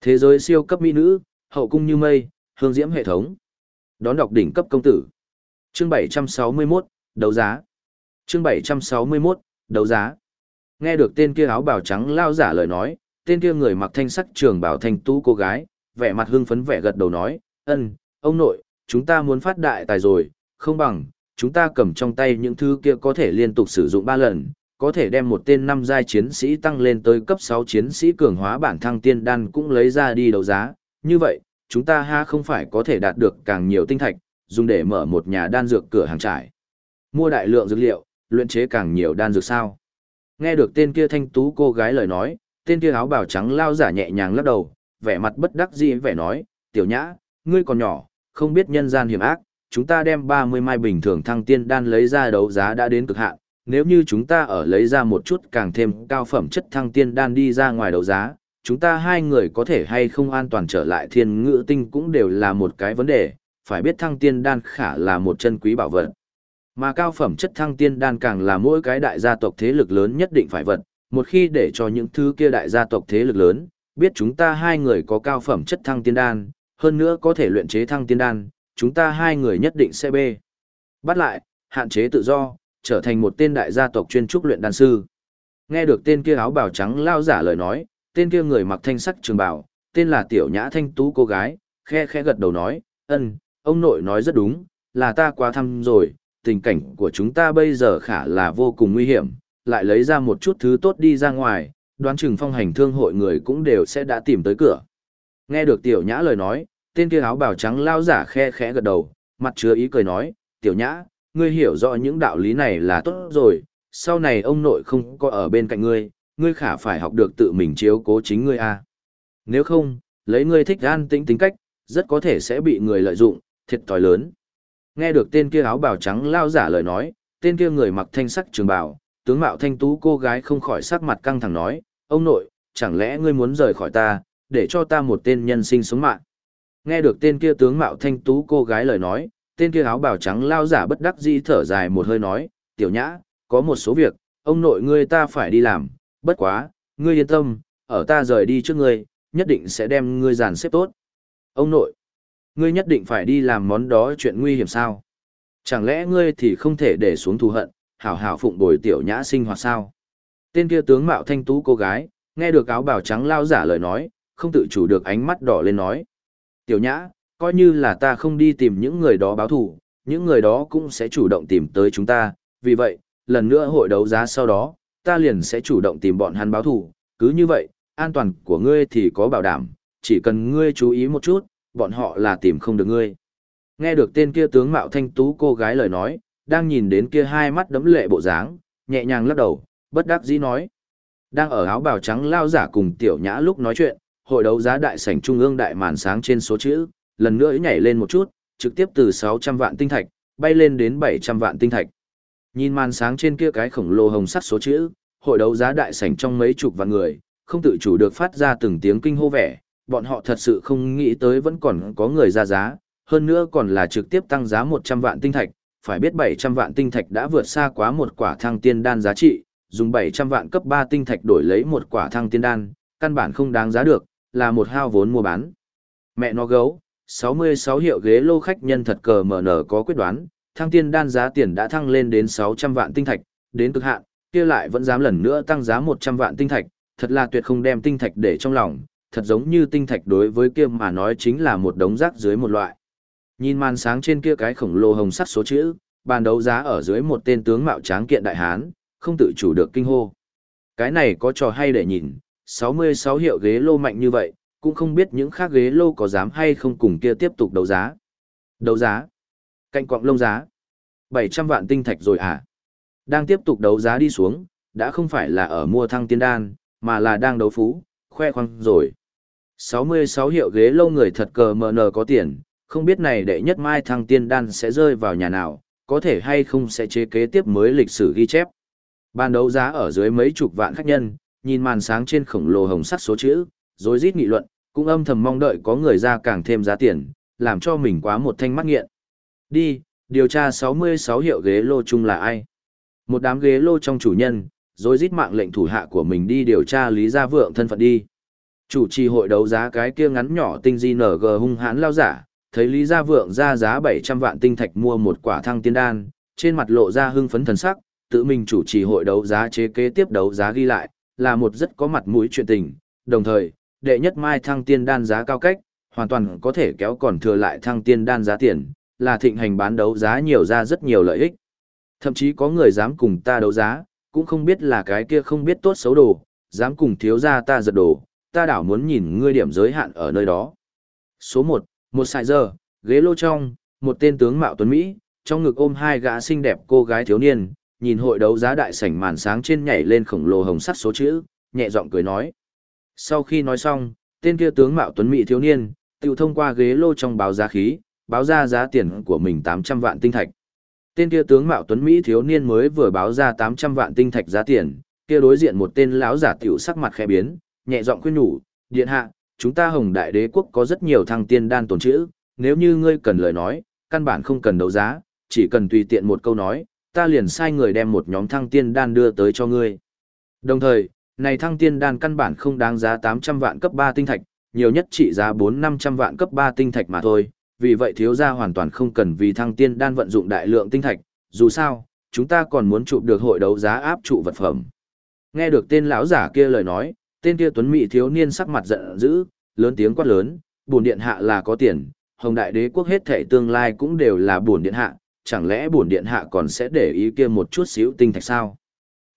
Thế giới siêu cấp mỹ nữ, hậu cung như mây, hương diễm hệ thống. Đón đọc đỉnh cấp công tử. Chương 761, đấu giá. Chương 761, đấu giá. Nghe được tên kia áo bào trắng lao giả lời nói, tên kia người mặc thanh sắc trường bảo thanh tú cô gái, vẻ mặt hưng phấn vẻ gật đầu nói, ân, ông nội, chúng ta muốn phát đại tài rồi, không bằng, chúng ta cầm trong tay những thứ kia có thể liên tục sử dụng ba lần, có thể đem một tên năm giai chiến sĩ tăng lên tới cấp 6 chiến sĩ cường hóa bản thăng tiên đan cũng lấy ra đi đấu giá. Như vậy, chúng ta ha không phải có thể đạt được càng nhiều tinh thạch, dùng để mở một nhà đan dược cửa hàng trải. Mua đại lượng dược liệu, luyện chế càng nhiều đan dược sao. Nghe được tên kia thanh tú cô gái lời nói, tên kia áo bào trắng lao giả nhẹ nhàng lắc đầu, vẻ mặt bất đắc dĩ vẻ nói, tiểu nhã, ngươi còn nhỏ, không biết nhân gian hiểm ác, chúng ta đem 30 mai bình thường thăng tiên đan lấy ra đấu giá đã đến cực hạn, nếu như chúng ta ở lấy ra một chút càng thêm cao phẩm chất thăng tiên đan đi ra ngoài đấu giá, chúng ta hai người có thể hay không an toàn trở lại thiên ngữ tinh cũng đều là một cái vấn đề, phải biết thăng tiên đan khả là một chân quý bảo vật. Mà cao phẩm chất thăng tiên đan càng là mỗi cái đại gia tộc thế lực lớn nhất định phải vật, một khi để cho những thứ kia đại gia tộc thế lực lớn, biết chúng ta hai người có cao phẩm chất thăng tiên đan, hơn nữa có thể luyện chế thăng tiên đan, chúng ta hai người nhất định sẽ bê. Bắt lại, hạn chế tự do, trở thành một tên đại gia tộc chuyên trúc luyện đan sư. Nghe được tên kia áo bào trắng lao giả lời nói, tên kia người mặc thanh sắc trường bào, tên là Tiểu Nhã Thanh Tú cô gái, khe khẽ gật đầu nói, ân, ông nội nói rất đúng, là ta quá thăm rồi, tình cảnh của chúng ta bây giờ khả là vô cùng nguy hiểm, lại lấy ra một chút thứ tốt đi ra ngoài, đoán chừng phong hành thương hội người cũng đều sẽ đã tìm tới cửa. Nghe được Tiểu Nhã lời nói, tên kia áo bào trắng lao giả khe khẽ gật đầu, mặt chứa ý cười nói, Tiểu Nhã, ngươi hiểu rõ những đạo lý này là tốt rồi, sau này ông nội không có ở bên cạnh ngươi, ngươi khả phải học được tự mình chiếu cố chính ngươi a. À. Nếu không, lấy ngươi thích an tĩnh tính cách, rất có thể sẽ bị người lợi dụng, thiệt thòi lớn. Nghe được tên kia áo bào trắng lao giả lời nói, tên kia người mặc thanh sắc trường bào, tướng mạo thanh tú cô gái không khỏi sắc mặt căng thẳng nói, ông nội, chẳng lẽ ngươi muốn rời khỏi ta, để cho ta một tên nhân sinh sống mạng. Nghe được tên kia tướng mạo thanh tú cô gái lời nói, tên kia áo bào trắng lao giả bất đắc dĩ thở dài một hơi nói, tiểu nhã, có một số việc, ông nội ngươi ta phải đi làm, bất quá, ngươi yên tâm, ở ta rời đi trước ngươi, nhất định sẽ đem ngươi giàn xếp tốt. Ông nội, ngươi nhất định phải đi làm món đó chuyện nguy hiểm sao? Chẳng lẽ ngươi thì không thể để xuống thù hận, hảo hảo phụng bồi tiểu nhã sinh hoạt sao? Tên kia tướng mạo thanh tú cô gái, nghe được áo bào trắng lao giả lời nói, không tự chủ được ánh mắt đỏ lên nói. Tiểu nhã, coi như là ta không đi tìm những người đó báo thù, những người đó cũng sẽ chủ động tìm tới chúng ta, vì vậy, lần nữa hội đấu giá sau đó, ta liền sẽ chủ động tìm bọn hắn báo thù, cứ như vậy, an toàn của ngươi thì có bảo đảm, chỉ cần ngươi chú ý một chút, bọn họ là tìm không được ngươi. Nghe được tên kia tướng mạo thanh tú cô gái lời nói, đang nhìn đến kia hai mắt đấm lệ bộ dáng, nhẹ nhàng lắc đầu, bất đắc dĩ nói. Đang ở áo bào trắng lao giả cùng tiểu nhã lúc nói chuyện, hội đấu giá đại sảnh trung ương đại màn sáng trên số chữ, lần nữa nhảy lên một chút, trực tiếp từ 600 vạn tinh thạch, bay lên đến 700 vạn tinh thạch. Nhìn màn sáng trên kia cái khổng lồ hồng sắt số chữ, hội đấu giá đại sảnh trong mấy chục vạn người, không tự chủ được phát ra từng tiếng kinh hô vẻ, bọn họ thật sự không nghĩ tới vẫn còn có người ra giá, hơn nữa còn là trực tiếp tăng giá 100 vạn tinh thạch, phải biết 700 vạn tinh thạch đã vượt xa quá một quả thăng tiên đan giá trị, dùng 700 vạn cấp 3 tinh thạch đổi lấy một quả thăng tiên đan, căn bản không đáng giá được, là một hao vốn mua bán. Mẹ nó gấu, 66 hiệu ghế lô khách nhân thật cờ mở nở có quyết đoán, thăng tiên đan giá tiền đã thăng lên đến 600 vạn tinh thạch, đến cực hạn, kia lại vẫn dám lần nữa tăng giá 100 vạn tinh thạch, thật là tuyệt không đem tinh thạch để trong lòng, thật giống như tinh thạch đối với kia mà nói chính là một đống rác dưới một loại. Nhìn màn sáng trên kia cái khổng lồ hồng sắt số chữ, bàn đấu giá ở dưới một tên tướng mạo tráng kiện đại hán, không tự chủ được kinh hô. Cái này có trò hay để nhìn, 66 hiệu ghế lô mạnh như vậy, cũng không biết những khác ghế lô có dám hay không cùng kia tiếp tục đấu giá. Đấu giá? Cạnh quạng lông giá? 700 vạn tinh thạch rồi à? Đang tiếp tục đấu giá đi xuống, đã không phải là ở mua thăng tiên đan, mà là đang đấu phú, khoe khoang rồi. 66 hiệu ghế lô người thật cờ mờ nờ có tiền, không biết này đệ nhất mai thăng tiên đan sẽ rơi vào nhà nào, có thể hay không sẽ chế kế tiếp mới lịch sử ghi chép. Ban đấu giá ở dưới mấy chục vạn khách nhân, nhìn màn sáng trên khổng lồ hồng sắt số chữ, rồi rít nghị luận, cũng âm thầm mong đợi có người ra càng thêm giá tiền, làm cho mình quá một thanh mắt nghiện. Đi, điều tra 66 hiệu ghế lô chung là ai? Một đám ghế lô trong chủ nhân, rồi rít mạng lệnh thủ hạ của mình đi điều tra Lý Gia Vượng thân phận đi. Chủ trì hội đấu giá cái kia ngắn nhỏ tinh di nở gờ hung hãn lao giả, thấy Lý Gia Vượng ra giá 700 vạn tinh thạch mua một quả thăng tiên đan, trên mặt lộ ra hưng phấn thần sắc, tự mình chủ trì hội đấu giá chế kế tiếp đấu giá ghi lại, là một rất có mặt mũi chuyện tình, đồng thời, đệ nhất mai thăng tiên đan giá cao cách, hoàn toàn có thể kéo còn thừa lại thăng tiên đan giá tiền, là thịnh hành bán đấu giá nhiều ra rất nhiều lợi ích. Thậm chí có người dám cùng ta đấu giá, cũng không biết là cái kia không biết tốt xấu đồ, dám cùng thiếu gia ta giật đồ, ta đảo muốn nhìn ngươi điểm giới hạn ở nơi đó. Số 1, một sải giờ, ghế lô trong, một tên tướng mạo tuấn Mỹ, trong ngực ôm hai gã xinh đẹp cô gái thiếu niên, nhìn hội đấu giá đại sảnh màn sáng trên nhảy lên khổng lồ hồng sắt số chữ, nhẹ giọng cười nói. Sau khi nói xong, tên kia tướng mạo tuấn Mỹ thiếu niên, tự thông qua ghế lô trong báo giá khí, báo ra giá tiền của mình 800 vạn tinh thạch. Tên kia tướng mạo tuấn Mỹ thiếu niên mới vừa báo ra 800 vạn tinh thạch giá tiền, kia đối diện một tên lão giả tiểu sắc mặt khẽ biến, nhẹ giọng khuyên nhủ, điện hạ, chúng ta hồng đại đế quốc có rất nhiều thăng tiên đan tồn trữ, nếu như ngươi cần lời nói, căn bản không cần đấu giá, chỉ cần tùy tiện một câu nói, ta liền sai người đem một nhóm thăng tiên đan đưa tới cho ngươi. Đồng thời, này thăng tiên đan căn bản không đáng giá 800 vạn cấp 3 tinh thạch, nhiều nhất chỉ giá 4-500 vạn cấp 3 tinh thạch mà thôi, vì vậy thiếu gia hoàn toàn không cần vì thăng tiên đan vận dụng đại lượng tinh thạch, dù sao, chúng ta còn muốn chụp được hội đấu giá áp trụ vật phẩm. Nghe được tên lão giả kia lời nói, tên kia tuấn mỹ thiếu niên sắc mặt giận dữ, lớn tiếng quát lớn, bổn điện hạ là có tiền, hồng đại đế quốc hết thể tương lai cũng đều là bổn điện hạ, chẳng lẽ bổn điện hạ còn sẽ để ý kia một chút xíu tinh thạch sao?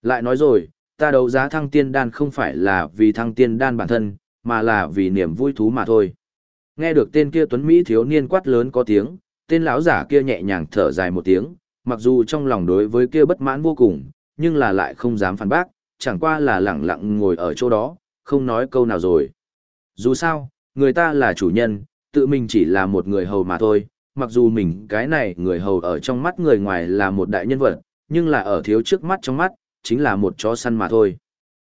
Lại nói rồi, ta đấu giá thăng tiên đan không phải là vì thăng tiên đan bản thân, mà là vì niềm vui thú mà thôi. Nghe được tên kia tuấn Mỹ thiếu niên quát lớn có tiếng, tên lão giả kia nhẹ nhàng thở dài một tiếng, mặc dù trong lòng đối với kia bất mãn vô cùng, nhưng là lại không dám phản bác, chẳng qua là lẳng lặng ngồi ở chỗ đó, không nói câu nào rồi. Dù sao, người ta là chủ nhân, tự mình chỉ là một người hầu mà thôi, mặc dù mình cái này người hầu ở trong mắt người ngoài là một đại nhân vật, nhưng là ở thiếu trước mắt trong mắt, chính là một chó săn mà thôi.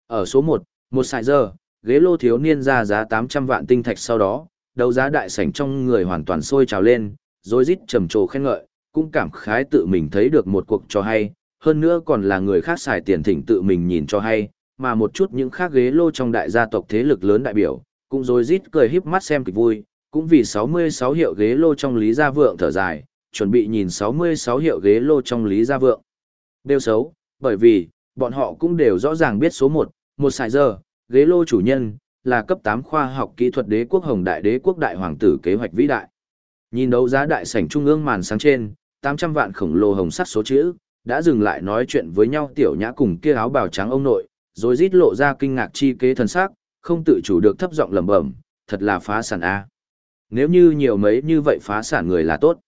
Ở số 1, một sải giờ, ghế lô thiếu niên ra giá 800 vạn tinh thạch sau đó, đấu giá đại sảnh trong người hoàn toàn sôi trào lên, rối rít trầm trồ khen ngợi, cũng cảm khái tự mình thấy được một cuộc cho hay, hơn nữa còn là người khác xài tiền thỉnh tự mình nhìn cho hay, mà một chút những khác ghế lô trong đại gia tộc thế lực lớn đại biểu, cũng rối rít cười híp mắt xem kịch vui, cũng vì 66 hiệu ghế lô trong Lý Gia Vượng thở dài, chuẩn bị nhìn 66 hiệu ghế lô trong Lý Gia Vượng. Đều xấu, bởi vì, bọn họ cũng đều rõ ràng biết số 1, một sải giờ, ghế lô chủ nhân, là cấp 8 khoa học kỹ thuật đế quốc hồng đại đế quốc đại hoàng tử kế hoạch vĩ đại. Nhìn đấu giá đại sảnh trung ương màn sáng trên, 800 vạn khổng lồ hồng sắt số chữ, đã dừng lại nói chuyện với nhau tiểu nhã cùng kia áo bào trắng ông nội, rồi rít lộ ra kinh ngạc chi kế thần sắc, không tự chủ được thấp giọng lẩm bẩm, thật là phá sản a. Nếu như nhiều mấy như vậy phá sản người là tốt.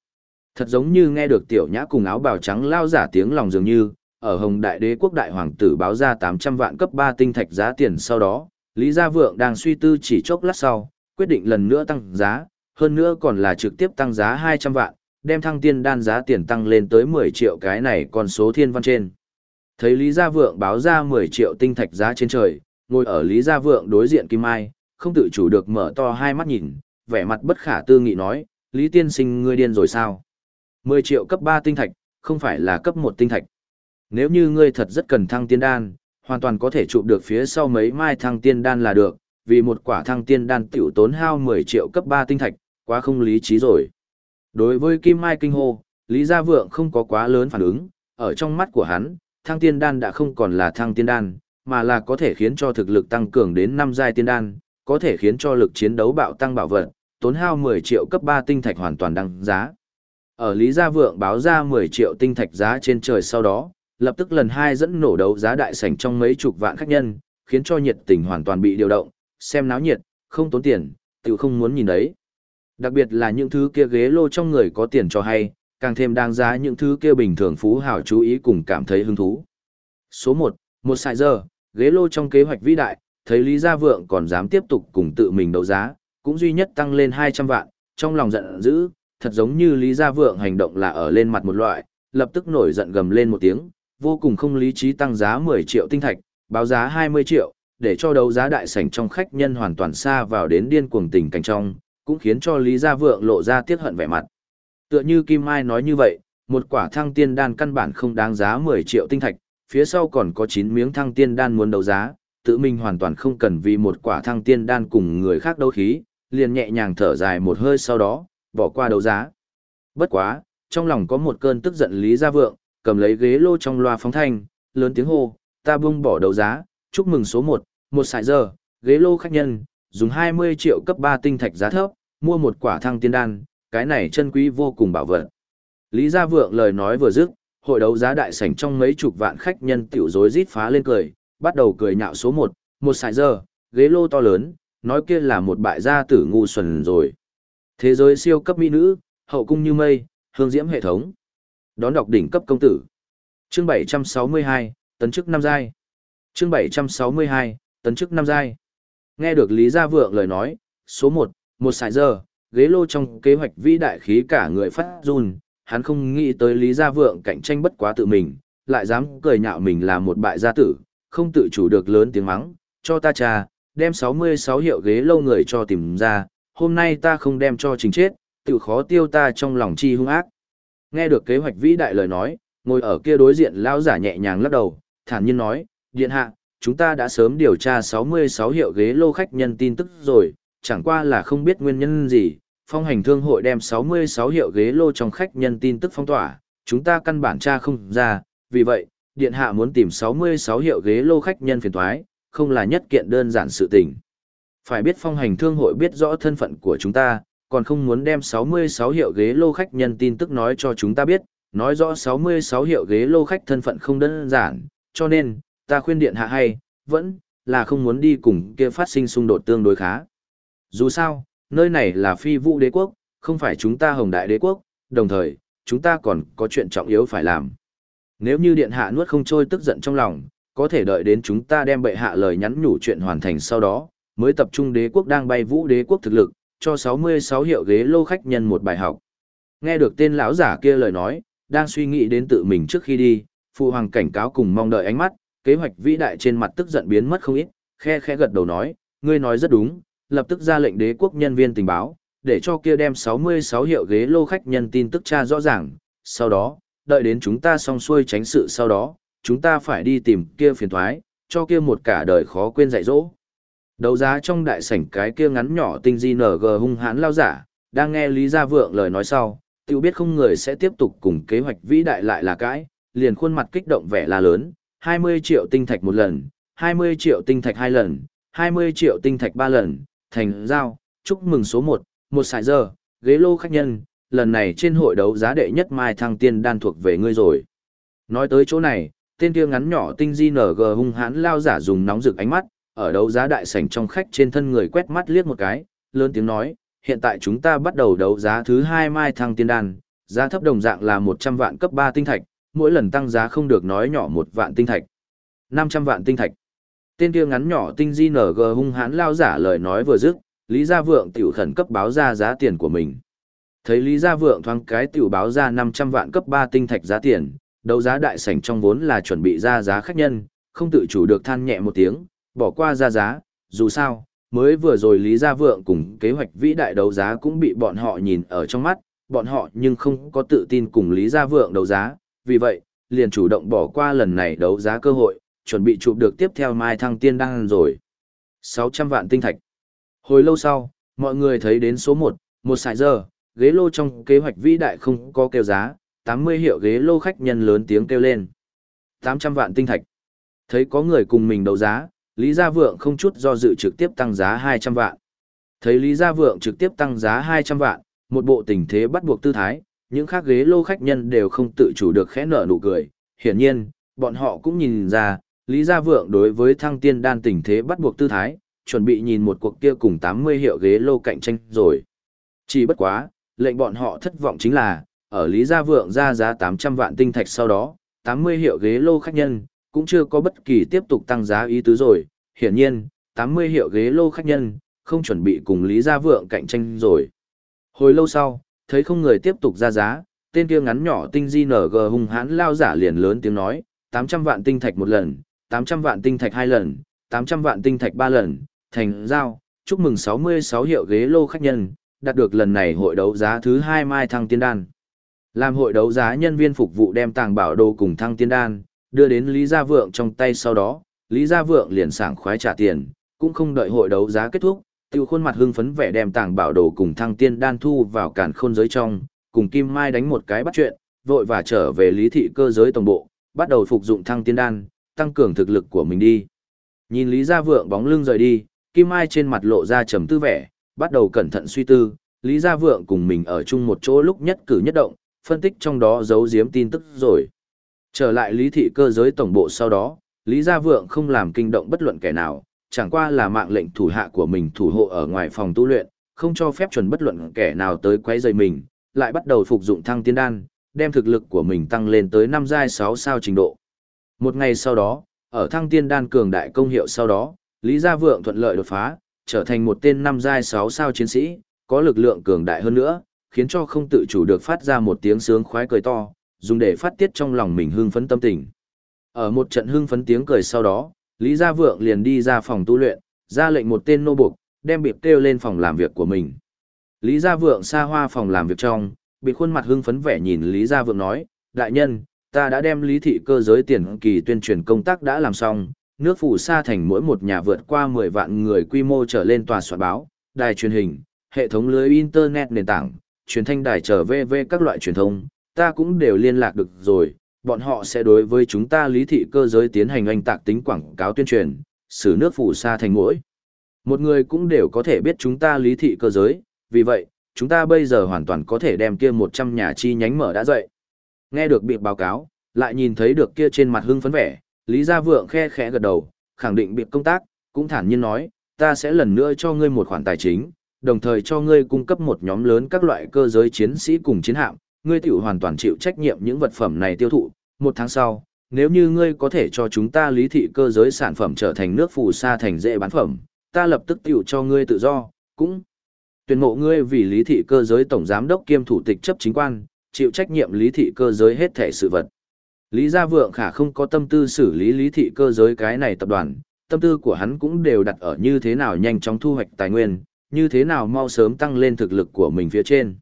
Thật giống như nghe được tiểu nhã cùng áo bào trắng lao giả tiếng lòng dường như, ở Hồng Đại Đế quốc đại hoàng tử báo ra 800 vạn cấp 3 tinh thạch giá tiền sau đó, Lý Gia Vượng đang suy tư chỉ chốc lát sau, quyết định lần nữa tăng giá, hơn nữa còn là trực tiếp tăng giá 200 vạn, đem thăng tiên đan giá tiền tăng lên tới 10 triệu cái này còn số thiên văn trên. Thấy Lý Gia Vượng báo ra 10 triệu tinh thạch giá trên trời, ngồi ở Lý Gia Vượng đối diện Kim Mai, không tự chủ được mở to hai mắt nhìn, vẻ mặt bất khả tư nghị nói, Lý Tiên Sinh ngươi điên rồi sao? 10 triệu cấp 3 tinh thạch, không phải là cấp 1 tinh thạch. Nếu như ngươi thật rất cần thăng tiên đan, hoàn toàn có thể chụp được phía sau mấy mai thăng tiên đan là được, vì một quả thăng tiên đan tiểu tốn hao 10 triệu cấp 3 tinh thạch, quá không lý trí rồi. Đối với Kim Mai Kinh Hô, Lý Gia Vượng không có quá lớn phản ứng, ở trong mắt của hắn, thăng tiên đan đã không còn là thăng tiên đan, mà là có thể khiến cho thực lực tăng cường đến 5 giai tiên đan, có thể khiến cho lực chiến đấu bạo tăng bảo vật, tốn hao 10 triệu cấp 3 tinh thạch hoàn toàn đăng giá. Ở Lý Gia Vượng báo ra 10 triệu tinh thạch giá trên trời sau đó, lập tức lần hai dẫn nổ đấu giá đại sảnh trong mấy chục vạn khách nhân, khiến cho nhiệt tình hoàn toàn bị điều động, xem náo nhiệt, không tốn tiền, tự không muốn nhìn đấy. Đặc biệt là những thứ kia ghế lô trong người có tiền cho hay, càng thêm đáng giá những thứ kia bình thường phú hào chú ý cùng cảm thấy hứng thú. Số 1, một sải giờ, ghế lô trong kế hoạch vĩ đại, thấy Lý Gia Vượng còn dám tiếp tục cùng tự mình đấu giá, cũng duy nhất tăng lên 200 vạn, trong lòng giận dữ, thật giống như Lý Gia Vượng hành động là ở lên mặt một loại, lập tức nổi giận gầm lên một tiếng, vô cùng không lý trí tăng giá 10 triệu tinh thạch, báo giá 20 triệu, để cho đấu giá đại sảnh trong khách nhân hoàn toàn xa vào đến điên cuồng tình cảnh trong, cũng khiến cho Lý Gia Vượng lộ ra tiếc hận vẻ mặt. Tựa như Kim Mai nói như vậy, một quả thăng tiên đan căn bản không đáng giá 10 triệu tinh thạch, phía sau còn có 9 miếng thăng tiên đan muốn đấu giá, tự mình hoàn toàn không cần vì một quả thăng tiên đan cùng người khác đấu khí, liền nhẹ nhàng thở dài một hơi sau đó, bỏ qua đấu giá. Bất quá, trong lòng có một cơn tức giận Lý Gia Vượng, cầm lấy ghế lô trong loa phóng thanh, lớn tiếng hô, ta buông bỏ đấu giá, chúc mừng số 1, một sải giờ, ghế lô khách nhân, dùng 20 triệu cấp 3 tinh thạch giá thấp, mua một quả thăng tiên đan, cái này chân quý vô cùng bảo vật. Lý Gia Vượng lời nói vừa dứt, hội đấu giá đại sảnh trong mấy chục vạn khách nhân tiểu rối rít phá lên cười, bắt đầu cười nhạo số 1, một sải giờ, ghế lô to lớn, nói kia là một bại gia tử ngu xuẩn rồi. Thế giới siêu cấp mỹ nữ, hậu cung như mây, hương diễm hệ thống. Đón đọc đỉnh cấp công tử. Chương 762, tấn chức năm giai. Chương 762, tấn chức năm giai. Nghe được Lý Gia Vượng lời nói, số 1, một sải giờ, ghế lô trong kế hoạch vĩ đại khí cả người phát run, hắn không nghĩ tới Lý Gia Vượng cạnh tranh bất quá tự mình, lại dám cười nhạo mình là một bại gia tử, không tự chủ được lớn tiếng mắng, cho ta trà, đem 66 hiệu ghế lâu người cho tìm ra, hôm nay ta không đem cho trình chết, tự khó tiêu ta trong lòng chi hung ác. Nghe được kế hoạch vĩ đại lời nói, ngồi ở kia đối diện lão giả nhẹ nhàng lắc đầu, thản nhiên nói, điện hạ, chúng ta đã sớm điều tra 66 hiệu ghế lô khách nhân tin tức rồi, chẳng qua là không biết nguyên nhân gì, phong hành thương hội đem 66 hiệu ghế lô trong khách nhân tin tức phong tỏa, chúng ta căn bản tra không ra, vì vậy, điện hạ muốn tìm 66 hiệu ghế lô khách nhân phiền toái, không là nhất kiện đơn giản sự tình. Phải biết phong hành thương hội biết rõ thân phận của chúng ta, còn không muốn đem 66 hiệu ghế lô khách nhân tin tức nói cho chúng ta biết, nói rõ 66 hiệu ghế lô khách thân phận không đơn giản, cho nên, ta khuyên điện hạ hay, vẫn là không muốn đi cùng kia phát sinh xung đột tương đối khá. Dù sao, nơi này là phi vũ đế quốc, không phải chúng ta hồng đại đế quốc, đồng thời, chúng ta còn có chuyện trọng yếu phải làm. Nếu như điện hạ nuốt không trôi tức giận trong lòng, có thể đợi đến chúng ta đem bệ hạ lời nhắn nhủ chuyện hoàn thành sau đó, mới tập trung đế quốc đang bay vũ đế quốc thực lực, cho 66 hiệu ghế lô khách nhân một bài học. Nghe được tên lão giả kia lời nói, đang suy nghĩ đến tự mình trước khi đi, phụ hoàng cảnh cáo cùng mong đợi ánh mắt, kế hoạch vĩ đại trên mặt tức giận biến mất không ít, khe khẽ gật đầu nói, ngươi nói rất đúng, lập tức ra lệnh đế quốc nhân viên tình báo, để cho kia đem 66 hiệu ghế lô khách nhân tin tức tra rõ ràng, sau đó, đợi đến chúng ta xong xuôi tránh sự sau đó, chúng ta phải đi tìm kia phiền thoái, cho kia một cả đời khó quên dạy dỗ. Đấu giá trong đại sảnh cái kia ngắn nhỏ tinh di NG hung hãn lao giả, đang nghe Lý Gia Vượng lời nói sau, tiêu biết không người sẽ tiếp tục cùng kế hoạch vĩ đại lại là cãi, liền khuôn mặt kích động vẻ là lớn, 20 triệu tinh thạch một lần, 20 triệu tinh thạch hai lần, 20 triệu tinh thạch ba lần, thành giao, chúc mừng số 1, một sải giờ, ghế lô khách nhân, lần này trên hội đấu giá đệ nhất mai thăng tiên đan thuộc về ngươi rồi. Nói tới chỗ này, tên kia ngắn nhỏ tinh di nở gờ hung hãn lao giả dùng nóng rực ánh mắt, ở đấu giá đại sảnh trong khách trên thân người quét mắt liếc một cái, lớn tiếng nói, hiện tại chúng ta bắt đầu đấu giá thứ hai mai thăng tiên đan, giá thấp đồng dạng là 100 vạn cấp 3 tinh thạch, mỗi lần tăng giá không được nói nhỏ một vạn tinh thạch. 500 vạn tinh thạch. Tên kia ngắn nhỏ tinh di nở gờ hung hãn lao giả lời nói vừa dứt, Lý Gia Vượng tiểu khẩn cấp báo ra giá tiền của mình. Thấy Lý Gia Vượng thoáng cái tiểu báo ra 500 vạn cấp 3 tinh thạch giá tiền, đấu giá đại sảnh trong vốn là chuẩn bị ra giá khách nhân, không tự chủ được than nhẹ một tiếng, bỏ qua ra giá, dù sao, mới vừa rồi Lý Gia Vượng cùng kế hoạch vĩ đại đấu giá cũng bị bọn họ nhìn ở trong mắt, bọn họ nhưng không có tự tin cùng Lý Gia Vượng đấu giá, vì vậy, liền chủ động bỏ qua lần này đấu giá cơ hội, chuẩn bị chụp được tiếp theo Mai Thăng Tiên đang rồi. 600 vạn tinh thạch. Hồi lâu sau, mọi người thấy đến số 1, một sải giờ, ghế lô trong kế hoạch vĩ đại không có kêu giá, 80 hiệu ghế lô khách nhân lớn tiếng kêu lên. 800 vạn tinh thạch. Thấy có người cùng mình đấu giá, Lý Gia Vượng không chút do dự trực tiếp tăng giá 200 vạn. Thấy Lý Gia Vượng trực tiếp tăng giá 200 vạn, một bộ tình thế bắt buộc tư thái, những khác ghế lô khách nhân đều không tự chủ được khẽ nở nụ cười. Hiển nhiên, bọn họ cũng nhìn ra, Lý Gia Vượng đối với thăng tiên đan tình thế bắt buộc tư thái, chuẩn bị nhìn một cuộc kia cùng 80 hiệu ghế lô cạnh tranh rồi. Chỉ bất quá, lệnh bọn họ thất vọng chính là, ở Lý Gia Vượng ra giá 800 vạn tinh thạch sau đó, 80 hiệu ghế lô khách nhân, cũng chưa có bất kỳ tiếp tục tăng giá ý tứ rồi. Hiển nhiên, 80 hiệu ghế lô khách nhân, không chuẩn bị cùng Lý Gia Vượng cạnh tranh rồi. Hồi lâu sau, thấy không người tiếp tục ra giá, tên kia ngắn nhỏ tinh di nở gờ hung hãn lao giả liền lớn tiếng nói, 800 vạn tinh thạch một lần, 800 vạn tinh thạch hai lần, 800 vạn tinh thạch ba lần, thành giao, chúc mừng 66 hiệu ghế lô khách nhân, đạt được lần này hội đấu giá thứ hai mai thăng tiên đan. Làm hội đấu giá nhân viên phục vụ đem tàng bảo đồ cùng thăng tiên đan, đưa đến Lý Gia Vượng trong tay sau đó, Lý Gia Vượng liền sảng khoái trả tiền, cũng không đợi hội đấu giá kết thúc, tiêu khuôn mặt hưng phấn vẻ đem tàng bảo đồ cùng thăng tiên đan thu vào cản khôn giới trong, cùng Kim Mai đánh một cái bắt chuyện, vội và trở về lý thị cơ giới tổng bộ, bắt đầu phục dụng thăng tiên đan, tăng cường thực lực của mình đi. Nhìn Lý Gia Vượng bóng lưng rời đi, Kim Mai trên mặt lộ ra trầm tư vẻ, bắt đầu cẩn thận suy tư, Lý Gia Vượng cùng mình ở chung một chỗ lúc nhất cử nhất động, phân tích trong đó giấu giếm tin tức rồi. Trở lại lý thị cơ giới tổng bộ sau đó, Lý Gia Vượng không làm kinh động bất luận kẻ nào, chẳng qua là mạng lệnh thủ hạ của mình thủ hộ ở ngoài phòng tu luyện, không cho phép chuẩn bất luận kẻ nào tới quấy rầy mình, lại bắt đầu phục dụng thăng tiên đan, đem thực lực của mình tăng lên tới năm giai 6 sao trình độ. Một ngày sau đó, ở thăng tiên đan cường đại công hiệu sau đó, Lý Gia Vượng thuận lợi đột phá, trở thành một tên năm giai 6 sao chiến sĩ, có lực lượng cường đại hơn nữa, khiến cho không tự chủ được phát ra một tiếng sướng khoái cười to, dùng để phát tiết trong lòng mình hưng phấn tâm tình. Ở một trận hưng phấn tiếng cười sau đó, Lý Gia Vượng liền đi ra phòng tu luyện, ra lệnh một tên nô buộc, đem biệt kêu lên phòng làm việc của mình. Lý Gia Vượng xa hoa phòng làm việc trong, bị khuôn mặt hưng phấn vẻ nhìn Lý Gia Vượng nói, đại nhân, ta đã đem lý thị cơ giới tiền kỳ tuyên truyền công tác đã làm xong, nước phủ xa thành mỗi một nhà vượt qua 10 vạn người quy mô trở lên tòa soạn báo, đài truyền hình, hệ thống lưới internet nền tảng, truyền thanh đài trở về các loại truyền thông, ta cũng đều liên lạc được rồi, bọn họ sẽ đối với chúng ta lý thị cơ giới tiến hành anh tạc tính quảng cáo tuyên truyền, xử nước phủ xa thành mũi. Một người cũng đều có thể biết chúng ta lý thị cơ giới, vì vậy, chúng ta bây giờ hoàn toàn có thể đem kia 100 nhà chi nhánh mở đã dậy. Nghe được bị báo cáo, lại nhìn thấy được kia trên mặt hưng phấn vẻ, Lý Gia Vượng khe khẽ gật đầu, khẳng định bị công tác, cũng thản nhiên nói, ta sẽ lần nữa cho ngươi một khoản tài chính, đồng thời cho ngươi cung cấp một nhóm lớn các loại cơ giới chiến sĩ cùng chiến hạm, ngươi tiểu hoàn toàn chịu trách nhiệm những vật phẩm này tiêu thụ. Một tháng sau, nếu như ngươi có thể cho chúng ta lý thị cơ giới sản phẩm trở thành nước phù sa thành dễ bán phẩm, ta lập tức tiểu cho ngươi tự do, cũng tuyển mộ ngươi vì lý thị cơ giới tổng giám đốc kiêm thủ tịch chấp chính quan, chịu trách nhiệm lý thị cơ giới hết thể sự vật. Lý Gia Vượng khả không có tâm tư xử lý lý thị cơ giới cái này tập đoàn, tâm tư của hắn cũng đều đặt ở như thế nào nhanh chóng thu hoạch tài nguyên, như thế nào mau sớm tăng lên thực lực của mình phía trên.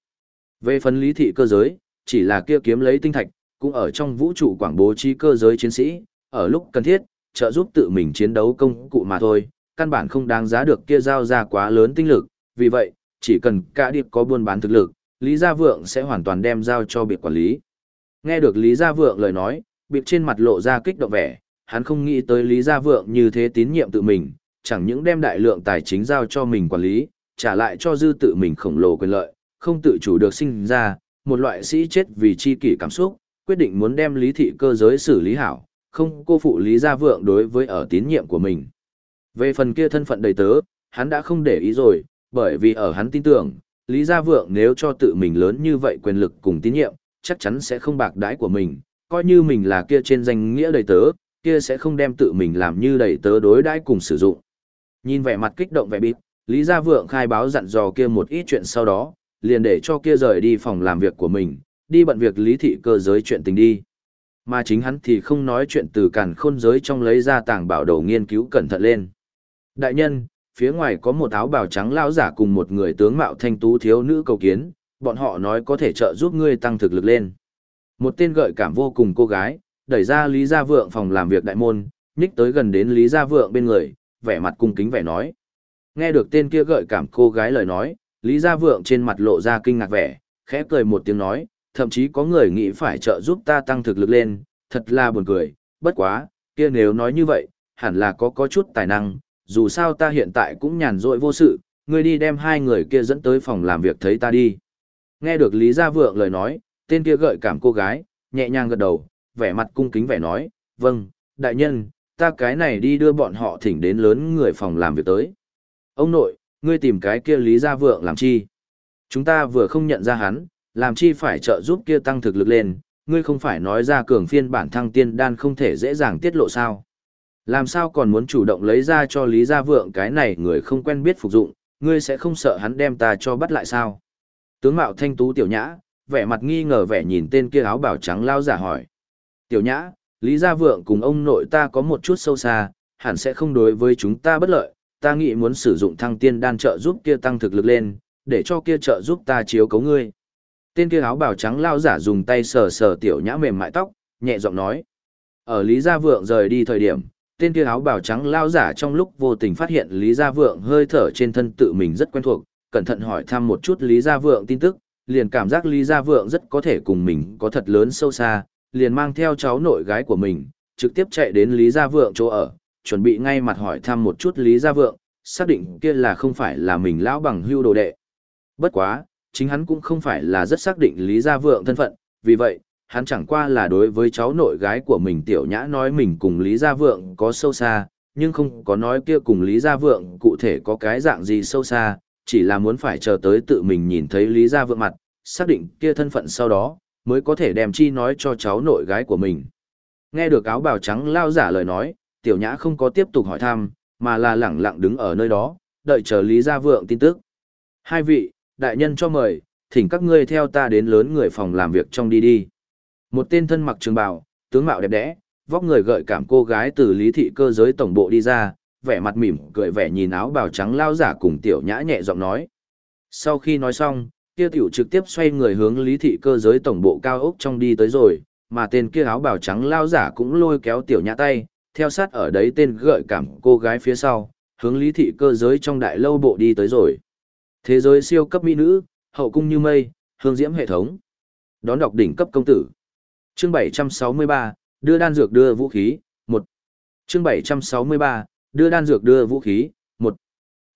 Về phần lý thị cơ giới, chỉ là kia kiếm lấy tinh thạch, cũng ở trong vũ trụ quảng bố trí cơ giới chiến sĩ, ở lúc cần thiết, trợ giúp tự mình chiến đấu công cụ mà thôi, căn bản không đáng giá được kia giao ra quá lớn tinh lực, vì vậy, chỉ cần cả điệp có buôn bán thực lực, Lý Gia Vượng sẽ hoàn toàn đem giao cho biệt quản lý. Nghe được Lý Gia Vượng lời nói, biệt trên mặt lộ ra kích động vẻ, hắn không nghĩ tới Lý Gia Vượng như thế tín nhiệm tự mình, chẳng những đem đại lượng tài chính giao cho mình quản lý, trả lại cho dư tự mình khổng lồ quyền lợi, không tự chủ được sinh ra, một loại sĩ chết vì chi kỷ cảm xúc, quyết định muốn đem lý thị cơ giới xử lý hảo, không cô phụ lý gia vượng đối với ở tín nhiệm của mình. Về phần kia thân phận đầy tớ, hắn đã không để ý rồi, bởi vì ở hắn tin tưởng, lý gia vượng nếu cho tự mình lớn như vậy quyền lực cùng tín nhiệm, chắc chắn sẽ không bạc đãi của mình, coi như mình là kia trên danh nghĩa đầy tớ, kia sẽ không đem tự mình làm như đầy tớ đối đãi cùng sử dụng. Nhìn vẻ mặt kích động vẻ bịp, Lý Gia Vượng khai báo dặn dò kia một ít chuyện sau đó, liền để cho kia rời đi phòng làm việc của mình, đi bận việc lý thị cơ giới chuyện tình đi. Mà chính hắn thì không nói chuyện từ càn khôn giới trong lấy ra tàng bảo đầu nghiên cứu cẩn thận lên. Đại nhân, phía ngoài có một áo bào trắng lao giả cùng một người tướng mạo thanh tú thiếu nữ cầu kiến, bọn họ nói có thể trợ giúp ngươi tăng thực lực lên. Một tên gợi cảm vô cùng cô gái, đẩy ra Lý Gia Vượng phòng làm việc đại môn, nhích tới gần đến Lý Gia Vượng bên người, vẻ mặt cung kính vẻ nói. Nghe được tên kia gợi cảm cô gái lời nói, Lý Gia Vượng trên mặt lộ ra kinh ngạc vẻ, khẽ cười một tiếng nói, thậm chí có người nghĩ phải trợ giúp ta tăng thực lực lên, thật là buồn cười, bất quá, kia nếu nói như vậy, hẳn là có có chút tài năng, dù sao ta hiện tại cũng nhàn rỗi vô sự, ngươi đi đem hai người kia dẫn tới phòng làm việc thấy ta đi. Nghe được Lý Gia Vượng lời nói, tên kia gợi cảm cô gái, nhẹ nhàng gật đầu, vẻ mặt cung kính vẻ nói, vâng, đại nhân, ta cái này đi đưa bọn họ thỉnh đến lớn người phòng làm việc tới. Ông nội, ngươi tìm cái kia Lý Gia Vượng làm chi? Chúng ta vừa không nhận ra hắn, làm chi phải trợ giúp kia tăng thực lực lên, ngươi không phải nói ra cường phiên bản thăng tiên đan không thể dễ dàng tiết lộ sao? Làm sao còn muốn chủ động lấy ra cho Lý Gia Vượng cái này người không quen biết phục dụng, ngươi sẽ không sợ hắn đem ta cho bắt lại sao? Tướng mạo thanh tú tiểu nhã, vẻ mặt nghi ngờ vẻ nhìn tên kia áo bảo trắng lao giả hỏi. Tiểu nhã, Lý Gia Vượng cùng ông nội ta có một chút sâu xa, hẳn sẽ không đối với chúng ta bất lợi, ta nghĩ muốn sử dụng thăng tiên đan trợ giúp kia tăng thực lực lên, để cho kia trợ giúp ta chiếu cấu ngươi. Tên kia áo bào trắng lao giả dùng tay sờ sờ tiểu nhã mềm mại tóc, nhẹ giọng nói. Ở Lý Gia Vượng rời đi thời điểm, tên kia áo bào trắng lao giả trong lúc vô tình phát hiện Lý Gia Vượng hơi thở trên thân tự mình rất quen thuộc, cẩn thận hỏi thăm một chút Lý Gia Vượng tin tức, liền cảm giác Lý Gia Vượng rất có thể cùng mình có thật lớn sâu xa, liền mang theo cháu nội gái của mình, trực tiếp chạy đến Lý Gia Vượng chỗ ở, chuẩn bị ngay mặt hỏi thăm một chút Lý Gia Vượng, xác định kia là không phải là mình lão bằng hưu đồ đệ. Bất quá, chính hắn cũng không phải là rất xác định Lý Gia Vượng thân phận, vì vậy, hắn chẳng qua là đối với cháu nội gái của mình Tiểu Nhã nói mình cùng Lý Gia Vượng có sâu xa, nhưng không có nói kia cùng Lý Gia Vượng cụ thể có cái dạng gì sâu xa, chỉ là muốn phải chờ tới tự mình nhìn thấy Lý Gia Vượng mặt, xác định kia thân phận sau đó, mới có thể đem chi nói cho cháu nội gái của mình. Nghe được áo bào trắng lao giả lời nói, Tiểu Nhã không có tiếp tục hỏi thăm, mà là lẳng lặng đứng ở nơi đó, đợi chờ Lý Gia Vượng tin tức. Hai vị, đại nhân cho mời, thỉnh các ngươi theo ta đến lớn người phòng làm việc trong đi đi. Một tên thân mặc trường bào, tướng mạo đẹp đẽ, vóc người gợi cảm cô gái từ lý thị cơ giới tổng bộ đi ra, vẻ mặt mỉm cười vẻ nhìn áo bào trắng lao giả cùng tiểu nhã nhẹ giọng nói. Sau khi nói xong, kia tiểu trực tiếp xoay người hướng lý thị cơ giới tổng bộ cao ốc trong đi tới rồi, mà tên kia áo bào trắng lao giả cũng lôi kéo tiểu nhã tay, theo sát ở đấy tên gợi cảm cô gái phía sau, hướng lý thị cơ giới trong đại lâu bộ đi tới rồi. Thế giới siêu cấp mỹ nữ, hậu cung như mây, hương diễm hệ thống. Đón đọc đỉnh cấp công tử. Chương 763, đưa đan dược đưa vũ khí, 1. Chương 763, đưa đan dược đưa vũ khí, 1.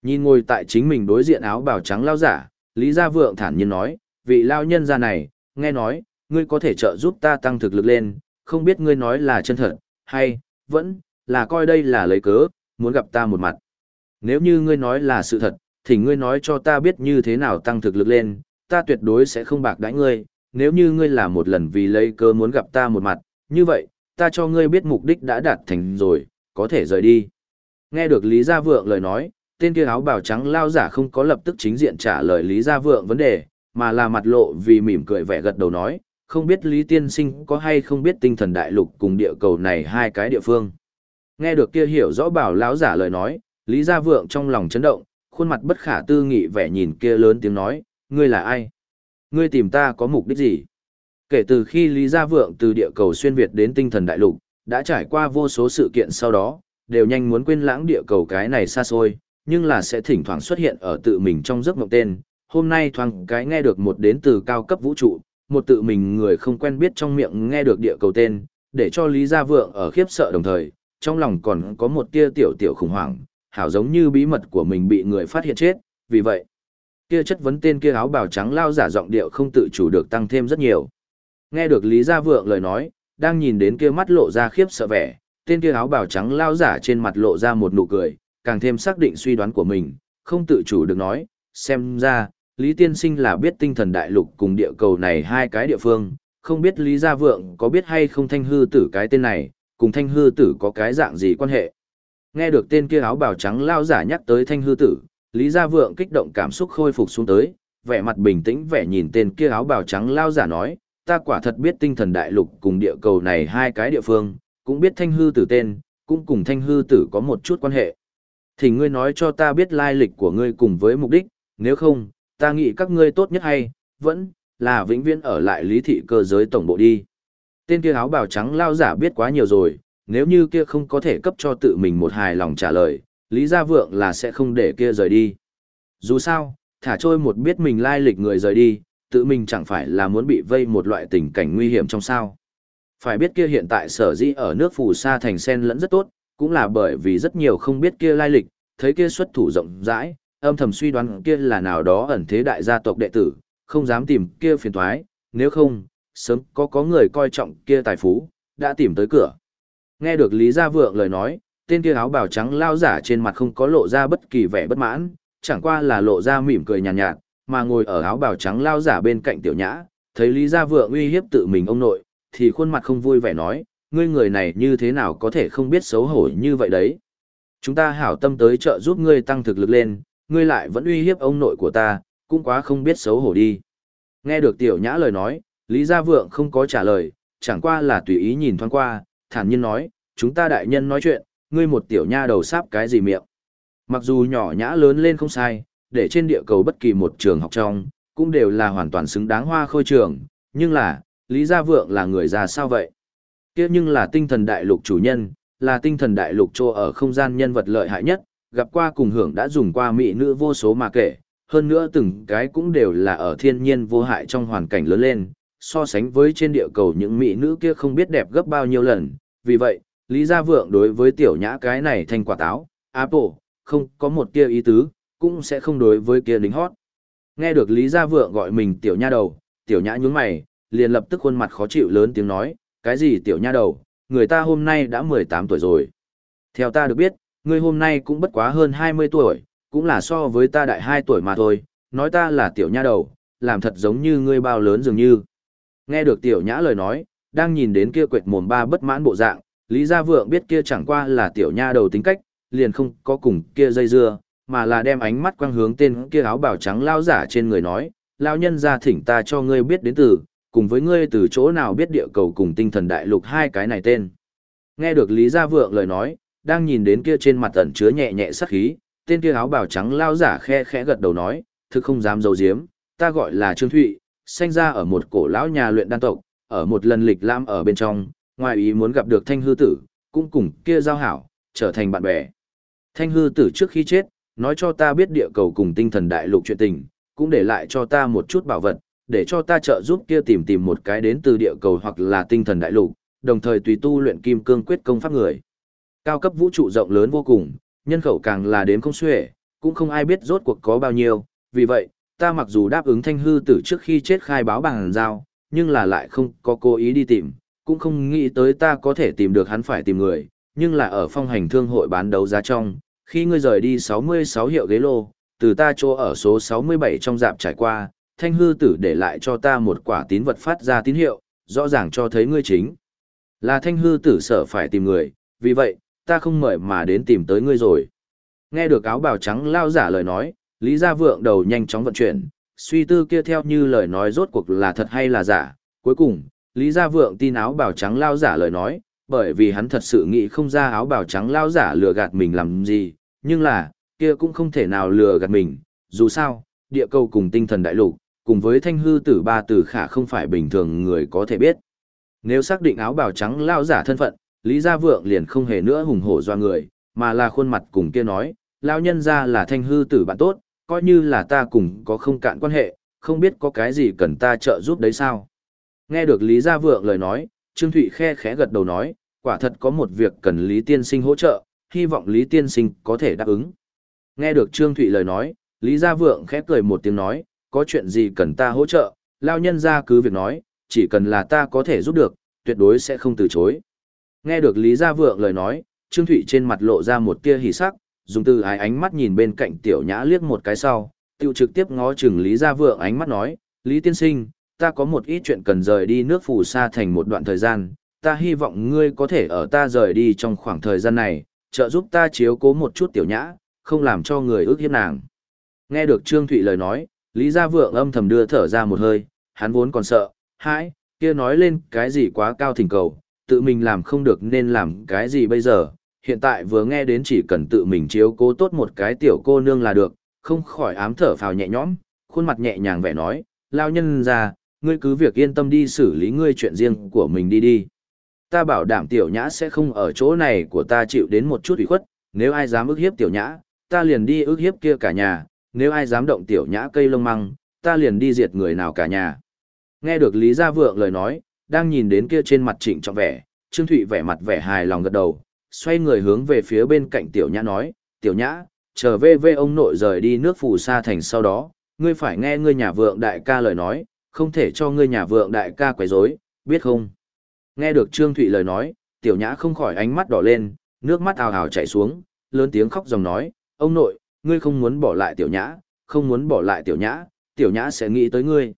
Nhìn ngồi tại chính mình đối diện áo bào trắng lao giả, Lý Gia Vượng thản nhiên nói, vị lao nhân gia này, nghe nói, ngươi có thể trợ giúp ta tăng thực lực lên, không biết ngươi nói là chân thật, hay, vẫn, là coi đây là lấy cớ, muốn gặp ta một mặt. Nếu như ngươi nói là sự thật, thì ngươi nói cho ta biết như thế nào tăng thực lực lên, ta tuyệt đối sẽ không bạc đãi ngươi, nếu như ngươi là một lần vì lấy cớ muốn gặp ta một mặt, như vậy, ta cho ngươi biết mục đích đã đạt thành rồi, có thể rời đi. Nghe được Lý Gia Vượng lời nói, tên kia áo bào trắng lao giả không có lập tức chính diện trả lời Lý Gia Vượng vấn đề, mà là mặt lộ vì mỉm cười vẻ gật đầu nói, không biết Lý Tiên Sinh có hay không biết tinh thần đại lục cùng địa cầu này hai cái địa phương. Nghe được kia hiểu rõ bảo lão giả lời nói, Lý Gia Vượng trong lòng chấn động, khuôn mặt bất khả tư nghị vẻ nhìn kia lớn tiếng nói, ngươi là ai? Ngươi tìm ta có mục đích gì? Kể từ khi Lý Gia Vượng từ địa cầu xuyên Việt đến tinh thần đại lục, đã trải qua vô số sự kiện sau đó, đều nhanh muốn quên lãng địa cầu cái này xa xôi, nhưng là sẽ thỉnh thoảng xuất hiện ở tự mình trong giấc mộng tên. Hôm nay thoáng cái nghe được một đến từ cao cấp vũ trụ, một tự mình người không quen biết trong miệng nghe được địa cầu tên, để cho Lý Gia Vượng ở khiếp sợ đồng thời, trong lòng còn có một tia tiểu tiểu khủng hoảng, hảo giống như bí mật của mình bị người phát hiện chết, vì vậy, kia chất vấn tên kia áo bào trắng lao giả giọng điệu không tự chủ được tăng thêm rất nhiều. Nghe được Lý Gia Vượng lời nói, đang nhìn đến kia mắt lộ ra khiếp sợ vẻ, tên kia áo bào trắng lao giả trên mặt lộ ra một nụ cười, càng thêm xác định suy đoán của mình, không tự chủ được nói, xem ra, Lý Tiên Sinh là biết tinh thần đại lục cùng địa cầu này hai cái địa phương, không biết Lý Gia Vượng có biết hay không thanh hư tử cái tên này, cùng thanh hư tử có cái dạng gì quan hệ. Nghe được tên kia áo bào trắng lao giả nhắc tới thanh hư tử, Lý Gia Vượng kích động cảm xúc khôi phục xuống tới, vẻ mặt bình tĩnh vẻ nhìn tên kia áo bào trắng lao giả nói, ta quả thật biết tinh thần đại lục cùng địa cầu này hai cái địa phương, cũng biết thanh hư tử tên, cũng cùng thanh hư tử có một chút quan hệ. Thì ngươi nói cho ta biết lai lịch của ngươi cùng với mục đích, nếu không, ta nghĩ các ngươi tốt nhất hay, vẫn, là vĩnh viễn ở lại lý thị cơ giới tổng bộ đi. Tên kia áo bào trắng lao giả biết quá nhiều rồi, nếu như kia không có thể cấp cho tự mình một hài lòng trả lời, Lý Gia Vượng là sẽ không để kia rời đi. Dù sao, thả trôi một biết mình lai lịch người rời đi, tự mình chẳng phải là muốn bị vây một loại tình cảnh nguy hiểm trong sao. Phải biết kia hiện tại sở dĩ ở nước phù sa thành sen lẫn rất tốt, cũng là bởi vì rất nhiều không biết kia lai lịch, thấy kia xuất thủ rộng rãi, âm thầm suy đoán kia là nào đó ẩn thế đại gia tộc đệ tử, không dám tìm kia phiền toái, nếu không, sớm có có người coi trọng kia tài phú, đã tìm tới cửa. Nghe được Lý Gia Vượng lời nói, tên kia áo bào trắng lao giả trên mặt không có lộ ra bất kỳ vẻ bất mãn, chẳng qua là lộ ra mỉm cười nhàn nhạt, nhạt, mà ngồi ở áo bào trắng lao giả bên cạnh tiểu nhã, thấy Lý Gia Vượng uy hiếp tự mình ông nội, thì khuôn mặt không vui vẻ nói, ngươi người này như thế nào có thể không biết xấu hổ như vậy đấy. Chúng ta hảo tâm tới trợ giúp ngươi tăng thực lực lên, ngươi lại vẫn uy hiếp ông nội của ta, cũng quá không biết xấu hổ đi. Nghe được tiểu nhã lời nói, Lý Gia Vượng không có trả lời, chẳng qua là tùy ý nhìn thoáng qua, thản nhiên nói, chúng ta đại nhân nói chuyện, ngươi một tiểu nha đầu sáp cái gì miệng. Mặc dù nhỏ nhã lớn lên không sai, để trên địa cầu bất kỳ một trường học trong, cũng đều là hoàn toàn xứng đáng hoa khôi trường, nhưng là, Lý Gia Vượng là người già sao vậy? kia nhưng là tinh thần đại lục chủ nhân, là tinh thần đại lục trô ở không gian nhân vật lợi hại nhất, gặp qua cùng hưởng đã dùng qua mỹ nữ vô số mà kể, hơn nữa từng cái cũng đều là ở thiên nhiên vô hại trong hoàn cảnh lớn lên, so sánh với trên địa cầu những mỹ nữ kia không biết đẹp gấp bao nhiêu lần, vì vậy, Lý Gia Vượng đối với tiểu nhã cái này thành quả táo, Apple, không có một kia ý tứ, cũng sẽ không đối với kia lính hót. Nghe được Lý Gia Vượng gọi mình tiểu nha đầu, tiểu nhã nhướng mày, liền lập tức khuôn mặt khó chịu lớn tiếng nói, cái gì tiểu nha đầu, người ta hôm nay đã 18 tuổi rồi. Theo ta được biết, Ngươi hôm nay cũng bất quá hơn 20 tuổi, cũng là so với ta đại 2 tuổi mà thôi, nói ta là tiểu nha đầu, làm thật giống như ngươi bao lớn dường như. Nghe được tiểu nhã lời nói, đang nhìn đến kia quệt mồm ba bất mãn bộ dạng, Lý Gia Vượng biết kia chẳng qua là tiểu nha đầu tính cách, liền không có cùng kia dây dưa, mà là đem ánh mắt quang hướng tên kia áo bào trắng lao giả trên người nói, lao nhân ra thỉnh ta cho ngươi biết đến từ, cùng với ngươi từ chỗ nào biết địa cầu cùng tinh thần đại lục hai cái này tên. Nghe được Lý Gia Vượng lời nói, đang nhìn đến kia trên mặt ẩn chứa nhẹ nhẹ sắc khí, tên kia áo bào trắng lao giả khe khẽ gật đầu nói, thực không dám dấu diếm, ta gọi là Trương Thụy, sinh ra ở một cổ lão nhà luyện đan tộc, ở một lần lịch lam ở bên trong, ngoài ý muốn gặp được thanh hư tử, cũng cùng kia giao hảo, trở thành bạn bè. Thanh hư tử trước khi chết, nói cho ta biết địa cầu cùng tinh thần đại lục chuyện tình, cũng để lại cho ta một chút bảo vật, để cho ta trợ giúp kia tìm tìm một cái đến từ địa cầu hoặc là tinh thần đại lục, đồng thời tùy tu luyện kim cương quyết công pháp người. Cao cấp vũ trụ rộng lớn vô cùng, nhân khẩu càng là đếm không xuể, cũng không ai biết rốt cuộc có bao nhiêu, vì vậy, ta mặc dù đáp ứng thanh hư tử trước khi chết khai báo bằng giao, nhưng là lại không có cố ý đi tìm, cũng không nghĩ tới ta có thể tìm được hắn phải tìm người, nhưng là ở phong hành thương hội bán đấu giá trong, khi ngươi rời đi 66 hiệu ghế lô, từ ta chỗ ở số 67 trong dạp trải qua, thanh hư tử để lại cho ta một quả tín vật phát ra tín hiệu, rõ ràng cho thấy ngươi chính. Là thanh hư tử sở phải tìm người, vì vậy, ta không mời mà đến tìm tới ngươi rồi. Nghe được áo bào trắng lao giả lời nói, Lý Gia Vượng đầu nhanh chóng vận chuyển, suy tư kia theo như lời nói rốt cuộc là thật hay là giả. Cuối cùng, Lý Gia Vượng tin áo bào trắng lao giả lời nói, bởi vì hắn thật sự nghĩ không ra áo bào trắng lao giả lừa gạt mình làm gì, nhưng là, kia cũng không thể nào lừa gạt mình, dù sao, địa cầu cùng tinh thần đại lục, cùng với thanh hư tử ba tử khả không phải bình thường người có thể biết. Nếu xác định áo bào trắng lao giả thân phận, Lý Gia Vượng liền không hề nữa hùng hổ doa người, mà là khuôn mặt cùng kia nói, lão nhân ra là thanh hư tử bạn tốt, coi như là ta cùng có không cạn quan hệ, không biết có cái gì cần ta trợ giúp đấy sao. Nghe được Lý Gia Vượng lời nói, Trương Thụy khe khẽ gật đầu nói, quả thật có một việc cần Lý Tiên Sinh hỗ trợ, hy vọng Lý Tiên Sinh có thể đáp ứng. Nghe được Trương Thụy lời nói, Lý Gia Vượng khẽ cười một tiếng nói, có chuyện gì cần ta hỗ trợ, lao nhân ra cứ việc nói, chỉ cần là ta có thể giúp được, tuyệt đối sẽ không từ chối. Nghe được Lý Gia Vượng lời nói, Trương Thụy trên mặt lộ ra một tia hỉ sắc, dùng từ ái ánh mắt nhìn bên cạnh tiểu nhã liếc một cái sau, tiêu trực tiếp ngó chừng Lý Gia Vượng ánh mắt nói, Lý Tiên Sinh, ta có một ít chuyện cần rời đi nước phù sa thành một đoạn thời gian, ta hy vọng ngươi có thể ở ta rời đi trong khoảng thời gian này, trợ giúp ta chiếu cố một chút tiểu nhã, không làm cho người ước hiếp nàng. Nghe được Trương Thụy lời nói, Lý Gia Vượng âm thầm đưa thở ra một hơi, hắn vốn còn sợ, hãi, kia nói lên cái gì quá cao thỉnh cầu, tự mình làm không được nên làm cái gì bây giờ, hiện tại vừa nghe đến chỉ cần tự mình chiếu cố tốt một cái tiểu cô nương là được, không khỏi ám thở phào nhẹ nhõm, khuôn mặt nhẹ nhàng vẻ nói, lao nhân ra, ngươi cứ việc yên tâm đi xử lý ngươi chuyện riêng của mình đi đi. Ta bảo đảm tiểu nhã sẽ không ở chỗ này của ta chịu đến một chút ủy khuất, nếu ai dám ức hiếp tiểu nhã, ta liền đi ức hiếp kia cả nhà, nếu ai dám động tiểu nhã cây lông măng, ta liền đi diệt người nào cả nhà. Nghe được Lý Gia Vượng lời nói, đang nhìn đến kia trên mặt trịnh trọng vẻ, Trương Thụy vẻ mặt vẻ hài lòng gật đầu, xoay người hướng về phía bên cạnh tiểu nhã nói, tiểu nhã, trở về về ông nội rời đi nước phù sa thành sau đó, ngươi phải nghe ngươi nhà vượng đại ca lời nói, không thể cho ngươi nhà vượng đại ca quấy rối, biết không? Nghe được Trương Thụy lời nói, tiểu nhã không khỏi ánh mắt đỏ lên, nước mắt ào ào chảy xuống, lớn tiếng khóc dòng nói, ông nội, ngươi không muốn bỏ lại tiểu nhã, không muốn bỏ lại tiểu nhã, tiểu nhã sẽ nghĩ tới ngươi.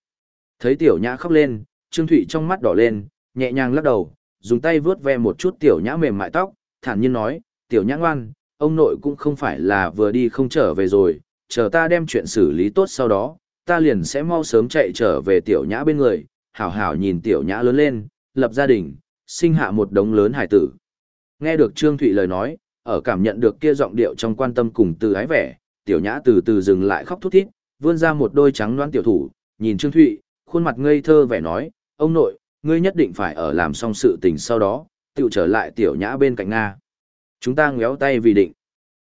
Thấy tiểu nhã khóc lên, Trương Thụy trong mắt đỏ lên, nhẹ nhàng lắc đầu, dùng tay vướt ve một chút tiểu nhã mềm mại tóc, thản nhiên nói, tiểu nhã ngoan, ông nội cũng không phải là vừa đi không trở về rồi, chờ ta đem chuyện xử lý tốt sau đó, ta liền sẽ mau sớm chạy trở về tiểu nhã bên người, hảo hảo nhìn tiểu nhã lớn lên, lập gia đình, sinh hạ một đống lớn hải tử. Nghe được Trương Thụy lời nói, ở cảm nhận được kia giọng điệu trong quan tâm cùng từ ái vẻ, tiểu nhã từ từ dừng lại khóc thút thít, vươn ra một đôi trắng loãng tiểu thủ, nhìn Trương Thụy, khuôn mặt ngây thơ vẻ nói, ông nội, ngươi nhất định phải ở làm xong sự tình sau đó, tự trở lại tiểu nhã bên cạnh Nga. Chúng ta ngéo tay vì định.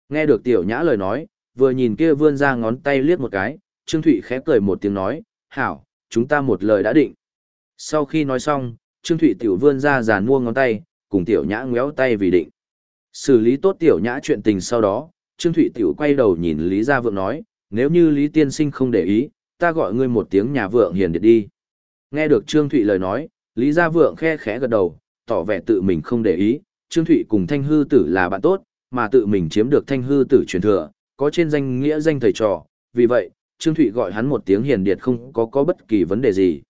Nghe được tiểu nhã lời nói, vừa nhìn kia vươn ra ngón tay liếc một cái, Trương Thụy khẽ cười một tiếng nói, hảo, chúng ta một lời đã định. Sau khi nói xong, Trương Thụy tiểu vươn ra giàn mua ngón tay, cùng tiểu nhã ngéo tay vì định. Xử lý tốt tiểu nhã chuyện tình sau đó, Trương Thụy tiểu quay đầu nhìn Lý Gia Vượng nói, nếu như Lý Tiên Sinh không để ý, ta gọi ngươi một tiếng nhà vượng hiền điện đi. Nghe được Trương Thụy lời nói, Lý Gia Vượng khe khẽ gật đầu, tỏ vẻ tự mình không để ý, Trương Thụy cùng Thanh Hư Tử là bạn tốt, mà tự mình chiếm được Thanh Hư Tử truyền thừa, có trên danh nghĩa danh thầy trò, vì vậy, Trương Thụy gọi hắn một tiếng hiền điệt không có có bất kỳ vấn đề gì.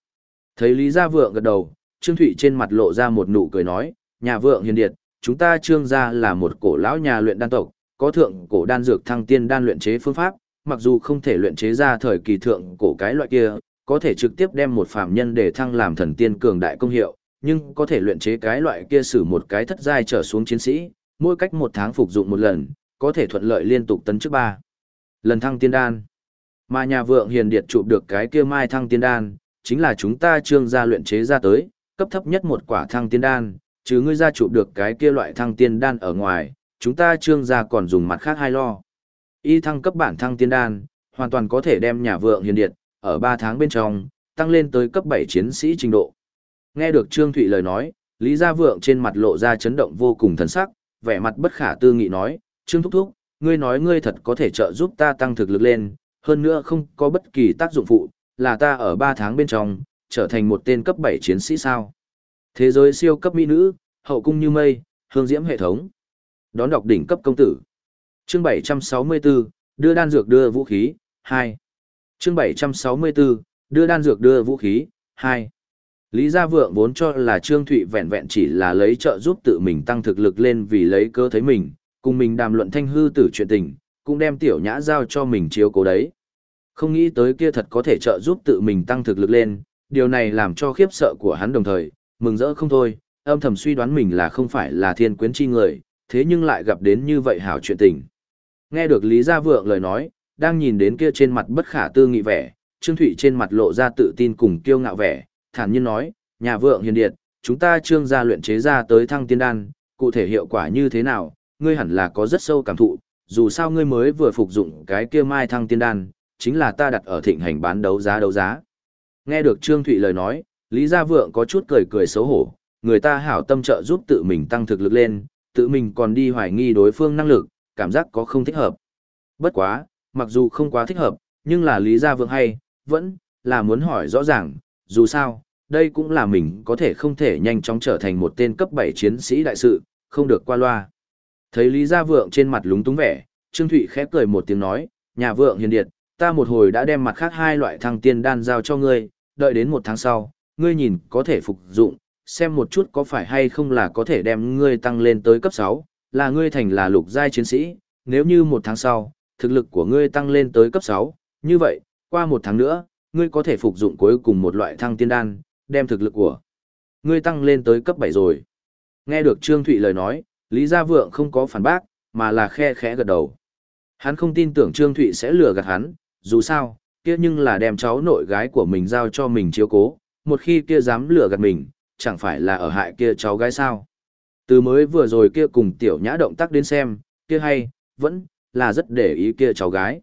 Thấy Lý Gia Vượng gật đầu, Trương Thụy trên mặt lộ ra một nụ cười nói, nhà vượng hiền điệt, chúng ta trương gia là một cổ lão nhà luyện đan tộc, có thượng cổ đan dược thăng tiên đan luyện chế phương pháp, mặc dù không thể luyện chế ra thời kỳ thượng cổ cái loại kia, có thể trực tiếp đem một phàm nhân để thăng làm thần tiên cường đại công hiệu, nhưng có thể luyện chế cái loại kia sử một cái thất giai trở xuống chiến sĩ, mỗi cách một tháng phục dụng một lần, có thể thuận lợi liên tục tấn chức ba lần thăng tiên đan. Mà nhà vượng hiền điệt chụp được cái kia mai thăng tiên đan, chính là chúng ta trương gia luyện chế ra tới, cấp thấp nhất một quả thăng tiên đan, chứ ngươi ra chụp được cái kia loại thăng tiên đan ở ngoài, chúng ta trương gia còn dùng mặt khác hai lo. Y thăng cấp bản thăng tiên đan, hoàn toàn có thể đem nhà vượng hiền điệt, ở 3 tháng bên trong, tăng lên tới cấp 7 chiến sĩ trình độ. Nghe được Trương Thụy lời nói, Lý Gia Vượng trên mặt lộ ra chấn động vô cùng thần sắc, vẻ mặt bất khả tư nghị nói, Trương Thúc Thúc, ngươi nói ngươi thật có thể trợ giúp ta tăng thực lực lên, hơn nữa không có bất kỳ tác dụng phụ, là ta ở 3 tháng bên trong, trở thành một tên cấp 7 chiến sĩ sao. Thế giới siêu cấp mỹ nữ, hậu cung như mây, hương diễm hệ thống. Đón đọc đỉnh cấp công tử. Chương 764, đưa đan dược đưa vũ khí, 2. Chương 764, đưa đan dược đưa vũ khí, 2. Lý Gia Vượng vốn cho là Trương Thụy vẹn vẹn chỉ là lấy trợ giúp tự mình tăng thực lực lên vì lấy cơ thấy mình, cùng mình đàm luận thanh hư tử chuyện tình, cũng đem tiểu nhã giao cho mình chiếu cố đấy. Không nghĩ tới kia thật có thể trợ giúp tự mình tăng thực lực lên, điều này làm cho khiếp sợ của hắn đồng thời, mừng rỡ không thôi, âm thầm suy đoán mình là không phải là thiên quyến chi người, thế nhưng lại gặp đến như vậy hảo chuyện tình. Nghe được Lý Gia Vượng lời nói, đang nhìn đến kia trên mặt bất khả tư nghị vẻ, Trương Thụy trên mặt lộ ra tự tin cùng kiêu ngạo vẻ, thản nhiên nói, nhà vượng hiền điệt, chúng ta trương gia luyện chế ra tới thăng tiên đan, cụ thể hiệu quả như thế nào, ngươi hẳn là có rất sâu cảm thụ, dù sao ngươi mới vừa phục dụng cái kia mai thăng tiên đan, chính là ta đặt ở thịnh hành bán đấu giá đấu giá. Nghe được Trương Thụy lời nói, Lý Gia Vượng có chút cười cười xấu hổ, người ta hảo tâm trợ giúp tự mình tăng thực lực lên, tự mình còn đi hoài nghi đối phương năng lực, cảm giác có không thích hợp. Bất quá, mặc dù không quá thích hợp, nhưng là Lý Gia Vượng hay, vẫn là muốn hỏi rõ ràng, dù sao, đây cũng là mình có thể không thể nhanh chóng trở thành một tên cấp 7 chiến sĩ đại sự, không được qua loa. Thấy Lý Gia Vượng trên mặt lúng túng vẻ, Trương Thụy khép cười một tiếng nói, nhà Vượng hiền điệt, ta một hồi đã đem mặt khác hai loại thăng tiên đan giao cho ngươi, đợi đến một tháng sau, ngươi nhìn có thể phục dụng, xem một chút có phải hay không là có thể đem ngươi tăng lên tới cấp 6, là ngươi thành là lục giai chiến sĩ, nếu như một tháng sau, thực lực của ngươi tăng lên tới cấp 6, như vậy, qua một tháng nữa, ngươi có thể phục dụng cuối cùng một loại thăng tiên đan, đem thực lực của ngươi tăng lên tới cấp 7 rồi. Nghe được Trương Thụy lời nói, Lý Gia Vượng không có phản bác, mà là khe khẽ gật đầu. Hắn không tin tưởng Trương Thụy sẽ lừa gạt hắn, dù sao, kia nhưng là đem cháu nội gái của mình giao cho mình chiếu cố, một khi kia dám lừa gạt mình, chẳng phải là ở hại kia cháu gái sao. Từ mới vừa rồi kia cùng tiểu nhã động tác đến xem, kia hay, vẫn là rất để ý kia cháu gái.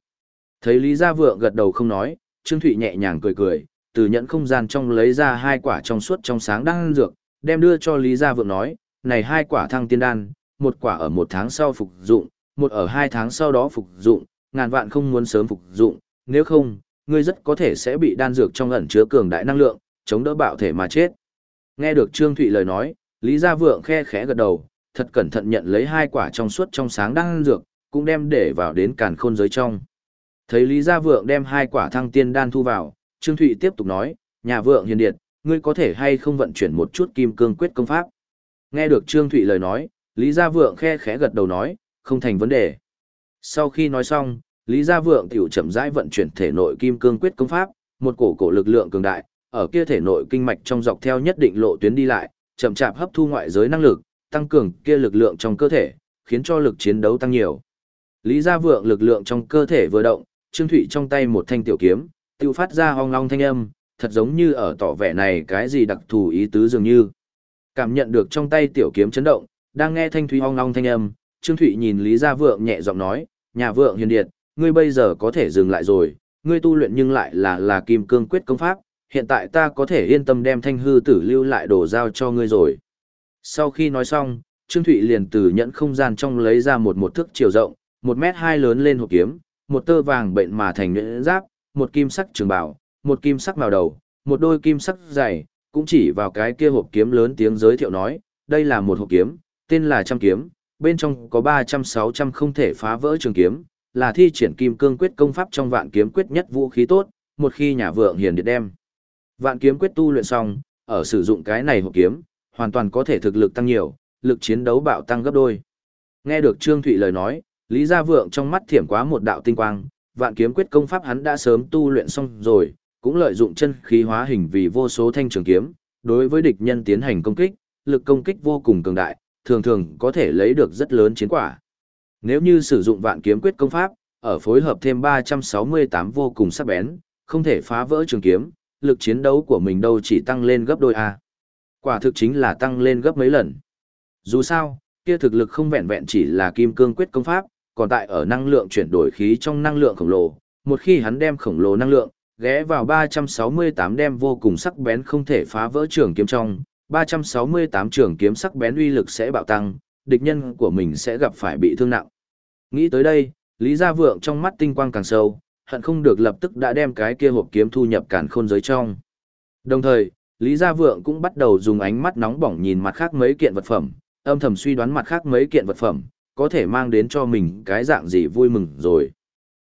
Thấy Lý Gia Vượng gật đầu không nói, Trương Thụy nhẹ nhàng cười cười, từ nhẫn không gian trong lấy ra hai quả trong suốt trong sáng đang dược, đem đưa cho Lý Gia Vượng nói, này hai quả thăng tiên đan, một quả ở một tháng sau phục dụng, một ở hai tháng sau đó phục dụng, ngàn vạn không muốn sớm phục dụng, nếu không, ngươi rất có thể sẽ bị đan dược trong ẩn chứa cường đại năng lượng, chống đỡ bạo thể mà chết. Nghe được Trương Thụy lời nói, Lý Gia Vượng khe khẽ gật đầu, thật cẩn thận nhận lấy hai quả trong suốt trong sáng đan dược, cũng đem để vào đến càn khôn giới trong. Thấy Lý Gia Vượng đem hai quả thăng tiên đan thu vào, Trương Thụy tiếp tục nói, nhà Vượng hiền điệt, ngươi có thể hay không vận chuyển một chút kim cương quyết công pháp. Nghe được Trương Thụy lời nói, Lý Gia Vượng khe khẽ gật đầu nói, không thành vấn đề. Sau khi nói xong, Lý Gia Vượng tiểu chậm rãi vận chuyển thể nội kim cương quyết công pháp, một cổ cổ lực lượng cường đại, ở kia thể nội kinh mạch trong dọc theo nhất định lộ tuyến đi lại, chậm chạp hấp thu ngoại giới năng lực, tăng cường kia lực lượng trong cơ thể, khiến cho lực chiến đấu tăng nhiều. Lý Gia Vượng lực lượng trong cơ thể vừa động, Trương Thụy trong tay một thanh tiểu kiếm, tiêu phát ra hoang long thanh âm, thật giống như ở tỏ vẻ này cái gì đặc thù ý tứ dường như. Cảm nhận được trong tay tiểu kiếm chấn động, đang nghe thanh thúy hoang long thanh âm, Trương Thụy nhìn Lý Gia Vượng nhẹ giọng nói, nhà vượng hiền điệt, ngươi bây giờ có thể dừng lại rồi, ngươi tu luyện nhưng lại là là kim cương quyết công pháp, hiện tại ta có thể yên tâm đem thanh hư tử lưu lại đồ giao cho ngươi rồi. Sau khi nói xong, Trương Thụy liền từ nhẫn không gian trong lấy ra một một thước chiều rộng, một mét hai lớn lên hộp kiếm, một tơ vàng bệnh mà thành nhuyễn giáp, một kim sắc trường bảo, một kim sắc màu đầu, một đôi kim sắc dày, cũng chỉ vào cái kia hộp kiếm lớn tiếng giới thiệu nói, đây là một hộp kiếm, tên là trăm kiếm, bên trong có ba trăm sáu trăm không thể phá vỡ trường kiếm, là thi triển kim cương quyết công pháp trong vạn kiếm quyết nhất vũ khí tốt, một khi nhà vượng hiền điện đem. Vạn kiếm quyết tu luyện xong, ở sử dụng cái này hộp kiếm, hoàn toàn có thể thực lực tăng nhiều, lực chiến đấu bạo tăng gấp đôi. Nghe được Trương Thụy lời nói, Lý Gia Vượng trong mắt thiểm quá một đạo tinh quang, vạn kiếm quyết công pháp hắn đã sớm tu luyện xong rồi, cũng lợi dụng chân khí hóa hình vì vô số thanh trường kiếm, đối với địch nhân tiến hành công kích, lực công kích vô cùng cường đại, thường thường có thể lấy được rất lớn chiến quả. Nếu như sử dụng vạn kiếm quyết công pháp, ở phối hợp thêm 368 vô cùng sắc bén, không thể phá vỡ trường kiếm, lực chiến đấu của mình đâu chỉ tăng lên gấp đôi A. Quả thực chính là tăng lên gấp mấy lần. Dù sao, kia thực lực không vẹn vẹn chỉ là kim cương quyết công pháp, còn tại ở năng lượng chuyển đổi khí trong năng lượng khổng lồ. Một khi hắn đem khổng lồ năng lượng, ghé vào 368 đem vô cùng sắc bén không thể phá vỡ trường kiếm trong, 368 trường kiếm sắc bén uy lực sẽ bạo tăng, địch nhân của mình sẽ gặp phải bị thương nặng. Nghĩ tới đây, Lý Gia Vượng trong mắt tinh quang càng sâu, hận không được lập tức đã đem cái kia hộp kiếm thu nhập cản khôn giới trong. Đồng thời, Lý Gia Vượng cũng bắt đầu dùng ánh mắt nóng bỏng nhìn mặt khác mấy kiện vật phẩm, âm thầm suy đoán mặt khác mấy kiện vật phẩm, có thể mang đến cho mình cái dạng gì vui mừng rồi.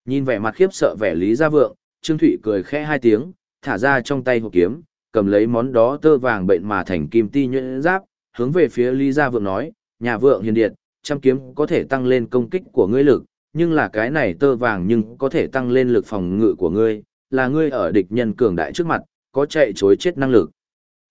Nhìn vẻ mặt khiếp sợ vẻ Lý Gia Vượng, Trương Thụy cười khẽ hai tiếng, thả ra trong tay hộp kiếm, cầm lấy món đó tơ vàng bệnh mà thành kim ti nhuyễn giáp, hướng về phía Lý Gia Vượng nói, nhà vượng hiền điện, trăm kiếm có thể tăng lên công kích của ngươi lực, nhưng là cái này tơ vàng nhưng có thể tăng lên lực phòng ngự của ngươi, là ngươi ở địch nhân cường đại trước mặt, có chạy chối chết năng lực.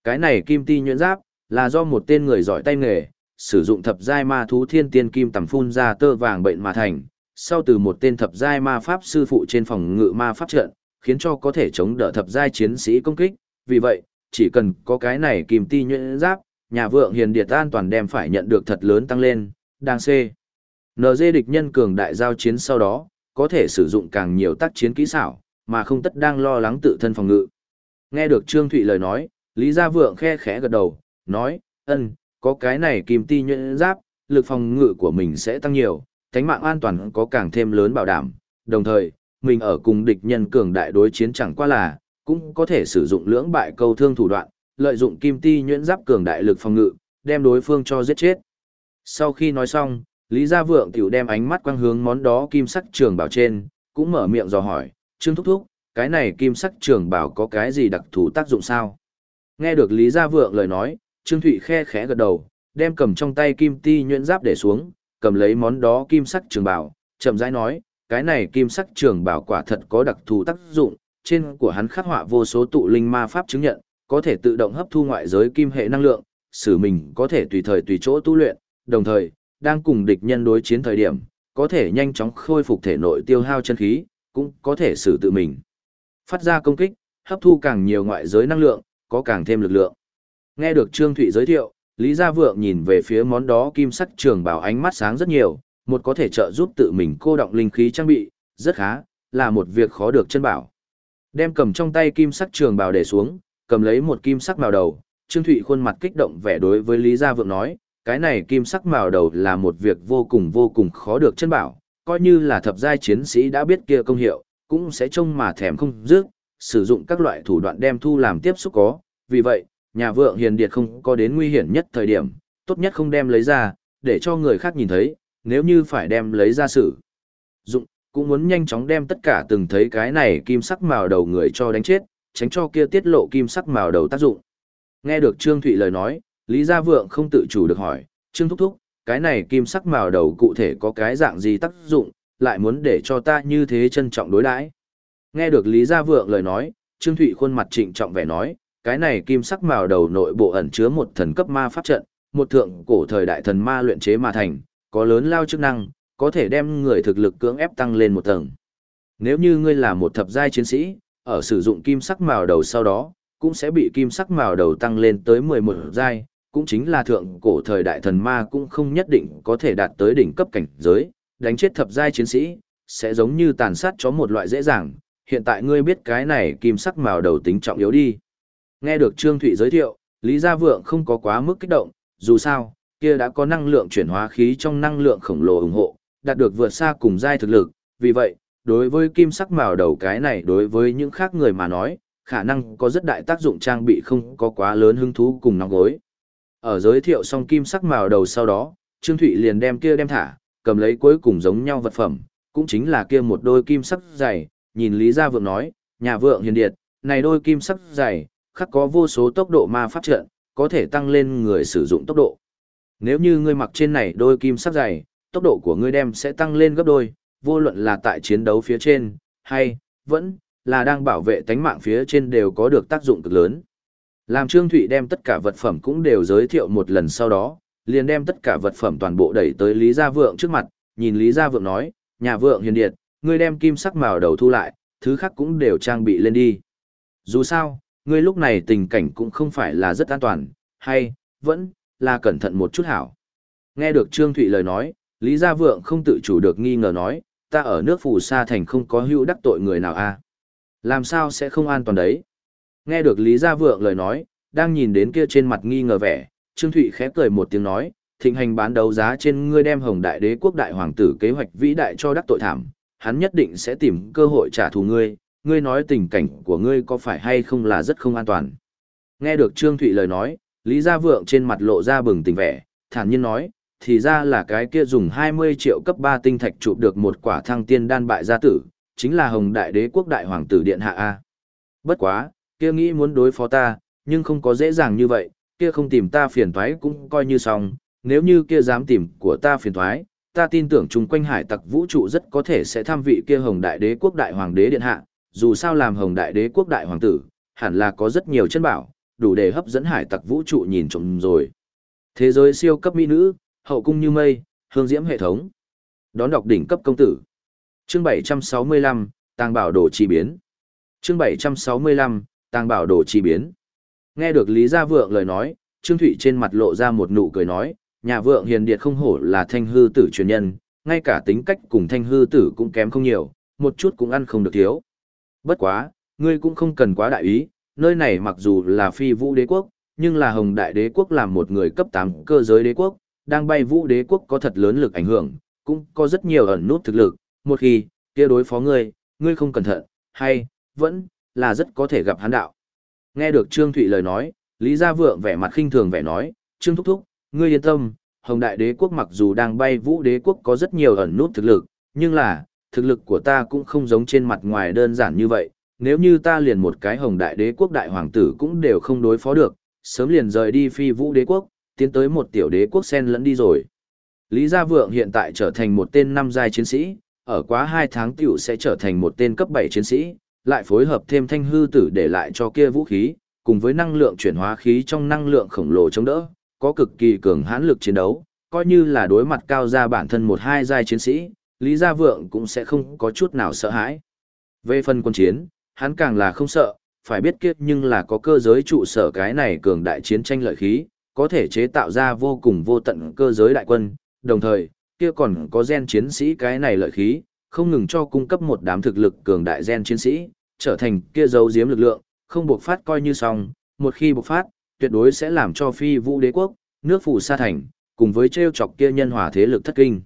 Cái này kim ti nhuyễn giáp, là do một tên người giỏi tay nghề, sử dụng thập giai ma thú thiên tiên kim tầm phun ra tơ vàng bệnh mà thành, sau từ một tên thập giai ma pháp sư phụ trên phòng ngự ma pháp trận, khiến cho có thể chống đỡ thập giai chiến sĩ công kích, vì vậy, chỉ cần có cái này kim ti nhuyễn giáp, nhà vượng hiền điệt an toàn đem phải nhận được thật lớn tăng lên, đang C. NG địch nhân cường đại giao chiến sau đó, có thể sử dụng càng nhiều tác chiến kỹ xảo, mà không tất đang lo lắng tự thân phòng ngự. Nghe được Trương Thụy lời nói, Lý Gia Vượng khe khẽ gật đầu, nói, ân, có cái này kim ti nhuyễn giáp, lực phòng ngự của mình sẽ tăng nhiều, thánh mạng an toàn có càng thêm lớn bảo đảm, đồng thời, mình ở cùng địch nhân cường đại đối chiến chẳng qua là, cũng có thể sử dụng lưỡng bại câu thương thủ đoạn, lợi dụng kim ti nhuyễn giáp cường đại lực phòng ngự, đem đối phương cho giết chết. Sau khi nói xong, Lý Gia Vượng tiểu đem ánh mắt quang hướng món đó kim sắc trường bảo trên, cũng mở miệng dò hỏi, Trương Thúc Thúc, cái này kim sắc trường bảo có cái gì đặc thù tác dụng sao? Nghe được Lý Gia Vượng lời nói, Trương Thụy khe khẽ gật đầu, đem cầm trong tay kim ti nhuyễn giáp để xuống, cầm lấy món đó kim sắc trường bảo, chậm rãi nói, cái này kim sắc trường bảo quả thật có đặc thù tác dụng, trên của hắn khắc họa vô số tụ linh ma pháp chứng nhận, có thể tự động hấp thu ngoại giới kim hệ năng lượng, sử mình có thể tùy thời tùy chỗ tu luyện, đồng thời, đang cùng địch nhân đối chiến thời điểm, có thể nhanh chóng khôi phục thể nội tiêu hao chân khí, cũng có thể sử tự mình. Phát ra công kích, hấp thu càng nhiều ngoại giới năng lượng, có càng thêm lực lượng. Nghe được Trương Thụy giới thiệu, Lý Gia Vượng nhìn về phía món đó kim sắc trường bảo ánh mắt sáng rất nhiều, một có thể trợ giúp tự mình cô động linh khí trang bị, rất khá, là một việc khó được chân bảo. Đem cầm trong tay kim sắc trường Bảo để xuống, cầm lấy một kim sắc màu đầu, Trương Thụy khuôn mặt kích động vẻ đối với Lý Gia Vượng nói, cái này kim sắc màu đầu là một việc vô cùng vô cùng khó được chân bảo, coi như là thập giai chiến sĩ đã biết kia công hiệu, cũng sẽ trông mà thèm không dứt, sử dụng các loại thủ đoạn đem thu làm tiếp xúc có, vì vậy, nhà vượng hiền điệt không có đến nguy hiểm nhất thời điểm, tốt nhất không đem lấy ra, để cho người khác nhìn thấy, nếu như phải đem lấy ra xử dụng, cũng muốn nhanh chóng đem tất cả từng thấy cái này kim sắc màu đầu người cho đánh chết, tránh cho kia tiết lộ kim sắc màu đầu tác dụng. Nghe được Trương Thụy lời nói, Lý Gia Vượng không tự chủ được hỏi, Trương Thúc Thúc, cái này kim sắc màu đầu cụ thể có cái dạng gì tác dụng, lại muốn để cho ta như thế trân trọng đối đãi. Nghe được Lý Gia Vượng lời nói, Trương Thụy khuôn mặt trịnh trọng vẻ nói, cái này kim sắc màu đầu nội bộ ẩn chứa một thần cấp ma pháp trận, một thượng cổ thời đại thần ma luyện chế mà thành, có lớn lao chức năng, có thể đem người thực lực cưỡng ép tăng lên một tầng. Nếu như ngươi là một thập giai chiến sĩ, ở sử dụng kim sắc màu đầu sau đó, cũng sẽ bị kim sắc màu đầu tăng lên tới 11 giai, cũng chính là thượng cổ thời đại thần ma cũng không nhất định có thể đạt tới đỉnh cấp cảnh giới, đánh chết thập giai chiến sĩ, sẽ giống như tàn sát chó một loại dễ dàng, hiện tại ngươi biết cái này kim sắc màu đầu tính trọng yếu đi. Nghe được Trương Thụy giới thiệu, Lý Gia Vượng không có quá mức kích động, dù sao, kia đã có năng lượng chuyển hóa khí trong năng lượng khổng lồ ủng hộ, đạt được vượt xa cùng giai thực lực, vì vậy, đối với kim sắc màu đầu cái này đối với những khác người mà nói, khả năng có rất đại tác dụng trang bị không có quá lớn hứng thú cùng nóng gối. Ở giới thiệu xong kim sắc màu đầu sau đó, Trương Thụy liền đem kia đem thả, cầm lấy cuối cùng giống nhau vật phẩm, cũng chính là kia một đôi kim sắc dày, nhìn Lý Gia Vượng nói, nhà vượng hiền điệt, này đôi kim sắc dày, khắc có vô số tốc độ ma pháp trận, có thể tăng lên người sử dụng tốc độ. Nếu như ngươi mặc trên này đôi kim sắc dày, tốc độ của ngươi đem sẽ tăng lên gấp đôi, vô luận là tại chiến đấu phía trên, hay, vẫn, là đang bảo vệ tánh mạng phía trên đều có được tác dụng cực lớn. Làm Trương Thụy đem tất cả vật phẩm cũng đều giới thiệu một lần sau đó, liền đem tất cả vật phẩm toàn bộ đẩy tới Lý Gia Vượng trước mặt, nhìn Lý Gia Vượng nói, nhà Vượng hiền điệt, ngươi đem kim sắc màu đầu thu lại, thứ khác cũng đều trang bị lên đi. Dù sao, ngươi lúc này tình cảnh cũng không phải là rất an toàn, hay, vẫn, là cẩn thận một chút hảo. Nghe được Trương Thụy lời nói, Lý Gia Vượng không tự chủ được nghi ngờ nói, ta ở nước phù sa thành không có hữu đắc tội người nào a à? Làm sao sẽ không an toàn đấy? Nghe được Lý Gia Vượng lời nói, đang nhìn đến kia trên mặt nghi ngờ vẻ, Trương Thụy khẽ cười một tiếng nói, thịnh hành bán đấu giá trên ngươi đem hồng đại đế quốc đại hoàng tử kế hoạch vĩ đại cho đắc tội thảm, hắn nhất định sẽ tìm cơ hội trả thù ngươi, ngươi nói tình cảnh của ngươi có phải hay không là rất không an toàn. Nghe được Trương Thụy lời nói, Lý Gia Vượng trên mặt lộ ra bừng tỉnh vẻ, thản nhiên nói, thì ra là cái kia dùng 20 triệu cấp 3 tinh thạch chụp được một quả thăng tiên đan bại gia tử, chính là Hồng Đại Đế quốc đại hoàng tử điện hạ a. Bất quá, kia nghĩ muốn đối phó ta, nhưng không có dễ dàng như vậy, kia không tìm ta phiền toái cũng coi như xong, nếu như kia dám tìm của ta phiền toái, ta tin tưởng chung quanh hải tặc vũ trụ rất có thể sẽ tham vị kia Hồng Đại Đế quốc đại hoàng đế điện hạ, dù sao làm Hồng Đại Đế quốc đại hoàng tử, hẳn là có rất nhiều chân bảo, đủ để hấp dẫn hải tặc vũ trụ nhìn trộm rồi. Thế giới siêu cấp mỹ nữ, hậu cung như mây, hương diễm hệ thống. Đón đọc đỉnh cấp công tử. Chương 765, tàng bảo đồ chi biến. Chương 765, tàng bảo đồ chi biến. Nghe được Lý Gia Vượng lời nói, Trương Thụy trên mặt lộ ra một nụ cười nói, nhà vượng hiền điệt không hổ là thanh hư tử truyền nhân, ngay cả tính cách cùng thanh hư tử cũng kém không nhiều, một chút cũng ăn không được thiếu. Bất quá, ngươi cũng không cần quá đại ý, nơi này mặc dù là phi vũ đế quốc, nhưng là hồng đại đế quốc làm một người cấp 8 cơ giới đế quốc, đang bay vũ đế quốc có thật lớn lực ảnh hưởng, cũng có rất nhiều ẩn nút thực lực, một khi, kia đối phó ngươi, ngươi không cẩn thận, hay, vẫn, là rất có thể gặp hắn đạo. Nghe được Trương Thụy lời nói, Lý Gia Vượng vẻ mặt khinh thường vẻ nói, Trương Thúc Thúc, ngươi yên tâm, Hồng Đại Đế Quốc mặc dù đang bay vũ đế quốc có rất nhiều ẩn nút thực lực, nhưng là, thực lực của ta cũng không giống trên mặt ngoài đơn giản như vậy, nếu như ta liền một cái Hồng Đại Đế Quốc đại hoàng tử cũng đều không đối phó được, sớm liền rời đi phi vũ đế quốc, tiến tới một tiểu đế quốc sen lẫn đi rồi. Lý Gia Vượng hiện tại trở thành một tên năm giai chiến sĩ, ở quá 2 tháng tiểu sẽ trở thành một tên cấp 7 chiến sĩ, lại phối hợp thêm thanh hư tử để lại cho kia vũ khí, cùng với năng lượng chuyển hóa khí trong năng lượng khổng lồ chống đỡ, có cực kỳ cường hãn lực chiến đấu, coi như là đối mặt cao gia bản thân một hai giai chiến sĩ, Lý Gia Vượng cũng sẽ không có chút nào sợ hãi. Về phần quân chiến, hắn càng là không sợ, phải biết kiếp nhưng là có cơ giới trụ sở cái này cường đại chiến tranh lợi khí, có thể chế tạo ra vô cùng vô tận cơ giới đại quân, đồng thời, kia còn có gen chiến sĩ cái này lợi khí, không ngừng cho cung cấp một đám thực lực cường đại gen chiến sĩ, trở thành kia dấu giếm lực lượng, không buộc phát coi như xong, một khi buộc phát, tuyệt đối sẽ làm cho phi vũ đế quốc, nước phủ sa thành, cùng với treo chọc kia nhân hòa thế lực thất kinh.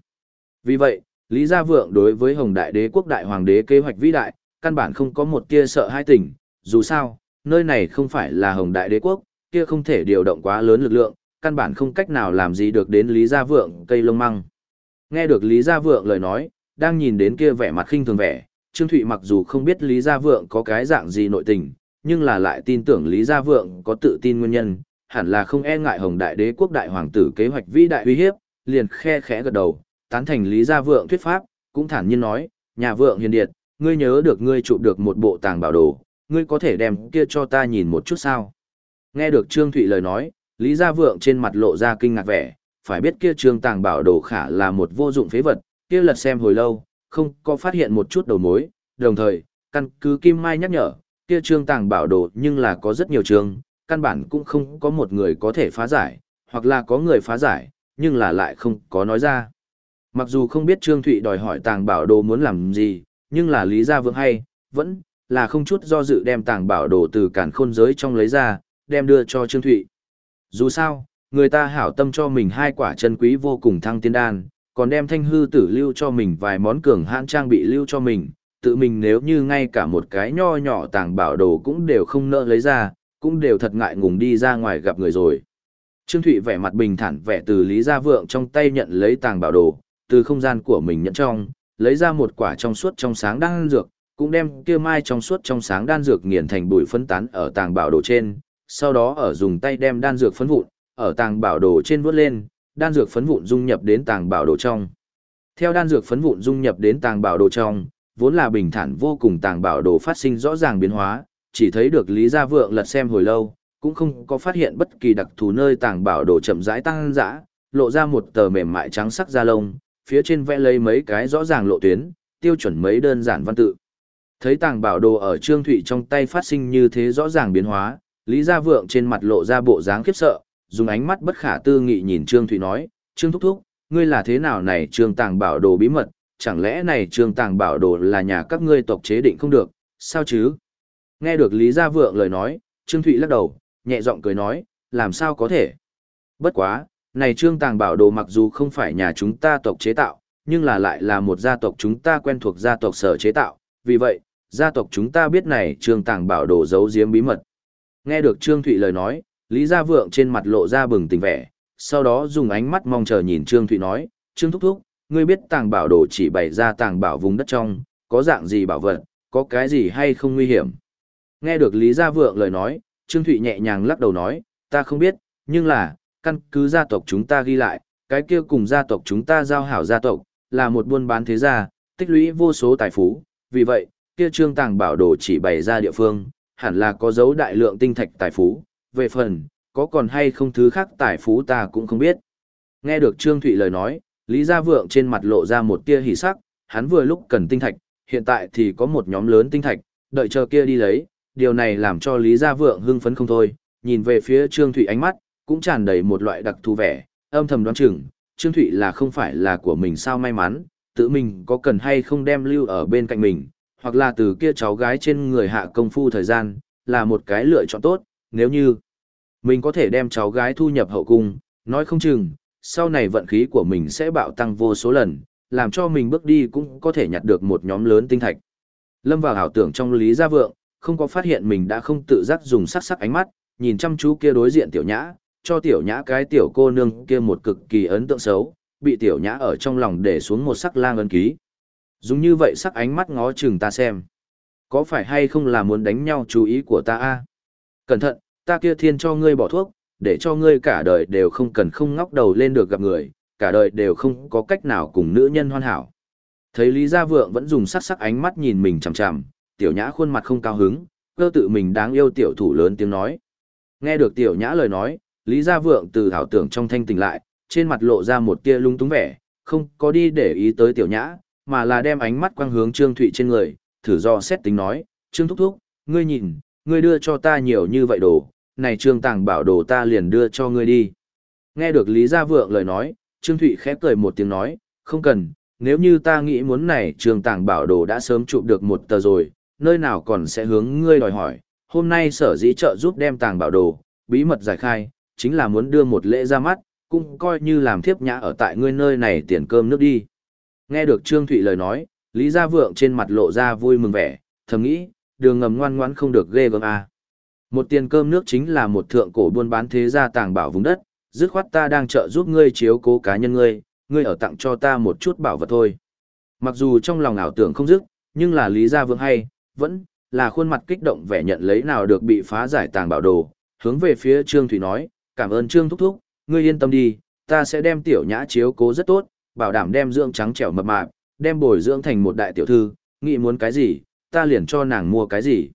Vì vậy, Lý Gia Vượng đối với Hồng Đại Đế quốc đại hoàng đế kế hoạch vĩ đại, căn bản không có một tia sợ hai tình, dù sao, nơi này không phải là Hồng Đại Đế quốc, kia không thể điều động quá lớn lực lượng, căn bản không cách nào làm gì được đến Lý Gia Vượng cây lông măng. Nghe được Lý Gia Vượng lời nói, đang nhìn đến kia vẻ mặt khinh thường vẻ, Trương Thụy mặc dù không biết Lý Gia Vượng có cái dạng gì nội tình, nhưng là lại tin tưởng Lý Gia Vượng có tự tin nguyên nhân, hẳn là không e ngại Hồng Đại Đế quốc đại hoàng tử kế hoạch vĩ đại uy hiếp, liền khe khẽ gật đầu, tán thành Lý Gia Vượng thuyết pháp, cũng thản nhiên nói, nhà Vượng hiền điệt, ngươi nhớ được ngươi chụp được một bộ tàng bảo đồ, ngươi có thể đem kia cho ta nhìn một chút sao? Nghe được Trương Thụy lời nói, Lý Gia Vượng trên mặt lộ ra kinh ngạc vẻ, phải biết kia Trương Tàng Bảo Đồ khả là một vô dụng phế vật, kia lật xem hồi lâu, không có phát hiện một chút đầu mối, đồng thời, căn cứ Kim Mai nhắc nhở, kia Trương Tàng Bảo Đồ nhưng là có rất nhiều trường, căn bản cũng không có một người có thể phá giải, hoặc là có người phá giải, nhưng là lại không có nói ra. Mặc dù không biết Trương Thụy đòi hỏi tàng bảo đồ muốn làm gì, nhưng là lý gia vượng hay, vẫn là không chút do dự đem tàng bảo đồ từ cản khôn giới trong lấy ra, đem đưa cho Trương Thụy. Dù sao, người ta hảo tâm cho mình hai quả chân quý vô cùng thăng tiên đan, còn đem thanh hư tử lưu cho mình vài món cường hãn trang bị lưu cho mình, tự mình nếu như ngay cả một cái nho nhỏ tàng bảo đồ cũng đều không nỡ lấy ra, cũng đều thật ngại ngùng đi ra ngoài gặp người rồi. Trương Thụy vẻ mặt bình thản vẻ từ Lý Gia Vượng trong tay nhận lấy tàng bảo đồ, từ không gian của mình nhận trong, lấy ra một quả trong suốt trong sáng đan dược, cũng đem kia mai trong suốt trong sáng đan dược nghiền thành bụi phân tán ở tàng bảo đồ trên, sau đó ở dùng tay đem đan dược phấn vụn, ở tàng bảo đồ trên vuốt lên, đan dược phấn vụn dung nhập đến tàng bảo đồ trong. Theo đan dược phấn vụn dung nhập đến tàng bảo đồ trong, vốn là bình thản vô cùng tàng bảo đồ phát sinh rõ ràng biến hóa, chỉ thấy được Lý Gia Vượng lật xem hồi lâu, cũng không có phát hiện bất kỳ đặc thù nơi tàng bảo đồ chậm rãi tăng dã, lộ ra một tờ mềm mại trắng sắc da lông, phía trên vẽ lấy mấy cái rõ ràng lộ tuyến, tiêu chuẩn mấy đơn giản văn tự. Thấy tàng bảo đồ ở Trương Thụy trong tay phát sinh như thế rõ ràng biến hóa, Lý Gia Vượng trên mặt lộ ra bộ dáng khiếp sợ, dùng ánh mắt bất khả tư nghị nhìn Trương Thụy nói, Trương Thúc Thúc, ngươi là thế nào này Trương Tàng bảo đồ bí mật, chẳng lẽ này Trương Tàng bảo đồ là nhà các ngươi tộc chế định không được, sao chứ? Nghe được Lý Gia Vượng lời nói, Trương Thụy lắc đầu, nhẹ giọng cười nói, làm sao có thể? Bất quá, này Trương Tàng bảo đồ mặc dù không phải nhà chúng ta tộc chế tạo, nhưng là lại là một gia tộc chúng ta quen thuộc gia tộc sở chế tạo, vì vậy, gia tộc chúng ta biết này Trương Tàng bảo đồ giấu giếm bí mật. Nghe được Trương Thụy lời nói, Lý Gia Vượng trên mặt lộ ra bừng tỉnh vẻ, sau đó dùng ánh mắt mong chờ nhìn Trương Thụy nói, Trương Thúc Thúc, ngươi biết tàng bảo đồ chỉ bày ra tàng bảo vùng đất trong, có dạng gì bảo vật, có cái gì hay không nguy hiểm. Nghe được Lý Gia Vượng lời nói, Trương Thụy nhẹ nhàng lắc đầu nói, ta không biết, nhưng là, căn cứ gia tộc chúng ta ghi lại, cái kia cùng gia tộc chúng ta giao hảo gia tộc, là một buôn bán thế gia, tích lũy vô số tài phú, vì vậy, kia trương tàng bảo đồ chỉ bày ra địa phương, hẳn là có dấu đại lượng tinh thạch tài phú, về phần, có còn hay không thứ khác tài phú ta cũng không biết. Nghe được Trương Thụy lời nói, Lý Gia Vượng trên mặt lộ ra một tia hỉ sắc, hắn vừa lúc cần tinh thạch, hiện tại thì có một nhóm lớn tinh thạch, đợi chờ kia đi lấy, điều này làm cho Lý Gia Vượng hưng phấn không thôi, nhìn về phía Trương Thụy ánh mắt, cũng tràn đầy một loại đặc thù vẻ, âm thầm đoán chừng, Trương Thụy là không phải là của mình sao may mắn, tự mình có cần hay không đem lưu ở bên cạnh mình, hoặc là từ kia cháu gái trên người hạ công phu thời gian, là một cái lựa chọn tốt, nếu như mình có thể đem cháu gái thu nhập hậu cung, nói không chừng, sau này vận khí của mình sẽ bạo tăng vô số lần, làm cho mình bước đi cũng có thể nhặt được một nhóm lớn tinh thạch. Lâm vào ảo tưởng trong Lý Gia Vượng, không có phát hiện mình đã không tự giác dùng sắc sắc ánh mắt, nhìn chăm chú kia đối diện tiểu nhã, cho tiểu nhã cái tiểu cô nương kia một cực kỳ ấn tượng xấu, bị tiểu nhã ở trong lòng để xuống một sắc lang ấn ký. Dùng như vậy sắc ánh mắt ngó chừng ta xem. Có phải hay không là muốn đánh nhau chú ý của ta a? Cẩn thận, ta kia thiên cho ngươi bỏ thuốc, để cho ngươi cả đời đều không cần không ngóc đầu lên được gặp người, cả đời đều không có cách nào cùng nữ nhân hoàn hảo. Thấy Lý Gia Vượng vẫn dùng sắc sắc ánh mắt nhìn mình chằm chằm, tiểu nhã khuôn mặt không cao hứng, cơ tự mình đáng yêu tiểu thủ lớn tiếng nói. Nghe được tiểu nhã lời nói, Lý Gia Vượng từ thảo tưởng trong thanh tỉnh lại, trên mặt lộ ra một tia lung túng vẻ, không có đi để ý tới tiểu nhã, mà là đem ánh mắt quang hướng Trương Thụy trên người, thử do xét tính nói, Trương Thúc Thúc, ngươi nhìn, ngươi đưa cho ta nhiều như vậy đồ, này Trương Tàng bảo đồ ta liền đưa cho ngươi đi. Nghe được Lý Gia Vượng lời nói, Trương Thụy khép cười một tiếng nói, không cần, nếu như ta nghĩ muốn này Trương Tàng bảo đồ đã sớm chụp được một tờ rồi, nơi nào còn sẽ hướng ngươi đòi hỏi, hôm nay sở dĩ trợ giúp đem Tàng bảo đồ, bí mật giải khai, chính là muốn đưa một lễ ra mắt, cũng coi như làm thiếp nhã ở tại ngươi nơi này tiền cơm nước đi. Nghe được Trương Thụy lời nói, Lý Gia Vượng trên mặt lộ ra vui mừng vẻ, thầm nghĩ, đường ngầm ngoan ngoãn không được ghê gớm à. Một tiền cơm nước chính là một thượng cổ buôn bán thế gia tàng bảo vùng đất, dứt khoát ta đang trợ giúp ngươi chiếu cố cá nhân ngươi, ngươi ở tặng cho ta một chút bảo vật thôi. Mặc dù trong lòng ảo tưởng không dứt, nhưng là Lý Gia Vượng hay, vẫn là khuôn mặt kích động vẻ nhận lấy nào được bị phá giải tàng bảo đồ, hướng về phía Trương Thủy nói, cảm ơn Trương Thúc Thúc, ngươi yên tâm đi, ta sẽ đem tiểu nhã chiếu cố rất tốt, bảo đảm đem dưỡng trắng trẻo mập mạp, đem bồi dưỡng thành một đại tiểu thư, nghĩ muốn cái gì, ta liền cho nàng mua cái gì.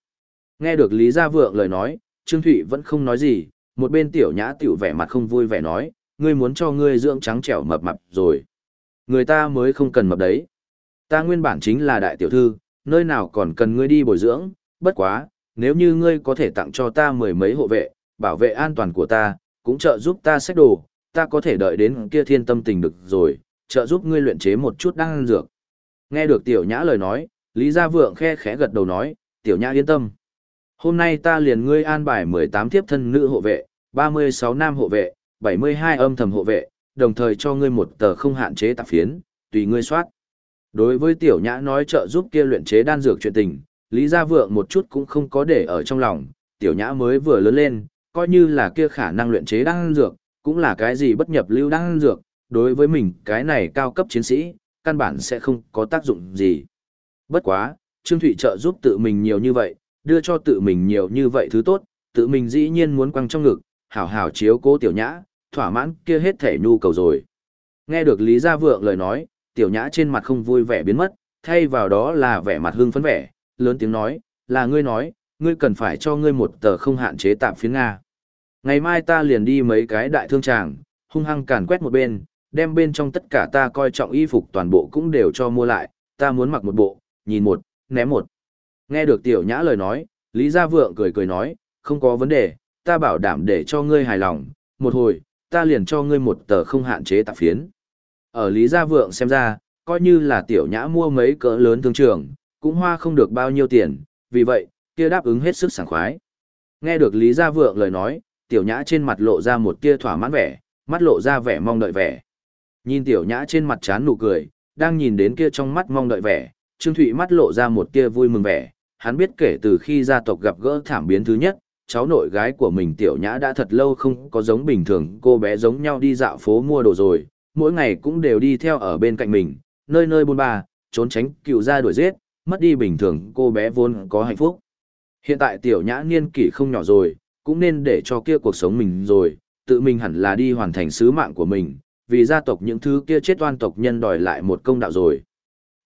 Nghe được Lý Gia Vượng lời nói, Trương Thụy vẫn không nói gì, một bên tiểu nhã tiểu vẻ mặt không vui vẻ nói, ngươi muốn cho ngươi dưỡng trắng trẻo mập mập rồi. Người ta mới không cần mập đấy. Ta nguyên bản chính là đại tiểu thư, nơi nào còn cần ngươi đi bồi dưỡng, bất quá, nếu như ngươi có thể tặng cho ta mười mấy hộ vệ, bảo vệ an toàn của ta, cũng trợ giúp ta sách đồ, ta có thể đợi đến kia thiên tâm tình được rồi, trợ giúp ngươi luyện chế một chút đan dược. Nghe được tiểu nhã lời nói, Lý Gia Vượng khe khẽ gật đầu nói, tiểu nhã yên tâm. Hôm nay ta liền ngươi an bài 18 tiếp thân nữ hộ vệ, 36 nam hộ vệ, 72 âm thầm hộ vệ, đồng thời cho ngươi một tờ không hạn chế tạp phiến, tùy ngươi soát. Đối với tiểu nhã nói trợ giúp kia luyện chế đan dược chuyện tình, Lý Gia Vượng một chút cũng không có để ở trong lòng, tiểu nhã mới vừa lớn lên, coi như là kia khả năng luyện chế đan dược, cũng là cái gì bất nhập lưu đan dược, đối với mình cái này cao cấp chiến sĩ, căn bản sẽ không có tác dụng gì. Bất quá, Trương Thụy trợ giúp tự mình nhiều như vậy, đưa cho tự mình nhiều như vậy thứ tốt, tự mình dĩ nhiên muốn quăng trong ngực, hảo hảo chiếu cố tiểu nhã, thỏa mãn kia hết thể nhu cầu rồi. Nghe được Lý Gia Vượng lời nói, tiểu nhã trên mặt không vui vẻ biến mất, thay vào đó là vẻ mặt hưng phấn vẻ, lớn tiếng nói, là ngươi nói, ngươi cần phải cho ngươi một tờ không hạn chế tạm phiến Nga. Ngày mai ta liền đi mấy cái đại thương tràng, hung hăng càn quét một bên, đem bên trong tất cả ta coi trọng y phục toàn bộ cũng đều cho mua lại, ta muốn mặc một bộ, nhìn một, ném một. Nghe được tiểu nhã lời nói, Lý Gia Vượng cười cười nói, không có vấn đề, ta bảo đảm để cho ngươi hài lòng, một hồi, ta liền cho ngươi một tờ không hạn chế tạp phiến. Ở Lý Gia Vượng xem ra, coi như là tiểu nhã mua mấy cỡ lớn thương trường, cũng hoa không được bao nhiêu tiền, vì vậy, kia đáp ứng hết sức sảng khoái. Nghe được Lý Gia Vượng lời nói, tiểu nhã trên mặt lộ ra một tia thỏa mãn vẻ, mắt lộ ra vẻ mong đợi vẻ. Nhìn tiểu nhã trên mặt chán nụ cười, đang nhìn đến kia trong mắt mong đợi vẻ, Trương Thụy mắt lộ ra một tia vui mừng vẻ, hắn biết kể từ khi gia tộc gặp gỡ thảm biến thứ nhất, cháu nội gái của mình tiểu nhã đã thật lâu không có giống bình thường cô bé giống nhau đi dạo phố mua đồ rồi, mỗi ngày cũng đều đi theo ở bên cạnh mình, nơi nơi buôn ba, trốn tránh cựu gia đuổi giết, mất đi bình thường cô bé vốn có hạnh phúc. Hiện tại tiểu nhã niên kỷ không nhỏ rồi, cũng nên để cho kia cuộc sống mình rồi, tự mình hẳn là đi hoàn thành sứ mạng của mình, vì gia tộc những thứ kia chết oan tộc nhân đòi lại một công đạo rồi.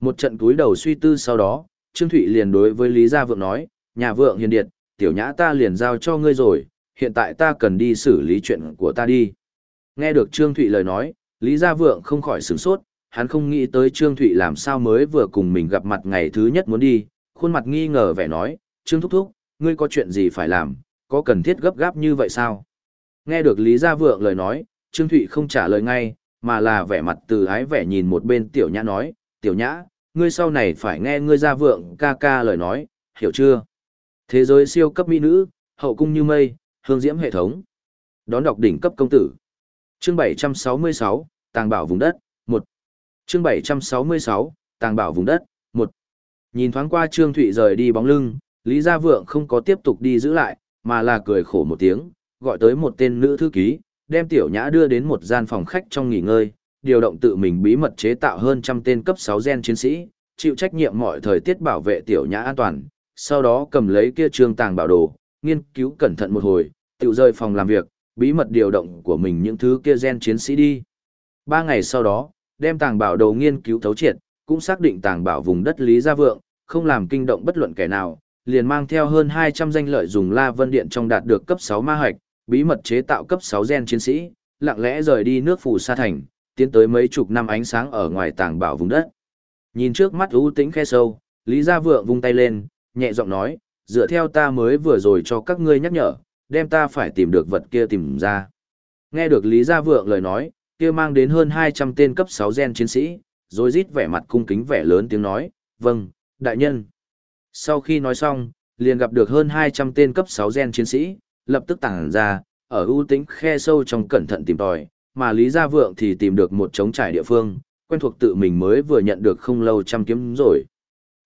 Một trận cúi đầu suy tư sau đó, Trương Thụy liền đối với Lý Gia Vượng nói, nhà vượng hiền điệt, tiểu nhã ta liền giao cho ngươi rồi, hiện tại ta cần đi xử lý chuyện của ta đi. Nghe được Trương Thụy lời nói, Lý Gia Vượng không khỏi sửng sốt, hắn không nghĩ tới Trương Thụy làm sao mới vừa cùng mình gặp mặt ngày thứ nhất muốn đi, khuôn mặt nghi ngờ vẻ nói, Trương Thúc Thúc, ngươi có chuyện gì phải làm, có cần thiết gấp gáp như vậy sao? Nghe được Lý Gia Vượng lời nói, Trương Thụy không trả lời ngay, mà là vẻ mặt từ ái vẻ nhìn một bên tiểu nhã nói, tiểu nhã, ngươi sau này phải nghe ngươi Gia Vượng ca ca lời nói, hiểu chưa? Thế giới siêu cấp mỹ nữ, hậu cung như mây, hương diễm hệ thống. Đón đọc đỉnh cấp công tử. Chương 766, Tàng bảo vùng đất, 1. Chương 766, Tàng bảo vùng đất, 1. Nhìn thoáng qua Trương Thụy rời đi bóng lưng, Lý Gia Vượng không có tiếp tục đi giữ lại, mà là cười khổ một tiếng, gọi tới một tên nữ thư ký, đem Tiểu Nhã đưa đến một gian phòng khách trong nghỉ ngơi, điều động tự mình bí mật chế tạo hơn trăm tên cấp 6 gen chiến sĩ, chịu trách nhiệm mọi thời tiết bảo vệ Tiểu Nhã an toàn, sau đó cầm lấy kia trương tàng bảo đồ, nghiên cứu cẩn thận một hồi, tự rời phòng làm việc, bí mật điều động của mình những thứ kia gen chiến sĩ đi. Ba ngày sau đó, đem tàng bảo đồ nghiên cứu thấu triệt, cũng xác định tàng bảo vùng đất Lý Gia Vượng, không làm kinh động bất luận kẻ nào, liền mang theo hơn 200 danh lợi dùng La Vân Điện trong đạt được cấp 6 ma hạch, bí mật chế tạo cấp 6 gen chiến sĩ, lặng lẽ rời đi nước phù sa thành, tiến tới mấy chục năm ánh sáng ở ngoài tàng bảo vùng đất. Nhìn trước mắt u tĩnh khe sâu, Lý Gia Vượng vung tay lên, nhẹ giọng nói, dựa theo ta mới vừa rồi cho các ngươi nhắc nhở, đem ta phải tìm được vật kia tìm ra. Nghe được Lý Gia Vượng lời nói, kia mang đến hơn 200 tên cấp 6 gen chiến sĩ, rồi rít vẻ mặt cung kính vẻ lớn tiếng nói, vâng, đại nhân. Sau khi nói xong, liền gặp được hơn 200 tên cấp 6 gen chiến sĩ, lập tức tàng ra, ở ưu tĩnh khe sâu trong cẩn thận tìm tòi, mà Lý Gia Vượng thì tìm được một trống trải địa phương, quen thuộc tự mình mới vừa nhận được không lâu trăm kiếm rồi.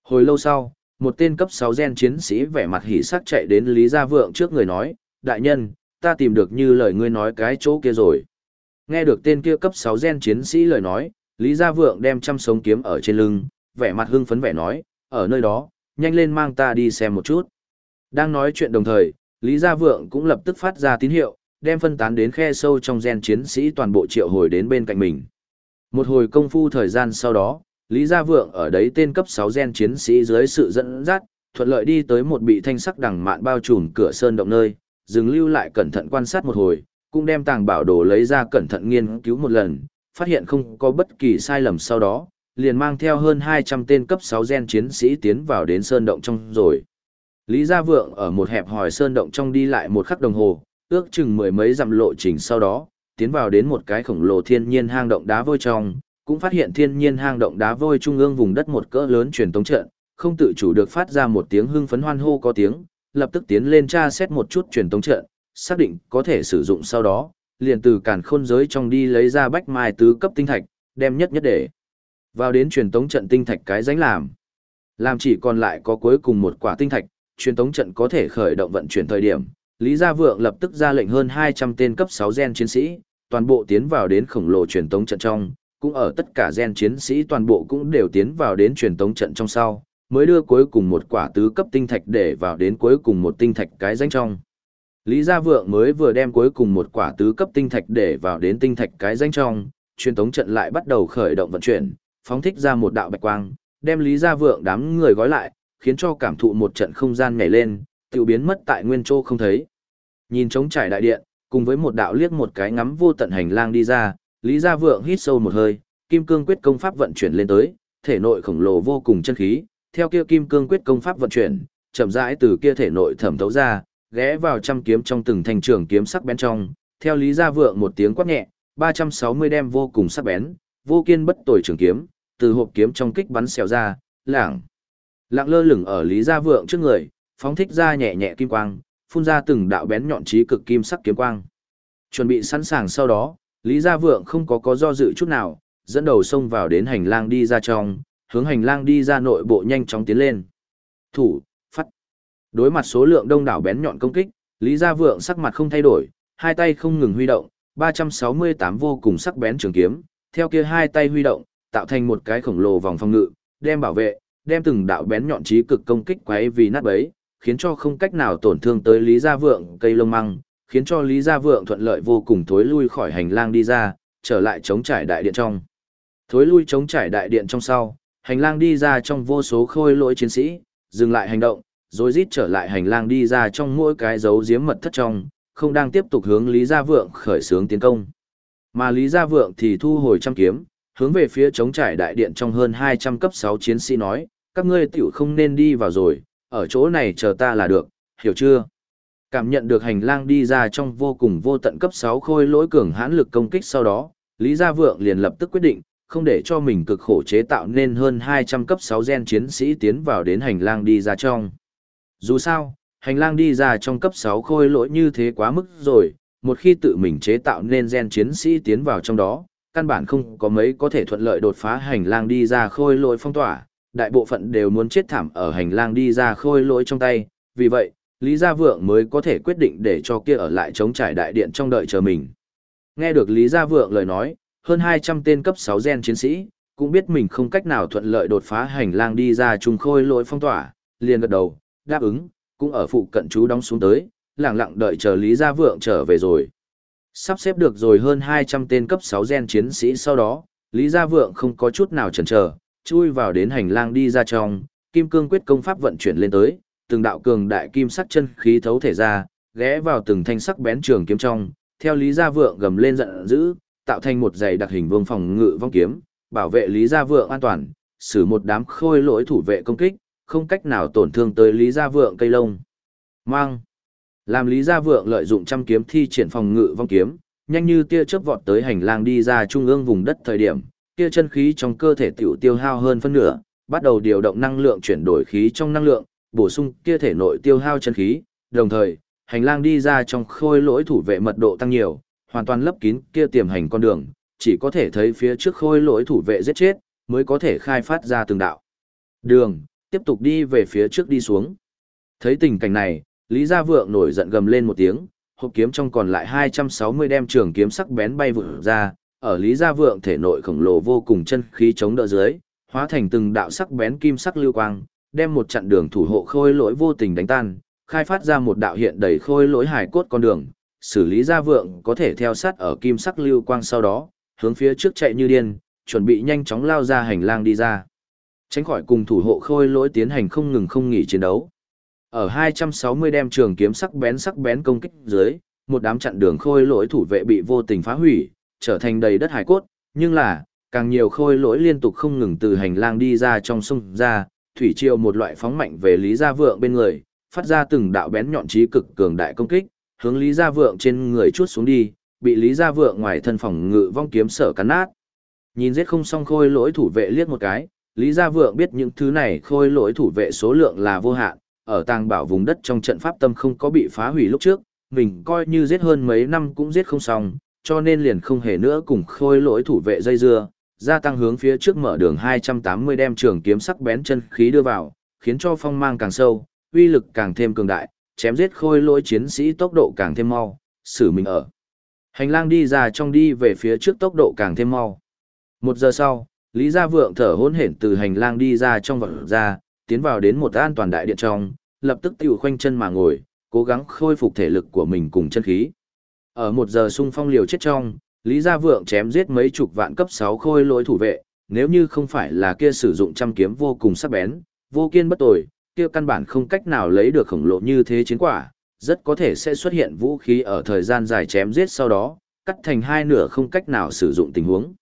Hồi lâu sau, một tên cấp 6 gen chiến sĩ vẻ mặt hỉ sắc chạy đến Lý Gia Vượng trước người nói, đại nhân, ta tìm được như lời ngươi nói cái chỗ kia rồi. Nghe được tên kia cấp 6 gen chiến sĩ lời nói, Lý Gia Vượng đem trăm sống kiếm ở trên lưng, vẻ mặt hưng phấn vẻ nói, ở nơi đó, nhanh lên mang ta đi xem một chút. Đang nói chuyện đồng thời, Lý Gia Vượng cũng lập tức phát ra tín hiệu, đem phân tán đến khe sâu trong gen chiến sĩ toàn bộ triệu hồi đến bên cạnh mình. Một hồi công phu thời gian sau đó, Lý Gia Vượng ở đấy tên cấp 6 gen chiến sĩ dưới sự dẫn dắt, thuận lợi đi tới một bị thanh sắc đằng mạn bao trùm cửa sơn động nơi, dừng lưu lại cẩn thận quan sát một hồi, cũng đem tàng bảo đồ lấy ra cẩn thận nghiên cứu một lần, phát hiện không có bất kỳ sai lầm sau đó, liền mang theo hơn 200 tên cấp 6 gen chiến sĩ tiến vào đến sơn động trong rồi. Lý Gia Vượng ở một hẹp hòi sơn động trong đi lại một khắc đồng hồ, ước chừng mười mấy dặm lộ trình sau đó, tiến vào đến một cái khổng lồ thiên nhiên hang động đá vôi trong, cũng phát hiện thiên nhiên hang động đá vôi trung ương vùng đất một cỡ lớn truyền tống trận, không tự chủ được phát ra một tiếng hưng phấn hoan hô có tiếng, lập tức tiến lên tra xét một chút truyền tống trận, xác định có thể sử dụng sau đó, liền từ càn khôn giới trong đi lấy ra bách mai tứ cấp tinh thạch, đem nhất nhất để vào đến truyền tống trận tinh thạch cái dánh làm. Làm chỉ còn lại có cuối cùng một quả tinh thạch, truyền tống trận có thể khởi động vận chuyển thời điểm. Lý Gia Vượng lập tức ra lệnh hơn 200 tên cấp 6 gen chiến sĩ, toàn bộ tiến vào đến khổng lồ truyền tống trận trong, cũng ở tất cả gen chiến sĩ toàn bộ cũng đều tiến vào đến truyền tống trận trong sau, mới đưa cuối cùng một quả tứ cấp tinh thạch để vào đến cuối cùng một tinh thạch cái danh trong. Lý Gia Vượng mới vừa đem cuối cùng một quả tứ cấp tinh thạch để vào đến tinh thạch cái danh trong, truyền tống trận lại bắt đầu khởi động vận chuyển, phóng thích ra một đạo bạch quang, đem Lý Gia Vượng đám người gói lại, khiến cho cảm thụ một trận không gian nhảy lên, tiêu biến mất tại nguyên chỗ không thấy. Nhìn trống trải đại điện, cùng với một đạo liếc một cái ngắm vô tận hành lang đi ra, Lý Gia Vượng hít sâu một hơi, kim cương quyết công pháp vận chuyển lên tới, thể nội khổng lồ vô cùng chân khí, theo kia kim cương quyết công pháp vận chuyển, chậm rãi từ kia thể nội thẩm thấu ra, ghé vào trăm kiếm trong từng thành trường kiếm sắc bén trong, theo Lý Gia Vượng một tiếng quát nhẹ, 360 đem vô cùng sắc bén, vô kiên bất tồi trường kiếm, từ hộp kiếm trong kích bắn xèo ra, lảng. lạng lơ lửng ở Lý Gia Vượng trước người, phóng thích ra nhẹ nhẹ kim quang, phun ra từng đạo bén nhọn trí cực kim sắc kiếm quang. Chuẩn bị sẵn sàng sau đó, Lý Gia Vượng không có có do dự chút nào, dẫn đầu xông vào đến hành lang đi ra trong, hướng hành lang đi ra nội bộ nhanh chóng tiến lên. Thủ, phát. Đối mặt số lượng đông đảo bén nhọn công kích, Lý Gia Vượng sắc mặt không thay đổi, hai tay không ngừng huy động, 368 vô cùng sắc bén trường kiếm, theo kia hai tay huy động, tạo thành một cái khổng lồ vòng phòng ngự, đem bảo vệ, đem từng đạo bén nhọn chí cực công kích quấy vì nát bấy, khiến cho không cách nào tổn thương tới Lý Gia Vượng cây lông măng, khiến cho Lý Gia Vượng thuận lợi vô cùng thối lui khỏi hành lang đi ra, trở lại chống trải đại điện trong. Thối lui chống trải đại điện trong sau, hành lang đi ra trong vô số khôi lỗi chiến sĩ, dừng lại hành động, rồi rít trở lại hành lang đi ra trong mỗi cái dấu giếm mật thất trong, không đang tiếp tục hướng Lý Gia Vượng khởi xướng tiến công. Mà Lý Gia Vượng thì thu hồi trăm kiếm, hướng về phía chống trải đại điện trong hơn 200 cấp 6 chiến sĩ nói, các ngươi tiểu không nên đi vào rồi, ở chỗ này chờ ta là được, hiểu chưa? Cảm nhận được hành lang đi ra trong vô cùng vô tận cấp 6 khôi lỗi cường hãn lực công kích sau đó, Lý Gia Vượng liền lập tức quyết định, không để cho mình cực khổ chế tạo nên hơn 200 cấp 6 gen chiến sĩ tiến vào đến hành lang đi ra trong. Dù sao, hành lang đi ra trong cấp 6 khôi lỗi như thế quá mức rồi, một khi tự mình chế tạo nên gen chiến sĩ tiến vào trong đó, căn bản không có mấy có thể thuận lợi đột phá hành lang đi ra khôi lỗi phong tỏa, đại bộ phận đều muốn chết thảm ở hành lang đi ra khôi lỗi trong tay, vì vậy, Lý Gia Vượng mới có thể quyết định để cho kia ở lại chống trải đại điện trong đợi chờ mình. Nghe được Lý Gia Vượng lời nói, hơn 200 tên cấp 6 gen chiến sĩ, cũng biết mình không cách nào thuận lợi đột phá hành lang đi ra trùng khôi lỗi phong tỏa, liền gật đầu, đáp ứng, cũng ở phụ cận chú đóng xuống tới, lặng lặng đợi chờ Lý Gia Vượng trở về rồi. Sắp xếp được rồi hơn 200 tên cấp 6 gen chiến sĩ sau đó, Lý Gia Vượng không có chút nào chần chờ, chui vào đến hành lang đi ra trong, kim cương quyết công pháp vận chuyển lên tới, từng đạo cường đại kim sắc chân khí thấu thể ra, ghé vào từng thanh sắc bén trường kiếm trong, theo Lý Gia Vượng gầm lên giận dữ, tạo thành một dày đặc hình vương phòng ngự vong kiếm, bảo vệ Lý Gia Vượng an toàn, xử một đám khôi lỗi thủ vệ công kích, không cách nào tổn thương tới Lý Gia Vượng cây lông. Mang. Làm Lý Gia Vượng lợi dụng trăm kiếm thi triển phòng ngự vong kiếm, nhanh như tia chớp vọt tới hành lang đi ra trung ương vùng đất thời điểm, kia chân khí trong cơ thể tiểu tiêu hao hơn phân nửa, bắt đầu điều động năng lượng chuyển đổi khí trong năng lượng, bổ sung kia thể nội tiêu hao chân khí, đồng thời, hành lang đi ra trong khôi lỗi thủ vệ mật độ tăng nhiều, hoàn toàn lấp kín kia tiềm hành con đường, chỉ có thể thấy phía trước khôi lỗi thủ vệ giết chết, mới có thể khai phát ra từng đạo. Đường, tiếp tục đi về phía trước đi xuống. Thấy tình cảnh này, Lý Gia Vượng nổi giận gầm lên một tiếng, hộp kiếm trong còn lại 260 đem trường kiếm sắc bén bay vụt ra, ở Lý Gia Vượng thể nội khổng lồ vô cùng chân khí chống đỡ dưới, hóa thành từng đạo sắc bén kim sắc lưu quang, đem một chặn đường thủ hộ khôi lỗi vô tình đánh tan, khai phát ra một đạo hiện đầy khôi lỗi hải cốt con đường, xử lý Gia Vượng có thể theo sát ở kim sắc lưu quang sau đó, hướng phía trước chạy như điên, chuẩn bị nhanh chóng lao ra hành lang đi ra. Tránh khỏi cùng thủ hộ khôi lỗi tiến hành không ngừng không nghỉ chiến đấu. Ở 260 đem trường kiếm sắc bén sắc bén công kích dưới, một đám chặn đường khôi lỗi thủ vệ bị vô tình phá hủy, trở thành đầy đất hải cốt, nhưng là, càng nhiều khôi lỗi liên tục không ngừng từ hành lang đi ra trong sông ra, thủy triều một loại phóng mạnh về Lý Gia Vượng bên người, phát ra từng đạo bén nhọn trí cực cường đại công kích, hướng Lý Gia Vượng trên người chuốt xuống đi, bị Lý Gia Vượng ngoài thân phòng ngự vong kiếm sở cắn nát. Nhìn giết không xong khôi lỗi thủ vệ liếc một cái, Lý Gia Vượng biết những thứ này khôi lỗi thủ vệ số lượng là vô hạn, ở tàng bảo vùng đất trong trận pháp tâm không có bị phá hủy lúc trước, mình coi như giết hơn mấy năm cũng giết không xong, cho nên liền không hề nữa cùng khôi lỗi thủ vệ dây dưa, gia tăng hướng phía trước mở đường 280 đem trường kiếm sắc bén chân khí đưa vào, khiến cho phong mang càng sâu, uy lực càng thêm cường đại, chém giết khôi lỗi chiến sĩ tốc độ càng thêm mau, xử mình ở. Hành lang đi ra trong đi về phía trước tốc độ càng thêm mau. Một giờ sau, Lý Gia Vượng thở hỗn hển từ hành lang đi ra trong vật ra, tiến vào đến một an toàn đại điện trong, lập tức tiểu khoanh chân mà ngồi, cố gắng khôi phục thể lực của mình cùng chân khí. Ở một giờ sung phong liều chết trong, Lý Gia Vượng chém giết mấy chục vạn cấp 6 khôi lỗi thủ vệ, nếu như không phải là kia sử dụng trăm kiếm vô cùng sắc bén, vô kiên bất tồi, kia căn bản không cách nào lấy được khổng lồ như thế chiến quả, rất có thể sẽ xuất hiện vũ khí ở thời gian dài chém giết sau đó, cắt thành hai nửa không cách nào sử dụng tình huống.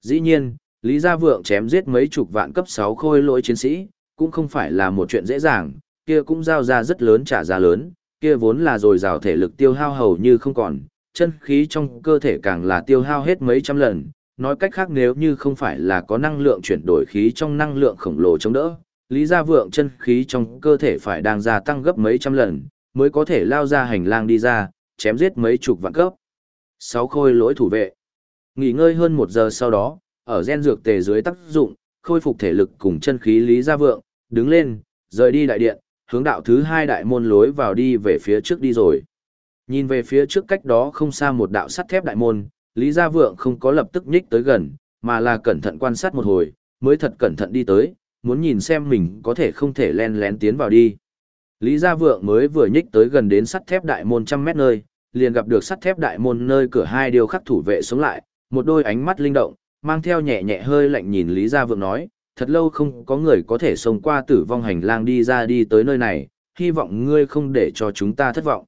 Dĩ nhiên, Lý Gia Vượng chém giết mấy chục vạn cấp 6 khôi lỗi chiến sĩ, cũng không phải là một chuyện dễ dàng, kia cũng giao ra rất lớn trả giá lớn, kia vốn là rồi rào thể lực tiêu hao hầu như không còn, chân khí trong cơ thể càng là tiêu hao hết mấy trăm lần, nói cách khác nếu như không phải là có năng lượng chuyển đổi khí trong năng lượng khổng lồ chống đỡ, Lý Gia Vượng chân khí trong cơ thể phải đang gia tăng gấp mấy trăm lần, mới có thể lao ra hành lang đi ra, chém giết mấy chục vạn cấp. Sáu khôi lỗi thủ vệ. Nghỉ ngơi hơn một giờ sau đó, ở gen dược tề dưới tác dụng, khôi phục thể lực cùng chân khí Lý Gia Vượng, đứng lên, rời đi đại điện, hướng đạo thứ hai đại môn lối vào đi về phía trước đi rồi. Nhìn về phía trước cách đó không xa một đạo sắt thép đại môn, Lý Gia Vượng không có lập tức nhích tới gần, mà là cẩn thận quan sát một hồi, mới thật cẩn thận đi tới, muốn nhìn xem mình có thể không thể len lén tiến vào đi. Lý Gia Vượng mới vừa nhích tới gần đến sắt thép đại môn trăm mét nơi, liền gặp được sắt thép đại môn nơi cửa hai điều khắc thủ vệ sống lại, một đôi ánh mắt linh động, mang theo nhẹ nhẹ hơi lạnh nhìn Lý Gia Vượng nói, thật lâu không có người có thể xông qua tử vong hành lang đi ra đi tới nơi này, hy vọng ngươi không để cho chúng ta thất vọng.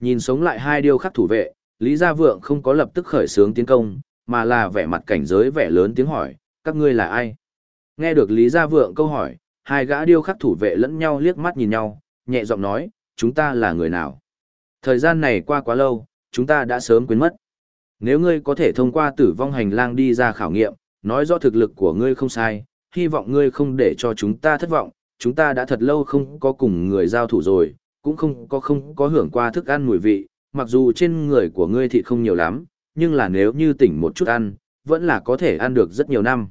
Nhìn sống lại hai điều khắc thủ vệ, Lý Gia Vượng không có lập tức khởi xướng tiến công, mà là vẻ mặt cảnh giới vẻ lớn tiếng hỏi, các ngươi là ai? Nghe được Lý Gia Vượng câu hỏi, hai gã điêu khắc thủ vệ lẫn nhau liếc mắt nhìn nhau, nhẹ giọng nói, chúng ta là người nào? Thời gian này qua quá lâu, chúng ta đã sớm quên mất. Nếu ngươi có thể thông qua tử vong hành lang đi ra khảo nghiệm, nói rõ thực lực của ngươi không sai, hy vọng ngươi không để cho chúng ta thất vọng, chúng ta đã thật lâu không có cùng người giao thủ rồi, cũng không có không có hưởng qua thức ăn mùi vị, mặc dù trên người của ngươi thì không nhiều lắm, nhưng là nếu như tỉnh một chút ăn, vẫn là có thể ăn được rất nhiều năm.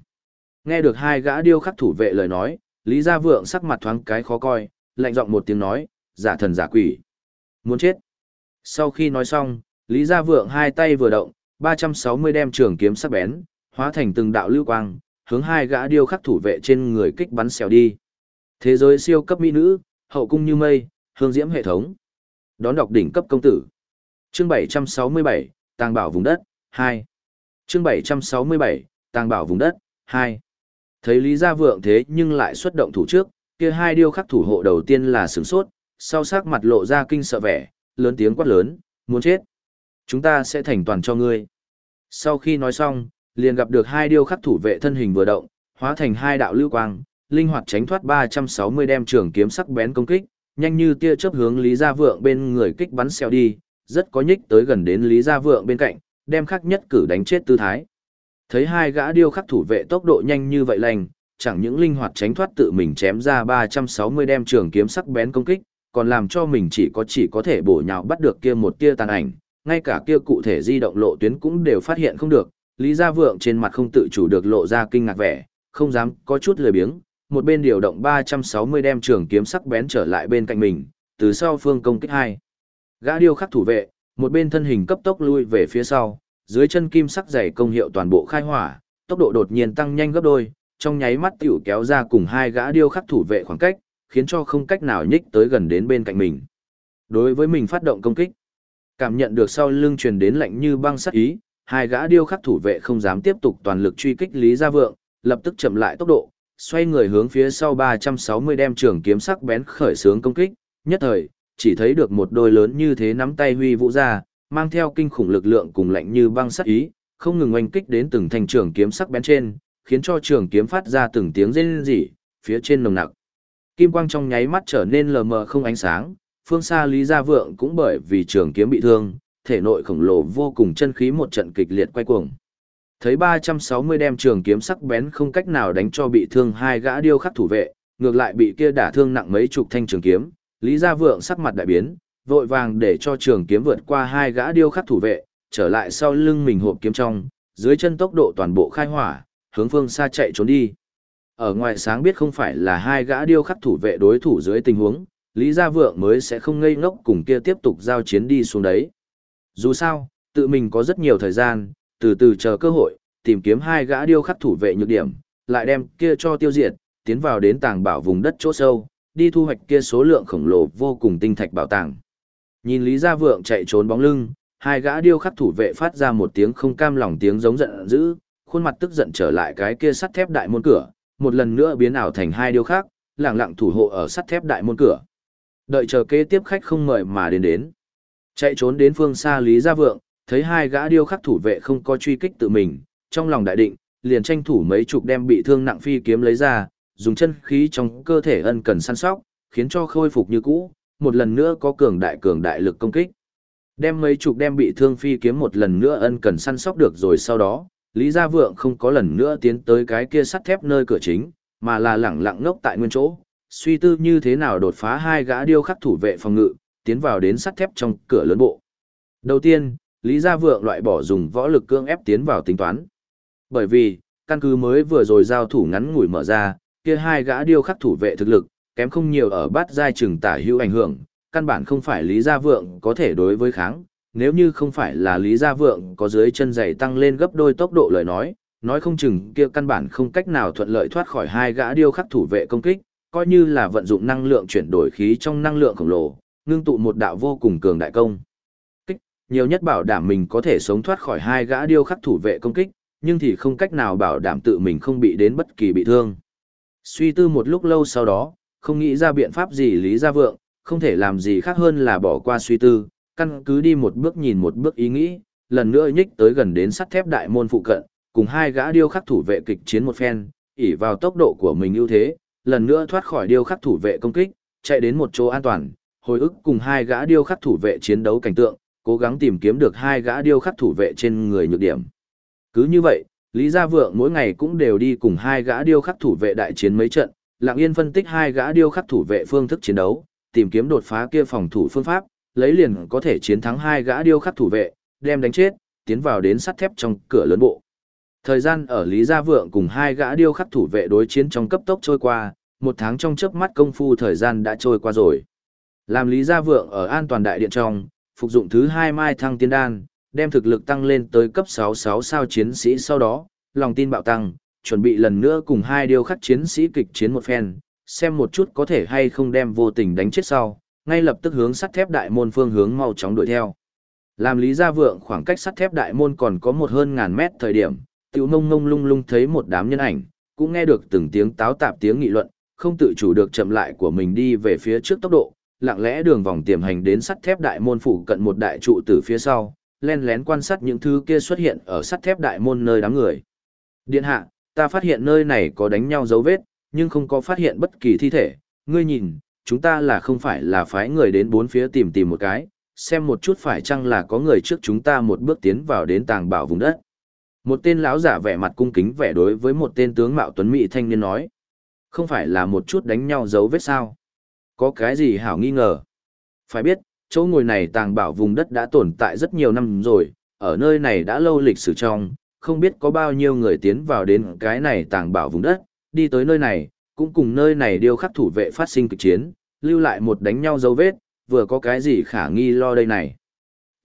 Nghe được hai gã điêu khắc thủ vệ lời nói, Lý Gia Vượng sắc mặt thoáng cái khó coi, lạnh giọng một tiếng nói, giả thần giả quỷ. Muốn chết. Sau khi nói xong, Lý Gia Vượng hai tay vừa động, 360 đem trường kiếm sắc bén, hóa thành từng đạo lưu quang, hướng hai gã điêu khắc thủ vệ trên người kích bắn xèo đi. Thế giới siêu cấp mỹ nữ, hậu cung như mây, hương diễm hệ thống. Đón đọc đỉnh cấp công tử. Chương 767, tàng bảo vùng đất, 2. Chương 767, tàng bảo vùng đất, 2. Thấy Lý Gia Vượng thế nhưng lại xuất động thủ trước, kia hai điêu khắc thủ hộ đầu tiên là sửng sốt, sau sắc mặt lộ ra kinh sợ vẻ, lớn tiếng quát lớn, muốn chết. Chúng ta sẽ thành toàn cho ngươi. Sau khi nói xong, liền gặp được hai điêu khắc thủ vệ thân hình vừa động, hóa thành hai đạo lưu quang, linh hoạt tránh thoát 360 đem trường kiếm sắc bén công kích, nhanh như tia chớp hướng Lý Gia Vượng bên người kích bắn xèo đi, rất có nhích tới gần đến Lý Gia Vượng bên cạnh, đem khắc nhất cử đánh chết tư thái. Thấy hai gã điêu khắc thủ vệ tốc độ nhanh như vậy lành, chẳng những linh hoạt tránh thoát tự mình chém ra 360 đem trường kiếm sắc bén công kích, còn làm cho mình chỉ có chỉ có thể bổ nhào bắt được kia một tia tàn ảnh, ngay cả kia cụ thể di động lộ tuyến cũng đều phát hiện không được. Lý Gia Vượng trên mặt không tự chủ được lộ ra kinh ngạc vẻ, không dám có chút lười biếng, một bên điều động 360 đem trường kiếm sắc bén trở lại bên cạnh mình, từ sau phương công kích hai. Gã điêu khắc thủ vệ, một bên thân hình cấp tốc lui về phía sau, dưới chân kim sắc dày công hiệu toàn bộ khai hỏa, tốc độ đột nhiên tăng nhanh gấp đôi, trong nháy mắt tiểu kéo ra cùng hai gã điêu khắc thủ vệ khoảng cách, khiến cho không cách nào nhích tới gần đến bên cạnh mình. Đối với mình phát động công kích, cảm nhận được sau lưng truyền đến lạnh như băng sắt ý, hai gã điêu khắc thủ vệ không dám tiếp tục toàn lực truy kích Lý Gia Vượng, lập tức chậm lại tốc độ, xoay người hướng phía sau 360 đem trường kiếm sắc bén khởi sướng công kích, nhất thời, chỉ thấy được một đôi lớn như thế nắm tay huy vũ ra, mang theo kinh khủng lực lượng cùng lạnh như băng sắt ý, không ngừng oanh kích đến từng thanh trường kiếm sắc bén trên, khiến cho trường kiếm phát ra từng tiếng rên rỉ, phía trên nồng nặc. Kim quang trong nháy mắt trở nên lờ mờ không ánh sáng, phương xa Lý Gia Vượng cũng bởi vì trường kiếm bị thương, thể nội khổng lồ vô cùng chân khí một trận kịch liệt quay cuồng. Thấy 360 đem trường kiếm sắc bén không cách nào đánh cho bị thương hai gã điêu khắc thủ vệ, ngược lại bị kia đả thương nặng mấy chục thanh trường kiếm, Lý Gia Vượng sắc mặt đại biến, vội vàng để cho trường kiếm vượt qua hai gã điêu khắc thủ vệ, trở lại sau lưng mình hộp kiếm trong, dưới chân tốc độ toàn bộ khai hỏa, hướng phương xa chạy trốn đi. Ở ngoài sáng biết không phải là hai gã điêu khắc thủ vệ đối thủ dưới tình huống, Lý Gia Vượng mới sẽ không ngây ngốc cùng kia tiếp tục giao chiến đi xuống đấy. Dù sao, tự mình có rất nhiều thời gian, từ từ chờ cơ hội, tìm kiếm hai gã điêu khắc thủ vệ nhược điểm, lại đem kia cho tiêu diệt, tiến vào đến tàng bảo vùng đất chỗ sâu, đi thu hoạch kia số lượng khổng lồ vô cùng tinh thạch bảo tàng. Nhìn Lý Gia Vượng chạy trốn bóng lưng, hai gã điêu khắc thủ vệ phát ra một tiếng không cam lòng tiếng giống giận dữ, khuôn mặt tức giận trở lại cái kia sắt thép đại môn cửa, một lần nữa biến ảo thành hai điêu khắc, lặng lặng thủ hộ ở sắt thép đại môn cửa. Đợi chờ kế tiếp khách không mời mà đến đến. Chạy trốn đến phương xa Lý Gia Vượng, thấy hai gã điêu khắc thủ vệ không có truy kích tự mình, trong lòng đại định, liền tranh thủ mấy chục đem bị thương nặng phi kiếm lấy ra, dùng chân khí trong cơ thể ân cần săn sóc, khiến cho khôi phục như cũ, một lần nữa có cường đại cường đại lực công kích. Đem mấy chục đem bị thương phi kiếm một lần nữa ân cần săn sóc được rồi sau đó, Lý Gia Vượng không có lần nữa tiến tới cái kia sắt thép nơi cửa chính, mà là lẳng lặng ngốc tại nguyên chỗ, suy tư như thế nào đột phá hai gã điêu khắc thủ vệ phòng ngự, tiến vào đến sắt thép trong cửa lớn bộ. Đầu tiên, Lý Gia Vượng loại bỏ dùng võ lực cương ép tiến vào tính toán. Bởi vì, căn cứ mới vừa rồi giao thủ ngắn ngủi mở ra, kia hai gã điêu khắc thủ vệ thực lực, kém không nhiều ở bát giai trừng tả hữu ảnh hưởng, căn bản không phải Lý Gia Vượng có thể đối với kháng, nếu như không phải là Lý Gia Vượng có dưới chân giày tăng lên gấp đôi tốc độ lời nói, nói không chừng kia căn bản không cách nào thuận lợi thoát khỏi hai gã điêu khắc thủ vệ công kích, coi như là vận dụng năng lượng chuyển đổi khí trong năng lượng khổng lồ, ngưng tụ một đạo vô cùng cường đại công. Kích, nhiều nhất bảo đảm mình có thể sống thoát khỏi hai gã điêu khắc thủ vệ công kích, nhưng thì không cách nào bảo đảm tự mình không bị đến bất kỳ bị thương. Suy tư một lúc lâu sau đó, không nghĩ ra biện pháp gì Lý Gia Vượng, không thể làm gì khác hơn là bỏ qua suy tư, căn cứ đi một bước nhìn một bước ý nghĩ, lần nữa nhích tới gần đến sắt thép đại môn phụ cận, cùng hai gã điêu khắc thủ vệ kịch chiến một phen, ỉ vào tốc độ của mình ưu thế, lần nữa thoát khỏi điêu khắc thủ vệ công kích, chạy đến một chỗ an toàn, hồi ức cùng hai gã điêu khắc thủ vệ chiến đấu cảnh tượng, cố gắng tìm kiếm được hai gã điêu khắc thủ vệ trên người nhược điểm. Cứ như vậy, Lý Gia Vượng mỗi ngày cũng đều đi cùng hai gã điêu khắc thủ vệ đại chiến mấy trận, lặng yên phân tích hai gã điêu khắc thủ vệ phương thức chiến đấu, tìm kiếm đột phá kia phòng thủ phương pháp, lấy liền có thể chiến thắng hai gã điêu khắc thủ vệ, đem đánh chết, tiến vào đến sắt thép trong cửa lớn bộ. Thời gian ở Lý Gia Vượng cùng hai gã điêu khắc thủ vệ đối chiến trong cấp tốc trôi qua, một tháng trong chớp mắt công phu thời gian đã trôi qua rồi. Làm Lý Gia Vượng ở an toàn đại điện trong, phục dụng thứ hai mai thăng tiên đan, đem thực lực tăng lên tới cấp 66 sao chiến sĩ sau đó, lòng tin bạo tăng, chuẩn bị lần nữa cùng hai điêu khắc chiến sĩ kịch chiến một phen, xem một chút có thể hay không đem vô tình đánh chết sau, ngay lập tức hướng sắt thép đại môn phương hướng mau chóng đuổi theo. Làm Lý Gia Vượng khoảng cách sắt thép đại môn còn có một hơn ngàn mét thời điểm, tiểu ngông nông lung lung thấy một đám nhân ảnh, cũng nghe được từng tiếng táo tạp tiếng nghị luận, không tự chủ được chậm lại của mình đi về phía trước tốc độ, lặng lẽ đường vòng tiềm hành đến sắt thép đại môn phủ cận một đại trụ từ phía sau, len lén quan sát những thứ kia xuất hiện ở sắt thép đại môn nơi đám người. Điện hạ, ta phát hiện nơi này có đánh nhau dấu vết, nhưng không có phát hiện bất kỳ thi thể, ngươi nhìn, chúng ta là không phải là phái người đến bốn phía tìm tìm một cái, xem một chút phải chăng là có người trước chúng ta một bước tiến vào đến tàng bảo vùng đất. Một tên lão giả vẻ mặt cung kính vẻ đối với một tên tướng mạo tuấn mỹ thanh niên nói. Không phải là một chút đánh nhau dấu vết sao? Có cái gì hảo nghi ngờ? Phải biết, chỗ ngồi này tàng bảo vùng đất đã tồn tại rất nhiều năm rồi, ở nơi này đã lâu lịch sử trong, không biết có bao nhiêu người tiến vào đến cái này tàng bảo vùng đất, đi tới nơi này, cũng cùng nơi này điêu khắc thủ vệ phát sinh cực chiến, lưu lại một đánh nhau dấu vết, vừa có cái gì khả nghi lo đây này.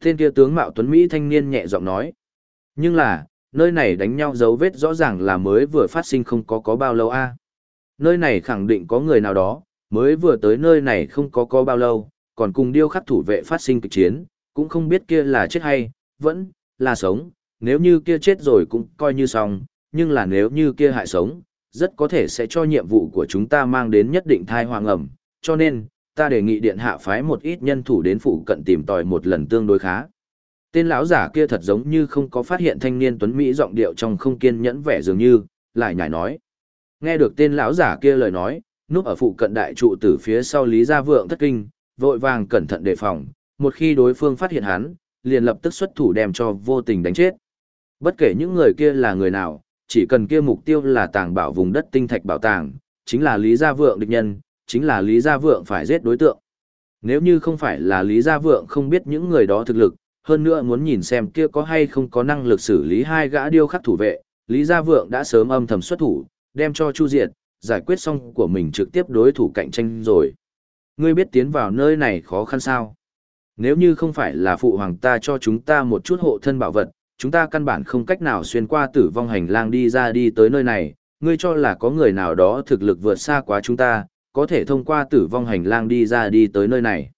Tên kia tướng mạo tuấn Mỹ thanh niên nhẹ giọng nói. Nhưng là, nơi này đánh nhau dấu vết rõ ràng là mới vừa phát sinh không có có bao lâu a. Nơi này khẳng định có người nào đó, mới vừa tới nơi này không có có bao lâu, còn cùng điêu khắc thủ vệ phát sinh kịch chiến, cũng không biết kia là chết hay, vẫn là sống, nếu như kia chết rồi cũng coi như xong, nhưng là nếu như kia hại sống, rất có thể sẽ cho nhiệm vụ của chúng ta mang đến nhất định thai hoàng ẩm, cho nên, ta đề nghị điện hạ phái một ít nhân thủ đến phụ cận tìm tòi một lần tương đối khá. Tên lão giả kia thật giống như không có phát hiện thanh niên tuấn mỹ giọng điệu trong không kiên nhẫn vẻ dường như, lại nhảy nói. Nghe được tên lão giả kia lời nói, núp ở phụ cận đại trụ tử phía sau Lý Gia Vượng thất kinh, vội vàng cẩn thận đề phòng, một khi đối phương phát hiện hắn, liền lập tức xuất thủ đem cho vô tình đánh chết. Bất kể những người kia là người nào, chỉ cần kia mục tiêu là tàng bảo vùng đất tinh thạch bảo tàng, chính là Lý Gia Vượng địch nhân, chính là Lý Gia Vượng phải giết đối tượng. Nếu như không phải là Lý Gia Vượng không biết những người đó thực lực, hơn nữa muốn nhìn xem kia có hay không có năng lực xử lý hai gã điêu khắc thủ vệ, Lý Gia Vượng đã sớm âm thầm xuất thủ, đem cho Chu Diệt, giải quyết xong của mình trực tiếp đối thủ cạnh tranh rồi. Ngươi biết tiến vào nơi này khó khăn sao? Nếu như không phải là phụ hoàng ta cho chúng ta một chút hộ thân bảo vật, chúng ta căn bản không cách nào xuyên qua tử vong hành lang đi ra đi tới nơi này, ngươi cho là có người nào đó thực lực vượt xa quá chúng ta, có thể thông qua tử vong hành lang đi ra đi tới nơi này.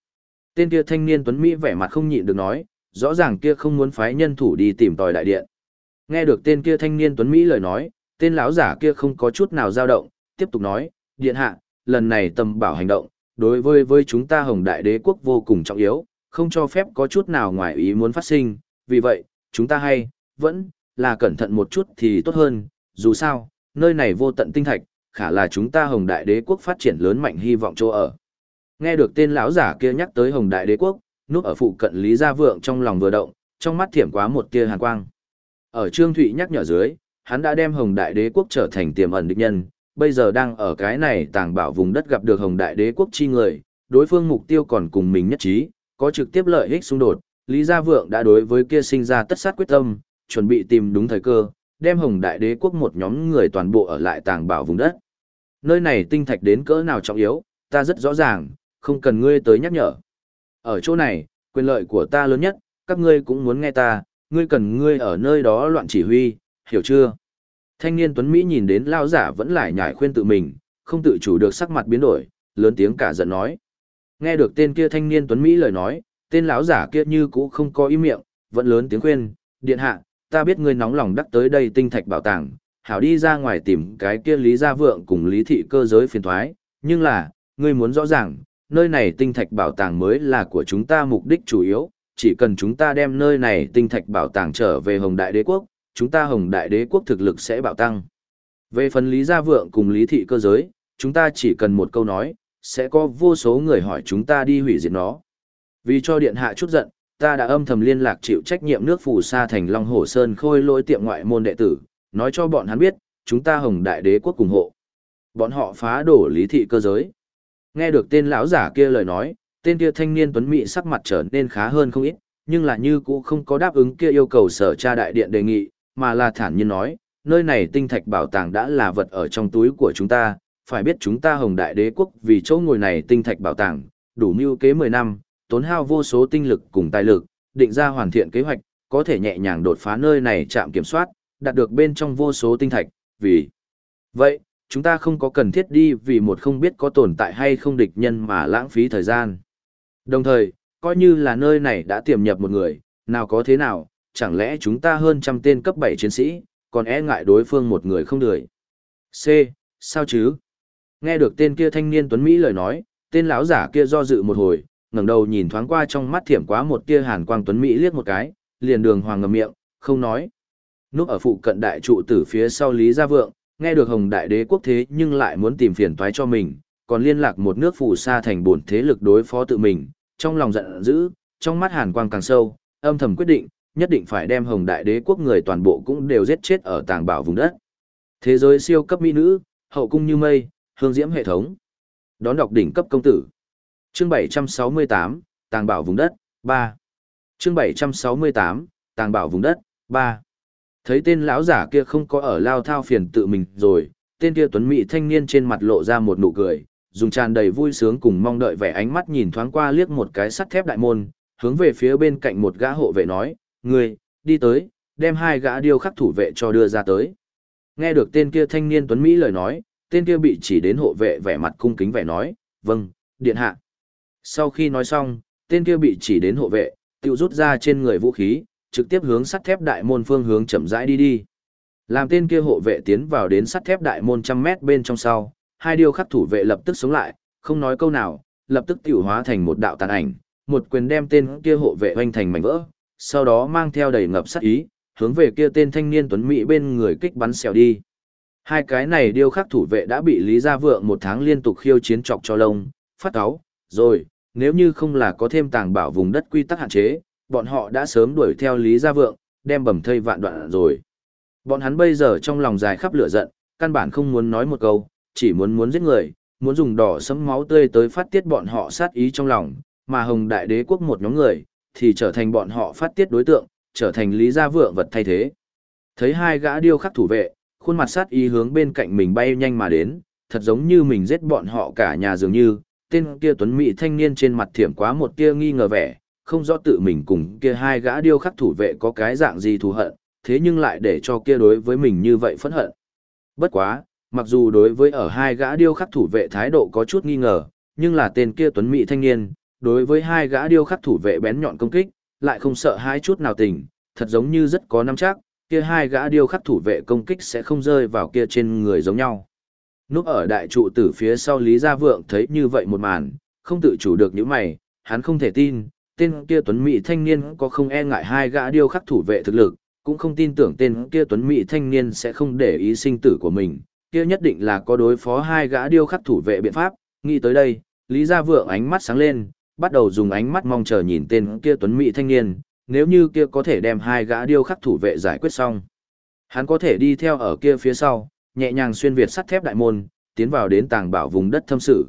Tên kia thanh niên Tuấn Mỹ vẻ mặt không nhịn được nói, rõ ràng kia không muốn phái nhân thủ đi tìm tòi đại điện. Nghe được tên kia thanh niên Tuấn Mỹ lời nói, tên lão giả kia không có chút nào dao động, tiếp tục nói, điện hạ, lần này tầm bảo hành động, đối với với chúng ta hồng đại đế quốc vô cùng trọng yếu, không cho phép có chút nào ngoài ý muốn phát sinh, vì vậy, chúng ta hay, vẫn, là cẩn thận một chút thì tốt hơn, dù sao, nơi này vô tận tinh thạch, khả là chúng ta hồng đại đế quốc phát triển lớn mạnh hy vọng chỗ ở. Nghe được tên lão giả kia nhắc tới hồng đại đế quốc, núp ở phụ cận Lý Gia Vượng trong lòng vừa động, trong mắt thiểm quá một tia hàn quang. Ở Trương Thụy nhắc nhở dưới, hắn đã đem hồng đại đế quốc trở thành tiềm ẩn địch nhân, bây giờ đang ở cái này tàng bảo vùng đất gặp được hồng đại đế quốc chi người, đối phương mục tiêu còn cùng mình nhất trí, có trực tiếp lợi ích xung đột, Lý Gia Vượng đã đối với kia sinh ra tất sát quyết tâm, chuẩn bị tìm đúng thời cơ, đem Hồng Đại Đế quốc một nhóm người toàn bộ ở lại tàng bảo vùng đất. Nơi này tinh thạch đến cỡ nào trọng yếu, ta rất rõ ràng, không cần ngươi tới nhắc nhở. Ở chỗ này, quyền lợi của ta lớn nhất, các ngươi cũng muốn nghe ta, ngươi cần ngươi ở nơi đó loạn chỉ huy, hiểu chưa? Thanh niên Tuấn Mỹ nhìn đến lao giả vẫn lại nhải khuyên tự mình, không tự chủ được sắc mặt biến đổi, lớn tiếng cả giận nói. Nghe được tên kia thanh niên Tuấn Mỹ lời nói, tên lão giả kia như cũ không có ý miệng, vẫn lớn tiếng khuyên, điện hạ, ta biết ngươi nóng lòng đắc tới đây tinh thạch bảo tàng, hảo đi ra ngoài tìm cái kia lý gia vượng cùng lý thị cơ giới phiền thoái, nhưng là, ngươi muốn rõ ràng, nơi này tinh thạch bảo tàng mới là của chúng ta mục đích chủ yếu, chỉ cần chúng ta đem nơi này tinh thạch bảo tàng trở về Hồng Đại Đế Quốc, chúng ta Hồng Đại Đế Quốc thực lực sẽ bạo tăng. Về phần lý gia vượng cùng lý thị cơ giới, chúng ta chỉ cần một câu nói, sẽ có vô số người hỏi chúng ta đi hủy diệt nó. Vì cho điện hạ chút giận, ta đã âm thầm liên lạc chịu trách nhiệm nước phù sa thành Long Hồ Sơn khôi lỗi tiệm ngoại môn đệ tử, nói cho bọn hắn biết, chúng ta hồng đại đế quốc ủng hộ. Bọn họ phá đổ lý thị cơ giới. Nghe được tên lão giả kia lời nói, tên kia thanh niên tuấn mỹ sắc mặt trở nên khá hơn không ít, nhưng là như cũ không có đáp ứng kia yêu cầu sở tra đại điện đề nghị, mà là thản nhiên nói, nơi này tinh thạch bảo tàng đã là vật ở trong túi của chúng ta, phải biết chúng ta hồng đại đế quốc vì chỗ ngồi này tinh thạch bảo tàng, đủ mưu kế 10 năm, tốn hao vô số tinh lực cùng tài lực, định ra hoàn thiện kế hoạch, có thể nhẹ nhàng đột phá nơi này chạm kiểm soát, đạt được bên trong vô số tinh thạch, vì vậy, chúng ta không có cần thiết đi vì một không biết có tồn tại hay không địch nhân mà lãng phí thời gian. Đồng thời, coi như là nơi này đã tiềm nhập một người, nào có thế nào, chẳng lẽ chúng ta hơn trăm tên cấp 7 chiến sĩ, còn e ngại đối phương một người không đười. C. Sao chứ? Nghe được tên kia thanh niên Tuấn Mỹ lời nói, tên lão giả kia do dự một hồi, ngẩng đầu nhìn thoáng qua trong mắt thiểm quá một tia hàn quang tuấn mỹ liếc một cái, liền đường hoàng ngậm miệng, không nói. Núp ở phụ cận đại trụ tử phía sau Lý Gia Vượng, nghe được Hồng Đại Đế quốc thế nhưng lại muốn tìm phiền toái cho mình, còn liên lạc một nước phù sa thành bổn thế lực đối phó tự mình, trong lòng giận dữ, trong mắt hàn quang càng sâu, âm thầm quyết định, nhất định phải đem Hồng Đại Đế quốc người toàn bộ cũng đều giết chết ở tàng bảo vùng đất. Thế giới siêu cấp mỹ nữ, hậu cung như mây, hương diễm hệ thống. Đón đọc đỉnh cấp công tử chương 768, tàng bảo vùng đất, 3. chương 768, tàng bảo vùng đất, 3. Thấy tên lão giả kia không có ở lao thao phiền tự mình rồi, tên kia tuấn mỹ thanh niên trên mặt lộ ra một nụ cười, dùng tràn đầy vui sướng cùng mong đợi vẻ ánh mắt nhìn thoáng qua liếc một cái sắt thép đại môn, hướng về phía bên cạnh một gã hộ vệ nói, người, đi tới, đem hai gã điêu khắc thủ vệ cho đưa ra tới. Nghe được tên kia thanh niên tuấn Mỹ lời nói, tên kia bị chỉ đến hộ vệ vẻ mặt cung kính vẻ nói, vâng, điện hạ. Sau khi nói xong, tên kia bị chỉ đến hộ vệ, tự rút ra trên người vũ khí, trực tiếp hướng sắt thép đại môn phương hướng chậm rãi đi đi. Làm tên kia hộ vệ tiến vào đến sắt thép đại môn trăm mét bên trong sau, hai điều khắc thủ vệ lập tức sống lại, không nói câu nào, lập tức tiểu hóa thành một đạo tàn ảnh, một quyền đem tên kia hộ vệ hoành thành mảnh vỡ, sau đó mang theo đầy ngập sát ý, hướng về kia tên thanh niên tuấn mỹ bên người kích bắn xèo đi. Hai cái này điêu khắc thủ vệ đã bị Lý Gia Vượng một tháng liên tục khiêu chiến chọc cho lông, phát áo, rồi, nếu như không là có thêm tàng bảo vùng đất quy tắc hạn chế, bọn họ đã sớm đuổi theo Lý Gia Vượng, đem bầm thây vạn đoạn rồi. Bọn hắn bây giờ trong lòng dài khắp lửa giận, căn bản không muốn nói một câu, chỉ muốn muốn giết người, muốn dùng đỏ sẫm máu tươi tới phát tiết bọn họ sát ý trong lòng, mà Hồng Đại Đế quốc một nhóm người, thì trở thành bọn họ phát tiết đối tượng, trở thành Lý Gia Vượng vật thay thế. Thấy hai gã điêu khắc thủ vệ, khuôn mặt sát ý hướng bên cạnh mình bay nhanh mà đến, thật giống như mình giết bọn họ cả nhà dường như, tên kia tuấn mỹ thanh niên trên mặt thiểm quá một tia nghi ngờ vẻ, không rõ tự mình cùng kia hai gã điêu khắc thủ vệ có cái dạng gì thù hận, thế nhưng lại để cho kia đối với mình như vậy phẫn hận. Bất quá, mặc dù đối với ở hai gã điêu khắc thủ vệ thái độ có chút nghi ngờ, nhưng là tên kia tuấn mỹ thanh niên, đối với hai gã điêu khắc thủ vệ bén nhọn công kích, lại không sợ hai chút nào tình, thật giống như rất có nắm chắc, kia hai gã điêu khắc thủ vệ công kích sẽ không rơi vào kia trên người giống nhau. Núp ở đại trụ tử phía sau Lý Gia Vượng thấy như vậy một màn, không tự chủ được những mày, hắn không thể tin, tên kia tuấn mỹ thanh niên có không e ngại hai gã điêu khắc thủ vệ thực lực, cũng không tin tưởng tên kia tuấn mỹ thanh niên sẽ không để ý sinh tử của mình, kia nhất định là có đối phó hai gã điêu khắc thủ vệ biện pháp, nghĩ tới đây, Lý Gia Vượng ánh mắt sáng lên, bắt đầu dùng ánh mắt mong chờ nhìn tên kia tuấn mỹ thanh niên, nếu như kia có thể đem hai gã điêu khắc thủ vệ giải quyết xong. Hắn có thể đi theo ở kia phía sau, nhẹ nhàng xuyên việt sắt thép đại môn, tiến vào đến tàng bảo vùng đất thâm sử.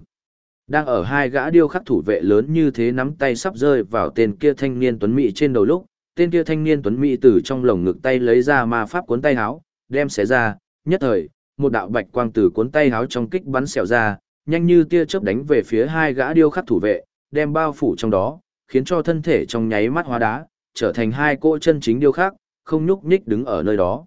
Đang ở hai gã điêu khắc thủ vệ lớn như thế nắm tay sắp rơi vào tên kia thanh niên tuấn mỹ trên đầu lúc, tên kia thanh niên tuấn mỹ từ trong lồng ngực tay lấy ra ma pháp cuốn tay áo, đem xé ra, nhất thời, một đạo bạch quang từ cuốn tay áo trong kích bắn xẻo ra, nhanh như tia chớp đánh về phía hai gã điêu khắc thủ vệ, đem bao phủ trong đó, khiến cho thân thể trong nháy mắt hóa đá, trở thành hai cỗ chân chính điêu khắc, không nhúc nhích đứng ở nơi đó.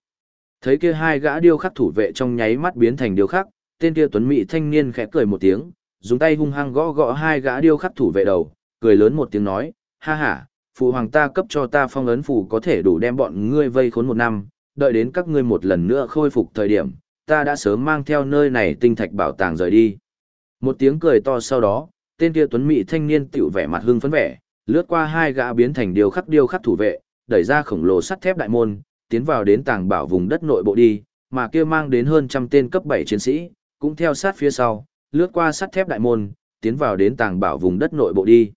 Thấy kia hai gã điêu khắc thủ vệ trong nháy mắt biến thành điêu khắc, tên kia tuấn mỹ thanh niên khẽ cười một tiếng, dùng tay hung hăng gõ gõ hai gã điêu khắc thủ vệ đầu, cười lớn một tiếng nói, ha ha, phụ hoàng ta cấp cho ta phong ấn phù có thể đủ đem bọn ngươi vây khốn một năm, đợi đến các ngươi một lần nữa khôi phục thời điểm, ta đã sớm mang theo nơi này tinh thạch bảo tàng rời đi. Một tiếng cười to sau đó, tên kia tuấn mỹ thanh niên tiểu vẻ mặt hưng phấn vẻ, lướt qua hai gã biến thành điêu khắc điêu khắc thủ vệ, đẩy ra khổng lồ sắt thép đại môn, tiến vào đến tàng bảo vùng đất nội bộ đi, mà kia mang đến hơn trăm tên cấp 7 chiến sĩ, cũng theo sát phía sau, lướt qua sắt thép đại môn, tiến vào đến tàng bảo vùng đất nội bộ đi.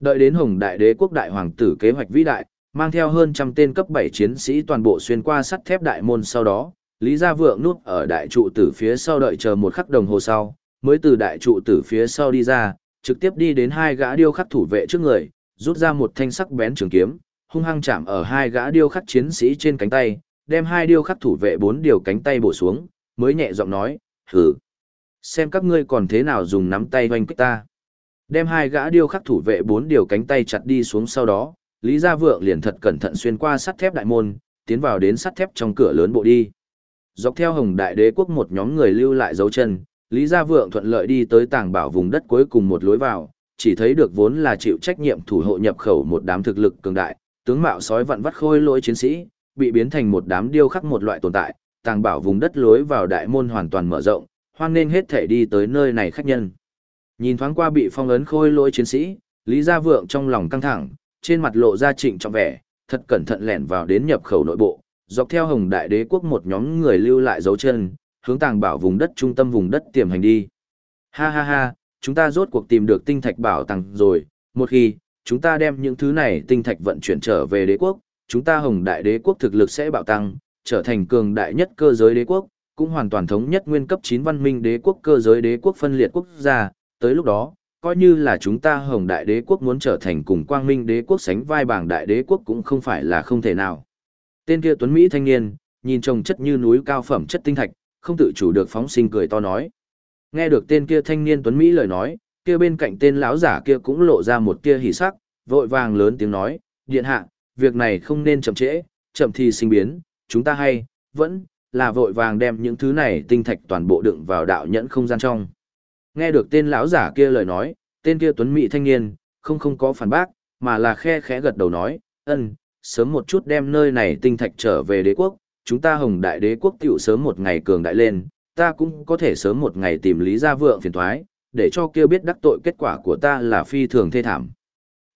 Đợi đến Hồng Đại Đế quốc đại hoàng tử kế hoạch vĩ đại, mang theo hơn trăm tên cấp 7 chiến sĩ toàn bộ xuyên qua sắt thép đại môn sau đó, Lý Gia Vượng núp ở đại trụ tử phía sau đợi chờ một khắc đồng hồ sau, mới từ đại trụ tử phía sau đi ra, trực tiếp đi đến hai gã điêu khắc thủ vệ trước người, rút ra một thanh sắc bén trường kiếm, hung hăng chạm ở hai gã điêu khắc chiến sĩ trên cánh tay, đem hai điêu khắc thủ vệ bốn điều cánh tay bổ xuống, mới nhẹ giọng nói, "Hừ." Xem các ngươi còn thế nào dùng nắm tay hoanh kích ta. Đem hai gã điêu khắc thủ vệ bốn điều cánh tay chặt đi xuống sau đó, Lý Gia Vượng liền thật cẩn thận xuyên qua sắt thép đại môn, tiến vào đến sắt thép trong cửa lớn bộ đi. Dọc theo Hồng Đại Đế quốc một nhóm người lưu lại dấu chân, Lý Gia Vượng thuận lợi đi tới tàng bảo vùng đất cuối cùng một lối vào, chỉ thấy được vốn là chịu trách nhiệm thủ hộ nhập khẩu một đám thực lực cường đại, tướng mạo sói vặn vắt khôi lỗi chiến sĩ, bị biến thành một đám điêu khắc một loại tồn tại, tàng bảo vùng đất lối vào đại môn hoàn toàn mở rộng, hoan nên hết thể đi tới nơi này khách nhân. Nhìn thoáng qua bị phong ấn khôi lỗi chiến sĩ, Lý Gia Vượng trong lòng căng thẳng, trên mặt lộ ra trịnh trọng vẻ, thật cẩn thận lẻn vào đến nhập khẩu nội bộ, dọc theo Hồng Đại Đế quốc một nhóm người lưu lại dấu chân, hướng tàng bảo vùng đất trung tâm vùng đất tiềm hành đi. Ha ha ha, chúng ta rốt cuộc tìm được tinh thạch bảo tàng rồi, một khi, chúng ta đem những thứ này tinh thạch vận chuyển trở về đế quốc, chúng ta hồng đại đế quốc thực lực sẽ bạo tăng, trở thành cường đại nhất cơ giới đế quốc, cũng hoàn toàn thống nhất nguyên cấp 9 văn minh đế quốc cơ giới đế quốc phân liệt quốc gia, tới lúc đó, coi như là chúng ta hồng đại đế quốc muốn trở thành cùng quang minh đế quốc sánh vai bảng đại đế quốc cũng không phải là không thể nào. Tên kia tuấn Mỹ thanh niên, nhìn trông chất như núi cao phẩm chất tinh thạch, không tự chủ được phóng sinh cười to nói. Nghe được tên kia thanh niên tuấn Mỹ lời nói, kia bên cạnh tên lão giả kia cũng lộ ra một tia hỉ sắc, vội vàng lớn tiếng nói, điện hạ, việc này không nên chậm trễ, chậm thì sinh biến, chúng ta hay, vẫn, là vội vàng đem những thứ này tinh thạch toàn bộ đựng vào đạo nhẫn không gian trong. Nghe được tên lão giả kia lời nói, tên kia tuấn mỹ thanh niên, không không có phản bác, mà là khe khẽ gật đầu nói, ân, sớm một chút đem nơi này tinh thạch trở về đế quốc, chúng ta hồng đại đế quốc tiểu sớm một ngày cường đại lên, ta cũng có thể sớm một ngày tìm lý gia vượng phiền thoái, để cho kia biết đắc tội kết quả của ta là phi thường thê thảm.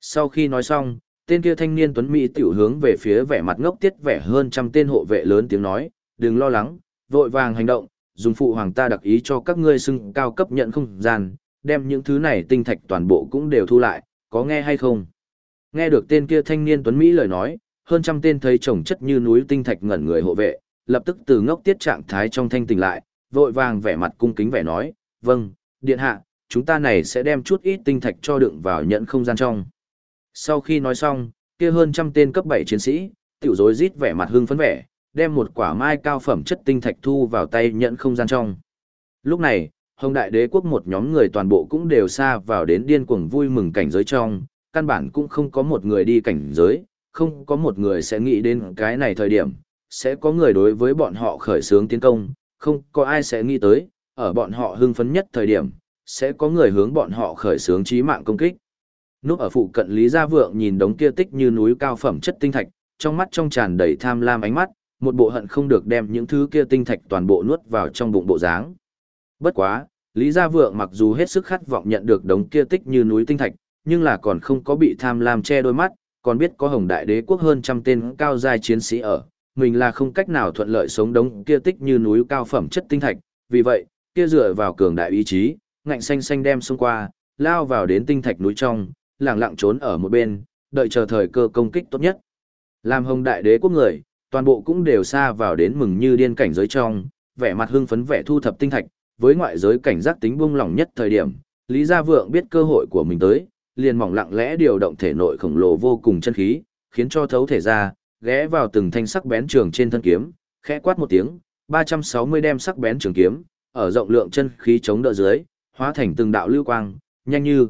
Sau khi nói xong, tên kia thanh niên tuấn Mỹ tiểu hướng về phía vẻ mặt ngốc tiết vẻ hơn trăm tên hộ vệ lớn tiếng nói, đừng lo lắng, vội vàng hành động, dùng phụ hoàng ta đặc ý cho các ngươi xưng cao cấp nhận không gian, đem những thứ này tinh thạch toàn bộ cũng đều thu lại, có nghe hay không? Nghe được tên kia thanh niên Tuấn Mỹ lời nói, hơn trăm tên thấy chồng chất như núi tinh thạch ngẩn người hộ vệ, lập tức từ ngốc tiết trạng thái trong thanh tỉnh lại, vội vàng vẻ mặt cung kính vẻ nói, vâng, điện hạ, chúng ta này sẽ đem chút ít tinh thạch cho đựng vào nhận không gian trong. Sau khi nói xong, kia hơn trăm tên cấp 7 chiến sĩ, tiểu rối rít vẻ mặt hưng phấn vẻ, đem một quả mai cao phẩm chất tinh thạch thu vào tay nhận không gian trong. Lúc này, Hồng Đại Đế quốc một nhóm người toàn bộ cũng đều xa vào đến điên cuồng vui mừng cảnh giới trong, căn bản cũng không có một người đi cảnh giới, không có một người sẽ nghĩ đến cái này thời điểm, sẽ có người đối với bọn họ khởi xướng tiến công, không có ai sẽ nghĩ tới, ở bọn họ hưng phấn nhất thời điểm, sẽ có người hướng bọn họ khởi xướng chí mạng công kích. Núp ở phụ cận Lý Gia Vượng nhìn đống kia tích như núi cao phẩm chất tinh thạch, trong mắt trong tràn đầy tham lam ánh mắt, một bộ hận không được đem những thứ kia tinh thạch toàn bộ nuốt vào trong bụng bộ dáng. Bất quá, Lý Gia Vượng mặc dù hết sức khát vọng nhận được đống kia tích như núi tinh thạch, nhưng là còn không có bị tham lam che đôi mắt, còn biết có Hồng Đại Đế quốc hơn trăm tên cao giai chiến sĩ ở, mình là không cách nào thuận lợi sống đống kia tích như núi cao phẩm chất tinh thạch, vì vậy, kia dựa vào cường đại ý chí, ngạnh xanh xanh đem xông qua, lao vào đến tinh thạch núi trong, lặng lặng trốn ở một bên, đợi chờ thời cơ công kích tốt nhất. Làm Hồng Đại Đế quốc người, toàn bộ cũng đều xa vào đến mừng như điên cảnh giới trong, vẻ mặt hưng phấn vẻ thu thập tinh thạch, với ngoại giới cảnh giác tính buông lỏng nhất thời điểm, Lý Gia Vượng biết cơ hội của mình tới, liền mỏng lặng lẽ điều động thể nội khổng lồ vô cùng chân khí, khiến cho thấu thể ra, ghé vào từng thanh sắc bén trường trên thân kiếm, khẽ quát một tiếng, 360 đem sắc bén trường kiếm, ở rộng lượng chân khí chống đỡ dưới, hóa thành từng đạo lưu quang, nhanh như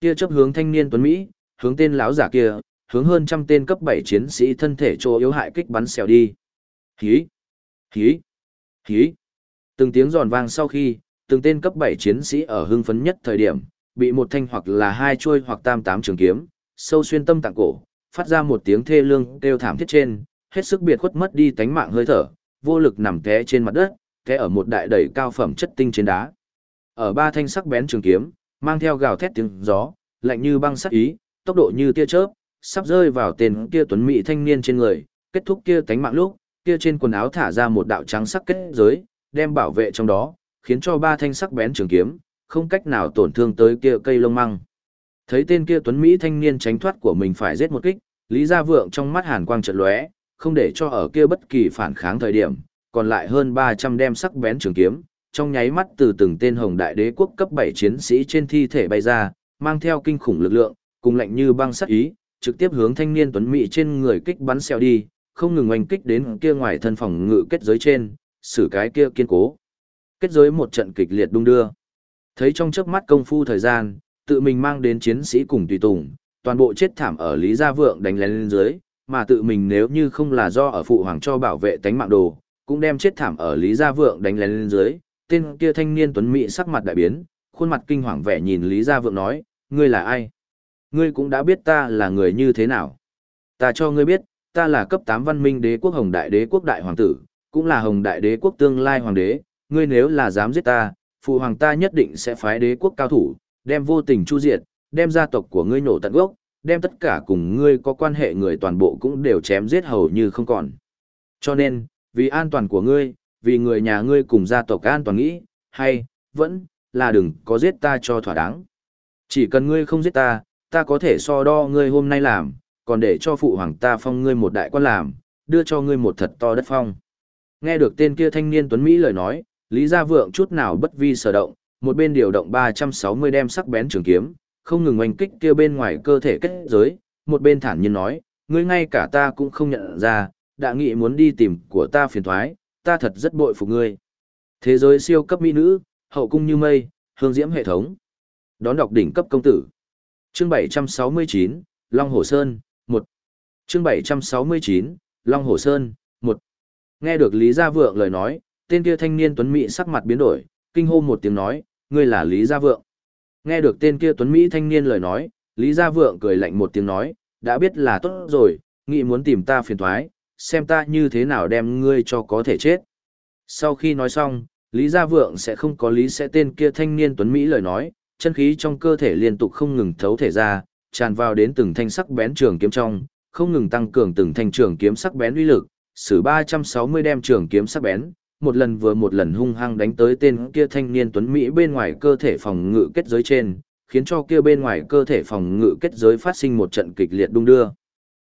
kia chấp hướng thanh niên tuấn mỹ, hướng tên lão giả kia, hướng hơn trăm tên cấp 7 chiến sĩ thân thể chỗ yếu hại kích bắn xèo đi. Hí, hí, hí. Từng tiếng giòn vang sau khi, từng tên cấp 7 chiến sĩ ở hưng phấn nhất thời điểm, bị một thanh hoặc là hai chuôi hoặc tam tám trường kiếm, sâu xuyên tâm tạng cổ, phát ra một tiếng thê lương kêu thảm thiết trên, hết sức biệt khuất mất đi tánh mạng hơi thở, vô lực nằm té trên mặt đất, té ở một đại đầy cao phẩm chất tinh trên đá. Ở ba thanh sắc bén trường kiếm, mang theo gào thét tiếng gió, lạnh như băng sắc ý, tốc độ như tia chớp, sắp rơi vào tên kia tuấn mỹ thanh niên trên người, kết thúc kia tánh mạng lúc, kia trên quần áo thả ra một đạo trắng sắc kết giới, đem bảo vệ trong đó, khiến cho ba thanh sắc bén trường kiếm, không cách nào tổn thương tới kia cây lông măng. Thấy tên kia tuấn Mỹ thanh niên tránh thoát của mình phải giết một kích, Lý Gia Vượng trong mắt hàn quang chợt lóe, không để cho ở kia bất kỳ phản kháng thời điểm, còn lại hơn 300 đem sắc bén trường kiếm, trong nháy mắt từ từng tên hồng đại đế quốc cấp 7 chiến sĩ trên thi thể bay ra, mang theo kinh khủng lực lượng, cùng lạnh như băng sắc ý, trực tiếp hướng thanh niên tuấn mỹ trên người kích bắn xeo đi, không ngừng oanh kích đến kia ngoài thân phòng ngự kết giới trên, xử cái kia kiên cố. Kết giới một trận kịch liệt đung đưa. Thấy trong chớp mắt công phu thời gian, tự mình mang đến chiến sĩ cùng tùy tùng, toàn bộ chết thảm ở Lý Gia Vượng đánh lén lên dưới, mà tự mình nếu như không là do ở phụ hoàng cho bảo vệ tánh mạng đồ, cũng đem chết thảm ở Lý Gia Vượng đánh lén lên dưới. Tên kia thanh niên tuấn mỹ sắc mặt đại biến, khuôn mặt kinh hoàng vẻ nhìn Lý Gia Vượng nói, ngươi là ai? Ngươi cũng đã biết ta là người như thế nào. Ta cho ngươi biết, ta là cấp 8 văn minh đế quốc hồng đại đế quốc đại hoàng tử, cũng là hồng đại đế quốc tương lai hoàng đế, ngươi nếu là dám giết ta, phụ hoàng ta nhất định sẽ phái đế quốc cao thủ, đem vô tình chu diệt, đem gia tộc của ngươi nổ tận gốc, đem tất cả cùng ngươi có quan hệ người toàn bộ cũng đều chém giết hầu như không còn. Cho nên, vì an toàn của ngươi, vì người nhà ngươi cùng gia tộc an toàn nghĩ, hay, vẫn, là đừng có giết ta cho thỏa đáng. Chỉ cần ngươi không giết ta, ta có thể so đo ngươi hôm nay làm, còn để cho phụ hoàng ta phong ngươi một đại quan làm, đưa cho ngươi một thật to đất phong. Nghe được tên kia thanh niên Tuấn Mỹ lời nói, Lý Gia Vượng chút nào bất vi sở động, một bên điều động 360 đem sắc bén trường kiếm, không ngừng oanh kích kia bên ngoài cơ thể kết giới, một bên thản nhiên nói, ngươi ngay cả ta cũng không nhận ra, đã nghĩ muốn đi tìm của ta phiền thoái, ta thật rất bội phục ngươi. Thế giới siêu cấp mỹ nữ, hậu cung như mây, hương diễm hệ thống. Đón đọc đỉnh cấp công tử. Chương 769, Long Hồ Sơn, 1. Chương 769, Long Hồ Sơn, 1. Nghe được Lý Gia Vượng lời nói, tên kia thanh niên tuấn mỹ sắc mặt biến đổi, kinh hô một tiếng nói, ngươi là Lý Gia Vượng. Nghe được tên kia tuấn mỹ thanh niên lời nói, Lý Gia Vượng cười lạnh một tiếng nói, đã biết là tốt rồi, nghĩ muốn tìm ta phiền thoái, xem ta như thế nào đem ngươi cho có thể chết. Sau khi nói xong, Lý Gia Vượng sẽ không có lý sẽ tên kia thanh niên tuấn Mỹ lời nói, chân khí trong cơ thể liên tục không ngừng thấu thể ra, tràn vào đến từng thanh sắc bén trường kiếm trong, không ngừng tăng cường từng thanh trường kiếm sắc bén uy lực, sử 360 đem trường kiếm sắc bén, một lần vừa một lần hung hăng đánh tới tên kia thanh niên tuấn Mỹ bên ngoài cơ thể phòng ngự kết giới trên, khiến cho kia bên ngoài cơ thể phòng ngự kết giới phát sinh một trận kịch liệt đung đưa.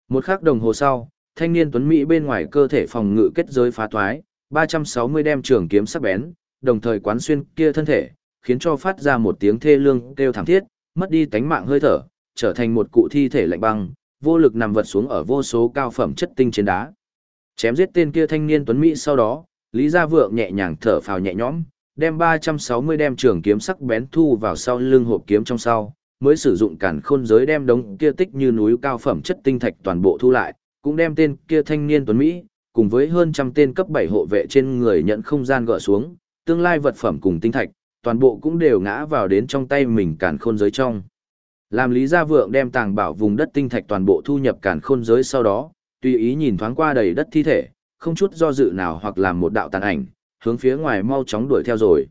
Một khắc đồng hồ sau, thanh niên tuấn Mỹ bên ngoài cơ thể phòng ngự kết giới phá thoái, 360 đem trường kiếm sắc bén, đồng thời quán xuyên kia thân thể, khiến cho phát ra một tiếng thê lương kêu thảm thiết, mất đi tánh mạng hơi thở, trở thành một cụ thi thể lạnh băng, vô lực nằm vật xuống ở vô số cao phẩm chất tinh trên đá. Chém giết tên kia thanh niên tuấn Mỹ sau đó, Lý Gia Vượng nhẹ nhàng thở phào nhẹ nhõm, đem 360 đem trường kiếm sắc bén thu vào sau lưng hộp kiếm trong sau, mới sử dụng cản khôn giới đem đống kia tích như núi cao phẩm chất tinh thạch toàn bộ thu lại, cũng đem tên kia thanh niên tuấn Mỹ, cùng với hơn trăm tên cấp 7 hộ vệ trên người nhận không gian gỡ xuống, tương lai vật phẩm cùng tinh thạch, toàn bộ cũng đều ngã vào đến trong tay mình càn khôn giới trong. Làm Lý Gia Vượng đem tàng bảo vùng đất tinh thạch toàn bộ thu nhập càn khôn giới sau đó, tùy ý nhìn thoáng qua đầy đất thi thể, không chút do dự nào hoặc làm một đạo tàn ảnh, hướng phía ngoài mau chóng đuổi theo rồi.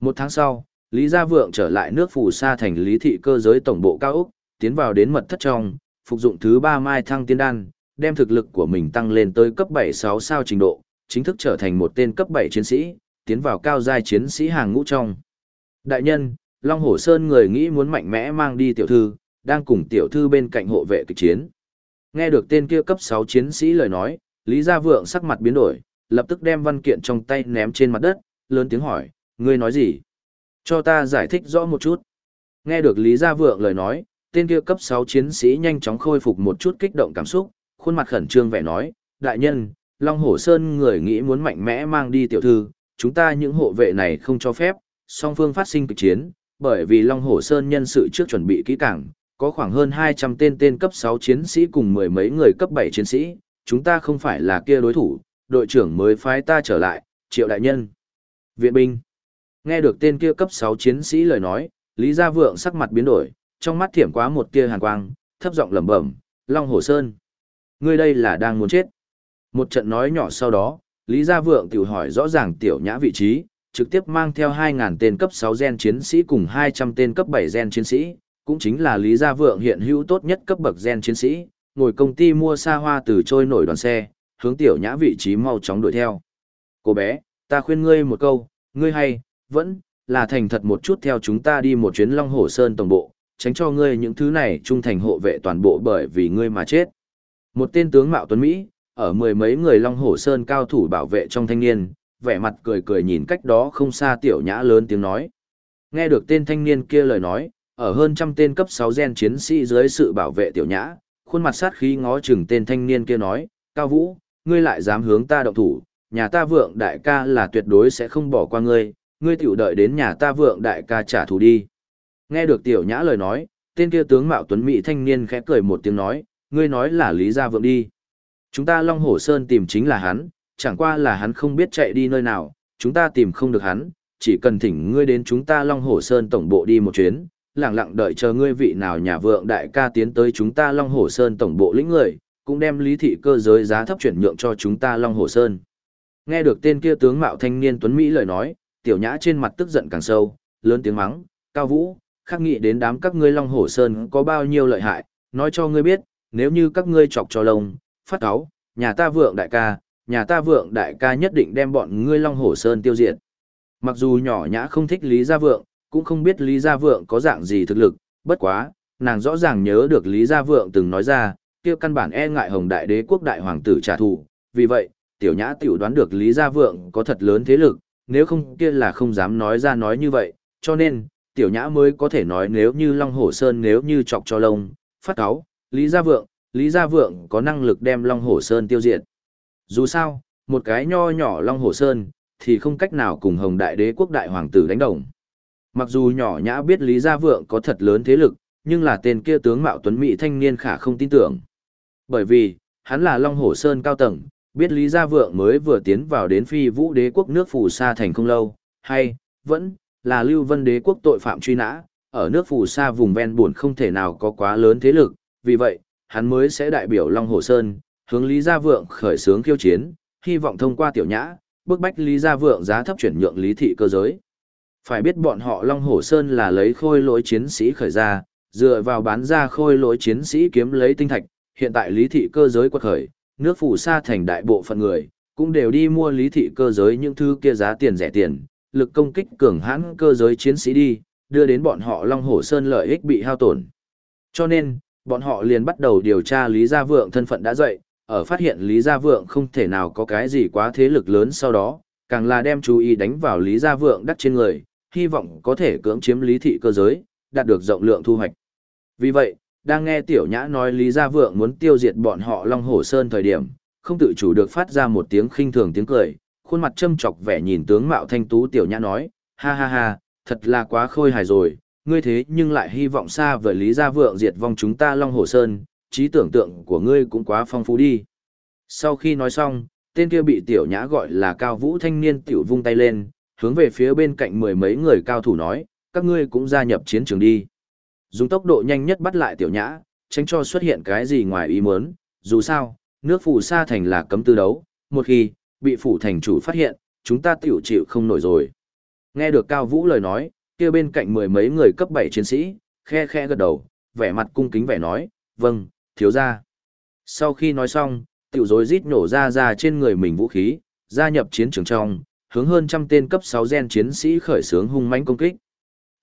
Một tháng sau, Lý Gia Vượng trở lại nước phù sa thành lý thị cơ giới tổng bộ cao Úc, tiến vào đến mật thất trong, phục dụng thứ ba mai thăng tiên đan, đem thực lực của mình tăng lên tới cấp 7-6 sao trình độ, chính thức trở thành một tên cấp 7 chiến sĩ, tiến vào cao giai chiến sĩ hàng ngũ trong. Đại nhân, Long Hổ Sơn người nghĩ muốn mạnh mẽ mang đi tiểu thư, đang cùng tiểu thư bên cạnh hộ vệ kịch chiến. Nghe được tên kia cấp 6 chiến sĩ lời nói, Lý Gia Vượng sắc mặt biến đổi, lập tức đem văn kiện trong tay ném trên mặt đất, lớn tiếng hỏi, ngươi nói gì? Cho ta giải thích rõ một chút. Nghe được Lý Gia Vượng lời nói, tên kia cấp 6 chiến sĩ nhanh chóng khôi phục một chút kích động cảm xúc, khuôn mặt khẩn trương vẻ nói, đại nhân, Long Hổ Sơn người nghĩ muốn mạnh mẽ mang đi tiểu thư, chúng ta những hộ vệ này không cho phép, song phương phát sinh kịch chiến, bởi vì Long Hổ Sơn nhân sự trước chuẩn bị kỹ càng, có khoảng hơn 200 tên tên cấp 6 chiến sĩ cùng mười mấy người cấp 7 chiến sĩ, chúng ta không phải là kia đối thủ, đội trưởng mới phái ta trở lại, triệu đại nhân. Viện binh. Nghe được tên kia cấp 6 chiến sĩ lời nói, Lý Gia Vượng sắc mặt biến đổi, trong mắt thiểm quá một tia hàn quang, thấp giọng lẩm bẩm, Long Hổ Sơn. Ngươi đây là đang muốn chết. Một trận nói nhỏ sau đó, Lý Gia Vượng tiểu hỏi rõ ràng tiểu nhã vị trí, trực tiếp mang theo 2.000 tên cấp 6 gen chiến sĩ cùng 200 tên cấp 7 gen chiến sĩ, cũng chính là Lý Gia Vượng hiện hữu tốt nhất cấp bậc gen chiến sĩ, ngồi công ty mua xa hoa từ trôi nổi đoàn xe, hướng tiểu nhã vị trí mau chóng đuổi theo. Cô bé, ta khuyên ngươi một câu, ngươi hay, vẫn, là thành thật một chút theo chúng ta đi một chuyến Long Hồ Sơn tổng bộ, tránh cho ngươi những thứ này trung thành hộ vệ toàn bộ bởi vì ngươi mà chết. Một tên tướng Mạo Tuấn Mỹ, ở mười mấy người Long Hổ Sơn cao thủ bảo vệ trong thanh niên, vẻ mặt cười cười nhìn cách đó không xa tiểu nhã lớn tiếng nói. Nghe được tên thanh niên kia lời nói, ở hơn trăm tên cấp 6 gen chiến sĩ dưới sự bảo vệ tiểu nhã, khuôn mặt sát khí ngó chừng tên thanh niên kia nói, Cao Vũ, ngươi lại dám hướng ta động thủ, nhà ta vượng đại ca là tuyệt đối sẽ không bỏ qua ngươi, ngươi tiểu đợi đến nhà ta vượng đại ca trả thù đi. Nghe được tiểu nhã lời nói, tên kia tướng mạo tuấn mỹ thanh niên khẽ cười một tiếng nói, ngươi nói là lý gia vượng đi. Chúng ta Long Hổ Sơn tìm chính là hắn, chẳng qua là hắn không biết chạy đi nơi nào, chúng ta tìm không được hắn, chỉ cần thỉnh ngươi đến chúng ta Long Hổ Sơn tổng bộ đi một chuyến, lặng lặng đợi chờ ngươi vị nào nhà vượng đại ca tiến tới chúng ta Long Hổ Sơn tổng bộ lĩnh người, cũng đem lý thị cơ giới giá thấp chuyển nhượng cho chúng ta Long Hổ Sơn. Nghe được tên kia tướng mạo thanh niên Tuấn Mỹ lời nói, tiểu nhã trên mặt tức giận càng sâu, lớn tiếng mắng, cao vũ, khắc nghị đến đám các ngươi Long Hổ Sơn có bao nhiêu lợi hại, nói cho ngươi biết, nếu như các ngươi chọc cho lông, phát áo, nhà ta vượng đại ca, nhà ta vượng đại ca nhất định đem bọn ngươi Long Hổ Sơn tiêu diệt. Mặc dù nhỏ nhã không thích Lý Gia Vượng, cũng không biết Lý Gia Vượng có dạng gì thực lực, bất quá, nàng rõ ràng nhớ được Lý Gia Vượng từng nói ra, kia căn bản e ngại Hồng Đại Đế quốc đại hoàng tử trả thù, vì vậy, tiểu nhã tiểu đoán được Lý Gia Vượng có thật lớn thế lực, nếu không kia là không dám nói ra nói như vậy, cho nên, tiểu nhã mới có thể nói nếu như Long Hổ Sơn nếu như chọc cho lông, phát cáo, Lý Gia Vượng, Lý Gia Vượng có năng lực đem Long Hổ Sơn tiêu diệt. Dù sao, một cái nho nhỏ Long Hổ Sơn, thì không cách nào cùng Hồng Đại Đế quốc đại hoàng tử đánh đồng. Mặc dù nhỏ nhã biết Lý Gia Vượng có thật lớn thế lực, nhưng là tên kia tướng mạo tuấn mỹ thanh niên khả không tin tưởng. Bởi vì, hắn là Long Hổ Sơn cao tầng, biết Lý Gia Vượng mới vừa tiến vào đến phi vũ đế quốc nước phù sa thành không lâu, hay, vẫn, là lưu vân đế quốc tội phạm truy nã, ở nước phù sa vùng ven buồn không thể nào có quá lớn thế lực, vì vậy, hắn mới sẽ đại biểu Long Hổ Sơn, hướng Lý Gia Vượng khởi xướng khiêu chiến, hy vọng thông qua tiểu nhã, bức bách Lý Gia Vượng giá thấp chuyển nhượng lý thị cơ giới. Phải biết bọn họ Long Hổ Sơn là lấy khôi lỗi chiến sĩ khởi ra, dựa vào bán ra khôi lỗi chiến sĩ kiếm lấy tinh thạch, hiện tại lý thị cơ giới quật khởi, nước phủ sa thành đại bộ phận người, cũng đều đi mua lý thị cơ giới những thứ kia giá tiền rẻ tiền, lực công kích cường hãn cơ giới chiến sĩ đi, đưa đến bọn họ Long Hổ Sơn lợi ích bị hao tổn. Cho nên, bọn họ liền bắt đầu điều tra Lý Gia Vượng thân phận đã dậy, ở phát hiện Lý Gia Vượng không thể nào có cái gì quá thế lực lớn sau đó, càng là đem chú ý đánh vào Lý Gia Vượng đắc trên người, hy vọng có thể cưỡng chiếm lý thị cơ giới, đạt được rộng lượng thu hoạch. Vì vậy, đang nghe Tiểu Nhã nói Lý Gia Vượng muốn tiêu diệt bọn họ Long Hổ Sơn thời điểm, không tự chủ được phát ra một tiếng khinh thường tiếng cười, khuôn mặt châm chọc vẻ nhìn tướng mạo thanh tú Tiểu Nhã nói, ha ha ha, thật là quá khôi hài rồi, ngươi thế nhưng lại hy vọng xa vời Lý Gia Vượng diệt vong chúng ta Long Hồ Sơn, trí tưởng tượng của ngươi cũng quá phong phú đi. Sau khi nói xong, tên kia bị Tiểu Nhã gọi là Cao Vũ thanh niên tiểu vung tay lên, hướng về phía bên cạnh mười mấy người cao thủ nói, các ngươi cũng gia nhập chiến trường đi. Dùng tốc độ nhanh nhất bắt lại tiểu nhã, tránh cho xuất hiện cái gì ngoài ý muốn, dù sao, nước phủ sa thành là cấm tư đấu, một khi, bị phủ thành chủ phát hiện, chúng ta tiểu chịu không nổi rồi. Nghe được Cao Vũ lời nói, kia bên cạnh mười mấy người cấp 7 chiến sĩ, khe khe gật đầu, vẻ mặt cung kính vẻ nói, vâng, thiếu gia. Sau khi nói xong, tiểu dối rít nổ ra ra trên người mình vũ khí, gia nhập chiến trường trong, hướng hơn trăm tên cấp 6 gen chiến sĩ khởi xướng hung mãnh công kích.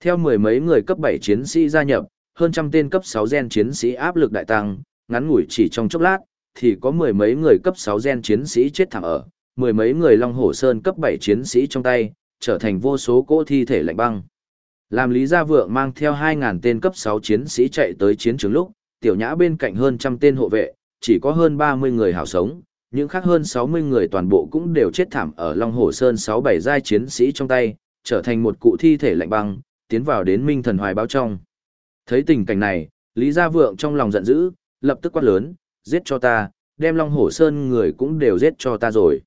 Theo mười mấy người cấp 7 chiến sĩ gia nhập, hơn trăm tên cấp 6 gen chiến sĩ áp lực đại tăng, ngắn ngủi chỉ trong chốc lát, thì có mười mấy người cấp 6 gen chiến sĩ chết thảm ở, mười mấy người Long Hổ Sơn cấp 7 chiến sĩ trong tay, trở thành vô số cỗ thi thể lạnh băng. Làm Lý Gia Vượng mang theo 2.000 tên cấp 6 chiến sĩ chạy tới chiến trường lúc, tiểu nhã bên cạnh hơn trăm tên hộ vệ, chỉ có hơn 30 người hảo sống, những khác hơn 60 người toàn bộ cũng đều chết thảm ở Long Hổ Sơn 6-7 giai chiến sĩ trong tay, trở thành một cụ thi thể lạnh băng, tiến vào đến Minh Thần Hoài báo trong. Thấy tình cảnh này, Lý Gia Vượng trong lòng giận dữ, lập tức quát lớn, giết cho ta, đem Long Hổ Sơn người cũng đều giết cho ta rồi.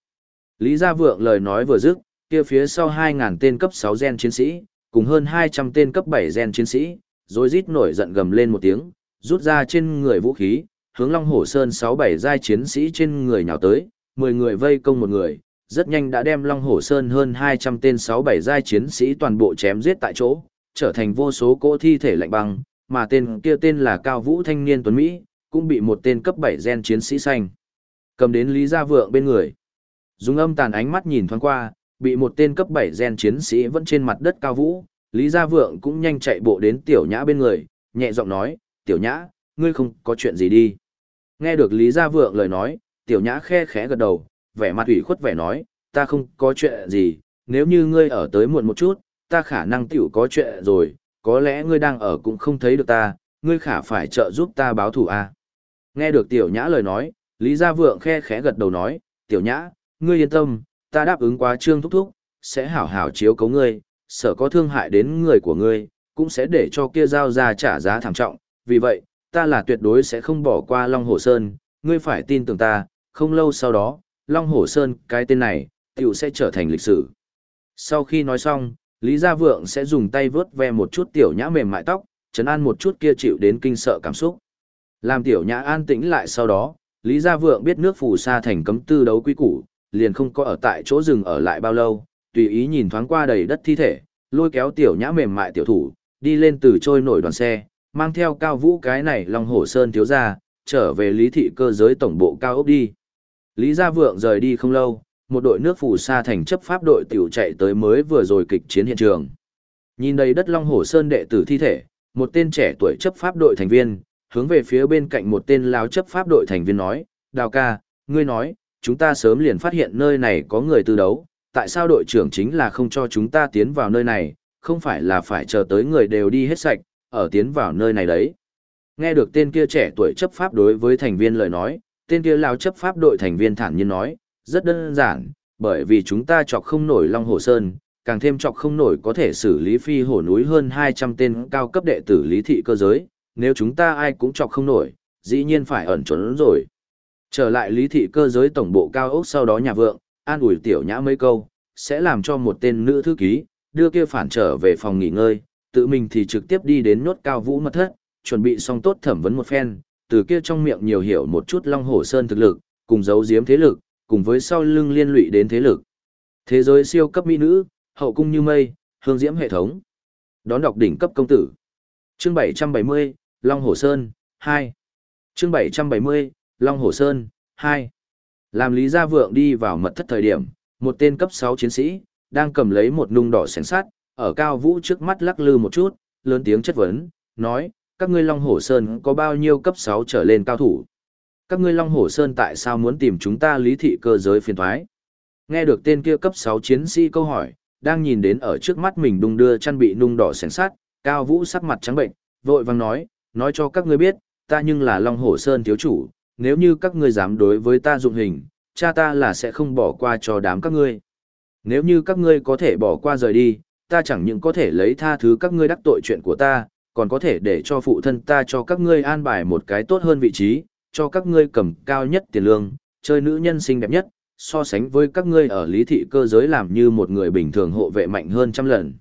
Lý Gia Vượng lời nói vừa dứt, kia phía sau 2.000 tên cấp 6 gen chiến sĩ, cùng hơn 200 tên cấp 7 gen chiến sĩ, rồi rít nổi giận gầm lên một tiếng, rút ra trên người vũ khí, hướng Long Hổ Sơn 6-7 giai chiến sĩ trên người nhào tới, 10 người vây công một người, rất nhanh đã đem Long Hổ Sơn hơn 200 tên 6-7 giai chiến sĩ toàn bộ chém giết tại chỗ, trở thành vô số cỗ thi thể lạnh băng, mà tên kia tên là Cao Vũ Thanh Niên Tuấn Mỹ, cũng bị một tên cấp 7 gen chiến sĩ xanh. Cầm đến Lý Gia Vượng bên người. Dùng âm tàn ánh mắt nhìn thoáng qua, bị một tên cấp 7 gen chiến sĩ vẫn trên mặt đất Cao Vũ, Lý Gia Vượng cũng nhanh chạy bộ đến Tiểu Nhã bên người, nhẹ giọng nói, Tiểu Nhã, ngươi không có chuyện gì đi. Nghe được Lý Gia Vượng lời nói, Tiểu Nhã khe khẽ gật đầu, vẻ mặt ủy khuất vẻ nói, ta không có chuyện gì, nếu như ngươi ở tới muộn một chút, ta khả năng tiểu có chuyện rồi, có lẽ ngươi đang ở cũng không thấy được ta, ngươi khả phải trợ giúp ta báo thù à. Nghe được Tiểu Nhã lời nói, Lý Gia Vượng khe khẽ gật đầu nói, Tiểu Nhã, ngươi yên tâm, ta đáp ứng quá trương thúc thúc, sẽ hảo hảo chiếu cấu ngươi, sợ có thương hại đến người của ngươi, cũng sẽ để cho kia giao ra trả giá thảm trọng, vì vậy, ta là tuyệt đối sẽ không bỏ qua Long Hồ Sơn, ngươi phải tin tưởng ta, không lâu sau đó, Long Hồ Sơn, cái tên này, tiểu sẽ trở thành lịch sử. Sau khi nói xong, Lý Gia Vượng sẽ dùng tay vớt ve một chút tiểu nhã mềm mại tóc, chấn an một chút kia chịu đến kinh sợ cảm xúc. Làm tiểu nhã an tĩnh lại sau đó, Lý Gia Vượng biết nước phù sa thành cấm tư đấu quý củ, liền không có ở tại chỗ rừng ở lại bao lâu, tùy ý nhìn thoáng qua đầy đất thi thể, lôi kéo tiểu nhã mềm mại tiểu thủ, đi lên từ trôi nổi đoàn xe, mang theo cao vũ cái này Long Hổ Sơn thiếu gia, trở về lý thị cơ giới tổng bộ cao ốc đi. Lý Gia Vượng rời đi không lâu, một đội nước phù sa thành chấp pháp đội tiểu chạy tới mới vừa rồi kịch chiến hiện trường. Nhìn đầy đất Long Hổ Sơn đệ tử thi thể, một tên trẻ tuổi chấp pháp đội thành viên, hướng về phía bên cạnh một tên láo chấp pháp đội thành viên nói, Đào ca, ngươi nói, chúng ta sớm liền phát hiện nơi này có người tư đấu, tại sao đội trưởng chính là không cho chúng ta tiến vào nơi này, không phải là phải chờ tới người đều đi hết sạch, ở tiến vào nơi này đấy. Nghe được tên kia trẻ tuổi chấp pháp đối với thành viên lời nói, tên kia lao chấp pháp đội thành viên thản nhiên nói, rất đơn giản, bởi vì chúng ta chọc không nổi Long Hồ Sơn, càng thêm chọc không nổi có thể xử lý phi hổ núi hơn 200 tên cao cấp đệ tử lý thị cơ giới, nếu chúng ta ai cũng chọc không nổi, dĩ nhiên phải ẩn trốn rồi. Trở lại lý thị cơ giới tổng bộ cao ốc sau đó nhà vượng, an ủi tiểu nhã mấy câu, sẽ làm cho một tên nữ thư ký, đưa kia phản trở về phòng nghỉ ngơi, tự mình thì trực tiếp đi đến nốt cao vũ mật thất, chuẩn bị xong tốt thẩm vấn một phen, từ kia trong miệng nhiều hiểu một chút Long Hổ Sơn thực lực, cùng giấu giếm thế lực, cùng với sau lưng liên lụy đến thế lực. Thế giới siêu cấp mỹ nữ, hậu cung như mây, hương diễm hệ thống. Đón đọc đỉnh cấp công tử. Chương 770, Long Hổ Sơn, 2. Chương 770, Long Hổ Sơn, 2. Làm Lý Gia Vượng đi vào mật thất thời điểm, một tên cấp 6 chiến sĩ, đang cầm lấy một nung đỏ sẻn sát, ở Cao Vũ trước mắt lắc lư một chút, lớn tiếng chất vấn, nói, các ngươi Long Hổ Sơn có bao nhiêu cấp 6 trở lên cao thủ? Các ngươi Long Hổ Sơn tại sao muốn tìm chúng ta lý thị cơ giới phiền thoái? Nghe được tên kia cấp 6 chiến sĩ câu hỏi, đang nhìn đến ở trước mắt mình đung đưa chăn bị nung đỏ sẻn sát, Cao Vũ sắc mặt trắng bệnh, vội vàng nói, nói cho các ngươi biết, ta nhưng là Long Hổ Sơn thiếu chủ, nếu như các ngươi dám đối với ta dụng hình, cha ta là sẽ không bỏ qua cho đám các ngươi. Nếu như các ngươi có thể bỏ qua rời đi, ta chẳng những có thể lấy tha thứ các ngươi đắc tội chuyện của ta, còn có thể để cho phụ thân ta cho các ngươi an bài một cái tốt hơn vị trí, cho các ngươi cầm cao nhất tiền lương, chơi nữ nhân xinh đẹp nhất, so sánh với các ngươi ở lý thị cơ giới làm như một người bình thường hộ vệ mạnh hơn trăm lần.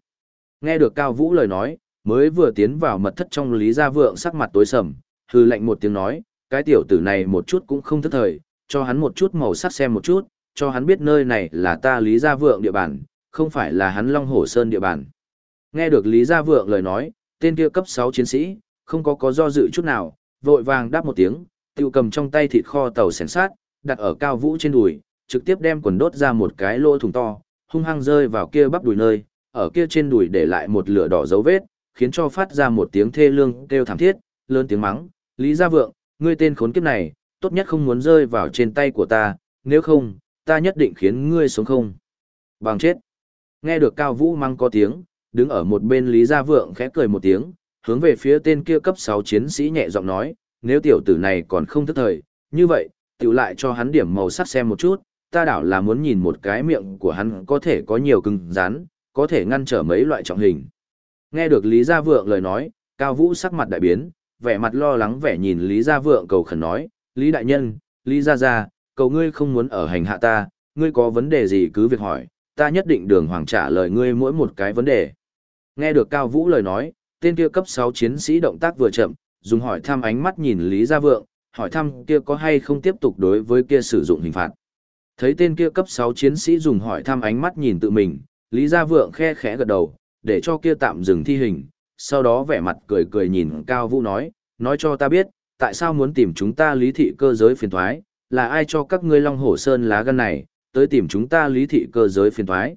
Nghe được Cao Vũ lời nói, mới vừa tiến vào mật thất trong Lý Gia Vượng sắc mặt tối sầm, hư lệnh một tiếng nói, cái tiểu tử này một chút cũng không thức thời, cho hắn một chút màu sắc xem một chút, cho hắn biết nơi này là ta Lý Gia Vượng địa bàn, không phải là hắn Long Hổ Sơn địa bàn. Nghe được Lý Gia Vượng lời nói, tên kia cấp 6 chiến sĩ, không có có do dự chút nào, vội vàng đáp một tiếng, tiêu cầm trong tay thịt kho tàu sén sát, đặt ở cao vũ trên đùi, trực tiếp đem quần đốt ra một cái lỗ thùng to, hung hăng rơi vào kia bắp đùi nơi, ở kia trên đùi để lại một lửa đỏ dấu vết, khiến cho phát ra một tiếng thê lương kêu thảm thiết, lớn tiếng mắng, Lý Gia Vượng, ngươi tên khốn kiếp này, tốt nhất không muốn rơi vào trên tay của ta, nếu không, ta nhất định khiến ngươi sống không. Bằng chết. Nghe được Cao Vũ mang có tiếng, đứng ở một bên Lý Gia Vượng khẽ cười một tiếng, hướng về phía tên kia cấp 6 chiến sĩ nhẹ giọng nói, nếu tiểu tử này còn không thức thời, như vậy, tiểu lại cho hắn điểm màu sắc xem một chút, ta đảo là muốn nhìn một cái miệng của hắn có thể có nhiều cứng rắn, có thể ngăn trở mấy loại trọng hình. Nghe được Lý Gia Vượng lời nói, Cao Vũ sắc mặt đại biến, vẻ mặt lo lắng vẻ nhìn Lý Gia Vượng cầu khẩn nói, Lý Đại Nhân, Lý Gia Gia, cầu ngươi không muốn ở hành hạ ta, ngươi có vấn đề gì cứ việc hỏi, ta nhất định đường hoàng trả lời ngươi mỗi một cái vấn đề. Nghe được Cao Vũ lời nói, tên kia cấp 6 chiến sĩ động tác vừa chậm, dùng hỏi thăm ánh mắt nhìn Lý Gia Vượng, hỏi thăm kia có hay không tiếp tục đối với kia sử dụng hình phạt. Thấy tên kia cấp 6 chiến sĩ dùng hỏi thăm ánh mắt nhìn tự mình, Lý Gia Vượng khe khẽ gật đầu, để cho kia tạm dừng thi hình, sau đó vẻ mặt cười cười nhìn Cao Vũ nói, nói cho ta biết, tại sao muốn tìm chúng ta lý thị cơ giới phiền thoái, là ai cho các ngươi Long Hổ Sơn lá gan này, tới tìm chúng ta lý thị cơ giới phiền thoái.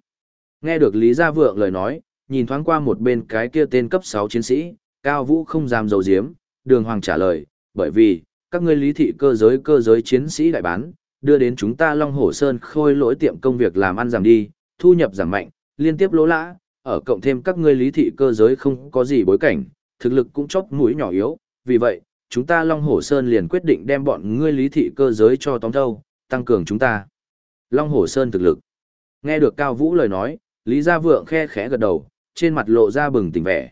Nghe được Lý Gia Vượng lời nói, nhìn thoáng qua một bên cái kia tên cấp 6 chiến sĩ, Cao Vũ không dám dầu diếm, đường hoàng trả lời, bởi vì, các ngươi lý thị cơ giới cơ giới chiến sĩ đại bán, đưa đến chúng ta Long Hổ Sơn khôi lỗi tiệm công việc làm ăn giảm đi, thu nhập giảm mạnh, liên tiếp lỗ lã, ở cộng thêm các ngươi lý thị cơ giới không có gì bối cảnh, thực lực cũng chóp mũi nhỏ yếu, vì vậy, chúng ta Long Hổ Sơn liền quyết định đem bọn ngươi lý thị cơ giới cho tóm thâu, tăng cường chúng ta. Long Hổ Sơn thực lực. Nghe được Cao Vũ lời nói, Lý Gia Vượng khe khẽ gật đầu, trên mặt lộ ra bừng tỉnh vẻ.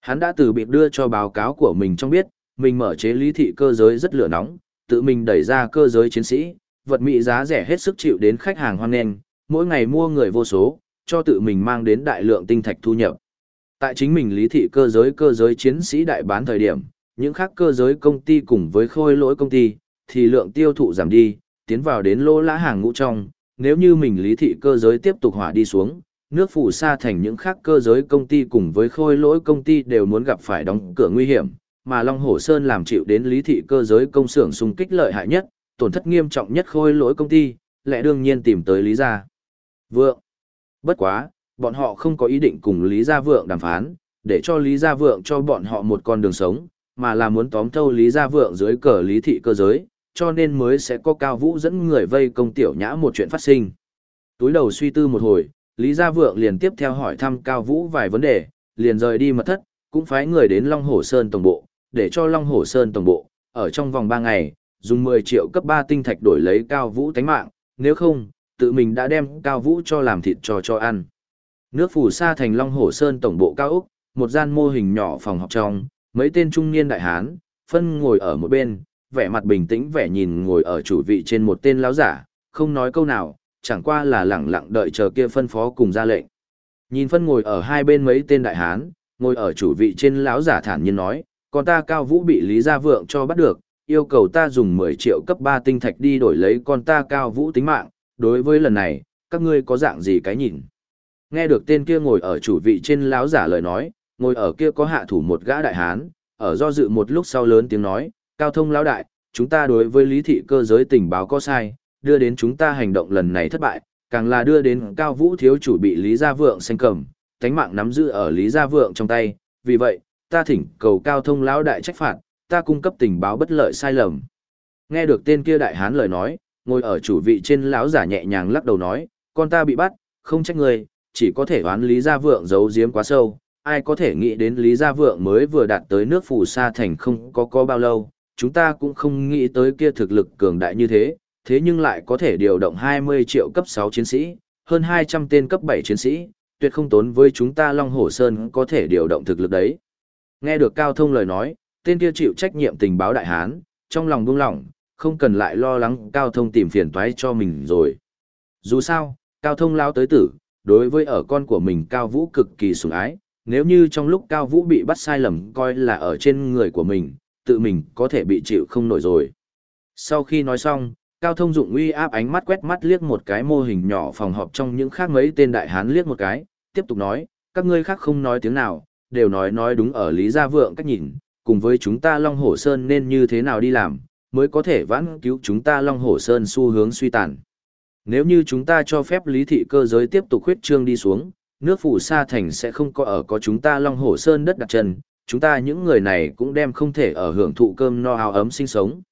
Hắn đã từ biệt đưa cho báo cáo của mình trong biết, mình mở chế lý thị cơ giới rất lửa nóng, tự mình đẩy ra cơ giới chiến sĩ, vật mỹ giá rẻ hết sức chịu đến khách hàng hoan nghênh, mỗi ngày mua người vô số, cho tự mình mang đến đại lượng tinh thạch thu nhập. Tại chính mình lý thị cơ giới cơ giới chiến sĩ đại bán thời điểm, những khác cơ giới công ty cùng với khôi lỗi công ty, thì lượng tiêu thụ giảm đi, tiến vào đến lô lã hàng ngũ trong, nếu như mình lý thị cơ giới tiếp tục hỏa đi xuống, nước phủ xa thành những khác cơ giới công ty cùng với khôi lỗi công ty đều muốn gặp phải đóng cửa nguy hiểm, mà Long Hổ Sơn làm chịu đến lý thị cơ giới công xưởng xung kích lợi hại nhất, tổn thất nghiêm trọng nhất khôi lỗi công ty, lẽ đương nhiên tìm tới Lý Gia. Vượng. Bất quá, bọn họ không có ý định cùng Lý Gia Vượng đàm phán, để cho Lý Gia Vượng cho bọn họ một con đường sống, mà là muốn tóm thâu Lý Gia Vượng dưới cờ Lý thị cơ giới, cho nên mới sẽ có Cao Vũ dẫn người vây công tiểu nhã một chuyện phát sinh. Túi đầu suy tư một hồi, Lý Gia Vượng liền tiếp theo hỏi thăm Cao Vũ vài vấn đề, liền rời đi mật thất, cũng phái người đến Long Hổ Sơn tổng bộ, để cho Long Hổ Sơn tổng bộ, ở trong vòng 3 ngày, dùng 10 triệu cấp 3 tinh thạch đổi lấy Cao Vũ tánh mạng, nếu không, tự mình đã đem Cao Vũ cho làm thịt cho cho ăn. Nước phủ sa thành Long Hổ Sơn tổng bộ cao Úc, một gian mô hình nhỏ phòng học trong, mấy tên trung niên đại hán, phân ngồi ở một bên, vẻ mặt bình tĩnh vẻ nhìn ngồi ở chủ vị trên một tên lão giả, không nói câu nào, chẳng qua là lẳng lặng đợi chờ kia phân phó cùng ra lệnh. Nhìn phân ngồi ở hai bên mấy tên đại hán, ngồi ở chủ vị trên lão giả thản nhiên nói, còn ta cao vũ bị Lý Gia Vượng cho bắt được, yêu cầu ta dùng 10 triệu cấp 3 tinh thạch đi đổi lấy con ta cao vũ tính mạng, đối với lần này, các ngươi có dạng gì cái nhìn? Nghe được tên kia ngồi ở chủ vị trên láo giả lời nói, ngồi ở kia có hạ thủ một gã đại hán, ở do dự một lúc sau lớn tiếng nói, cao thông lão đại, chúng ta đối với lý thị cơ giới tình báo có sai, đưa đến chúng ta hành động lần này thất bại, càng là đưa đến cao vũ thiếu chủ bị Lý Gia Vượng xanh cầm, tánh mạng nắm giữ ở Lý Gia Vượng trong tay, vì vậy, ta thỉnh cầu cao thông lão đại trách phạt, ta cung cấp tình báo bất lợi sai lầm. Nghe được tên kia đại hán lời nói, ngồi ở chủ vị trên lão giả nhẹ nhàng lắc đầu nói, con ta bị bắt, không trách người, chỉ có thể đoán Lý Gia Vượng giấu giếm quá sâu, ai có thể nghĩ đến Lý Gia Vượng mới vừa đạt tới nước phù sa thành không có có bao lâu, chúng ta cũng không nghĩ tới kia thực lực cường đại như thế, thế nhưng lại có thể điều động 20 triệu cấp 6 chiến sĩ, hơn 200 tên cấp 7 chiến sĩ, tuyệt không tốn với chúng ta Long Hổ Sơn có thể điều động thực lực đấy. Nghe được Cao Thông lời nói, tên kia chịu trách nhiệm tình báo đại hán, trong lòng buông lỏng, không cần lại lo lắng Cao Thông tìm phiền toái cho mình rồi. Dù sao, Cao Thông lao tới tử, đối với ở con của mình Cao Vũ cực kỳ sủng ái, nếu như trong lúc Cao Vũ bị bắt sai lầm coi là ở trên người của mình, tự mình có thể bị chịu không nổi rồi. Sau khi nói xong, Cao Thông dụng uy áp ánh mắt quét mắt liếc một cái mô hình nhỏ phòng họp trong những khác mấy tên đại hán liếc một cái, tiếp tục nói, các ngươi khác không nói tiếng nào, đều nói nói đúng ở Lý Gia Vượng cách nhìn, cùng với chúng ta Long Hổ Sơn nên như thế nào đi làm, mới có thể vãn cứu chúng ta Long Hổ Sơn xu hướng suy tàn. Nếu như chúng ta cho phép lý thị cơ giới tiếp tục khuyết trương đi xuống, nước phủ sa thành sẽ không có ở có chúng ta Long Hổ Sơn đất đặt chân, chúng ta những người này cũng đem không thể ở hưởng thụ cơm no áo ấm sinh sống.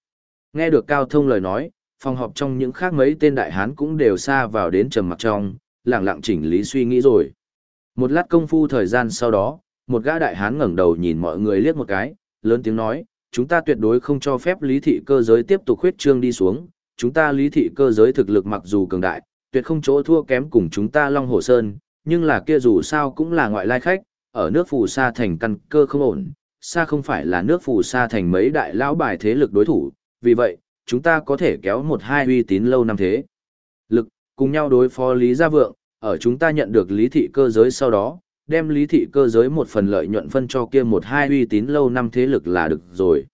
Nghe được Cao Thông lời nói, phòng họp trong những khác mấy tên đại hán cũng đều xa vào đến trầm mặc trong, lặng lặng chỉnh lý suy nghĩ rồi. Một lát công phu thời gian sau đó, một gã đại hán ngẩng đầu nhìn mọi người liếc một cái, lớn tiếng nói, chúng ta tuyệt đối không cho phép lý thị cơ giới tiếp tục khuyết trương đi xuống, chúng ta lý thị cơ giới thực lực mặc dù cường đại, tuyệt không chỗ thua kém cùng chúng ta Long Hồ Sơn, nhưng là kia dù sao cũng là ngoại lai khách, ở nước phù sa thành căn cơ không ổn, xa không phải là nước phù sa thành mấy đại lão bài thế lực đối thủ, vì vậy, chúng ta có thể kéo một hai uy tín lâu năm thế. Lực, cùng nhau đối phó Lý Gia Vượng, ở chúng ta nhận được lý thị cơ giới sau đó, đem lý thị cơ giới một phần lợi nhuận phân cho kia một hai uy tín lâu năm thế lực là được rồi.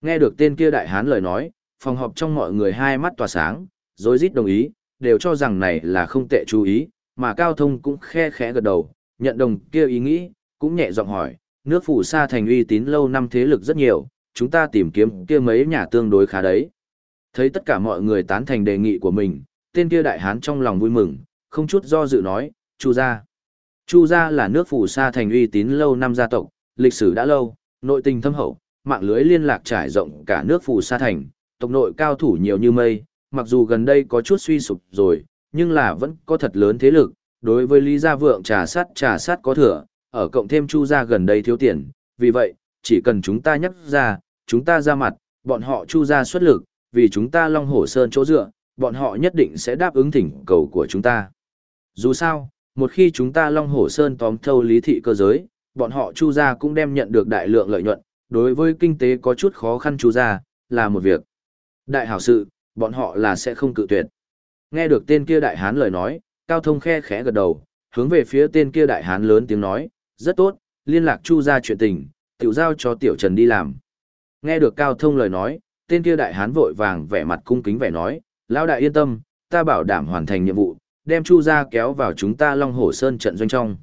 Nghe được tên kia đại hán lời nói, phòng họp trong mọi người hai mắt tỏa sáng, rối rít đồng ý, đều cho rằng này là không tệ chú ý, mà Cao Thông cũng khe khẽ gật đầu, nhận đồng kia ý nghĩ, cũng nhẹ giọng hỏi, nước phủ xa thành uy tín lâu năm thế lực rất nhiều, chúng ta tìm kiếm kia mấy nhà tương đối khá đấy. Thấy tất cả mọi người tán thành đề nghị của mình, tên kia đại hán trong lòng vui mừng, không chút do dự nói, Chu gia. Chu gia là nước phủ sa thành uy tín lâu năm gia tộc, lịch sử đã lâu, nội tình thâm hậu, mạng lưới liên lạc trải rộng cả nước phủ sa thành, tộc nội cao thủ nhiều như mây, mặc dù gần đây có chút suy sụp rồi, nhưng là vẫn có thật lớn thế lực, đối với Lý Gia Vượng trà sát trà sát có thừa, ở cộng thêm Chu gia gần đây thiếu tiền, vì vậy, chỉ cần chúng ta nhắc ra, chúng ta ra mặt, bọn họ Chu gia xuất lực, vì chúng ta Long Hổ Sơn chỗ dựa, bọn họ nhất định sẽ đáp ứng thỉnh cầu của chúng ta. Dù sao, một khi chúng ta Long Hổ Sơn tóm thâu lý thị cơ giới, bọn họ Chu gia cũng đem nhận được đại lượng lợi nhuận, đối với kinh tế có chút khó khăn Chu gia, là một việc. Đại hảo sự, bọn họ là sẽ không cự tuyệt. Nghe được tên kia đại hán lời nói, Cao Thông khe khẽ gật đầu, hướng về phía tên kia đại hán lớn tiếng nói, rất tốt, liên lạc Chu gia chuyện tình, tiểu giao cho Tiểu Trần đi làm. Nghe được Cao Thông lời nói, tên kia đại hán vội vàng vẻ mặt cung kính vẻ nói, lão đại yên tâm, ta bảo đảm hoàn thành nhiệm vụ, đem Chu gia kéo vào chúng ta Long Hổ Sơn trận doanh trong.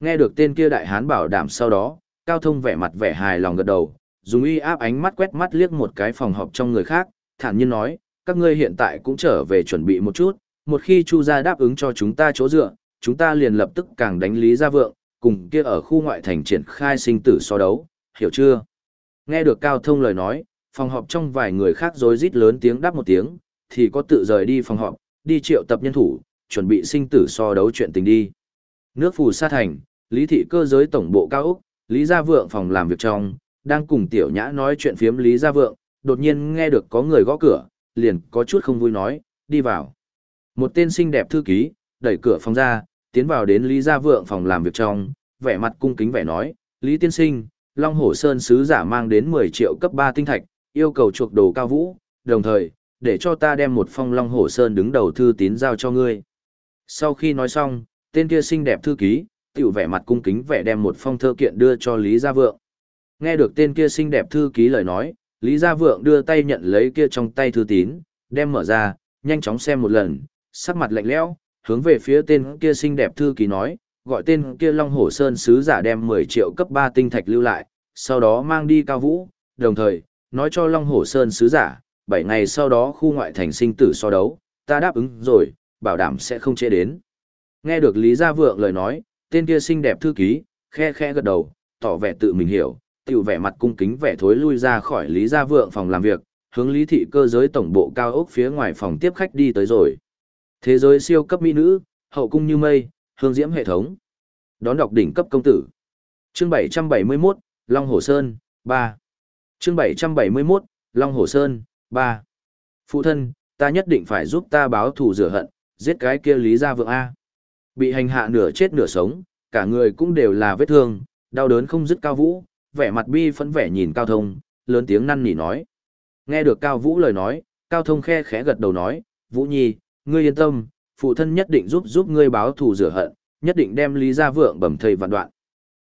Nghe được tên kia đại hán bảo đảm sau đó, Cao Thông vẻ mặt vẻ hài lòng gật đầu, dùng uy áp ánh mắt quét mắt liếc một cái phòng họp trong người khác, thản nhiên nói, các ngươi hiện tại cũng trở về chuẩn bị một chút, một khi Chu gia đáp ứng cho chúng ta chỗ dựa, chúng ta liền lập tức càng đánh lý gia vượng, cùng kia ở khu ngoại thành triển khai sinh tử so đấu, hiểu chưa? Nghe được Cao Thông lời nói, phòng họp trong vài người khác rối rít lớn tiếng đáp một tiếng, thì có tự rời đi phòng họp, đi triệu tập nhân thủ, chuẩn bị sinh tử so đấu chuyện tình đi. Nước phù sa thành, Lý thị cơ giới tổng bộ cao Úc, Lý Gia Vượng phòng làm việc trong, đang cùng Tiểu Nhã nói chuyện phiếm Lý Gia Vượng, đột nhiên nghe được có người gõ cửa, liền có chút không vui nói, đi vào. Một tên xinh đẹp thư ký, đẩy cửa phòng ra, tiến vào đến Lý Gia Vượng phòng làm việc trong, vẻ mặt cung kính vẻ nói, Lý Tiên Sinh, Long Hổ Sơn sứ giả mang đến 10 triệu cấp 3 tinh thạch, yêu cầu chuộc đồ cao vũ, đồng thời, để cho ta đem một phong Long Hổ Sơn đứng đầu thư tín giao cho ngươi. Sau khi nói xong, tên kia xinh đẹp thư ký, tiểu vẻ mặt cung kính vẻ đem một phong thơ kiện đưa cho Lý Gia Vượng. Nghe được tên kia xinh đẹp thư ký lời nói, Lý Gia Vượng đưa tay nhận lấy kia trong tay thư tín, đem mở ra, nhanh chóng xem một lần, sắc mặt lạnh lẽo, hướng về phía tên kia xinh đẹp thư ký nói, gọi tên kia Long Hổ Sơn sứ giả đem 10 triệu cấp 3 tinh thạch lưu lại, sau đó mang đi cao vũ, đồng thời, nói cho Long Hổ Sơn sứ giả, 7 ngày sau đó khu ngoại thành sinh tử so đấu, ta đáp ứng rồi, bảo đảm sẽ không chế đến. Nghe được Lý Gia Vượng lời nói, tên kia xinh đẹp thư ký, khe khe gật đầu, tỏ vẻ tự mình hiểu, tiểu vẻ mặt cung kính vẻ thối lui ra khỏi Lý Gia Vượng phòng làm việc, hướng Lý thị cơ giới tổng bộ cao ốc phía ngoài phòng tiếp khách đi tới rồi. Thế giới siêu cấp mỹ nữ, hậu cung như mây, hương diễm hệ thống. Đón đọc đỉnh cấp công tử. Chương 771, Long Hồ Sơn, 3. Chương 771, Long Hồ Sơn, 3. Phụ thân, ta nhất định phải giúp ta báo thù rửa hận, giết cái kia Lý Gia Vượng A. Bị hành hạ nửa chết nửa sống, cả người cũng đều là vết thương, đau đớn không dứt cao vũ, vẻ mặt bi phẫn vẻ nhìn cao thông, lớn tiếng năn nỉ nói. Nghe được cao vũ lời nói, cao thông khe khẽ gật đầu nói, Vũ Nhi, ngươi yên tâm, phụ thân nhất định giúp giúp ngươi báo thù rửa hận, nhất định đem Lý Gia Vượng bẩm thầy vạn đoạn.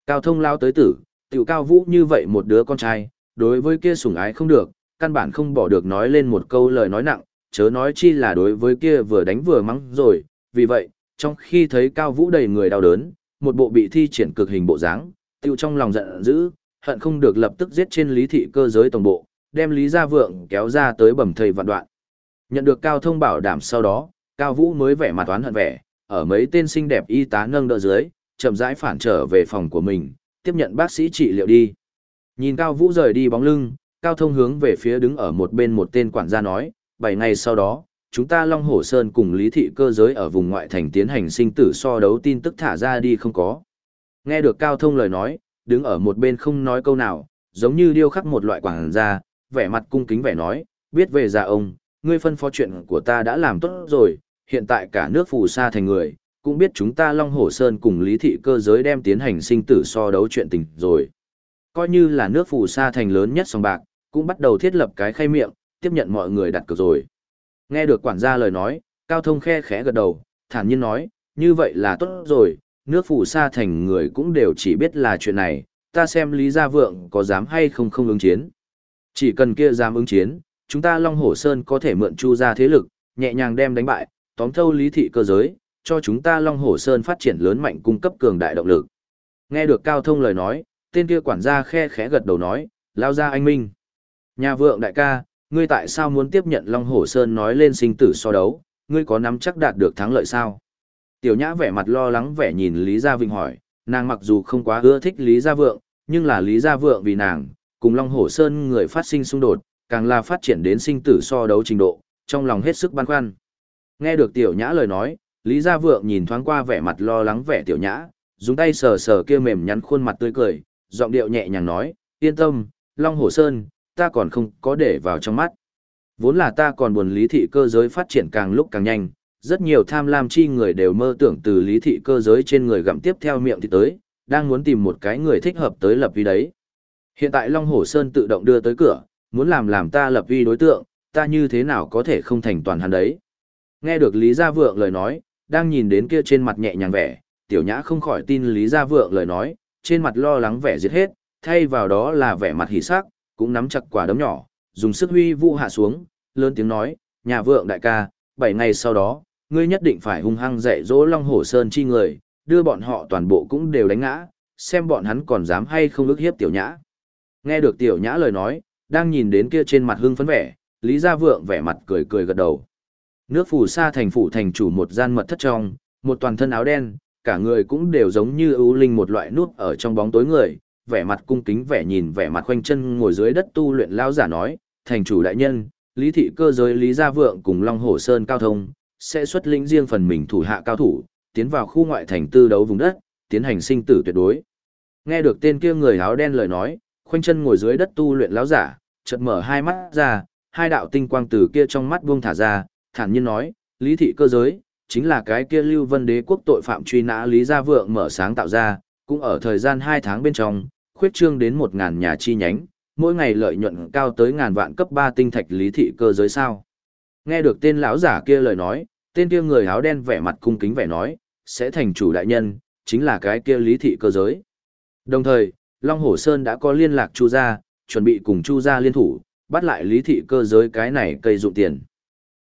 Cao thông lao tới tử, tiểu cao vũ như vậy một đứa con trai, đối với kia sủng ái không được, căn bản không bỏ được nói lên một câu lời nói nặng, chớ nói chi là đối với kia vừa đánh vừa mắng rồi, vì vậy, trong khi thấy cao vũ đầy người đau đớn, một bộ bị thi triển cực hình bộ dáng, tiêu trong lòng giận dữ, hận không được lập tức giết trên lý thị cơ giới tổng bộ, đem lý gia vượng kéo ra tới bẩm thầy vạn đoạn. Nhận được cao thông bảo đảm sau đó, cao vũ mới vẻ mặt toán hận vẻ, ở mấy tên xinh đẹp y tá nâng đỡ dưới, chậm rãi phản trở về phòng của mình, tiếp nhận bác sĩ trị liệu đi. Nhìn cao vũ rời đi bóng lưng, cao thông hướng về phía đứng ở một bên một tên quản gia nói, bảy ngày sau đó, chúng ta Long Hổ Sơn cùng Lý Thị cơ giới ở vùng ngoại thành tiến hành sinh tử so đấu tin tức thả ra đi không có. Nghe được Cao Thông lời nói, đứng ở một bên không nói câu nào, giống như điêu khắc một loại quảng gia, vẻ mặt cung kính vẻ nói, biết về già ông, ngươi phân phó chuyện của ta đã làm tốt rồi, hiện tại cả nước phù sa thành người, cũng biết chúng ta Long Hổ Sơn cùng Lý Thị cơ giới đem tiến hành sinh tử so đấu chuyện tình rồi. Coi như là nước phù sa thành lớn nhất sòng bạc, cũng bắt đầu thiết lập cái khay miệng, tiếp nhận mọi người đặt cược rồi. Nghe được quản gia lời nói, Cao Thông khe khẽ gật đầu, thản nhiên nói, như vậy là tốt rồi, nước phủ xa thành người cũng đều chỉ biết là chuyện này, ta xem Lý Gia Vượng có dám hay không không ứng chiến. Chỉ cần kia dám ứng chiến, chúng ta Long Hổ Sơn có thể mượn chu ra thế lực, nhẹ nhàng đem đánh bại, tóm thâu lý thị cơ giới, cho chúng ta Long Hổ Sơn phát triển lớn mạnh cung cấp cường đại động lực. Nghe được Cao Thông lời nói, tên kia quản gia khe khẽ gật đầu nói, lao ra anh Minh. Nhà vượng đại ca, ngươi tại sao muốn tiếp nhận Long Hổ Sơn nói lên sinh tử so đấu, ngươi có nắm chắc đạt được thắng lợi sao? Tiểu Nhã vẻ mặt lo lắng vẻ nhìn Lý Gia Vịnh hỏi, nàng mặc dù không quá ưa thích Lý Gia Vượng, nhưng là Lý Gia Vượng vì nàng, cùng Long Hổ Sơn người phát sinh xung đột, càng là phát triển đến sinh tử so đấu trình độ, trong lòng hết sức băn khoăn. Nghe được Tiểu Nhã lời nói, Lý Gia Vượng nhìn thoáng qua vẻ mặt lo lắng vẻ Tiểu Nhã, dùng tay sờ sờ kia mềm nhắn khuôn mặt tươi cười, giọng điệu nhẹ nhàng nói, yên tâm, Long Hổ Sơn, ta còn không có để vào trong mắt. Vốn là ta còn buồn lý thị cơ giới phát triển càng lúc càng nhanh, rất nhiều tham lam chi người đều mơ tưởng từ lý thị cơ giới trên người gặm tiếp theo miệng thì tới, đang muốn tìm một cái người thích hợp tới lập vi đấy. Hiện tại Long Hổ Sơn tự động đưa tới cửa, muốn làm làm ta lập vi đối tượng, ta như thế nào có thể không thành toàn hắn đấy. Nghe được Lý Gia Vượng lời nói, đang nhìn đến kia trên mặt nhẹ nhàng vẻ, tiểu nhã không khỏi tin Lý Gia Vượng lời nói, trên mặt lo lắng vẻ giết hết, thay vào đó là vẻ mặt hỉ sắc, cũng nắm chặt quả đấm nhỏ, dùng sức huy vũ hạ xuống, lớn tiếng nói, nhà vượng đại ca, bảy ngày sau đó, ngươi nhất định phải hung hăng dạy dỗ Long Hổ Sơn chi người, đưa bọn họ toàn bộ cũng đều đánh ngã, xem bọn hắn còn dám hay không ức hiếp tiểu nhã. Nghe được tiểu nhã lời nói, đang nhìn đến kia trên mặt hưng phấn vẻ, Lý Gia Vượng vẻ mặt cười cười gật đầu. Nước phủ sa thành phủ thành chủ một gian mật thất trong, một toàn thân áo đen, cả người cũng đều giống như ưu linh một loại nút ở trong bóng tối người, vẻ mặt cung kính vẻ nhìn vẻ mặt khoanh chân ngồi dưới đất tu luyện lao giả nói, thành chủ đại nhân, lý thị cơ giới lý gia vượng cùng Long Hổ Sơn cao thông, sẽ xuất lĩnh riêng phần mình thủ hạ cao thủ, tiến vào khu ngoại thành tư đấu vùng đất, tiến hành sinh tử tuyệt đối. Nghe được tên kia người áo đen lời nói, khoanh chân ngồi dưới đất tu luyện lão giả, chợt mở hai mắt ra, hai đạo tinh quang từ kia trong mắt buông thả ra, thản nhiên nói, lý thị cơ giới, chính là cái kia lưu vân đế quốc tội phạm truy nã lý gia vượng mở sáng tạo ra, cũng ở thời gian hai tháng bên trong, khuyết trương đến một ngàn nhà chi nhánh, mỗi ngày lợi nhuận cao tới ngàn vạn cấp ba tinh thạch lý thị cơ giới sao. Nghe được tên lão giả kia lời nói, tên kia người áo đen vẻ mặt cung kính vẻ nói, sẽ thành chủ đại nhân, chính là cái kia lý thị cơ giới. Đồng thời, Long Hổ Sơn đã có liên lạc Chu gia, chuẩn bị cùng Chu gia liên thủ, bắt lại lý thị cơ giới cái này cây dụng tiền.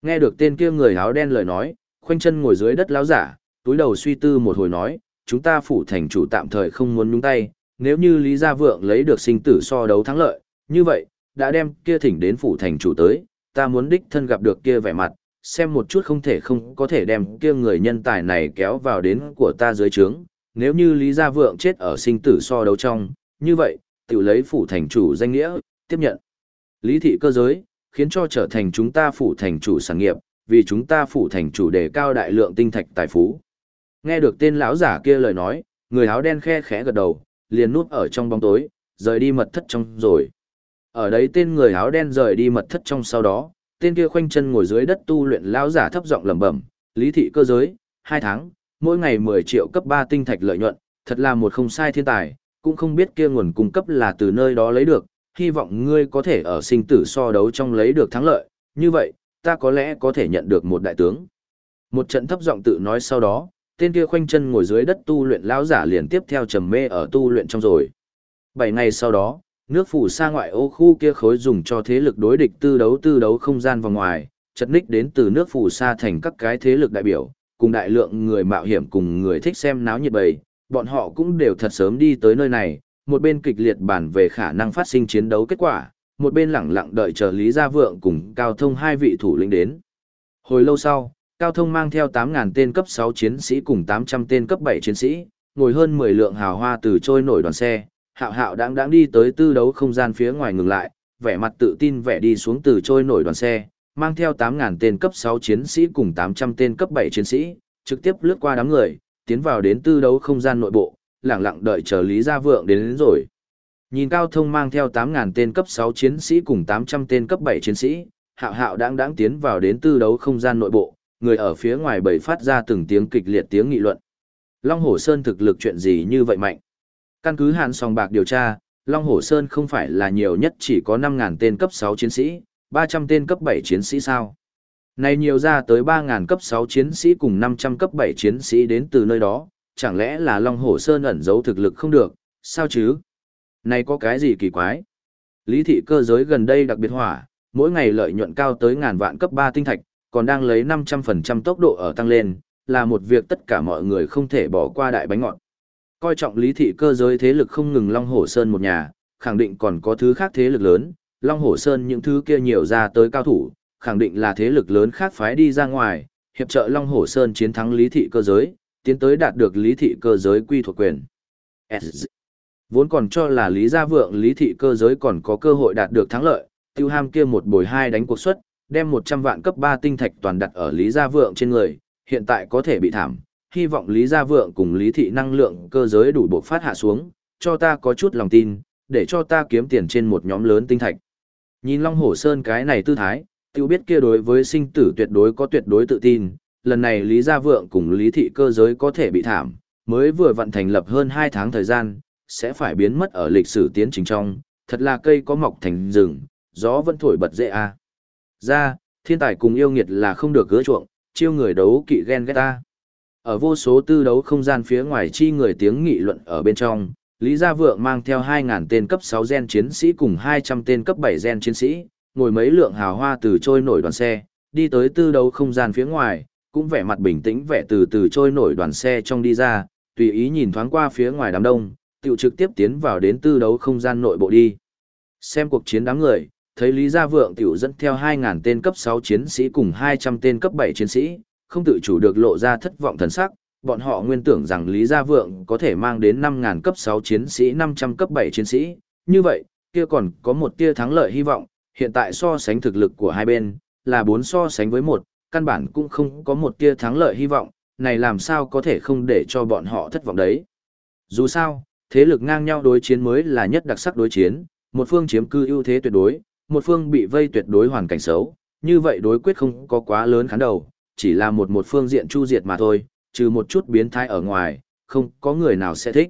Nghe được tên kia người áo đen lời nói, khoanh chân ngồi dưới đất lão giả, túi đầu suy tư một hồi nói, chúng ta phủ thành chủ tạm thời không muốn nhúng tay, nếu như Lý Gia Vượng lấy được sinh tử so đấu thắng lợi, như vậy, đã đem kia thỉnh đến phủ thành chủ tới, ta muốn đích thân gặp được kia vẻ mặt, xem một chút không thể không có thể đem kia người nhân tài này kéo vào đến của ta dưới trướng. Nếu như Lý Gia Vượng chết ở sinh tử so đấu trong, như vậy, tự lấy phủ thành chủ danh nghĩa, tiếp nhận. Lý thị cơ giới, khiến cho trở thành chúng ta phủ thành chủ sản nghiệp, vì chúng ta phủ thành chủ đề cao đại lượng tinh thạch tài phú. Nghe được tên lão giả kia lời nói, người áo đen khe khẽ gật đầu, liền núp ở trong bóng tối, rời đi mật thất trong rồi. Ở đấy tên người áo đen rời đi mật thất trong sau đó, tên kia khoanh chân ngồi dưới đất tu luyện lão giả thấp giọng lẩm bẩm, lý thị cơ giới, hai tháng, mỗi ngày 10 triệu cấp 3 tinh thạch lợi nhuận, thật là một không sai thiên tài, cũng không biết kia nguồn cung cấp là từ nơi đó lấy được, hy vọng ngươi có thể ở sinh tử so đấu trong lấy được thắng lợi, như vậy, ta có lẽ có thể nhận được một đại tướng. Một trận thấp giọng tự nói sau đó, tên kia khoanh chân ngồi dưới đất tu luyện lão giả liền tiếp theo trầm mê ở tu luyện trong rồi. Bảy ngày sau đó, nước phủ xa ngoại ô khu kia khối dùng cho thế lực đối địch tư đấu tư đấu không gian vào ngoài, chật ních đến từ nước phủ xa thành các cái thế lực đại biểu, cùng đại lượng người mạo hiểm cùng người thích xem náo nhiệt bầy, bọn họ cũng đều thật sớm đi tới nơi này, một bên kịch liệt bàn về khả năng phát sinh chiến đấu kết quả, một bên lẳng lặng đợi chờ Lý Gia Vượng cùng Cao Thông hai vị thủ lĩnh đến. Hồi lâu sau, Cao Thông mang theo 8.000 tên cấp 6 chiến sĩ cùng 800 tên cấp 7 chiến sĩ, ngồi hơn 10 lượng hào hoa từ trôi nổi đoàn xe, hạo hạo đáng đáng đi tới tư đấu không gian phía ngoài ngừng lại, vẻ mặt tự tin vẻ đi xuống từ trôi nổi đoàn xe, mang theo 8.000 tên cấp 6 chiến sĩ cùng 800 tên cấp 7 chiến sĩ, trực tiếp lướt qua đám người, tiến vào đến tư đấu không gian nội bộ, lặng lặng đợi chờ Lý Gia Vượng đến, đến rồi. Nhìn Cao Thông mang theo 8.000 tên cấp 6 chiến sĩ cùng 800 tên cấp 7 chiến sĩ, hạo hạo đáng đáng tiến vào đến tư đấu không gian nội bộ, người ở phía ngoài bầy phát ra từng tiếng kịch liệt tiếng nghị luận. Long Hổ Sơn thực lực chuyện gì như vậy mạnh? Căn cứ hạn sòng bạc điều tra, Long Hổ Sơn không phải là nhiều nhất chỉ có 5.000 tên cấp 6 chiến sĩ, 300 tên cấp 7 chiến sĩ sao? Này nhiều ra tới 3.000 cấp 6 chiến sĩ cùng 500 cấp 7 chiến sĩ đến từ nơi đó, chẳng lẽ là Long Hổ Sơn ẩn giấu thực lực không được, sao chứ? Này có cái gì kỳ quái? Lý thị cơ giới gần đây đặc biệt hỏa, mỗi ngày lợi nhuận cao tới ngàn vạn cấp 3 tinh thạch, còn đang lấy 500% tốc độ ở tăng lên, là một việc tất cả mọi người không thể bỏ qua đại bánh ngọt. Coi trọng lý thị cơ giới thế lực không ngừng Long Hổ Sơn một nhà, khẳng định còn có thứ khác thế lực lớn, Long Hổ Sơn những thứ kia nhiều ra tới cao thủ, khẳng định là thế lực lớn khác phái đi ra ngoài, hiệp trợ Long Hổ Sơn chiến thắng lý thị cơ giới, tiến tới đạt được lý thị cơ giới quy thuộc quyền. Vốn còn cho là lý gia vượng lý thị cơ giới còn có cơ hội đạt được thắng lợi, tiêu ham kia một bồi hai đánh cuộc suất, đem 100 vạn cấp 3 tinh thạch toàn đặt ở Lý Gia Vượng trên người, hiện tại có thể bị thảm, hy vọng Lý Gia Vượng cùng Lý Thị năng lượng cơ giới đủ bộ phát hạ xuống, cho ta có chút lòng tin, để cho ta kiếm tiền trên một nhóm lớn tinh thạch. Nhìn Long Hổ Sơn cái này tư thái, tiêu biết kia đối với sinh tử tuyệt đối có tuyệt đối tự tin, lần này Lý Gia Vượng cùng Lý Thị cơ giới có thể bị thảm, mới vừa vận thành lập hơn 2 tháng thời gian, sẽ phải biến mất ở lịch sử tiến trình trong, thật là cây có mọc thành rừng, gió vẫn thổi bật dễ a. Ra, thiên tài cùng yêu nghiệt là không được gỡ chuộng, chiêu người đấu kỵ ghen ghét ta. Ở vô số tư đấu không gian phía ngoài chi người tiếng nghị luận ở bên trong, Lý Gia Vượng mang theo 2.000 tên cấp 6 gen chiến sĩ cùng 200 tên cấp 7 gen chiến sĩ, ngồi mấy lượng hào hoa từ trôi nổi đoàn xe, đi tới tư đấu không gian phía ngoài, cũng vẻ mặt bình tĩnh vẻ từ từ trôi nổi đoàn xe trong đi ra, tùy ý nhìn thoáng qua phía ngoài đám đông, tiểu trực tiếp tiến vào đến tư đấu không gian nội bộ đi. Xem cuộc chiến đám người, thấy Lý Gia Vượng tiểu dẫn theo 2.000 tên cấp 6 chiến sĩ cùng 200 tên cấp 7 chiến sĩ, không tự chủ được lộ ra thất vọng thần sắc, bọn họ nguyên tưởng rằng Lý Gia Vượng có thể mang đến 5.000 cấp 6 chiến sĩ 500 cấp 7 chiến sĩ, như vậy, kia còn có một tia thắng lợi hy vọng, hiện tại so sánh thực lực của hai bên, là 4 so sánh với 1, căn bản cũng không có một tia thắng lợi hy vọng, này làm sao có thể không để cho bọn họ thất vọng đấy. Dù sao, thế lực ngang nhau đối chiến mới là nhất đặc sắc đối chiến, một phương chiếm cư ưu thế tuyệt đối, một phương bị vây tuyệt đối hoàn cảnh xấu, như vậy đối quyết không có quá lớn khán đầu, chỉ là một một phương diện chu diệt mà thôi, trừ một chút biến thái ở ngoài, không có người nào sẽ thích.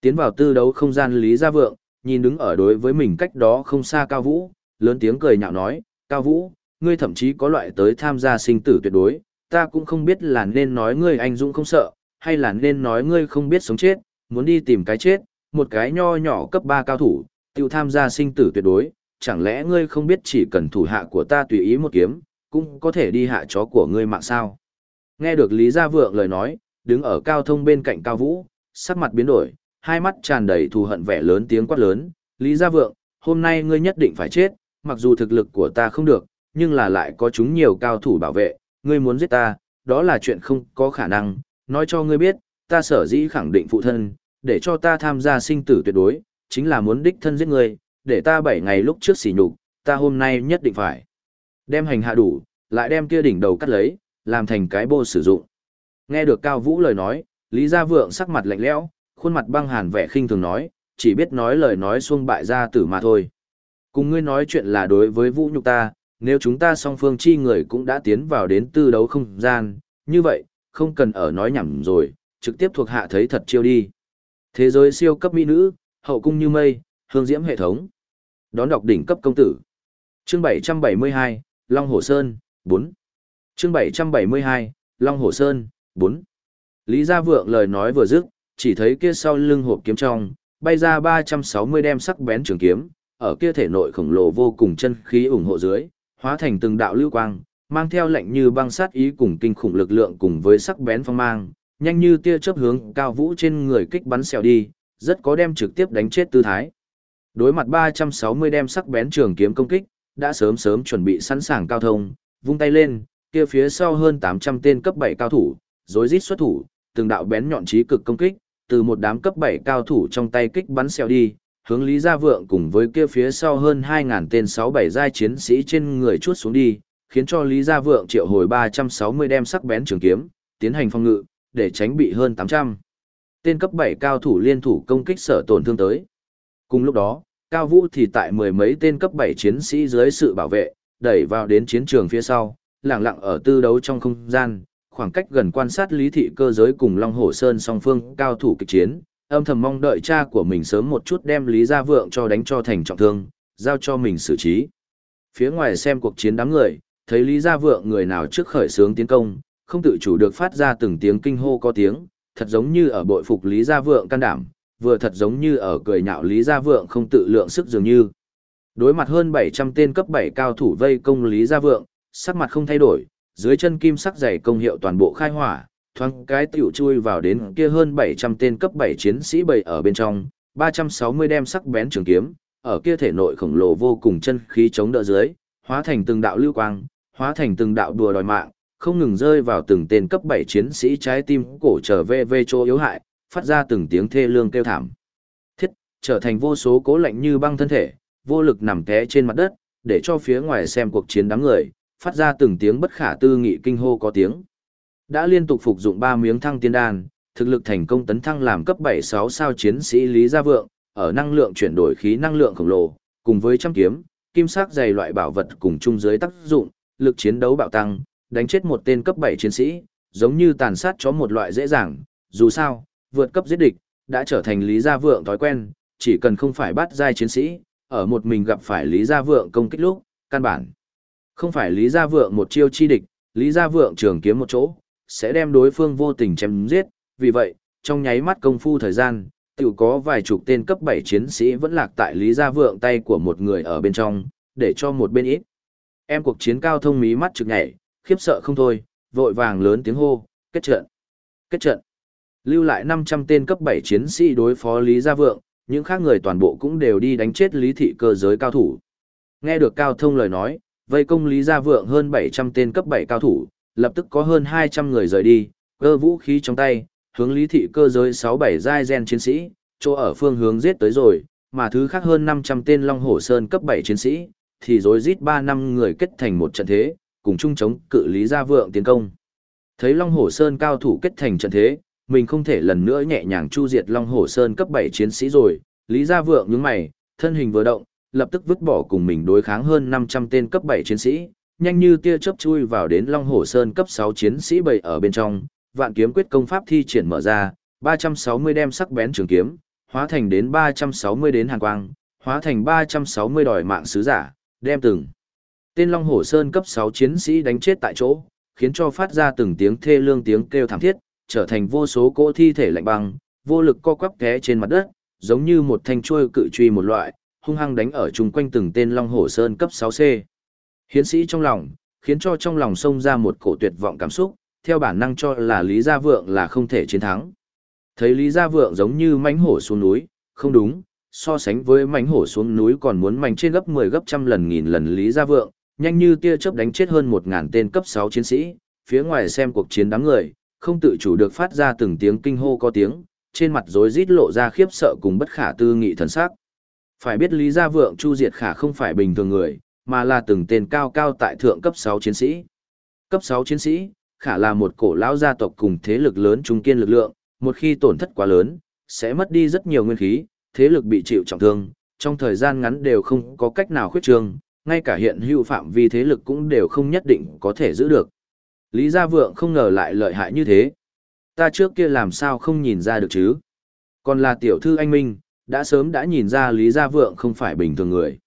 Tiến vào tư đấu không gian Lý Gia Vượng, nhìn đứng ở đối với mình cách đó không xa Cao Vũ, lớn tiếng cười nhạo nói, Cao Vũ, ngươi thậm chí có loại tới tham gia sinh tử tuyệt đối, ta cũng không biết là nên nói ngươi anh dũng không sợ, hay là nên nói ngươi không biết sống chết, muốn đi tìm cái chết, một cái nho nhỏ cấp 3 cao thủ, tiêu tham gia sinh tử tuyệt đối, chẳng lẽ ngươi không biết chỉ cần thủ hạ của ta tùy ý một kiếm, cũng có thể đi hạ chó của ngươi mạng sao? Nghe được Lý Gia Vượng lời nói, đứng ở cao thông bên cạnh cao vũ, sắc mặt biến đổi, hai mắt tràn đầy thù hận vẻ lớn tiếng quát lớn, Lý Gia Vượng, hôm nay ngươi nhất định phải chết, mặc dù thực lực của ta không được, nhưng là lại có chúng nhiều cao thủ bảo vệ, ngươi muốn giết ta, đó là chuyện không có khả năng, nói cho ngươi biết, ta sở dĩ khẳng định phụ thân, để cho ta tham gia sinh tử tuyệt đối, chính là muốn đích thân giết ngươi, để ta bảy ngày lúc trước xỉ nhục, ta hôm nay nhất định phải đem hành hạ đủ, lại đem kia đỉnh đầu cắt lấy, làm thành cái bô sử dụng. Nghe được Cao Vũ lời nói, Lý Gia Vượng sắc mặt lạnh lẽo, khuôn mặt băng hàn vẻ khinh thường nói, chỉ biết nói lời nói xuông bại gia tử mà thôi. Cùng ngươi nói chuyện là đối với Vũ nhục ta, nếu chúng ta song phương chi người cũng đã tiến vào đến tư đấu không gian, như vậy, không cần ở nói nhảm rồi, trực tiếp thuộc hạ thấy thật chiêu đi. Thế giới siêu cấp mỹ nữ, hậu cung như mây, hương diễm hệ thống. Đón đọc đỉnh cấp công tử. Chương 772, Long Hồ Sơn, 4. Chương 772, Long Hồ Sơn, 4. Lý Gia Vượng lời nói vừa dứt, chỉ thấy kia sau lưng hộp kiếm trong, bay ra 360 đem sắc bén trường kiếm, ở kia thể nội khổng lồ vô cùng chân khí ủng hộ dưới, hóa thành từng đạo lưu quang, mang theo lệnh như băng sát ý cùng kinh khủng lực lượng cùng với sắc bén phong mang, nhanh như tia chớp hướng cao vũ trên người kích bắn xèo đi, rất có đem trực tiếp đánh chết tư thái. Đối mặt 360 đem sắc bén trường kiếm công kích, đã sớm sớm chuẩn bị sẵn sàng cao thông, vung tay lên, kia phía sau hơn 800 tên cấp 7 cao thủ, rối rít xuất thủ, từng đạo bén nhọn trí cực công kích, từ một đám cấp 7 cao thủ trong tay kích bắn xèo đi, hướng Lý Gia Vượng cùng với kia phía sau hơn 2.000 tên 67 giai chiến sĩ trên người chuốt xuống đi, khiến cho Lý Gia Vượng triệu hồi 360 đem sắc bén trường kiếm, tiến hành phòng ngự, để tránh bị hơn 800. Tên cấp 7 cao thủ liên thủ công kích sở tổn thương tới. Cùng lúc đó, Cao Vũ thì tại mười mấy tên cấp 7 chiến sĩ dưới sự bảo vệ, đẩy vào đến chiến trường phía sau, lặng lặng ở tư đấu trong không gian, khoảng cách gần quan sát lý thị cơ giới cùng Long Hổ Sơn song phương cao thủ kịch chiến, âm thầm mong đợi cha của mình sớm một chút đem Lý Gia Vượng cho đánh cho thành trọng thương, giao cho mình xử trí. Phía ngoài xem cuộc chiến đám người, thấy Lý Gia Vượng người nào trước khởi sướng tiến công, không tự chủ được phát ra từng tiếng kinh hô có tiếng, thật giống như ở bội phục Lý Gia Vượng can đảm, vừa thật giống như ở cười nhạo Lý Gia Vượng không tự lượng sức dường như. Đối mặt hơn 700 tên cấp 7 cao thủ vây công Lý Gia Vượng, sắc mặt không thay đổi, dưới chân kim sắc dày công hiệu toàn bộ khai hỏa, thoáng cái tiểu chui vào đến kia hơn 700 tên cấp 7 chiến sĩ bầy ở bên trong, 360 đem sắc bén trường kiếm, ở kia thể nội khổng lồ vô cùng chân khí chống đỡ dưới, hóa thành từng đạo lưu quang, hóa thành từng đạo đùa đòi mạng, không ngừng rơi vào từng tên cấp 7 chiến sĩ trái tim cổ trở về về chỗ yếu hại, phát ra từng tiếng thê lương kêu thảm. Thiết, trở thành vô số cố lạnh như băng thân thể, vô lực nằm té trên mặt đất, để cho phía ngoài xem cuộc chiến đám người, phát ra từng tiếng bất khả tư nghị kinh hô có tiếng. Đã liên tục phục dụng 3 miếng thăng tiên đan, thực lực thành công tấn thăng làm cấp 7-6 sao chiến sĩ Lý Gia Vượng, ở năng lượng chuyển đổi khí năng lượng khổng lồ, cùng với trăm kiếm, kim sắc dày loại bảo vật cùng chung dưới tác dụng, lực chiến đấu bạo tăng, đánh chết một tên cấp 7 chiến sĩ, giống như tàn sát chó một loại dễ dàng, dù sao, vượt cấp giết địch, đã trở thành Lý Gia Vượng thói quen, chỉ cần không phải bắt giai chiến sĩ, ở một mình gặp phải Lý Gia Vượng công kích lúc, căn bản. Không phải Lý Gia Vượng một chiêu chi địch, Lý Gia Vượng trường kiếm một chỗ, sẽ đem đối phương vô tình chém giết, vì vậy, trong nháy mắt công phu thời gian, tiểu có vài chục tên cấp 7 chiến sĩ vẫn lạc tại Lý Gia Vượng tay của một người ở bên trong, để cho một bên ít. Em cuộc chiến cao thông mí mắt trực nhảy, khiếp sợ không thôi, vội vàng lớn tiếng hô, kết trận, kết trận. Lưu lại 500 tên cấp 7 chiến sĩ đối phó Lý Gia Vượng, những khác người toàn bộ cũng đều đi đánh chết Lý Thị cơ giới cao thủ. Nghe được Cao Thông lời nói, vây công Lý Gia Vượng hơn 700 tên cấp 7 cao thủ, lập tức có hơn 200 người rời đi, cơ vũ khí trong tay, hướng Lý Thị cơ giới 6-7 giai gen chiến sĩ, chỗ ở phương hướng giết tới rồi, mà thứ khác hơn 500 tên Long Hổ Sơn cấp 7 chiến sĩ, thì rối giết 3 năm người kết thành một trận thế, cùng chung chống cự Lý Gia Vượng tiến công. Thấy Long Hổ Sơn cao thủ kết thành trận thế, mình không thể lần nữa nhẹ nhàng chu diệt Long Hổ Sơn cấp 7 chiến sĩ rồi, Lý Gia Vượng nhướng mày, thân hình vừa động, lập tức vứt bỏ cùng mình đối kháng hơn 500 tên cấp 7 chiến sĩ, nhanh như tia chớp chui vào đến Long Hổ Sơn cấp 6 chiến sĩ bầy ở bên trong, vạn kiếm quyết công pháp thi triển mở ra, 360 đem sắc bén trường kiếm, hóa thành đến 360 đến hàn quang, hóa thành 360 đòi mạng sứ giả, đem từng tên Long Hổ Sơn cấp 6 chiến sĩ đánh chết tại chỗ, khiến cho phát ra từng tiếng thê lương tiếng kêu thảm thiết, trở thành vô số cỗ thi thể lạnh băng, vô lực co quắp té trên mặt đất, giống như một thanh chuôi cự truy một loại, hung hăng đánh ở chung quanh từng tên Long Hổ Sơn cấp 6C. Hiến sĩ trong lòng, khiến cho trong lòng xông ra một cổ tuyệt vọng cảm xúc, theo bản năng cho là Lý Gia Vượng là không thể chiến thắng. Thấy Lý Gia Vượng giống như mãnh hổ xuống núi, không đúng, so sánh với mãnh hổ xuống núi còn muốn mạnh trên gấp 10 gấp trăm lần nghìn lần Lý Gia Vượng, nhanh như tia chớp đánh chết hơn 1000 tên cấp 6 chiến sĩ, phía ngoài xem cuộc chiến đám người, không tự chủ được phát ra từng tiếng kinh hô có tiếng, trên mặt rối rít lộ ra khiếp sợ cùng bất khả tư nghị thần sắc. Phải biết Lý Gia Vượng Chu Diệt Khả không phải bình thường người, mà là từng tên cao cao tại thượng cấp 6 chiến sĩ. Cấp 6 chiến sĩ, Khả là một cổ lão gia tộc cùng thế lực lớn trung kiên lực lượng, một khi tổn thất quá lớn, sẽ mất đi rất nhiều nguyên khí, thế lực bị chịu trọng thương, trong thời gian ngắn đều không có cách nào khuyết trương, ngay cả hiện hữu phạm vi thế lực cũng đều không nhất định có thể giữ được. Lý Gia Vượng không ngờ lại lợi hại như thế. Ta trước kia làm sao không nhìn ra được chứ? Còn là tiểu thư anh Minh, đã sớm đã nhìn ra Lý Gia Vượng không phải bình thường người.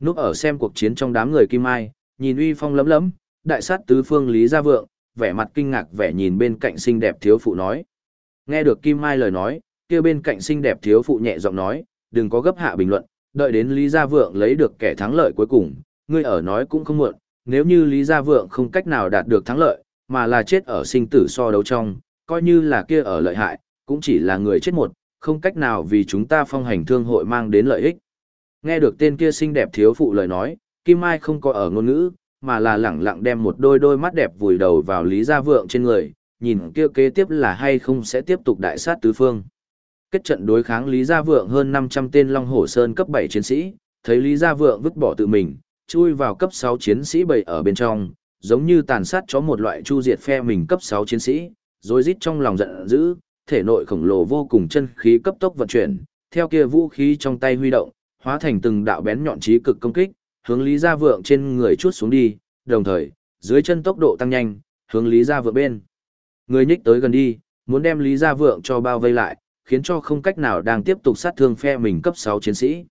Núp ở xem cuộc chiến trong đám người Kim Ai, nhìn uy phong lấm lấm, đại sát tứ phương Lý Gia Vượng, vẻ mặt kinh ngạc vẻ nhìn bên cạnh xinh đẹp thiếu phụ nói. Nghe được Kim Mai lời nói, kia bên cạnh xinh đẹp thiếu phụ nhẹ giọng nói, đừng có gấp hạ bình luận, đợi đến Lý Gia Vượng lấy được kẻ thắng lợi cuối cùng, ngươi ở nói cũng không muộn, nếu như Lý Gia Vượng không cách nào đạt được thắng lợi, mà là chết ở sinh tử so đấu trong, coi như là kia ở lợi hại, cũng chỉ là người chết một, không cách nào vì chúng ta phong hành thương hội mang đến lợi ích. Nghe được tên kia xinh đẹp thiếu phụ lời nói, Kim Mai không có ở ngôn ngữ, mà là lẳng lặng đem một đôi đôi mắt đẹp vùi đầu vào Lý Gia Vượng trên người, nhìn kia kế tiếp là hay không sẽ tiếp tục đại sát tứ phương. Kết trận đối kháng Lý Gia Vượng hơn 500 tên Long Hổ Sơn cấp 7 chiến sĩ, thấy Lý Gia Vượng vứt bỏ tự mình, chui vào cấp 6 chiến sĩ bầy ở bên trong, giống như tàn sát chó một loại chu diệt phe mình cấp 6 chiến sĩ, rồi rít trong lòng giận dữ, thể nội khổng lồ vô cùng chân khí cấp tốc vận chuyển, theo kia vũ khí trong tay huy động, hóa thành từng đạo bén nhọn chí cực công kích, hướng Lý Gia Vượng trên người chuốt xuống đi, đồng thời, dưới chân tốc độ tăng nhanh, hướng Lý Gia Vượng bên. Người nhích tới gần đi, muốn đem Lý Gia Vượng cho bao vây lại, khiến cho không cách nào đang tiếp tục sát thương phe mình cấp 6 chiến sĩ.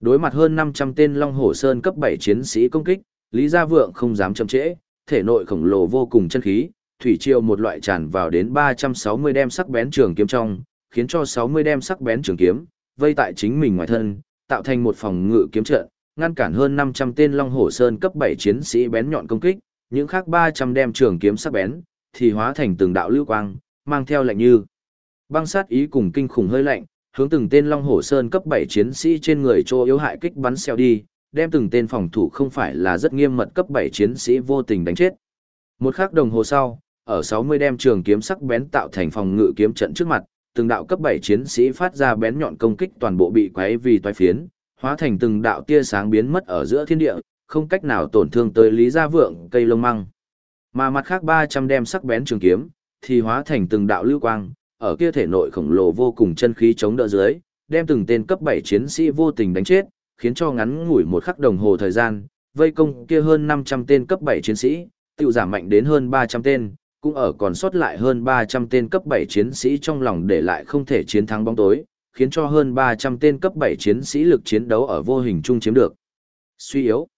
Đối mặt hơn 500 tên Long Hổ Sơn cấp 7 chiến sĩ công kích, Lý Gia Vượng không dám chậm trễ, thể nội khổng lồ vô cùng chân khí, thủy triều một loại tràn vào đến 360 đem sắc bén trường kiếm trong, khiến cho 60 đem sắc bén trường kiếm vây tại chính mình ngoài thân, tạo thành một phòng ngự kiếm trận, ngăn cản hơn 500 tên Long Hổ Sơn cấp 7 chiến sĩ bén nhọn công kích, những khác 300 đem trường kiếm sắc bén thì hóa thành từng đạo lưu quang, mang theo lạnh như băng sát ý cùng kinh khủng hơi lạnh, hướng từng tên Long Hổ Sơn cấp 7 chiến sĩ trên người chỗ yếu hại kích bắn xeo đi, đem từng tên phòng thủ không phải là rất nghiêm mật cấp 7 chiến sĩ vô tình đánh chết. Một khắc đồng hồ sau, ở 60 đem trường kiếm sắc bén tạo thành phòng ngự kiếm trận trước mặt, từng đạo cấp 7 chiến sĩ phát ra bén nhọn công kích toàn bộ bị quấy vì toái phiến, hóa thành từng đạo tia sáng biến mất ở giữa thiên địa, không cách nào tổn thương tới Lý Gia Vượng cây lông măng. Mà mặt khác 300 đem sắc bén trường kiếm, thì hóa thành từng đạo lưu quang, ở kia thể nội khổng lồ vô cùng chân khí chống đỡ dưới, đem từng tên cấp 7 chiến sĩ vô tình đánh chết, khiến cho ngắn ngủi một khắc đồng hồ thời gian, vây công kia hơn 500 tên cấp 7 chiến sĩ, tiêu giảm mạnh đến hơn 300 tên, cũng ở còn sót lại hơn 300 tên cấp 7 chiến sĩ trong lòng để lại không thể chiến thắng bóng tối, khiến cho hơn 300 tên cấp 7 chiến sĩ lực chiến đấu ở vô hình chung chiếm được. Suy yếu.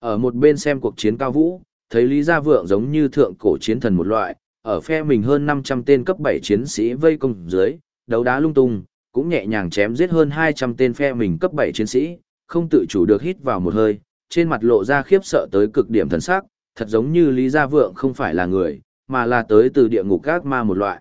Ở một bên xem cuộc chiến cao vũ, thấy Lý Gia Vượng giống như thượng cổ chiến thần một loại, ở phe mình hơn 500 tên cấp 7 chiến sĩ vây công dưới, đấu đá lung tung, cũng nhẹ nhàng chém giết hơn 200 tên phe mình cấp 7 chiến sĩ, không tự chủ được hít vào một hơi, trên mặt lộ ra khiếp sợ tới cực điểm thần sắc, thật giống như Lý Gia Vượng không phải là người, mà là tới từ địa ngục các ma một loại.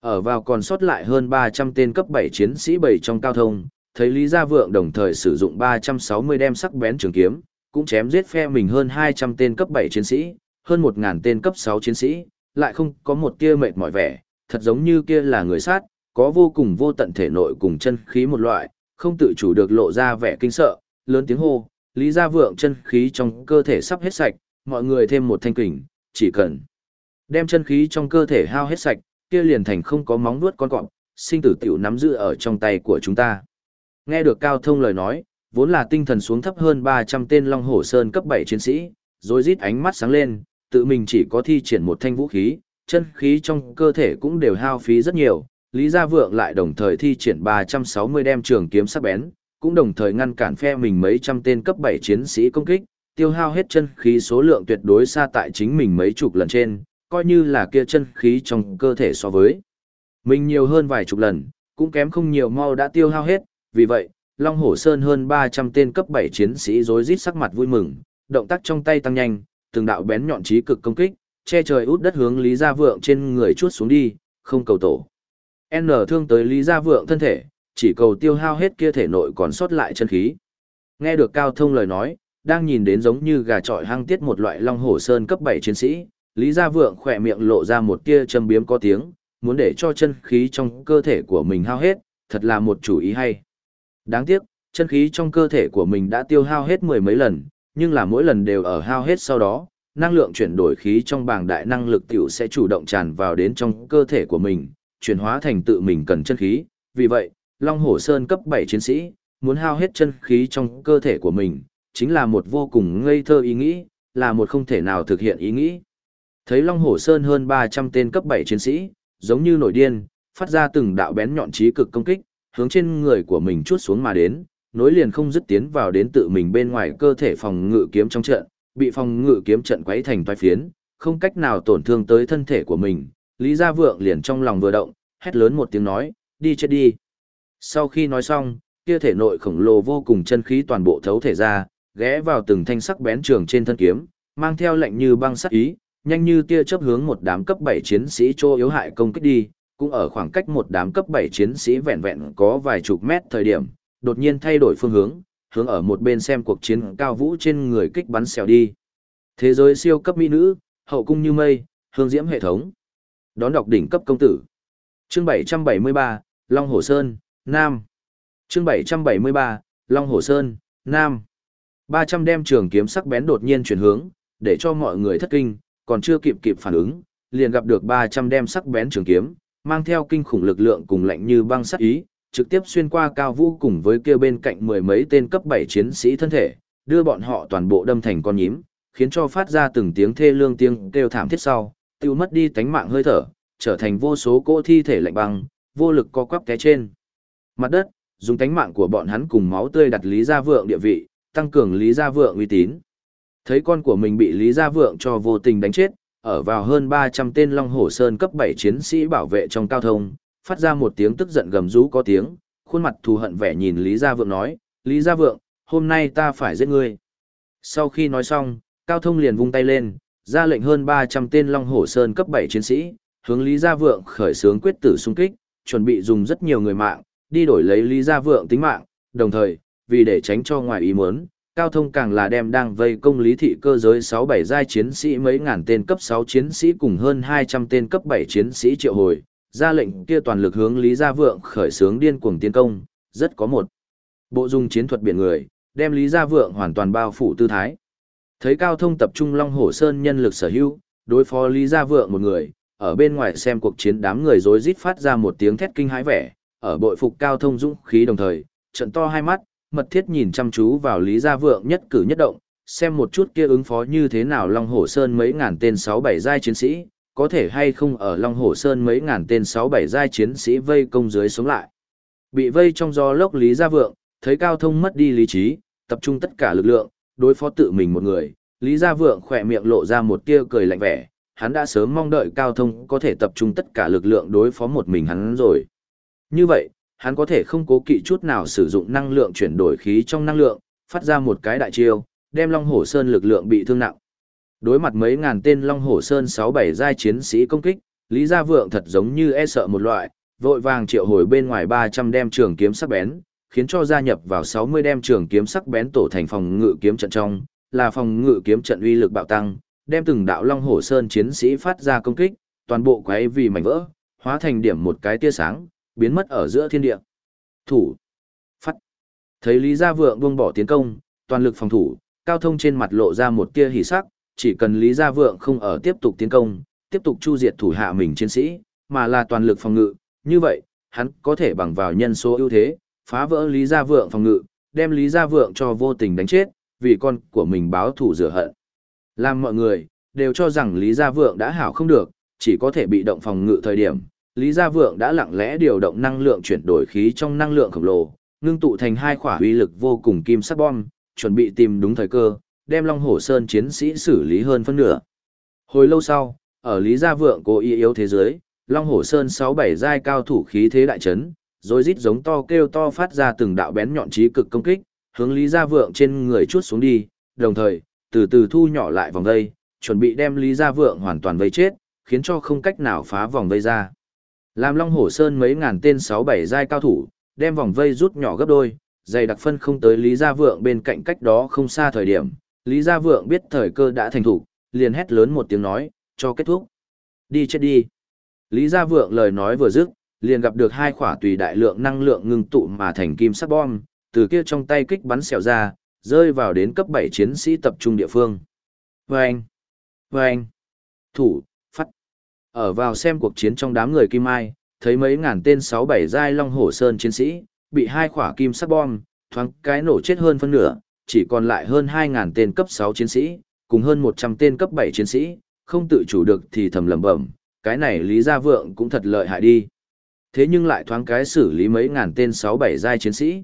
Ở vào còn sót lại hơn 300 tên cấp 7 chiến sĩ bảy trong cao thông, thấy Lý Gia Vượng đồng thời sử dụng 360 đem sắc bén trường kiếm, cũng chém giết phe mình hơn 200 tên cấp 7 chiến sĩ, hơn 1000 tên cấp 6 chiến sĩ, lại không có một tia mệt mỏi vẻ, thật giống như kia là người sát, có vô cùng vô tận thể nội cùng chân khí một loại, không tự chủ được lộ ra vẻ kinh sợ, lớn tiếng hô, Lý Gia Vượng chân khí trong cơ thể sắp hết sạch, mọi người thêm một thanh kình, chỉ cần đem chân khí trong cơ thể hao hết sạch, kia liền thành không có móng nuốt con cọp, sinh tử tiểu nắm giữ ở trong tay của chúng ta. Nghe được Cao Thông lời nói, vốn là tinh thần xuống thấp hơn 300 tên Long Hổ Sơn cấp 7 chiến sĩ, rồi rít ánh mắt sáng lên, tự mình chỉ có thi triển một thanh vũ khí, chân khí trong cơ thể cũng đều hao phí rất nhiều. Lý Gia Vượng lại đồng thời thi triển 360 đem trường kiếm sắc bén, cũng đồng thời ngăn cản phe mình mấy trăm tên cấp 7 chiến sĩ công kích, tiêu hao hết chân khí số lượng tuyệt đối xa tại chính mình mấy chục lần trên, coi như là kia chân khí trong cơ thể so với mình nhiều hơn vài chục lần, cũng kém không nhiều mau đã tiêu hao hết, vì vậy, Long Hổ Sơn hơn 300 tên cấp 7 chiến sĩ rối rít sắc mặt vui mừng, động tác trong tay tăng nhanh, từng đạo bén nhọn trí cực công kích, che trời út đất hướng Lý Gia Vượng trên người chuốt xuống đi, không cầu tổ. N thương tới Lý Gia Vượng thân thể, chỉ cầu tiêu hao hết kia thể nội còn sót lại chân khí. Nghe được Cao Thông lời nói, đang nhìn đến giống như gà trọi hăng tiết một loại long hổ sơn cấp 7 chiến sĩ, Lý Gia Vượng khỏe miệng lộ ra một tia châm biếm có tiếng, muốn để cho chân khí trong cơ thể của mình hao hết, thật là một chủ ý hay. Đáng tiếc, chân khí trong cơ thể của mình đã tiêu hao hết mười mấy lần, nhưng là mỗi lần đều ở hao hết sau đó, năng lượng chuyển đổi khí trong bảng đại năng lực tiểu sẽ chủ động tràn vào đến trong cơ thể của mình, chuyển hóa thành tự mình cần chân khí. Vì vậy, Long Hổ Sơn cấp 7 chiến sĩ, muốn hao hết chân khí trong cơ thể của mình, chính là một vô cùng ngây thơ ý nghĩ, là một không thể nào thực hiện ý nghĩ. Thấy Long Hổ Sơn hơn 300 tên cấp 7 chiến sĩ, giống như nổi điên, phát ra từng đạo bén nhọn trí cực công kích, hướng trên người của mình chuốt xuống mà đến, nối liền không dứt tiến vào đến tự mình bên ngoài cơ thể phòng ngự kiếm trong trận, bị phòng ngự kiếm trận quấy thành toái phiến, không cách nào tổn thương tới thân thể của mình. Lý Gia Vượng liền trong lòng vừa động, hét lớn một tiếng nói, đi chết đi. Sau khi nói xong, kia thể nội khổng lồ vô cùng chân khí toàn bộ thấu thể ra, ghé vào từng thanh sắc bén trường trên thân kiếm, mang theo lệnh như băng sắc ý, nhanh như tia chớp hướng một đám cấp 7 chiến sĩ trô yếu hại công kích đi, cũng ở khoảng cách một đám cấp 7 chiến sĩ vẹn vẹn có vài chục mét thời điểm, đột nhiên thay đổi phương hướng, hướng ở một bên xem cuộc chiến cao vũ trên người kích bắn xèo đi. Thế giới siêu cấp mỹ nữ, hậu cung như mây, hương diễm hệ thống. Đón đọc đỉnh cấp công tử. Chương 773, Long Hồ Sơn, Nam. Chương 773, Long Hồ Sơn, Nam. 300 đem trường kiếm sắc bén đột nhiên chuyển hướng, để cho mọi người thất kinh, còn chưa kịp kịp phản ứng, liền gặp được 300 đem sắc bén trường kiếm, mang theo kinh khủng lực lượng cùng lạnh như băng sắc ý, trực tiếp xuyên qua cao vũ cùng với kia bên cạnh mười mấy tên cấp 7 chiến sĩ thân thể, đưa bọn họ toàn bộ đâm thành con nhím, khiến cho phát ra từng tiếng thê lương tiếng kêu thảm thiết sau, tiêu mất đi tánh mạng hơi thở, trở thành vô số cỗ thi thể lạnh băng, vô lực co quắp té trên. Mặt đất, dùng tánh mạng của bọn hắn cùng máu tươi đặt Lý Gia Vượng địa vị, tăng cường Lý Gia Vượng uy tín. Thấy con của mình bị Lý Gia Vượng cho vô tình đánh chết, ở vào hơn 300 tên Long Hổ Sơn cấp 7 chiến sĩ bảo vệ trong cao thông, phát ra một tiếng tức giận gầm rú có tiếng, khuôn mặt thù hận vẻ nhìn Lý Gia Vượng nói, Lý Gia Vượng, hôm nay ta phải giết ngươi. Sau khi nói xong, Cao Thông liền vung tay lên, ra lệnh hơn 300 tên Long Hổ Sơn cấp 7 chiến sĩ, hướng Lý Gia Vượng khởi xướng quyết tử xung kích, chuẩn bị dùng rất nhiều người mạng, đi đổi lấy Lý Gia Vượng tính mạng, đồng thời, vì để tránh cho ngoài ý muốn, Cao Thông càng là đem đang vây công lý thị cơ giới 6-7 giai chiến sĩ mấy ngàn tên cấp 6 chiến sĩ cùng hơn 200 tên cấp 7 chiến sĩ triệu hồi, ra lệnh kia toàn lực hướng Lý Gia Vượng khởi xướng điên cuồng tiến công, rất có một bộ dung chiến thuật biển người, đem Lý Gia Vượng hoàn toàn bao phủ tư thái. Thấy Cao Thông tập trung Long Hổ Sơn nhân lực sở hữu, đối phó Lý Gia Vượng một người, ở bên ngoài xem cuộc chiến đám người rối rít phát ra một tiếng thét kinh hãi vẻ, ở bội phục Cao Thông dũng khí đồng thời, trận to hai mắt, mật thiết nhìn chăm chú vào Lý Gia Vượng nhất cử nhất động, xem một chút kia ứng phó như thế nào Long Hổ Sơn mấy ngàn tên sáu bảy giai chiến sĩ, có thể hay không ở Long Hổ Sơn mấy ngàn tên sáu bảy giai chiến sĩ vây công dưới sống lại. Bị vây trong gió lốc Lý Gia Vượng, thấy Cao Thông mất đi lý trí, tập trung tất cả lực lượng, đối phó tự mình một người, Lý Gia Vượng khỏe miệng lộ ra một tia cười lạnh vẻ, hắn đã sớm mong đợi Cao Thông có thể tập trung tất cả lực lượng đối phó một mình hắn rồi. Như vậy, hắn có thể không cố kỵ chút nào sử dụng năng lượng chuyển đổi khí trong năng lượng, phát ra một cái đại chiêu, đem Long Hổ Sơn lực lượng bị thương nặng. Đối mặt mấy ngàn tên Long Hổ Sơn 6-7 giai chiến sĩ công kích, Lý Gia Vượng thật giống như e sợ một loại, vội vàng triệu hồi bên ngoài 300 đem trường kiếm sắc bén, khiến cho gia nhập vào 60 đem trường kiếm sắc bén tổ thành phòng ngự kiếm trận trong, là phòng ngự kiếm trận uy lực bạo tăng, đem từng đạo Long Hổ Sơn chiến sĩ phát ra công kích, toàn bộ quái vì mảnh vỡ, hóa thành điểm một cái tia sáng, biến mất ở giữa thiên địa. Thủ. Phát. Thấy Lý Gia Vượng buông bỏ tiến công, toàn lực phòng thủ, Cao Thông trên mặt lộ ra một tia hỉ sắc, chỉ cần Lý Gia Vượng không ở tiếp tục tiến công, tiếp tục chu diệt thủ hạ mình chiến sĩ, mà là toàn lực phòng ngự, như vậy, hắn có thể bằng vào nhân số ưu thế, phá vỡ Lý Gia Vượng phòng ngự, đem Lý Gia Vượng cho vô tình đánh chết, vì con của mình báo thủ rửa hận. Làm mọi người, đều cho rằng Lý Gia Vượng đã hảo không được, chỉ có thể bị động phòng ngự thời điểm. Lý Gia Vượng đã lặng lẽ điều động năng lượng chuyển đổi khí trong năng lượng khổng lồ, ngưng tụ thành hai quả uy lực vô cùng kim sắc bom, chuẩn bị tìm đúng thời cơ, đem Long Hổ Sơn chiến sĩ xử lý hơn phân nửa. Hồi lâu sau, ở Lý Gia Vượng cố ý yếu thế giới, Long Hổ Sơn 6-7 giai cao thủ khí thế đại chấn, rồi rít giống to kêu to phát ra từng đạo bén nhọn trí cực công kích, hướng Lý Gia Vượng trên người chuốt xuống đi, đồng thời, từ từ thu nhỏ lại vòng vây, chuẩn bị đem Lý Gia Vượng hoàn toàn vây chết, khiến cho không cách nào phá vòng vây ra. Làm Long Hổ Sơn mấy ngàn tên 6-7 giai cao thủ, đem vòng vây rút nhỏ gấp đôi, dày đặc phân không tới Lý Gia Vượng bên cạnh cách đó không xa thời điểm, Lý Gia Vượng biết thời cơ đã thành thủ, liền hét lớn một tiếng nói, cho kết thúc. Đi chết đi. Lý Gia Vượng lời nói vừa dứt, liền gặp được hai quả tùy đại lượng năng lượng ngưng tụ mà thành kim sắc bom, từ kia trong tay kích bắn xẻo ra, rơi vào đến cấp 7 chiến sĩ tập trung địa phương. Vâng! Vâng! Thủ, phát! Ở vào xem cuộc chiến trong đám người Kim Ai, thấy mấy ngàn tên 6-7 giai long hổ sơn chiến sĩ, bị hai quả kim sắc bom, thoáng cái nổ chết hơn phân nửa, chỉ còn lại hơn 2.000 tên cấp 6 chiến sĩ, cùng hơn 100 tên cấp 7 chiến sĩ, không tự chủ được thì thầm lầm bẩm, cái này Lý Gia Vượng cũng thật lợi hại đi. Thế nhưng lại thoáng cái xử lý mấy ngàn tên 6-7 giai chiến sĩ.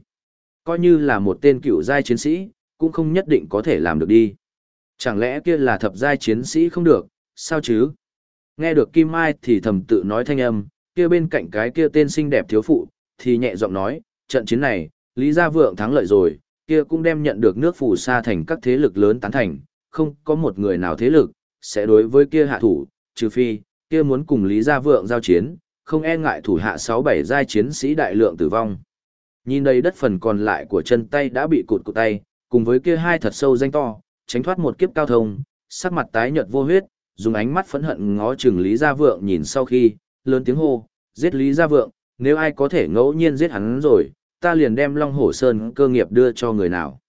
Coi như là một tên cựu giai chiến sĩ, cũng không nhất định có thể làm được đi. Chẳng lẽ kia là thập giai chiến sĩ không được, sao chứ? Nghe được Kim Mai thì thầm tự nói thanh âm, kia bên cạnh cái kia tên xinh đẹp thiếu phụ, thì nhẹ giọng nói, trận chiến này, Lý Gia Vượng thắng lợi rồi, kia cũng đem nhận được nước phù sa thành các thế lực lớn tán thành, không có một người nào thế lực, sẽ đối với kia hạ thủ, trừ phi, kia muốn cùng Lý Gia Vượng giao chiến, không e ngại thủ hạ 6-7 giai chiến sĩ đại lượng tử vong. Nhìn đây đất phần còn lại của chân tay đã bị cụt cụt tay, cùng với kia hai thật sâu danh to, tránh thoát một kiếp cao thông, sắc mặt tái nhợt vô huyết, dùng ánh mắt phẫn hận ngó chừng Lý Gia Vượng nhìn sau khi, lớn tiếng hô, giết Lý Gia Vượng, nếu ai có thể ngẫu nhiên giết hắn rồi, ta liền đem Long Hổ Sơn cơ nghiệp đưa cho người nào.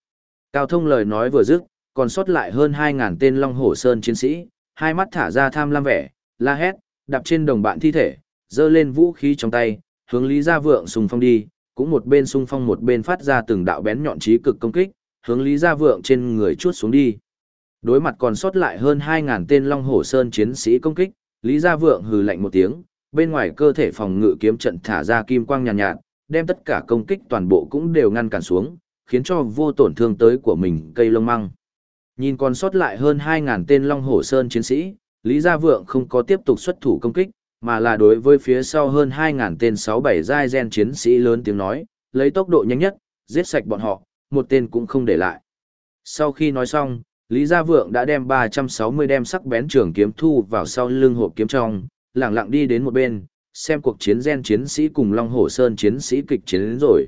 Cao thông lời nói vừa dứt, còn sót lại hơn 2.000 tên Long Hổ Sơn chiến sĩ, hai mắt thả ra tham lam vẻ, la hét, đạp trên đồng bạn thi thể, giơ lên vũ khí trong tay, hướng Lý Gia Vượng xung phong đi, cũng một bên xung phong một bên phát ra từng đạo bén nhọn trí cực công kích, hướng Lý Gia Vượng trên người chuốt xuống đi. Đối mặt còn sót lại hơn 2.000 tên Long Hổ Sơn chiến sĩ công kích, Lý Gia Vượng hừ lạnh một tiếng, bên ngoài cơ thể phòng ngự kiếm trận thả ra kim quang nhàn nhạt, nhạt, đem tất cả công kích toàn bộ cũng đều ngăn cản xuống, khiến cho vô tổn thương tới của mình cây lông măng. Nhìn còn sót lại hơn 2.000 tên Long Hổ Sơn chiến sĩ, Lý Gia Vượng không có tiếp tục xuất thủ công kích, mà là đối với phía sau hơn 2.000 tên 6-7 giai gen chiến sĩ lớn tiếng nói, lấy tốc độ nhanh nhất, giết sạch bọn họ, một tên cũng không để lại. Sau khi nói xong, Lý Gia Vượng đã đem 360 đem sắc bén trường kiếm thu vào sau lưng hộp kiếm trong, lặng lặng đi đến một bên, xem cuộc chiến gen chiến sĩ cùng Long Hổ Sơn chiến sĩ kịch chiến đến rồi.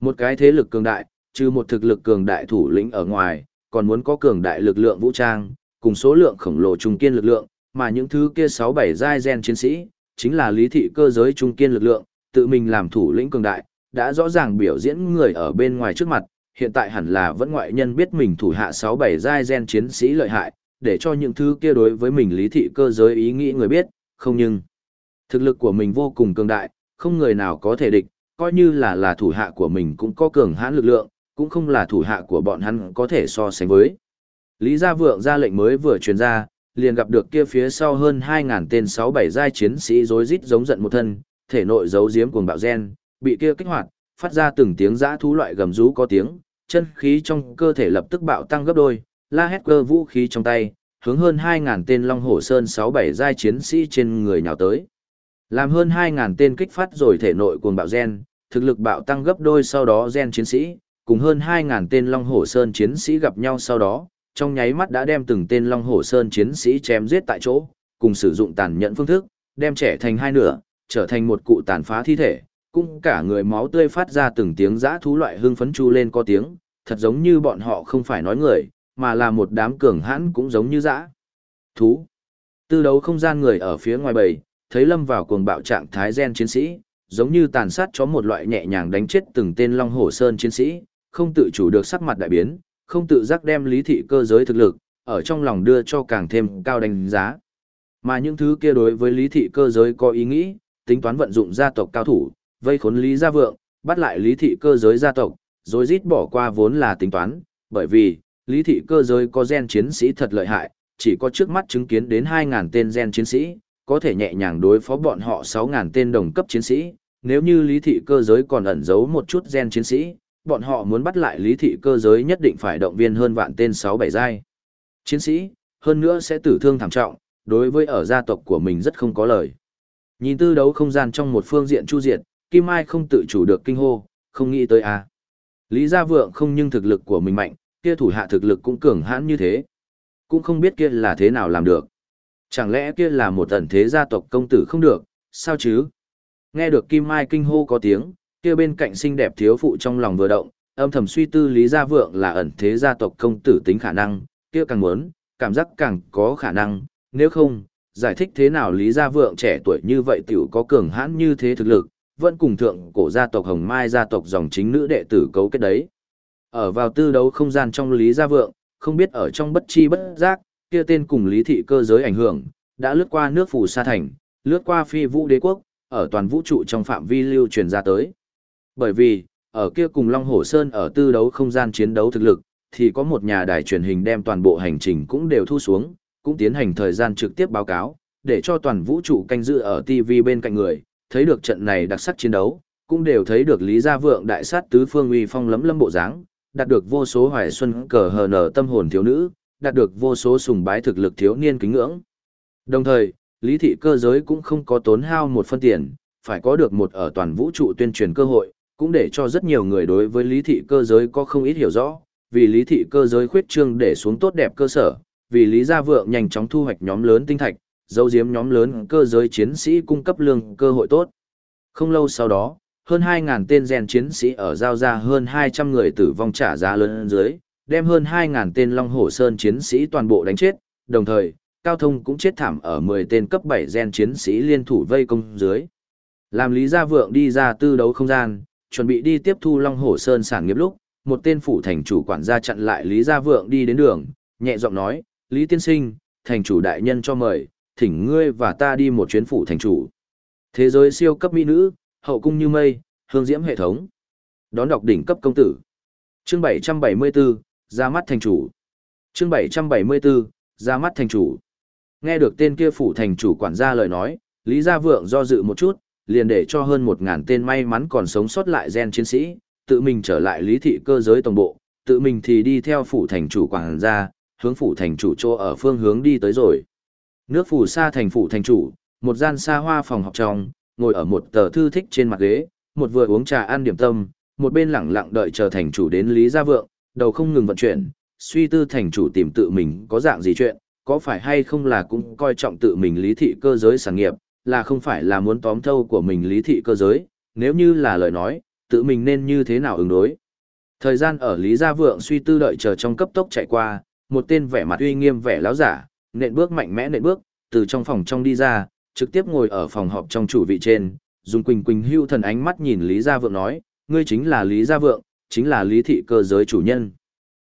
Một cái thế lực cường đại, trừ một thực lực cường đại thủ lĩnh ở ngoài, còn muốn có cường đại lực lượng vũ trang, cùng số lượng khổng lồ trung kiên lực lượng, mà những thứ kia 6-7 giai gen chiến sĩ, chính là lý thị cơ giới trung kiên lực lượng, tự mình làm thủ lĩnh cường đại, đã rõ ràng biểu diễn người ở bên ngoài trước mặt, hiện tại hẳn là vẫn ngoại nhân biết mình thủ hạ 6-7 giai gen chiến sĩ lợi hại, để cho những thứ kia đối với mình lý thị cơ giới ý nghĩ người biết, không nhưng thực lực của mình vô cùng cường đại, không người nào có thể địch, coi như là là thủ hạ của mình cũng có cường hãn lực lượng, cũng không là thủ hạ của bọn hắn có thể so sánh với. Lý Gia Vượng ra lệnh mới vừa truyền ra, liền gặp được kia phía sau hơn 2.000 tên 6-7 giai chiến sĩ rối rít giống giận một thân, thể nội giấu giếm cuồng bạo gen, bị kia kích hoạt, phát ra từng tiếng giã thú loại gầm rú có tiếng, chân khí trong cơ thể lập tức bạo tăng gấp đôi, la hét cơ vũ khí trong tay, hướng hơn 2.000 tên Long Hổ Sơn 6-7 giai chiến sĩ trên người nhào tới. Làm hơn 2.000 tên kích phát rồi thể nội cuồng bạo gen, thực lực bạo tăng gấp đôi sau đó gen chiến sĩ, cùng hơn 2.000 tên Long Hổ Sơn chiến sĩ gặp nhau sau đó, trong nháy mắt đã đem từng tên Long Hổ Sơn chiến sĩ chém giết tại chỗ, cùng sử dụng tàn nhẫn phương thức, đem trẻ thành hai nửa, trở thành một cụ tàn phá thi thể, cũng cả người máu tươi phát ra từng tiếng giã thú loại hưng phấn chu lên có tiếng, thật giống như bọn họ không phải nói người, mà là một đám cường hãn cũng giống như dã. Thú. Tư đấu không gian người ở phía ngoài bầy, thấy lâm vào cuồng bạo trạng thái gen chiến sĩ, giống như tàn sát chó một loại nhẹ nhàng đánh chết từng tên Long Hổ Sơn chiến sĩ, không tự chủ được sắc mặt đại biến, không tự giác đem lý thị cơ giới thực lực, ở trong lòng đưa cho càng thêm cao đánh giá. Mà những thứ kia đối với lý thị cơ giới có ý nghĩ, tính toán vận dụng gia tộc cao thủ, vây khốn lý gia vượng, bắt lại lý thị cơ giới gia tộc, rồi rít bỏ qua vốn là tính toán, bởi vì, lý thị cơ giới có gen chiến sĩ thật lợi hại, chỉ có trước mắt chứng kiến đến 2.000 tên gen chiến sĩ, có thể nhẹ nhàng đối phó bọn họ 6.000 tên đồng cấp chiến sĩ, nếu như lý thị cơ giới còn ẩn giấu một chút gen chiến sĩ, bọn họ muốn bắt lại lý thị cơ giới nhất định phải động viên hơn vạn tên 6-7 giai. Chiến sĩ, hơn nữa sẽ tử thương thảm trọng, đối với ở gia tộc của mình rất không có lời. Nhìn tư đấu không gian trong một phương diện chu diệt, Kim Mai không tự chủ được kinh hô, không nghĩ tới à Lý Gia Vượng không nhưng thực lực của mình mạnh, kia thủ hạ thực lực cũng cường hãn như thế. Cũng không biết kia là thế nào làm được. Chẳng lẽ kia là một ẩn thế gia tộc công tử không được, sao chứ? Nghe được Kim Mai kinh hô có tiếng, kia bên cạnh xinh đẹp thiếu phụ trong lòng vừa động, âm thầm suy tư Lý Gia Vượng là ẩn thế gia tộc công tử tính khả năng, kia càng muốn, cảm giác càng có khả năng, nếu không, giải thích thế nào Lý Gia Vượng trẻ tuổi như vậy tiểu có cường hãn như thế thực lực, vẫn cùng thượng cổ gia tộc Hồng Mai gia tộc dòng chính nữ đệ tử cấu kết đấy. Ở vào tư đấu không gian trong Lý Gia Vượng, không biết ở trong bất chi bất giác, kia tên cùng Lý Thị cơ giới ảnh hưởng, đã lướt qua nước phù sa thành, lướt qua phi vũ đế quốc, ở toàn vũ trụ trong phạm vi lưu truyền ra tới. Bởi vì, ở kia cùng Long Hổ Sơn ở tư đấu không gian chiến đấu thực lực, thì có một nhà đài truyền hình đem toàn bộ hành trình cũng đều thu xuống, cũng tiến hành thời gian trực tiếp báo cáo, để cho toàn vũ trụ canh giữ ở TV bên cạnh người, thấy được trận này đặc sắc chiến đấu, cũng đều thấy được Lý Gia Vượng đại sát tứ phương uy phong lấm lâm bộ dáng, đạt được vô số hoài xuân cờ hờ nở tâm hồn thiếu nữ, đạt được vô số sùng bái thực lực thiếu niên kính ngưỡng. Đồng thời, lý thị cơ giới cũng không có tốn hao một phân tiền, phải có được một ở toàn vũ trụ tuyên truyền cơ hội, cũng để cho rất nhiều người đối với lý thị cơ giới có không ít hiểu rõ, vì lý thị cơ giới khuyết trương để xuống tốt đẹp cơ sở, vì lý gia vượng nhanh chóng thu hoạch nhóm lớn tinh thạch, dấu diếm nhóm lớn cơ giới chiến sĩ cung cấp lương cơ hội tốt. Không lâu sau đó, hơn 2.000 tên gen chiến sĩ ở giao ra hơn 200 người tử vong trả giá lớn dưới, đem hơn 2.000 tên Long Hổ Sơn chiến sĩ toàn bộ đánh chết, đồng thời, Cao Thông cũng chết thảm ở 10 tên cấp 7 gen chiến sĩ liên thủ vây công dưới. Làm Lý Gia Vượng đi ra tư đấu không gian, chuẩn bị đi tiếp thu Long Hổ Sơn sản nghiệp lúc, một tên phủ thành chủ quản gia chặn lại Lý Gia Vượng đi đến đường, nhẹ giọng nói, Lý Tiên Sinh, thành chủ đại nhân cho mời, thỉnh ngươi và ta đi một chuyến phủ thành chủ. Thế giới siêu cấp mỹ nữ, hậu cung như mây, hương diễm hệ thống. Đón đọc đỉnh cấp công tử. Chương 774, ra mắt thành chủ. Chương 774, ra mắt thành chủ. Nghe được tên kia phủ thành chủ quản gia lời nói, Lý Gia Vượng do dự một chút, liền để cho hơn một ngàn tên may mắn còn sống sót lại gen chiến sĩ, tự mình trở lại lý thị cơ giới tổng bộ, tự mình thì đi theo phủ thành chủ quản gia, hướng phủ thành chủ chỗ ở phương hướng đi tới rồi. Nước phủ xa thành phủ thành chủ, một gian xa hoa phòng học trong, ngồi ở một tờ thư thích trên mặt ghế, một vừa uống trà ăn điểm tâm, một bên lẳng lặng đợi chờ thành chủ đến Lý Gia Vượng, đầu không ngừng vận chuyển, suy tư thành chủ tìm tự mình có dạng gì chuyện, có phải hay không là cũng coi trọng tự mình lý thị cơ giới sản nghiệp, là không phải là muốn tóm thâu của mình lý thị cơ giới, nếu như là lời nói, tự mình nên như thế nào ứng đối. Thời gian ở Lý Gia Vượng suy tư đợi chờ trong cấp tốc chạy qua, một tên vẻ mặt uy nghiêm vẻ láo giả, nện bước mạnh mẽ nện bước, từ trong phòng trong đi ra, trực tiếp ngồi ở phòng họp trong chủ vị trên, dùng quỳnh quỳnh hưu thần ánh mắt nhìn Lý Gia Vượng nói, ngươi chính là Lý Gia Vượng, chính là Lý thị cơ giới chủ nhân.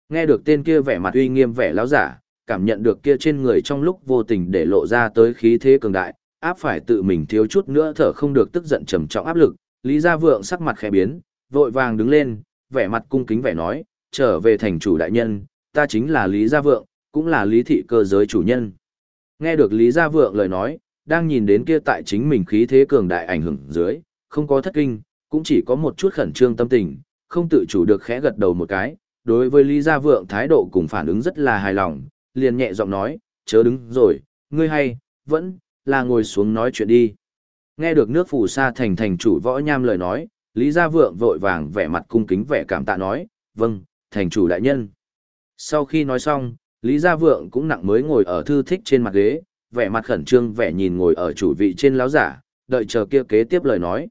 Nghe được tên kia vẻ mặt uy nghiêm vẻ láo giả, cảm nhận được kia trên người trong lúc vô tình để lộ ra tới khí thế cường đại, áp phải tự mình thiếu chút nữa thở không được tức giận trầm trọng áp lực, Lý Gia Vượng sắc mặt khẽ biến, vội vàng đứng lên, vẻ mặt cung kính vẻ nói, trở về thành chủ đại nhân, ta chính là Lý Gia Vượng, cũng là Lý thị cơ giới chủ nhân. Nghe được Lý Gia Vượng lời nói, đang nhìn đến kia tại chính mình khí thế cường đại ảnh hưởng dưới, không có thất kinh, cũng chỉ có một chút khẩn trương tâm tình, không tự chủ được khẽ gật đầu một cái, đối với Lý Gia Vượng thái độ cùng phản ứng rất là hài lòng, liền nhẹ giọng nói, chớ đứng rồi, ngươi hay, vẫn, là ngồi xuống nói chuyện đi. Nghe được nước phù sa thành thành chủ võ nham lời nói, Lý Gia Vượng vội vàng vẻ mặt cung kính vẻ cảm tạ nói, vâng, thành chủ đại nhân. Sau khi nói xong, Lý Gia Vượng cũng nặng mới ngồi ở thư thích trên mặt ghế, vẻ mặt khẩn trương vẻ nhìn ngồi ở chủ vị trên láo giả, đợi chờ kia kế tiếp lời nói.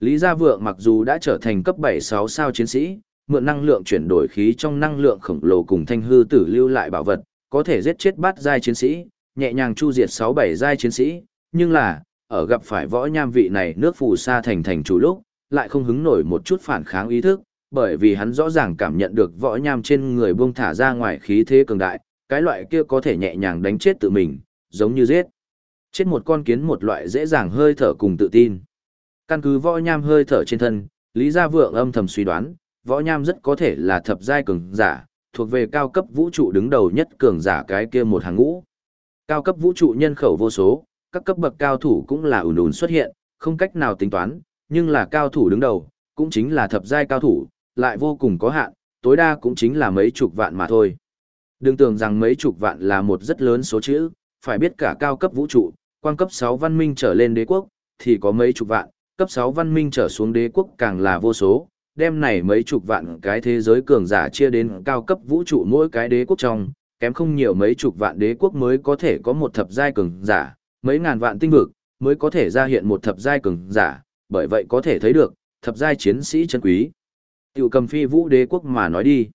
Lý Gia Vượng mặc dù đã trở thành cấp 7-6 sao chiến sĩ, mượn năng lượng chuyển đổi khí trong năng lượng khổng lồ cùng thanh hư tử lưu lại bảo vật, có thể giết chết bát giai chiến sĩ, nhẹ nhàng chu diệt 6-7 giai chiến sĩ, nhưng là, ở gặp phải võ nham vị này nước phù sa thành thành chủ lúc, lại không hứng nổi một chút phản kháng ý thức, bởi vì hắn rõ ràng cảm nhận được võ nham trên người buông thả ra ngoài khí thế cường đại, cái loại kia có thể nhẹ nhàng đánh chết tự mình, giống như giết. Chết một con kiến một loại dễ dàng hơi thở cùng tự tin. Căn cứ võ nham hơi thở trên thân, Lý Gia Vượng âm thầm suy đoán, võ nham rất có thể là thập giai cường giả, thuộc về cao cấp vũ trụ đứng đầu nhất cường giả cái kia một hàng ngũ. Cao cấp vũ trụ nhân khẩu vô số, các cấp bậc cao thủ cũng là ùn ùn xuất hiện, không cách nào tính toán, nhưng là cao thủ đứng đầu, cũng chính là thập giai cao thủ, lại vô cùng có hạn, tối đa cũng chính là mấy chục vạn mà thôi. Đừng tưởng rằng mấy chục vạn là một rất lớn số chữ, phải biết cả cao cấp vũ trụ, quan cấp 6 văn minh trở lên đế quốc, thì có mấy chục vạn, cấp 6 văn minh trở xuống đế quốc càng là vô số, đem này mấy chục vạn cái thế giới cường giả chia đến cao cấp vũ trụ mỗi cái đế quốc trong, kém không nhiều mấy chục vạn đế quốc mới có thể có một thập giai cường giả, mấy ngàn vạn tinh vực mới có thể ra hiện một thập giai cường giả, bởi vậy có thể thấy được thập giai chiến sĩ chân quý. Tiểu cầm phi vũ đế quốc mà nói đi.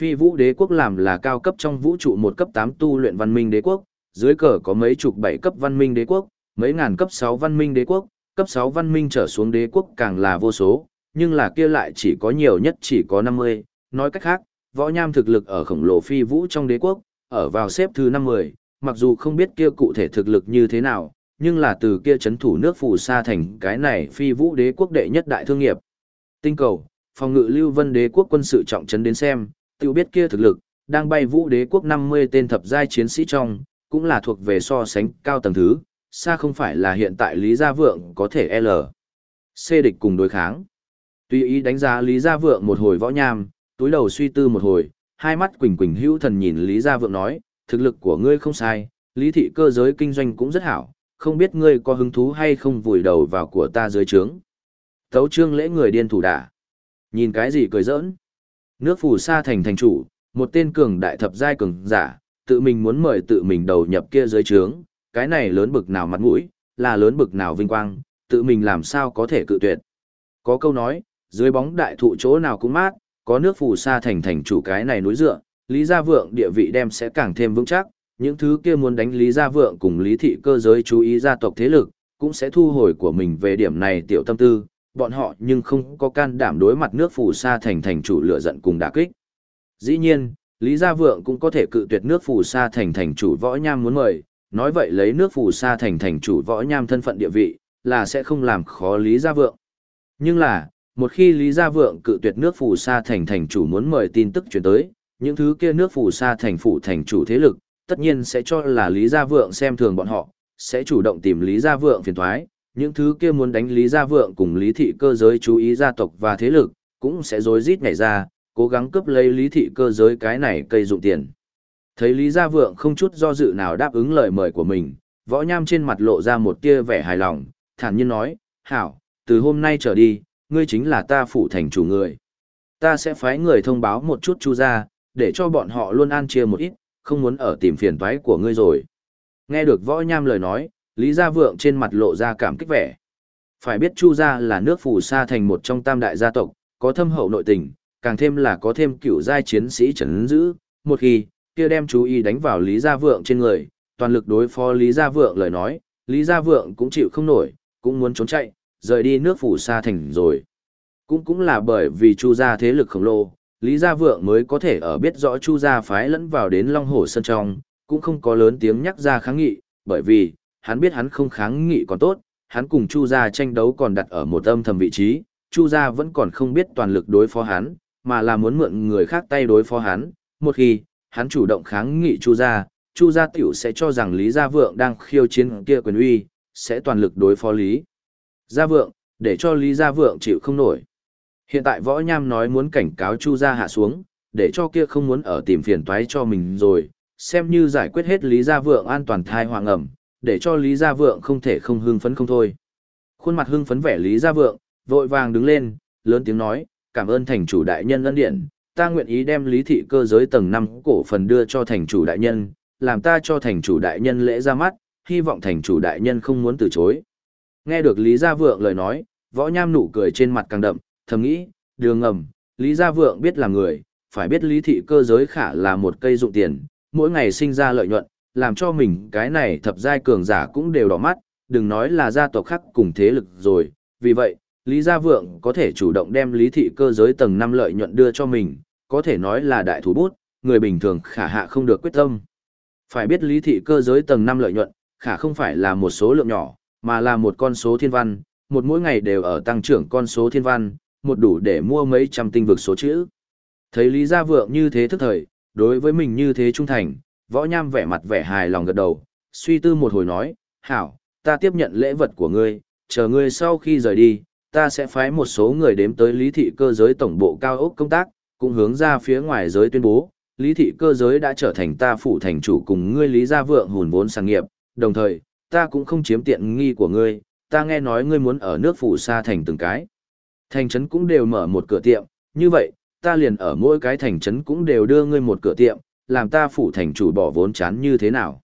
Phi vũ đế quốc làm là cao cấp trong vũ trụ một cấp 8 tu luyện văn minh đế quốc, dưới cờ có mấy chục bảy cấp văn minh đế quốc, mấy ngàn cấp 6 văn minh đế quốc, cấp 6 văn minh trở xuống đế quốc càng là vô số, nhưng là kia lại chỉ có nhiều nhất chỉ có 50, nói cách khác, võ nham thực lực ở khổng lồ phi vũ trong đế quốc, ở vào xếp thứ 50, mặc dù không biết kia cụ thể thực lực như thế nào, nhưng là từ kia chấn thủ nước phù sa thành cái này phi vũ đế quốc đệ nhất đại thương nghiệp. Tinh cầu, phòng ngự lưu vân đế quốc quân sự trọng trấn đến xem, tự biết kia thực lực, đang bay vũ đế quốc 50 tên thập giai chiến sĩ trong, cũng là thuộc về so sánh cao tầng thứ, xa không phải là hiện tại Lý Gia Vượng có thể L. C địch cùng đối kháng. Tuy ý đánh giá Lý Gia Vượng một hồi võ nham, túi đầu suy tư một hồi, hai mắt quỳnh quỳnh hữu thần nhìn Lý Gia Vượng nói, thực lực của ngươi không sai, lý thị cơ giới kinh doanh cũng rất hảo, không biết ngươi có hứng thú hay không vùi đầu vào của ta dưới trướng. Tấu trương lễ người điên thủ đả. Nhìn cái gì cười giỡn. Nước phù sa thành thành chủ, một tên cường đại thập giai cường giả, tự mình muốn mời tự mình đầu nhập kia dưới trướng, cái này lớn bực nào mặt mũi, là lớn bực nào vinh quang, tự mình làm sao có thể cự tuyệt. Có câu nói, dưới bóng đại thụ chỗ nào cũng mát, có nước phù sa thành thành chủ cái này núi dựa, Lý Gia Vượng địa vị đem sẽ càng thêm vững chắc, những thứ kia muốn đánh Lý Gia Vượng cùng Lý Thị cơ giới chú ý gia tộc thế lực, cũng sẽ thu hồi của mình về điểm này tiểu tâm tư, bọn họ nhưng không có can đảm đối mặt nước phù sa thành thành chủ lựa giận cùng đả kích. Dĩ nhiên, Lý Gia Vượng cũng có thể cự tuyệt nước phù sa thành thành chủ võ nham muốn mời, nói vậy lấy nước phù sa thành thành chủ võ nham thân phận địa vị, là sẽ không làm khó Lý Gia Vượng. Nhưng là, một khi Lý Gia Vượng cự tuyệt nước phù sa thành thành chủ muốn mời tin tức chuyển tới, những thứ kia nước phù sa thành phủ thành chủ thế lực, tất nhiên sẽ cho là Lý Gia Vượng xem thường bọn họ, sẽ chủ động tìm Lý Gia Vượng phiền thoái, những thứ kia muốn đánh Lý Gia Vượng cùng Lý Thị cơ giới chú ý gia tộc và thế lực, cũng sẽ rối rít nhảy ra, cố gắng cướp lấy Lý Thị cơ giới cái này cây dụng tiền. Thấy Lý Gia Vượng không chút do dự nào đáp ứng lời mời của mình, võ nham trên mặt lộ ra một tia vẻ hài lòng, thản nhiên nói, Hảo, từ hôm nay trở đi, ngươi chính là ta phụ thành chủ người. Ta sẽ phái người thông báo một chút chu ra, để cho bọn họ luôn an chia một ít, không muốn ở tìm phiền toái của ngươi rồi. Nghe được võ nham lời nói, Lý Gia Vượng trên mặt lộ ra cảm kích vẻ. Phải biết Chu gia là nước phù sa thành một trong tam đại gia tộc, có thâm hậu nội tình, càng thêm là có thêm cựu giai chiến sĩ trấn giữ, một khi kia đem chú ý đánh vào Lý Gia Vượng trên người, toàn lực đối phó Lý Gia Vượng lời nói, Lý Gia Vượng cũng chịu không nổi, cũng muốn trốn chạy, rời đi nước phủ xa thành rồi. Cũng cũng là bởi vì Chu gia thế lực khổng lồ, Lý Gia Vượng mới có thể ở biết rõ Chu gia phái lẫn vào đến Long Hồ Sơn trong, cũng không có lớn tiếng nhắc ra kháng nghị, bởi vì, hắn biết hắn không kháng nghị còn tốt, hắn cùng Chu gia tranh đấu còn đặt ở một âm thầm vị trí, Chu gia vẫn còn không biết toàn lực đối phó hắn, mà là muốn mượn người khác tay đối phó hắn, một khi, hắn chủ động kháng nghị Chu gia, Chu gia tiểu sẽ cho rằng Lý Gia Vượng đang khiêu chiến kia quyền uy, sẽ toàn lực đối phó Lý Gia Vượng, để cho Lý Gia Vượng chịu không nổi. Hiện tại Võ Nham nói muốn cảnh cáo Chu gia hạ xuống, để cho kia không muốn ở tìm phiền toái cho mình rồi, xem như giải quyết hết Lý Gia Vượng an toàn thai hoàng ẩm, để cho Lý Gia Vượng không thể không hưng phấn không thôi. Khuôn mặt hưng phấn vẻ Lý Gia Vượng, vội vàng đứng lên, lớn tiếng nói, cảm ơn thành chủ đại nhân ân điện, ta nguyện ý đem lý thị cơ giới tầng 5 cổ phần đưa cho thành chủ đại nhân, làm ta cho thành chủ đại nhân lễ ra mắt, hy vọng thành chủ đại nhân không muốn từ chối. Nghe được Lý Gia Vượng lời nói, võ nham nụ cười trên mặt càng đậm, thầm nghĩ, đường ngầm, Lý Gia Vượng biết là người, phải biết lý thị cơ giới khả là một cây dụng tiền, mỗi ngày sinh ra lợi nhuận, làm cho mình cái này thập giai cường giả cũng đều đỏ mắt, đừng nói là gia tộc khác cùng thế lực rồi, vì vậy, Lý Gia Vượng có thể chủ động đem lý thị cơ giới tầng 5 lợi nhuận đưa cho mình, có thể nói là đại thủ bút, người bình thường khả hạ không được quyết tâm. Phải biết lý thị cơ giới tầng 5 lợi nhuận, khả không phải là một số lượng nhỏ, mà là một con số thiên văn, một mỗi ngày đều ở tăng trưởng con số thiên văn, một đủ để mua mấy trăm tinh vực số chữ. Thấy Lý Gia Vượng như thế thức thời, đối với mình như thế trung thành, võ nham vẻ mặt vẻ hài lòng gật đầu, suy tư một hồi nói, hảo, ta tiếp nhận lễ vật của ngươi, chờ ngươi sau khi rời đi, ta sẽ phái một số người đếm tới lý thị cơ giới tổng bộ cao ốc công tác, cũng hướng ra phía ngoài giới tuyên bố, lý thị cơ giới đã trở thành ta phụ thành chủ cùng ngươi lý gia vượng hùn vốn sang nghiệp, đồng thời, ta cũng không chiếm tiện nghi của ngươi, ta nghe nói ngươi muốn ở nước phủ xa thành từng cái. Thành trấn cũng đều mở một cửa tiệm, như vậy, ta liền ở mỗi cái thành trấn cũng đều đưa ngươi một cửa tiệm, làm ta phụ thành chủ bỏ vốn chán như thế nào.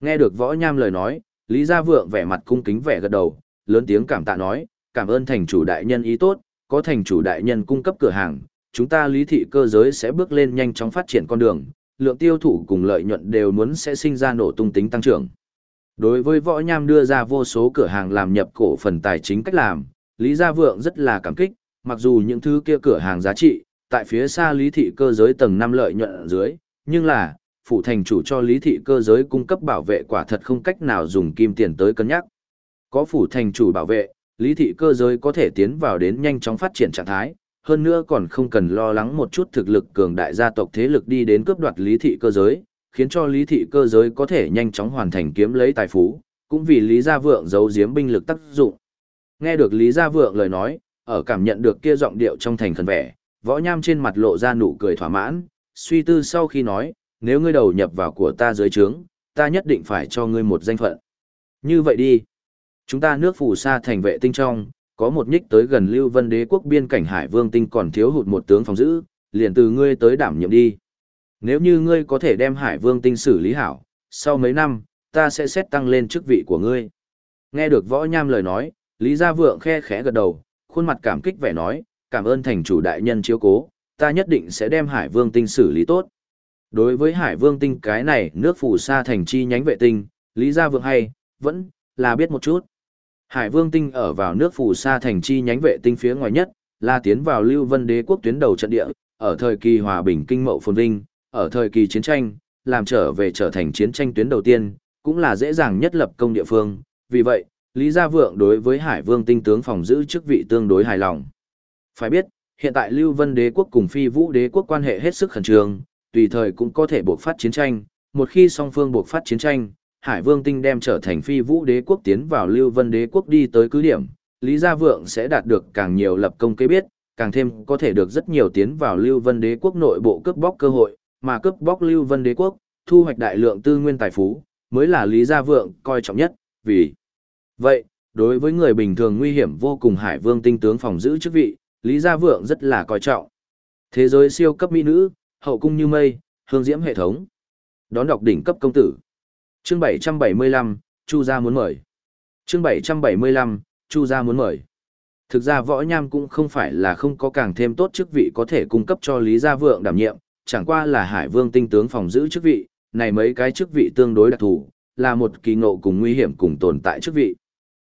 Nghe được võ nham lời nói, Lý Gia Vượng vẻ mặt cung kính vẻ gật đầu, lớn tiếng cảm tạ nói, cảm ơn thành chủ đại nhân ý tốt, có thành chủ đại nhân cung cấp cửa hàng, chúng ta lý thị cơ giới sẽ bước lên nhanh chóng phát triển con đường, lượng tiêu thụ cùng lợi nhuận đều muốn sẽ sinh ra nổ tung tính tăng trưởng. Đối với võ nham đưa ra vô số cửa hàng làm nhập cổ phần tài chính cách làm, Lý Gia Vượng rất là cảm kích, mặc dù những thứ kia cửa hàng giá trị, tại phía xa lý thị cơ giới tầng 5 lợi nhuận ở dưới, nhưng là, phụ thành chủ cho lý thị cơ giới cung cấp bảo vệ quả thật không cách nào dùng kim tiền tới cân nhắc. Có phủ thành chủ bảo vệ, lý thị cơ giới có thể tiến vào đến nhanh chóng phát triển trạng thái, hơn nữa còn không cần lo lắng một chút thực lực cường đại gia tộc thế lực đi đến cướp đoạt lý thị cơ giới, khiến cho lý thị cơ giới có thể nhanh chóng hoàn thành kiếm lấy tài phú, cũng vì lý gia vượng giấu giếm binh lực tác dụng. Nghe được lý gia vượng lời nói, ở cảm nhận được kia giọng điệu trong thành khẩn vẻ, võ nham trên mặt lộ ra nụ cười thỏa mãn, suy tư sau khi nói, nếu ngươi đầu nhập vào của ta dưới trướng, ta nhất định phải cho ngươi một danh phận. Như vậy đi. Chúng ta nước phù sa thành vệ tinh trong, có một nhích tới gần Lưu Vân Đế quốc biên cảnh Hải Vương tinh còn thiếu hụt một tướng phòng giữ, liền từ ngươi tới đảm nhiệm đi. Nếu như ngươi có thể đem Hải Vương tinh xử lý hảo, sau mấy năm, ta sẽ xét tăng lên chức vị của ngươi. Nghe được võ nham lời nói, Lý Gia Vượng khe khẽ gật đầu, khuôn mặt cảm kích vẻ nói, cảm ơn thành chủ đại nhân chiếu cố, ta nhất định sẽ đem Hải Vương tinh xử lý tốt. Đối với Hải Vương tinh cái này nước phủ sa thành chi nhánh vệ tinh, Lý Gia Vượng hay, vẫn là biết một chút. Hải Vương tinh ở vào nước phù sa thành chi nhánh vệ tinh phía ngoài nhất, là tiến vào Lưu Vân Đế quốc tuyến đầu trận địa, ở thời kỳ hòa bình kinh mậu phồn vinh, ở thời kỳ chiến tranh, làm trở về trở thành chiến tranh tuyến đầu tiên, cũng là dễ dàng nhất lập công địa phương. Vì vậy, Lý Gia Vượng đối với Hải Vương tinh tướng phòng giữ chức vị tương đối hài lòng. Phải biết, hiện tại Lưu Vân Đế quốc cùng Phi Vũ Đế quốc quan hệ hết sức khẩn trương, tùy thời cũng có thể buộc phát chiến tranh, một khi song phương buộc phát chiến tranh, Hải Vương Tinh đem trở thành phi vũ đế quốc tiến vào Lưu Vân đế quốc đi tới cứ điểm, Lý Gia Vượng sẽ đạt được càng nhiều lập công kế biết, càng thêm có thể được rất nhiều tiến vào Lưu Vân đế quốc nội bộ cướp bóc cơ hội, mà cướp bóc Lưu Vân đế quốc, thu hoạch đại lượng tư nguyên tài phú, mới là Lý Gia Vượng coi trọng nhất, vì vậy, đối với người bình thường nguy hiểm vô cùng Hải Vương Tinh tướng phòng giữ chức vị, Lý Gia Vượng rất là coi trọng. Thế giới siêu cấp mỹ nữ, hậu cung như mây, hương diễm hệ thống. Đón đọc đỉnh cấp công tử. Chương 775, Chu gia muốn mời. Chương 775, Chu gia muốn mời. Thực ra võ nham cũng không phải là không có càng thêm tốt chức vị có thể cung cấp cho Lý Gia Vượng đảm nhiệm, chẳng qua là Hải Vương tinh tướng phòng giữ chức vị, này mấy cái chức vị tương đối đặc thù, là một kỳ ngộ cùng nguy hiểm cùng tồn tại chức vị.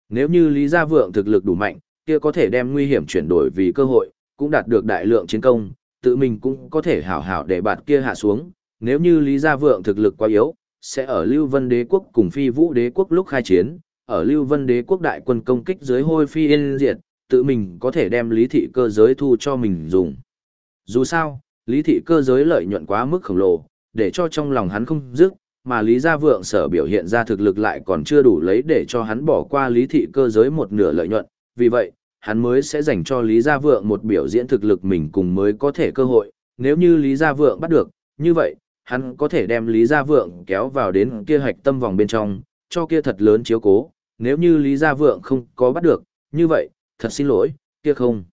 Nếu như Lý Gia Vượng thực lực đủ mạnh, kia có thể đem nguy hiểm chuyển đổi vì cơ hội, cũng đạt được đại lượng chiến công, tự mình cũng có thể hảo hảo để bạt kia hạ xuống, nếu như Lý Gia Vượng thực lực quá yếu, sẽ ở Lưu Vân Đế quốc cùng Phi Vũ Đế quốc lúc khai chiến, ở Lưu Vân Đế quốc đại quân công kích dưới hôi phi yên diệt, tự mình có thể đem lý thị cơ giới thu cho mình dùng. Dù sao, lý thị cơ giới lợi nhuận quá mức khổng lồ, để cho trong lòng hắn không dứt, mà Lý Gia Vượng sở biểu hiện ra thực lực lại còn chưa đủ lấy để cho hắn bỏ qua lý thị cơ giới một nửa lợi nhuận, vì vậy, hắn mới sẽ dành cho Lý Gia Vượng một biểu diễn thực lực mình cùng mới có thể cơ hội, nếu như Lý Gia Vượng bắt được, như vậy, hắn có thể đem Lý Gia Vượng kéo vào đến kia hạch tâm vòng bên trong, cho kia thật lớn chiếu cố, nếu như Lý Gia Vượng không có bắt được, như vậy, thật xin lỗi, kia không.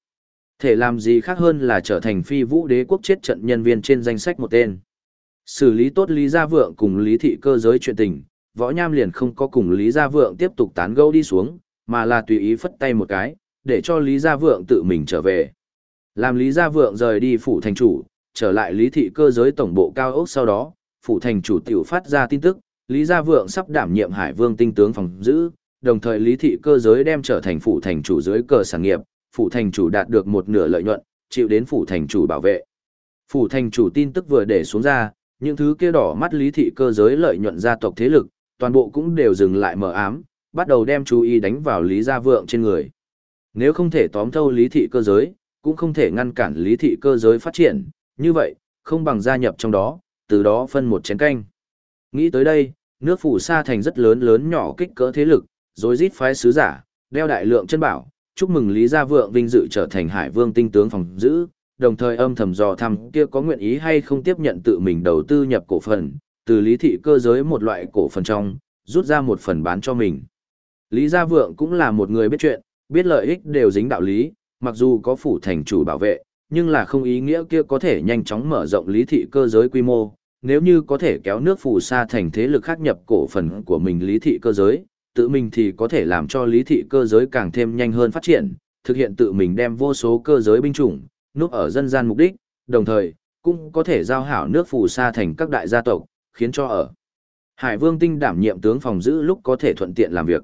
Thể làm gì khác hơn là trở thành phi vũ đế quốc chết trận nhân viên trên danh sách một tên. Xử lý tốt Lý Gia Vượng cùng Lý Thị cơ giới chuyện tình, võ nham liền không có cùng Lý Gia Vượng tiếp tục tán gẫu đi xuống, mà là tùy ý phất tay một cái, để cho Lý Gia Vượng tự mình trở về. Làm Lý Gia Vượng rời đi phủ thành chủ, trở lại Lý Thị cơ giới tổng bộ cao ốc sau đó, phủ thành chủ tiểu phát ra tin tức, Lý Gia Vượng sắp đảm nhiệm Hải Vương tinh tướng phòng giữ, đồng thời Lý Thị cơ giới đem trở thành phủ thành chủ dưới cờ sản nghiệp, phủ thành chủ đạt được một nửa lợi nhuận, chịu đến phủ thành chủ bảo vệ. Phủ thành chủ tin tức vừa để xuống ra, những thứ kia đỏ mắt Lý Thị cơ giới lợi nhuận gia tộc thế lực, toàn bộ cũng đều dừng lại mở ám, bắt đầu đem chú ý đánh vào Lý Gia Vượng trên người. Nếu không thể tóm thâu lý thị cơ giới, cũng không thể ngăn cản lý thị cơ giới phát triển, như vậy, không bằng gia nhập trong đó, từ đó phân một chén canh. Nghĩ tới đây, nước phủ sa thành rất lớn lớn nhỏ kích cỡ thế lực, rồi rít phái sứ giả, đeo đại lượng chân bảo, chúc mừng Lý Gia Vượng vinh dự trở thành Hải Vương tinh tướng phòng giữ, đồng thời âm thầm dò thăm kia có nguyện ý hay không tiếp nhận tự mình đầu tư nhập cổ phần, từ lý thị cơ giới một loại cổ phần trong, rút ra một phần bán cho mình. Lý Gia Vượng cũng là một người biết chuyện, biết lợi ích đều dính đạo lý, mặc dù có phủ thành chủ bảo vệ, nhưng là không ý nghĩa kia có thể nhanh chóng mở rộng lý thị cơ giới quy mô, nếu như có thể kéo nước phù sa thành thế lực khác nhập cổ phần của mình lý thị cơ giới, tự mình thì có thể làm cho lý thị cơ giới càng thêm nhanh hơn phát triển, thực hiện tự mình đem vô số cơ giới binh chủng, núp ở dân gian mục đích, đồng thời, cũng có thể giao hảo nước phù sa thành các đại gia tộc, khiến cho ở. Hải Vương Tinh đảm nhiệm tướng phòng giữ lúc có thể thuận tiện làm việc.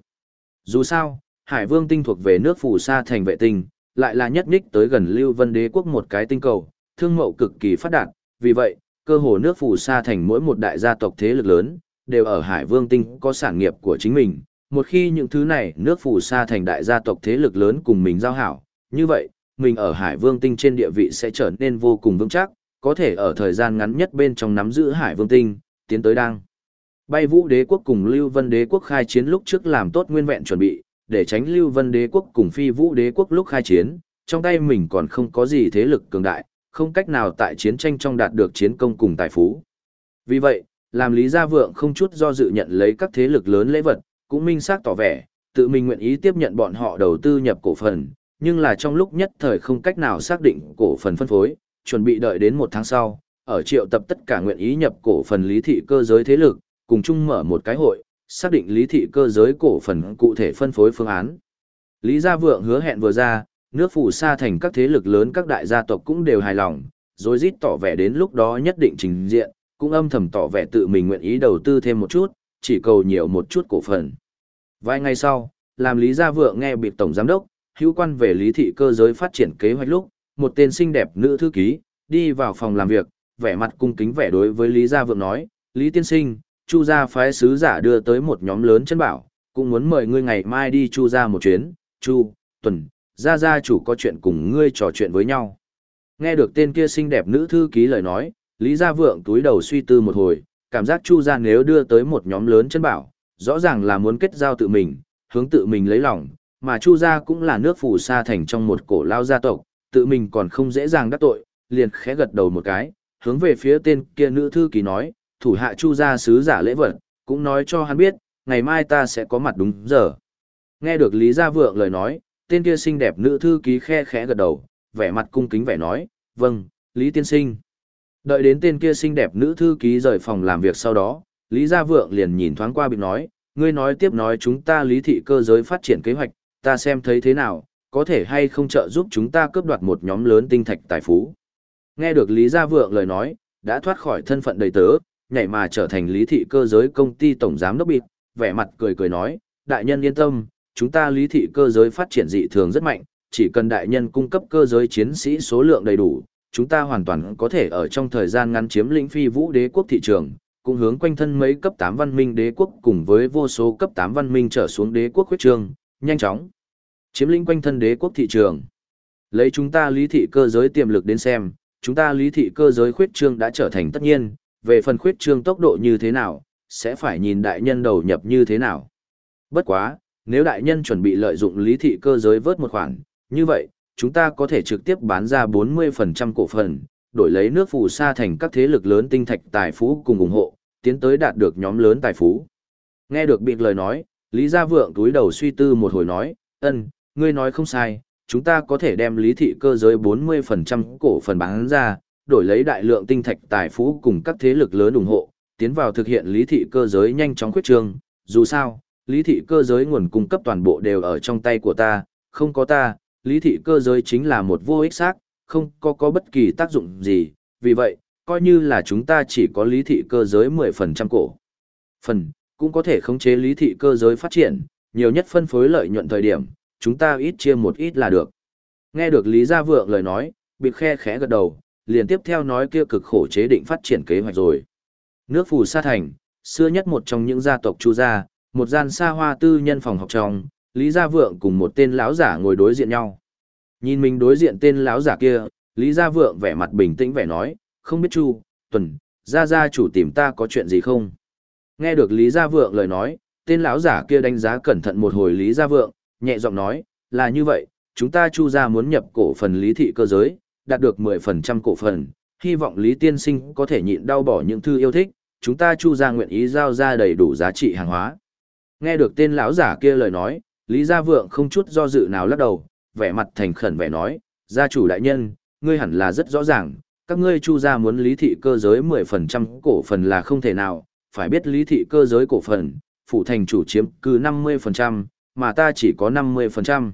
Dù sao, Hải Vương Tinh thuộc về nước phù sa thành vệ tinh, lại là nhất ních tới gần Lưu Vân Đế quốc một cái tinh cầu, thương mậu cực kỳ phát đạt, vì vậy, cơ hồ nước phù sa thành mỗi một đại gia tộc thế lực lớn, đều ở Hải Vương Tinh có sản nghiệp của chính mình. Một khi những thứ này nước phù sa thành đại gia tộc thế lực lớn cùng mình giao hảo, như vậy, mình ở Hải Vương Tinh trên địa vị sẽ trở nên vô cùng vững chắc, có thể ở thời gian ngắn nhất bên trong nắm giữ Hải Vương Tinh, tiến tới đang. Bay Vũ Đế quốc cùng Lưu Vân Đế quốc khai chiến lúc trước làm tốt nguyên vẹn chuẩn bị, để tránh Lưu Vân Đế quốc cùng Phi Vũ Đế quốc lúc khai chiến, trong tay mình còn không có gì thế lực cường đại, không cách nào tại chiến tranh trong đạt được chiến công cùng tài phú. Vì vậy, làm Lý Gia Vượng không chút do dự nhận lấy các thế lực lớn lễ vật, cũng minh xác tỏ vẻ, tự mình nguyện ý tiếp nhận bọn họ đầu tư nhập cổ phần, nhưng là trong lúc nhất thời không cách nào xác định cổ phần phân phối, chuẩn bị đợi đến một tháng sau, ở triệu tập tất cả nguyện ý nhập cổ phần lý thị cơ giới thế lực, cùng chung mở một cái hội, xác định lý thị cơ giới cổ phần cụ thể phân phối phương án. Lý Gia Vượng hứa hẹn vừa ra, nước phủ xa thành các thế lực lớn các đại gia tộc cũng đều hài lòng, rồi rít tỏ vẻ đến lúc đó nhất định trình diện, cũng âm thầm tỏ vẻ tự mình nguyện ý đầu tư thêm một chút, chỉ cầu nhiều một chút cổ phần. Vài ngày sau, làm Lý Gia Vượng nghe bị tổng giám đốc, hữu quan về lý thị cơ giới phát triển kế hoạch lúc, một tên xinh đẹp nữ thư ký, đi vào phòng làm việc, vẻ mặt cung kính vẻ đối với Lý Gia Vượng nói, Lý Tiên Sinh, Chu gia phái sứ giả đưa tới một nhóm lớn chân bảo, cũng muốn mời ngươi ngày mai đi Chu gia một chuyến, Chu, Tuần, gia gia chủ có chuyện cùng ngươi trò chuyện với nhau. Nghe được tên kia xinh đẹp nữ thư ký lời nói, Lý Gia Vượng túi đầu suy tư một hồi, cảm giác Chu gia nếu đưa tới một nhóm lớn chân bảo, rõ ràng là muốn kết giao tự mình, hướng tự mình lấy lòng, mà Chu gia cũng là nước phủ xa thành trong một cổ lao gia tộc, tự mình còn không dễ dàng đắc tội, liền khẽ gật đầu một cái, hướng về phía tên kia nữ thư ký nói, thủ hạ Chu gia sứ giả lễ vật, cũng nói cho hắn biết, ngày mai ta sẽ có mặt đúng giờ. Nghe được Lý Gia Vượng lời nói, tên kia xinh đẹp nữ thư ký khe khẽ gật đầu, vẻ mặt cung kính vẻ nói, vâng, Lý Tiên Sinh. Đợi đến tên kia xinh đẹp nữ thư ký rời phòng làm việc sau đó, Lý Gia Vượng liền nhìn thoáng qua bị nói, ngươi nói tiếp nói chúng ta lý thị cơ giới phát triển kế hoạch, ta xem thấy thế nào, có thể hay không trợ giúp chúng ta cướp đoạt một nhóm lớn tinh thạch tài phú. Nghe được Lý Gia Vượng lời nói, đã thoát khỏi thân phận đầy tớ, nhảy mà trở thành lý thị cơ giới công ty tổng giám đốc bịt, vẻ mặt cười cười nói, đại nhân yên tâm, chúng ta lý thị cơ giới phát triển dị thường rất mạnh, chỉ cần đại nhân cung cấp cơ giới chiến sĩ số lượng đầy đủ, chúng ta hoàn toàn có thể ở trong thời gian ngắn chiếm lĩnh phi vũ đế quốc thị trường, cũng hướng quanh thân mấy cấp 8 văn minh đế quốc cùng với vô số cấp 8 văn minh trở xuống đế quốc huyết trường, nhanh chóng chiếm lĩnh quanh thân đế quốc thị trường. Lấy chúng ta lý thị cơ giới tiềm lực đến xem, chúng ta lý thị cơ giới khuyết trương đã trở thành tất nhiên, về phần khuyết trương tốc độ như thế nào, sẽ phải nhìn đại nhân đầu nhập như thế nào. Bất quá, nếu đại nhân chuẩn bị lợi dụng lý thị cơ giới vớt một khoản, như vậy, chúng ta có thể trực tiếp bán ra 40% cổ phần, đổi lấy nước phù sa thành các thế lực lớn tinh thạch tài phú cùng ủng hộ, tiến tới đạt được nhóm lớn tài phú. Nghe được bịt lời nói, Lý Gia Vượng túi đầu suy tư một hồi nói, ân, ngươi nói không sai, chúng ta có thể đem lý thị cơ giới 40% cổ phần bán ra, đổi lấy đại lượng tinh thạch tài phú cùng các thế lực lớn ủng hộ, tiến vào thực hiện lý thị cơ giới nhanh chóng khuyết trương. Dù sao, lý thị cơ giới nguồn cung cấp toàn bộ đều ở trong tay của ta, không có ta, lý thị cơ giới chính là một vô ích xác, không có có bất kỳ tác dụng gì, vì vậy, coi như là chúng ta chỉ có lý thị cơ giới 10% cổ. Phần, cũng có thể khống chế lý thị cơ giới phát triển, nhiều nhất phân phối lợi nhuận thời điểm, chúng ta ít chia một ít là được. Nghe được Lý Gia Vượng lời nói, bị khe khẽ gật đầu, liền tiếp theo nói kia cực khổ chế định phát triển kế hoạch rồi. Nước Phù Sa Thành, xưa nhất một trong những gia tộc Chu gia, một gian xa hoa tư nhân phòng học trong, Lý Gia Vượng cùng một tên lão giả ngồi đối diện nhau. Nhìn mình đối diện tên lão giả kia, Lý Gia Vượng vẻ mặt bình tĩnh vẻ nói, không biết Chu, Tuần, gia gia chủ tìm ta có chuyện gì không? Nghe được Lý Gia Vượng lời nói, tên lão giả kia đánh giá cẩn thận một hồi Lý Gia Vượng, nhẹ giọng nói, là như vậy, chúng ta Chu gia muốn nhập cổ phần lý thị cơ giới, đạt được 10% cổ phần, hy vọng Lý Tiên Sinh có thể nhịn đau bỏ những thư yêu thích, chúng ta Chu gia nguyện ý giao ra đầy đủ giá trị hàng hóa. Nghe được tên lão giả kia lời nói, Lý Gia Vượng không chút do dự nào lắc đầu, vẻ mặt thành khẩn vẻ nói, gia chủ đại nhân, ngươi hẳn là rất rõ ràng, các ngươi Chu gia muốn lý thị cơ giới 10% cổ phần là không thể nào, phải biết lý thị cơ giới cổ phần, phủ thành chủ chiếm cứ 50%, mà ta chỉ có 50%.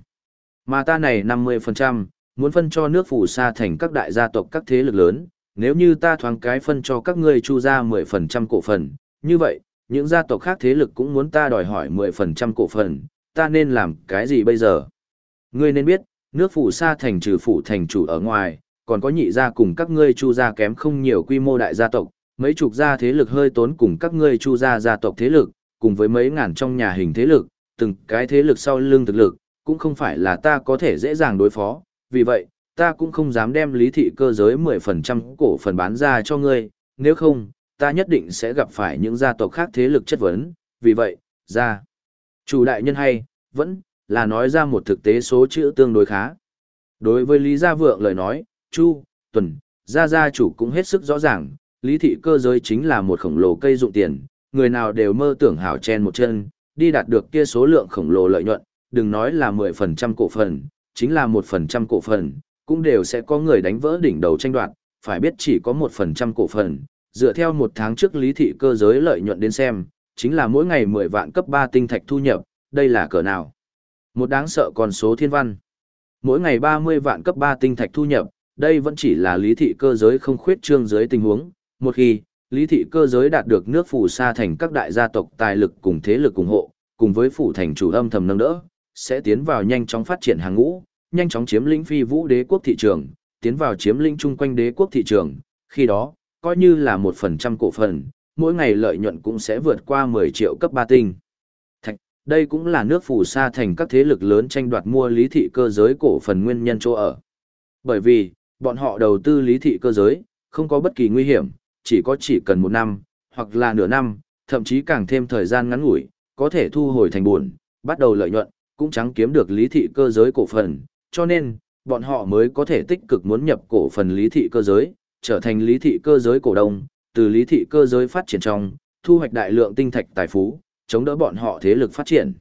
Mà ta này 50%, muốn phân cho nước phủ sa thành các đại gia tộc các thế lực lớn, nếu như ta thoáng cái phân cho các ngươi chu ra 10% cổ phần, như vậy, những gia tộc khác thế lực cũng muốn ta đòi hỏi 10% cổ phần, ta nên làm cái gì bây giờ? Ngươi nên biết, nước phủ sa thành trừ phủ thành chủ ở ngoài, còn có nhị gia cùng các ngươi chu gia kém không nhiều quy mô đại gia tộc, mấy chục gia thế lực hơi tốn cùng các ngươi chu gia gia tộc thế lực, cùng với mấy ngàn trong nhà hình thế lực, từng cái thế lực sau lưng thực lực, cũng không phải là ta có thể dễ dàng đối phó, vì vậy, ta cũng không dám đem lý thị cơ giới 10% cổ phần bán ra cho ngươi, nếu không, ta nhất định sẽ gặp phải những gia tộc khác thế lực chất vấn, vì vậy, ra. Chủ đại nhân hay, vẫn, là nói ra một thực tế số chữ tương đối khá. Đối với Lý Gia Vượng lời nói, Chu, Tuần, Gia Gia chủ cũng hết sức rõ ràng, lý thị cơ giới chính là một khổng lồ cây dụng tiền, người nào đều mơ tưởng hảo chen một chân, đi đạt được kia số lượng khổng lồ lợi nhuận, đừng nói là 10% cổ phần, chính là một phần trăm cổ phần, cũng đều sẽ có người đánh vỡ đỉnh đầu tranh đoạt, phải biết chỉ có một phần trăm cổ phần, dựa theo một tháng trước lý thị cơ giới lợi nhuận đến xem, chính là mỗi ngày 10 vạn cấp 3 tinh thạch thu nhập, đây là cỡ nào? Một đáng sợ con số thiên văn. Mỗi ngày 30 vạn cấp 3 tinh thạch thu nhập, đây vẫn chỉ là lý thị cơ giới không khuyết trương dưới tình huống, một khi lý thị cơ giới đạt được nước phủ sa thành các đại gia tộc tài lực cùng thế lực ủng hộ, cùng với phủ thành chủ âm thầm nâng đỡ, sẽ tiến vào nhanh chóng phát triển hàng ngũ, nhanh chóng chiếm lĩnh phi vũ đế quốc thị trường, tiến vào chiếm lĩnh chung quanh đế quốc thị trường, khi đó, coi như là một phần trăm cổ phần, mỗi ngày lợi nhuận cũng sẽ vượt qua 10 triệu cấp 3 tinh. Thạch, đây cũng là nước phù sa thành các thế lực lớn tranh đoạt mua lý thị cơ giới cổ phần nguyên nhân chỗ ở. Bởi vì, bọn họ đầu tư lý thị cơ giới, không có bất kỳ nguy hiểm, chỉ có chỉ cần một năm, hoặc là nửa năm, thậm chí càng thêm thời gian ngắn ngủi, có thể thu hồi thành buồn, bắt đầu lợi nhuận, cũng chẳng kiếm được lý thị cơ giới cổ phần, cho nên, bọn họ mới có thể tích cực muốn nhập cổ phần lý thị cơ giới, trở thành lý thị cơ giới cổ đông, từ lý thị cơ giới phát triển trong, thu hoạch đại lượng tinh thạch tài phú, chống đỡ bọn họ thế lực phát triển.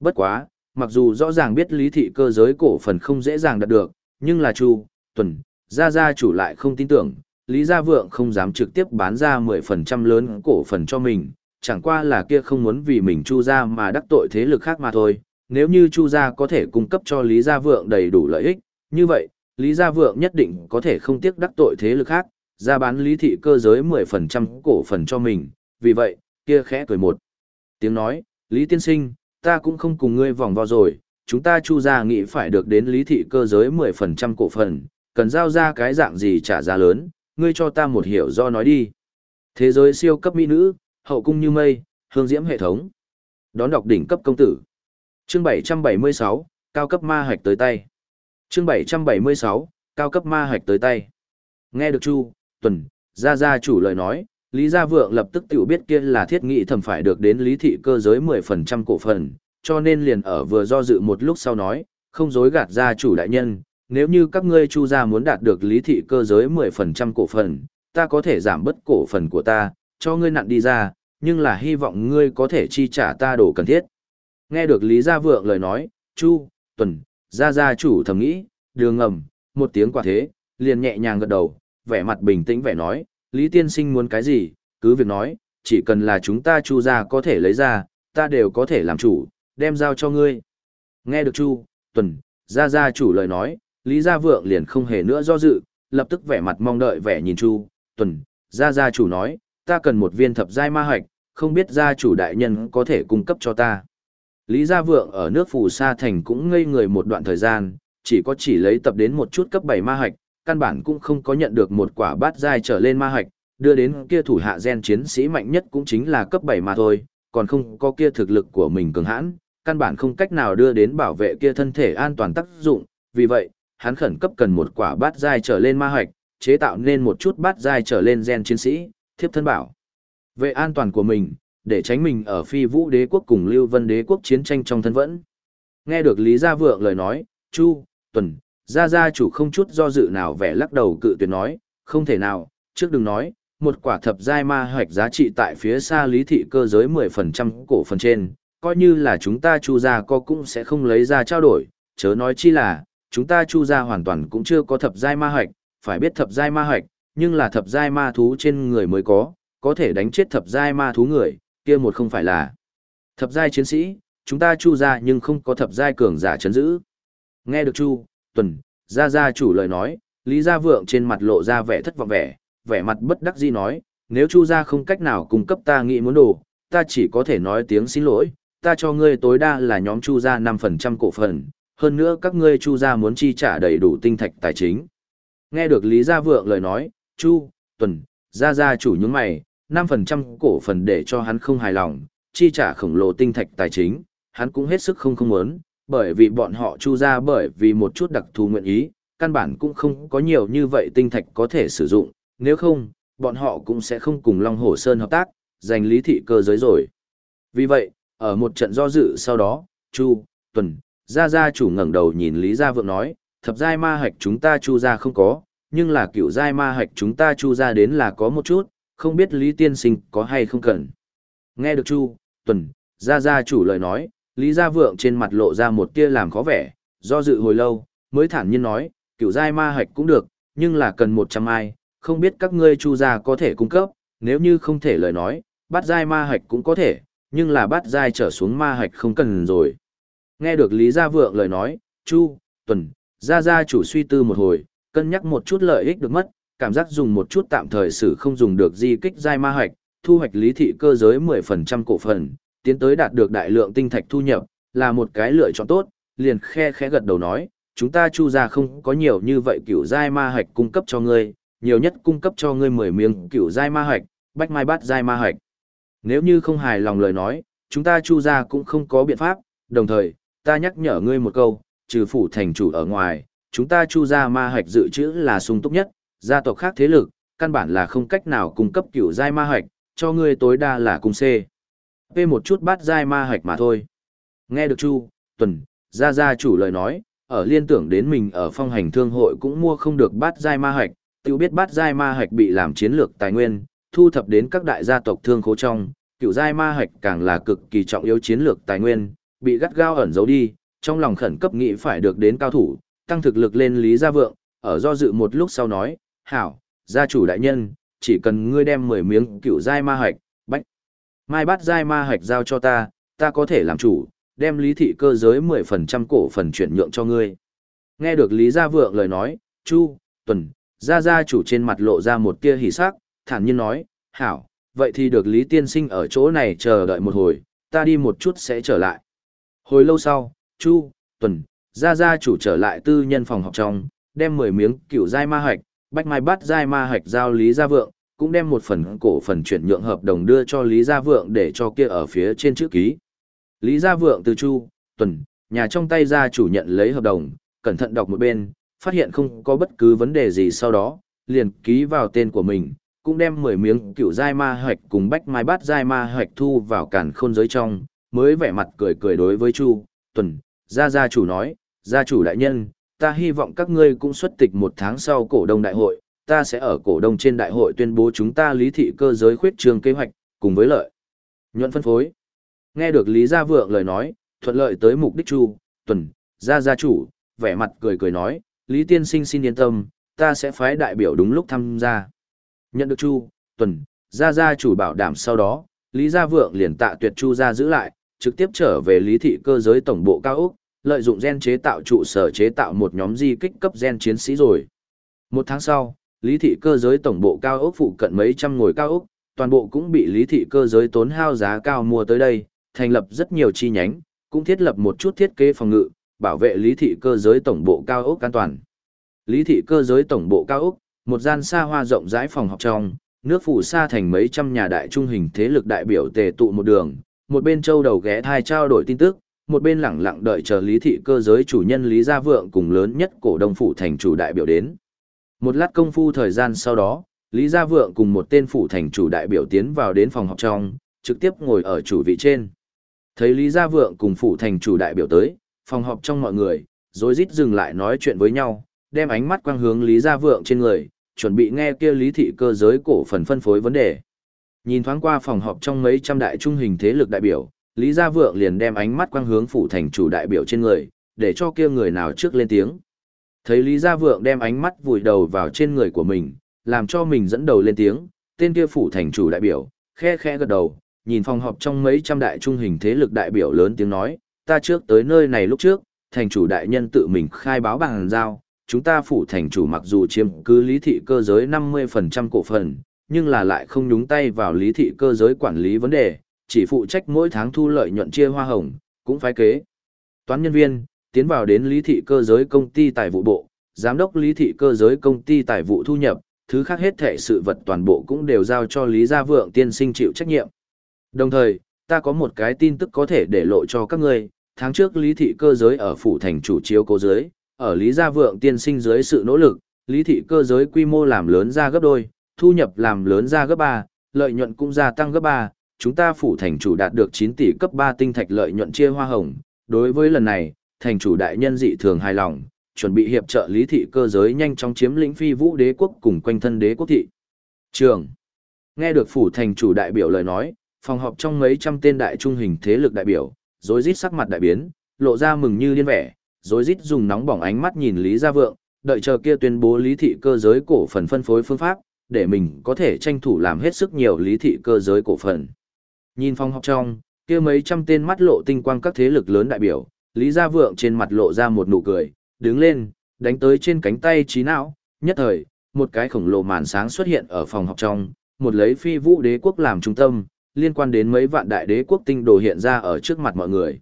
Bất quá, mặc dù rõ ràng biết lý thị cơ giới cổ phần không dễ dàng đạt được, nhưng là Chu, Tuần, Gia Gia chủ lại không tin tưởng, Lý Gia Vượng không dám trực tiếp bán ra 10% lớn cổ phần cho mình, chẳng qua là kia không muốn vì mình Chu Gia mà đắc tội thế lực khác mà thôi. Nếu như Chu Gia có thể cung cấp cho Lý Gia Vượng đầy đủ lợi ích, như vậy, Lý Gia Vượng nhất định có thể không tiếc đắc tội thế lực khác, ra bán lý thị cơ giới 10% cổ phần cho mình, vì vậy, kia khẽ cười một. Tiếng nói, Lý Tiên Sinh, ta cũng không cùng ngươi vòng vo rồi, chúng ta chu gia nghĩ phải được đến lý thị cơ giới 10% cổ phần, cần giao ra cái dạng gì trả giá lớn, ngươi cho ta một hiểu do nói đi. Thế giới siêu cấp mỹ nữ, hậu cung như mây, hương diễm hệ thống. Đón đọc đỉnh cấp công tử. Chương 776, cao cấp ma hạch tới tay. Chương 776, cao cấp ma hạch tới tay. Nghe được Chu, Tuần, Gia Gia chủ lời nói, Lý Gia Vượng lập tức tiểu biết kia là thiết nghị thầm phải được đến lý thị cơ giới 10% cổ phần, cho nên liền ở vừa do dự một lúc sau nói, không dối gạt gia chủ đại nhân, nếu như các ngươi chu gia muốn đạt được lý thị cơ giới 10% cổ phần, ta có thể giảm bớt cổ phần của ta, cho ngươi nặn đi ra, nhưng là hy vọng ngươi có thể chi trả ta đồ cần thiết. Nghe được Lý Gia Vượng lời nói, Chu, Tuần, Gia Gia chủ thầm nghĩ, đường ngầm, một tiếng quả thế, liền nhẹ nhàng gật đầu, vẻ mặt bình tĩnh vẻ nói, Lý Tiên Sinh muốn cái gì, cứ việc nói, chỉ cần là chúng ta Chu gia có thể lấy ra, ta đều có thể làm chủ, đem giao cho ngươi. Nghe được Chu, Tuần, Gia Gia chủ lời nói, Lý Gia Vượng liền không hề nữa do dự, lập tức vẻ mặt mong đợi vẻ nhìn Chu, Tuần, Gia Gia chủ nói, ta cần một viên thập giai ma hạch, không biết gia chủ đại nhân có thể cung cấp cho ta. Lý Gia Vượng ở nước Phù Sa Thành cũng ngây người một đoạn thời gian, chỉ có chỉ lấy tập đến một chút cấp 7 ma hạch, căn bản cũng không có nhận được một quả bát giai trở lên ma hạch, đưa đến kia thủ hạ gen chiến sĩ mạnh nhất cũng chính là cấp 7 mà thôi, còn không có kia thực lực của mình cường hãn, căn bản không cách nào đưa đến bảo vệ kia thân thể an toàn tác dụng, vì vậy, hắn khẩn cấp cần một quả bát giai trở lên ma hạch, chế tạo nên một chút bát giai trở lên gen chiến sĩ, thiếp thân bảo. Vệ an toàn của mình, để tránh mình ở phi vũ đế quốc cùng lưu vân đế quốc chiến tranh trong thân vẫn. Nghe được Lý Gia Vượng lời nói, Chu, Tuần, Gia Gia chủ không chút do dự nào vẻ lắc đầu cự tuyệt nói, không thể nào, trước đừng nói, một quả thập giai ma hoạch giá trị tại phía xa lý thị cơ giới 10% cổ phần trên, coi như là chúng ta chu gia có cũng sẽ không lấy ra trao đổi, chớ nói chi là, chúng ta chu gia hoàn toàn cũng chưa có thập giai ma hoạch, phải biết thập giai ma hoạch, nhưng là thập giai ma thú trên người mới có, có thể đánh chết thập giai ma thú người, kia một không phải là thập giai chiến sĩ, chúng ta chu gia nhưng không có thập giai cường giả chấn giữ. Nghe được Chu, Tuần, Gia Gia chủ lời nói, Lý Gia Vượng trên mặt lộ ra vẻ thất vọng vẻ, vẻ mặt bất đắc dĩ nói, nếu Chu Gia không cách nào cung cấp ta nghĩ muốn đồ, ta chỉ có thể nói tiếng xin lỗi, ta cho ngươi tối đa là nhóm Chu Gia 5% cổ phần, hơn nữa các ngươi Chu Gia muốn chi trả đầy đủ tinh thạch tài chính. Nghe được Lý Gia Vượng lời nói, Chu, Tuần, Gia Gia chủ những mày, 5% cổ phần để cho hắn không hài lòng, chi trả khổng lồ tinh thạch tài chính, hắn cũng hết sức không không muốn, bởi vì bọn họ chu ra bởi vì một chút đặc thù nguyện ý, căn bản cũng không có nhiều như vậy tinh thạch có thể sử dụng, nếu không, bọn họ cũng sẽ không cùng Long Hồ Sơn hợp tác, giành lý thị cơ giới rồi. Vì vậy, ở một trận do dự sau đó, Chu, Tuần, Gia Gia chủ ngẩng đầu nhìn Lý Gia Vượng nói, thập giai ma hạch chúng ta chu ra không có, nhưng là cựu giai ma hạch chúng ta chu ra đến là có một chút, không biết Lý Tiên Sinh có hay không cần. Nghe được Chu, Tuần, Gia Gia chủ lời nói, Lý Gia Vượng trên mặt lộ ra một tia làm khó vẻ, do dự hồi lâu, mới thản nhiên nói, cựu giai ma hạch cũng được, nhưng là cần 100 ai, không biết các ngươi chu gia có thể cung cấp, nếu như không thể lời nói, bắt giai ma hạch cũng có thể, nhưng là bắt giai trở xuống ma hạch không cần rồi. Nghe được Lý Gia Vượng lời nói, Chu, Tuần, Gia Gia chủ suy tư một hồi, cân nhắc một chút lợi ích được mất, cảm giác dùng một chút tạm thời sử không dùng được di kích giai ma hạch, thu hoạch lý thị cơ giới 10% cổ phần, tiến tới đạt được đại lượng tinh thạch thu nhập, là một cái lựa chọn tốt, liền khe khẽ gật đầu nói, chúng ta chu ra không có nhiều như vậy cửu giai ma hạch cung cấp cho ngươi, nhiều nhất cung cấp cho ngươi 10 miếng cửu giai ma hạch, bách mai bát giai ma hạch. Nếu như không hài lòng lời nói, chúng ta chu ra cũng không có biện pháp, đồng thời, ta nhắc nhở ngươi một câu, trừ phủ thành chủ ở ngoài, chúng ta chu ra ma hạch dự trữ là sung túc nhất, gia tộc khác thế lực, căn bản là không cách nào cung cấp cửu giai ma hạch, cho ngươi tối đa là cung C. P một chút bát giai ma hạch mà thôi. Nghe được Chu, Tuần, Gia Gia chủ lời nói, ở liên tưởng đến mình ở phong hành thương hội cũng mua không được bát giai ma hạch, tiêu biết bát giai ma hạch bị làm chiến lược tài nguyên, thu thập đến các đại gia tộc thương khố trong, cựu giai ma hạch càng là cực kỳ trọng yếu chiến lược tài nguyên, bị gắt gao ẩn giấu đi, trong lòng khẩn cấp nghĩ phải được đến cao thủ, tăng thực lực lên Lý Gia Vượng, ở do dự một lúc sau nói, hảo, gia chủ đại nhân, chỉ cần ngươi đem 10 miếng cựu giai ma hạch, bách. Mai bát giai ma hạch giao cho ta, ta có thể làm chủ, đem lý thị cơ giới 10% cổ phần chuyển nhượng cho ngươi. Nghe được Lý Gia Vượng lời nói, Chu, Tuần, Gia Gia chủ trên mặt lộ ra một tia hỉ sắc, thản nhiên nói, hảo, vậy thì được Lý Tiên Sinh ở chỗ này chờ đợi một hồi, ta đi một chút sẽ trở lại. Hồi lâu sau, Chu, Tuần, Gia Gia chủ trở lại tư nhân phòng học trong, đem 10 miếng cựu giai ma hạch, bách mai bắt giai ma hạch giao Lý Gia Vượng, cũng đem một phần cổ phần chuyển nhượng hợp đồng đưa cho Lý Gia Vượng để cho kia ở phía trên chữ ký. Lý Gia Vượng từ Chu, Tuần, nhà trong tay gia chủ nhận lấy hợp đồng, cẩn thận đọc một bên, phát hiện không có bất cứ vấn đề gì sau đó, liền ký vào tên của mình, cũng đem 10 miếng cựu giai ma hạch cùng bách mai bát giai ma hạch thu vào cản khôn giới trong, mới vẻ mặt cười cười đối với Chu, Tuần, gia gia chủ nói, gia chủ đại nhân, ta hy vọng các ngươi cũng xuất tịch một tháng sau cổ đông đại hội, ta sẽ ở cổ đông trên đại hội tuyên bố chúng ta lý thị cơ giới khuyết trường kế hoạch, cùng với lợi. Nhuận phân phối. Nghe được Lý Gia Vượng lời nói, thuận lợi tới mục đích chu, tuần, gia gia chủ, vẻ mặt cười cười nói, Lý Tiên Sinh xin yên tâm, ta sẽ phái đại biểu đúng lúc tham gia. Nhận được chu, tuần, gia gia chủ bảo đảm sau đó, Lý Gia Vượng liền tạ tuyệt chu gia giữ lại, trực tiếp trở về lý thị cơ giới tổng bộ cao Úc, lợi dụng gen chế tạo trụ sở chế tạo một nhóm di kích cấp gen chiến sĩ rồi. Một tháng sau, lý thị cơ giới tổng bộ cao ốc phụ cận mấy trăm ngồi cao ốc, toàn bộ cũng bị lý thị cơ giới tốn hao giá cao mua tới đây, thành lập rất nhiều chi nhánh, cũng thiết lập một chút thiết kế phòng ngự, bảo vệ lý thị cơ giới tổng bộ cao ốc an toàn. Lý thị cơ giới tổng bộ cao ốc, một gian xa hoa rộng rãi phòng học trong, nước phủ xa thành mấy trăm nhà đại trung hình thế lực đại biểu tề tụ một đường, một bên châu đầu ghé thai trao đổi tin tức, một bên lẳng lặng đợi chờ lý thị cơ giới chủ nhân Lý Gia Vượng cùng lớn nhất cổ đông phủ thành chủ đại biểu đến. Một lát công phu thời gian sau đó, Lý Gia Vượng cùng một tên phủ thành chủ đại biểu tiến vào đến phòng học trong, trực tiếp ngồi ở chủ vị trên. Thấy Lý Gia Vượng cùng phủ thành chủ đại biểu tới, phòng họp trong mọi người, rồi rít dừng lại nói chuyện với nhau, đem ánh mắt quang hướng Lý Gia Vượng trên người, chuẩn bị nghe kia Lý thị cơ giới cổ phần phân phối vấn đề. Nhìn thoáng qua phòng họp trong mấy trăm đại trung hình thế lực đại biểu, Lý Gia Vượng liền đem ánh mắt quang hướng phủ thành chủ đại biểu trên người, để cho kia người nào trước lên tiếng. Thấy Lý Gia Vượng đem ánh mắt vùi đầu vào trên người của mình, làm cho mình dẫn đầu lên tiếng, tên kia phủ thành chủ đại biểu, khe khe gật đầu, nhìn phòng họp trong mấy trăm đại trung hình thế lực đại biểu lớn tiếng nói, ta trước tới nơi này lúc trước, thành chủ đại nhân tự mình khai báo bằng giao, chúng ta phủ thành chủ mặc dù chiếm cứ lý thị cơ giới 50% cổ phần, nhưng là lại không nhúng tay vào lý thị cơ giới quản lý vấn đề, chỉ phụ trách mỗi tháng thu lợi nhuận chia hoa hồng, cũng phái kế. Toán nhân viên, tiến vào đến lý thị cơ giới công ty tài vụ bộ, giám đốc lý thị cơ giới công ty tài vụ thu nhập, thứ khác hết thể sự vật toàn bộ cũng đều giao cho Lý Gia Vượng tiên sinh chịu trách nhiệm. Đồng thời, ta có một cái tin tức có thể để lộ cho các ngươi, tháng trước Lý thị cơ giới ở phủ thành chủ chiếu cố giới, ở Lý Gia Vượng tiên sinh dưới sự nỗ lực, Lý thị cơ giới quy mô làm lớn ra gấp đôi, thu nhập làm lớn ra gấp 3, lợi nhuận cũng gia tăng gấp 3, chúng ta phủ thành chủ đạt được 9 tỷ cấp 3 tinh thạch lợi nhuận chia hoa hồng. Đối với lần này, thành chủ đại nhân dị thường hài lòng, chuẩn bị hiệp trợ lý thị cơ giới nhanh chóng chiếm lĩnh phi vũ đế quốc cùng quanh thân đế quốc thị. Trường. Nghe được phủ thành chủ đại biểu lời nói, phòng họp trong mấy trăm tên đại trung hình thế lực đại biểu, rối rít sắc mặt đại biến, lộ ra mừng như điên vẻ, rối rít dùng nóng bỏng ánh mắt nhìn Lý Gia Vượng, đợi chờ kia tuyên bố lý thị cơ giới cổ phần phân phối phương pháp, để mình có thể tranh thủ làm hết sức nhiều lý thị cơ giới cổ phần. Nhìn phòng họp trong, kia mấy trăm tên mắt lộ tinh quang các thế lực lớn đại biểu, Lý Gia Vượng trên mặt lộ ra một nụ cười, đứng lên, đánh tới trên cánh tay trí não, nhất thời, một cái khổng lồ màn sáng xuất hiện ở phòng họp trong, một lấy phi vũ đế quốc làm trung tâm, liên quan đến mấy vạn đại đế quốc tinh đồ hiện ra ở trước mặt mọi người.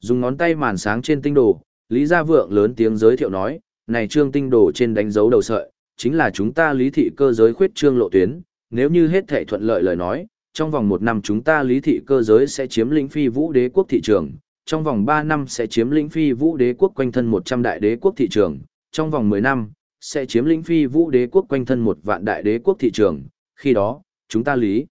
Dùng ngón tay màn sáng trên tinh đồ, Lý Gia Vượng lớn tiếng giới thiệu nói, này trương tinh đồ trên đánh dấu đầu sợi, chính là chúng ta lý thị cơ giới khuyết trương lộ tuyến, nếu như hết thể thuận lợi lời nói, trong vòng một năm chúng ta lý thị cơ giới sẽ chiếm lĩnh phi vũ đế quốc thị trường, trong vòng 3 năm sẽ chiếm lĩnh phi vũ đế quốc quanh thân 100 đại đế quốc thị trường, trong vòng 10 năm sẽ chiếm lĩnh phi vũ đế quốc quanh thân một vạn đại đế quốc thị trường, khi đó, chúng ta lý.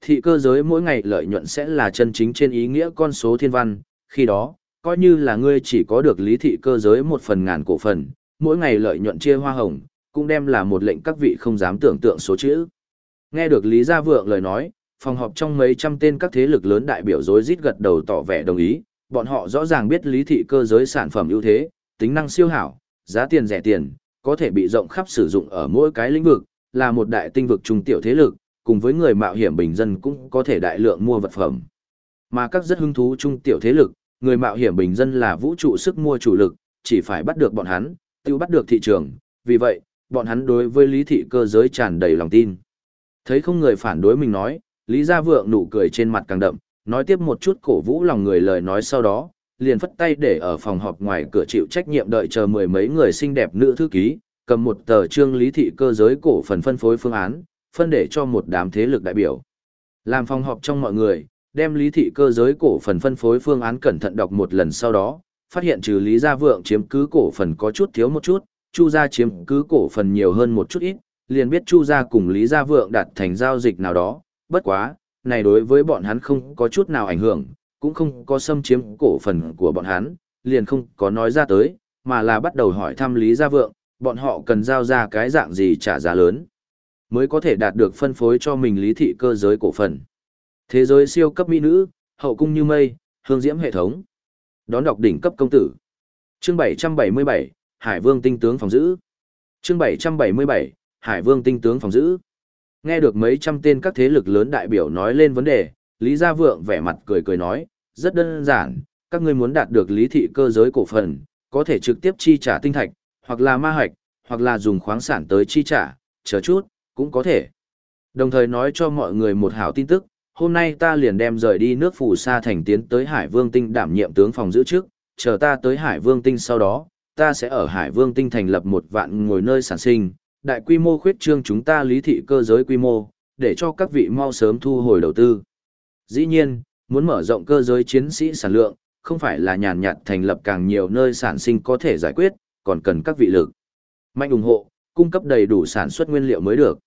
Thị cơ giới mỗi ngày lợi nhuận sẽ là chân chính trên ý nghĩa con số thiên văn, khi đó, coi như là ngươi chỉ có được lý thị cơ giới một phần ngàn cổ phần, mỗi ngày lợi nhuận chia hoa hồng, cũng đem là một lệnh các vị không dám tưởng tượng số chữ. Nghe được Lý Gia Vượng lời nói, phòng họp trong mấy trăm tên các thế lực lớn đại biểu rối rít gật đầu tỏ vẻ đồng ý, bọn họ rõ ràng biết lý thị cơ giới sản phẩm ưu thế, tính năng siêu hảo, giá tiền rẻ tiền, có thể bị rộng khắp sử dụng ở mỗi cái lĩnh vực, là một đại tinh vực trung tiểu thế lực, cùng với người mạo hiểm bình dân cũng có thể đại lượng mua vật phẩm. Mà các rất hứng thú trung tiểu thế lực, người mạo hiểm bình dân là vũ trụ sức mua chủ lực, chỉ phải bắt được bọn hắn, tiêu bắt được thị trường, vì vậy, bọn hắn đối với lý thị cơ giới tràn đầy lòng tin. Thấy không người phản đối mình nói, Lý Gia Vượng nụ cười trên mặt càng đậm, nói tiếp một chút cổ vũ lòng người lời nói sau đó, liền phất tay để ở phòng họp ngoài cửa chịu trách nhiệm đợi chờ mười mấy người xinh đẹp nữ thư ký, cầm một tờ trương lý thị cơ giới cổ phần phân phối phương án, phân để cho một đám thế lực đại biểu. Làm phòng họp trong mọi người, đem lý thị cơ giới cổ phần phân phối phương án cẩn thận đọc một lần sau đó, phát hiện trừ Lý Gia Vượng chiếm cứ cổ phần có chút thiếu một chút, Chu Gia chiếm cứ cổ phần nhiều hơn một chút ít, liền biết Chu Gia cùng Lý Gia Vượng đạt thành giao dịch nào đó, bất quá, này đối với bọn hắn không có chút nào ảnh hưởng, cũng không có xâm chiếm cổ phần của bọn hắn, liền không có nói ra tới, mà là bắt đầu hỏi thăm Lý Gia Vượng, bọn họ cần giao ra cái dạng gì trả giá lớn, mới có thể đạt được phân phối cho mình lý thị cơ giới cổ phần. Thế giới siêu cấp mỹ nữ, hậu cung như mây, hương diễm hệ thống. Đón đọc đỉnh cấp công tử. Chương 777, Hải Vương tinh tướng phòng giữ. Chương 777, Hải Vương tinh tướng phòng giữ. Nghe được mấy trăm tên các thế lực lớn đại biểu nói lên vấn đề, Lý Gia Vượng vẻ mặt cười cười nói, rất đơn giản, các ngươi muốn đạt được lý thị cơ giới cổ phần, có thể trực tiếp chi trả tinh thạch, hoặc là ma hạch, hoặc là dùng khoáng sản tới chi trả, chờ chút, cũng có thể. Đồng thời nói cho mọi người một hảo tin tức, hôm nay ta liền đem rời đi nước phù sa thành tiến tới Hải Vương Tinh đảm nhiệm tướng phòng giữ trước, chờ ta tới Hải Vương Tinh sau đó, ta sẽ ở Hải Vương Tinh thành lập một vạn ngồi nơi sản sinh, đại quy mô khuyết trương chúng ta lý thị cơ giới quy mô, để cho các vị mau sớm thu hồi đầu tư. Dĩ nhiên, muốn mở rộng cơ giới chiến sĩ sản lượng, không phải là nhàn nhạt thành lập càng nhiều nơi sản sinh có thể giải quyết, còn cần các vị lực. Mạnh ủng hộ, cung cấp đầy đủ sản xuất nguyên liệu mới được.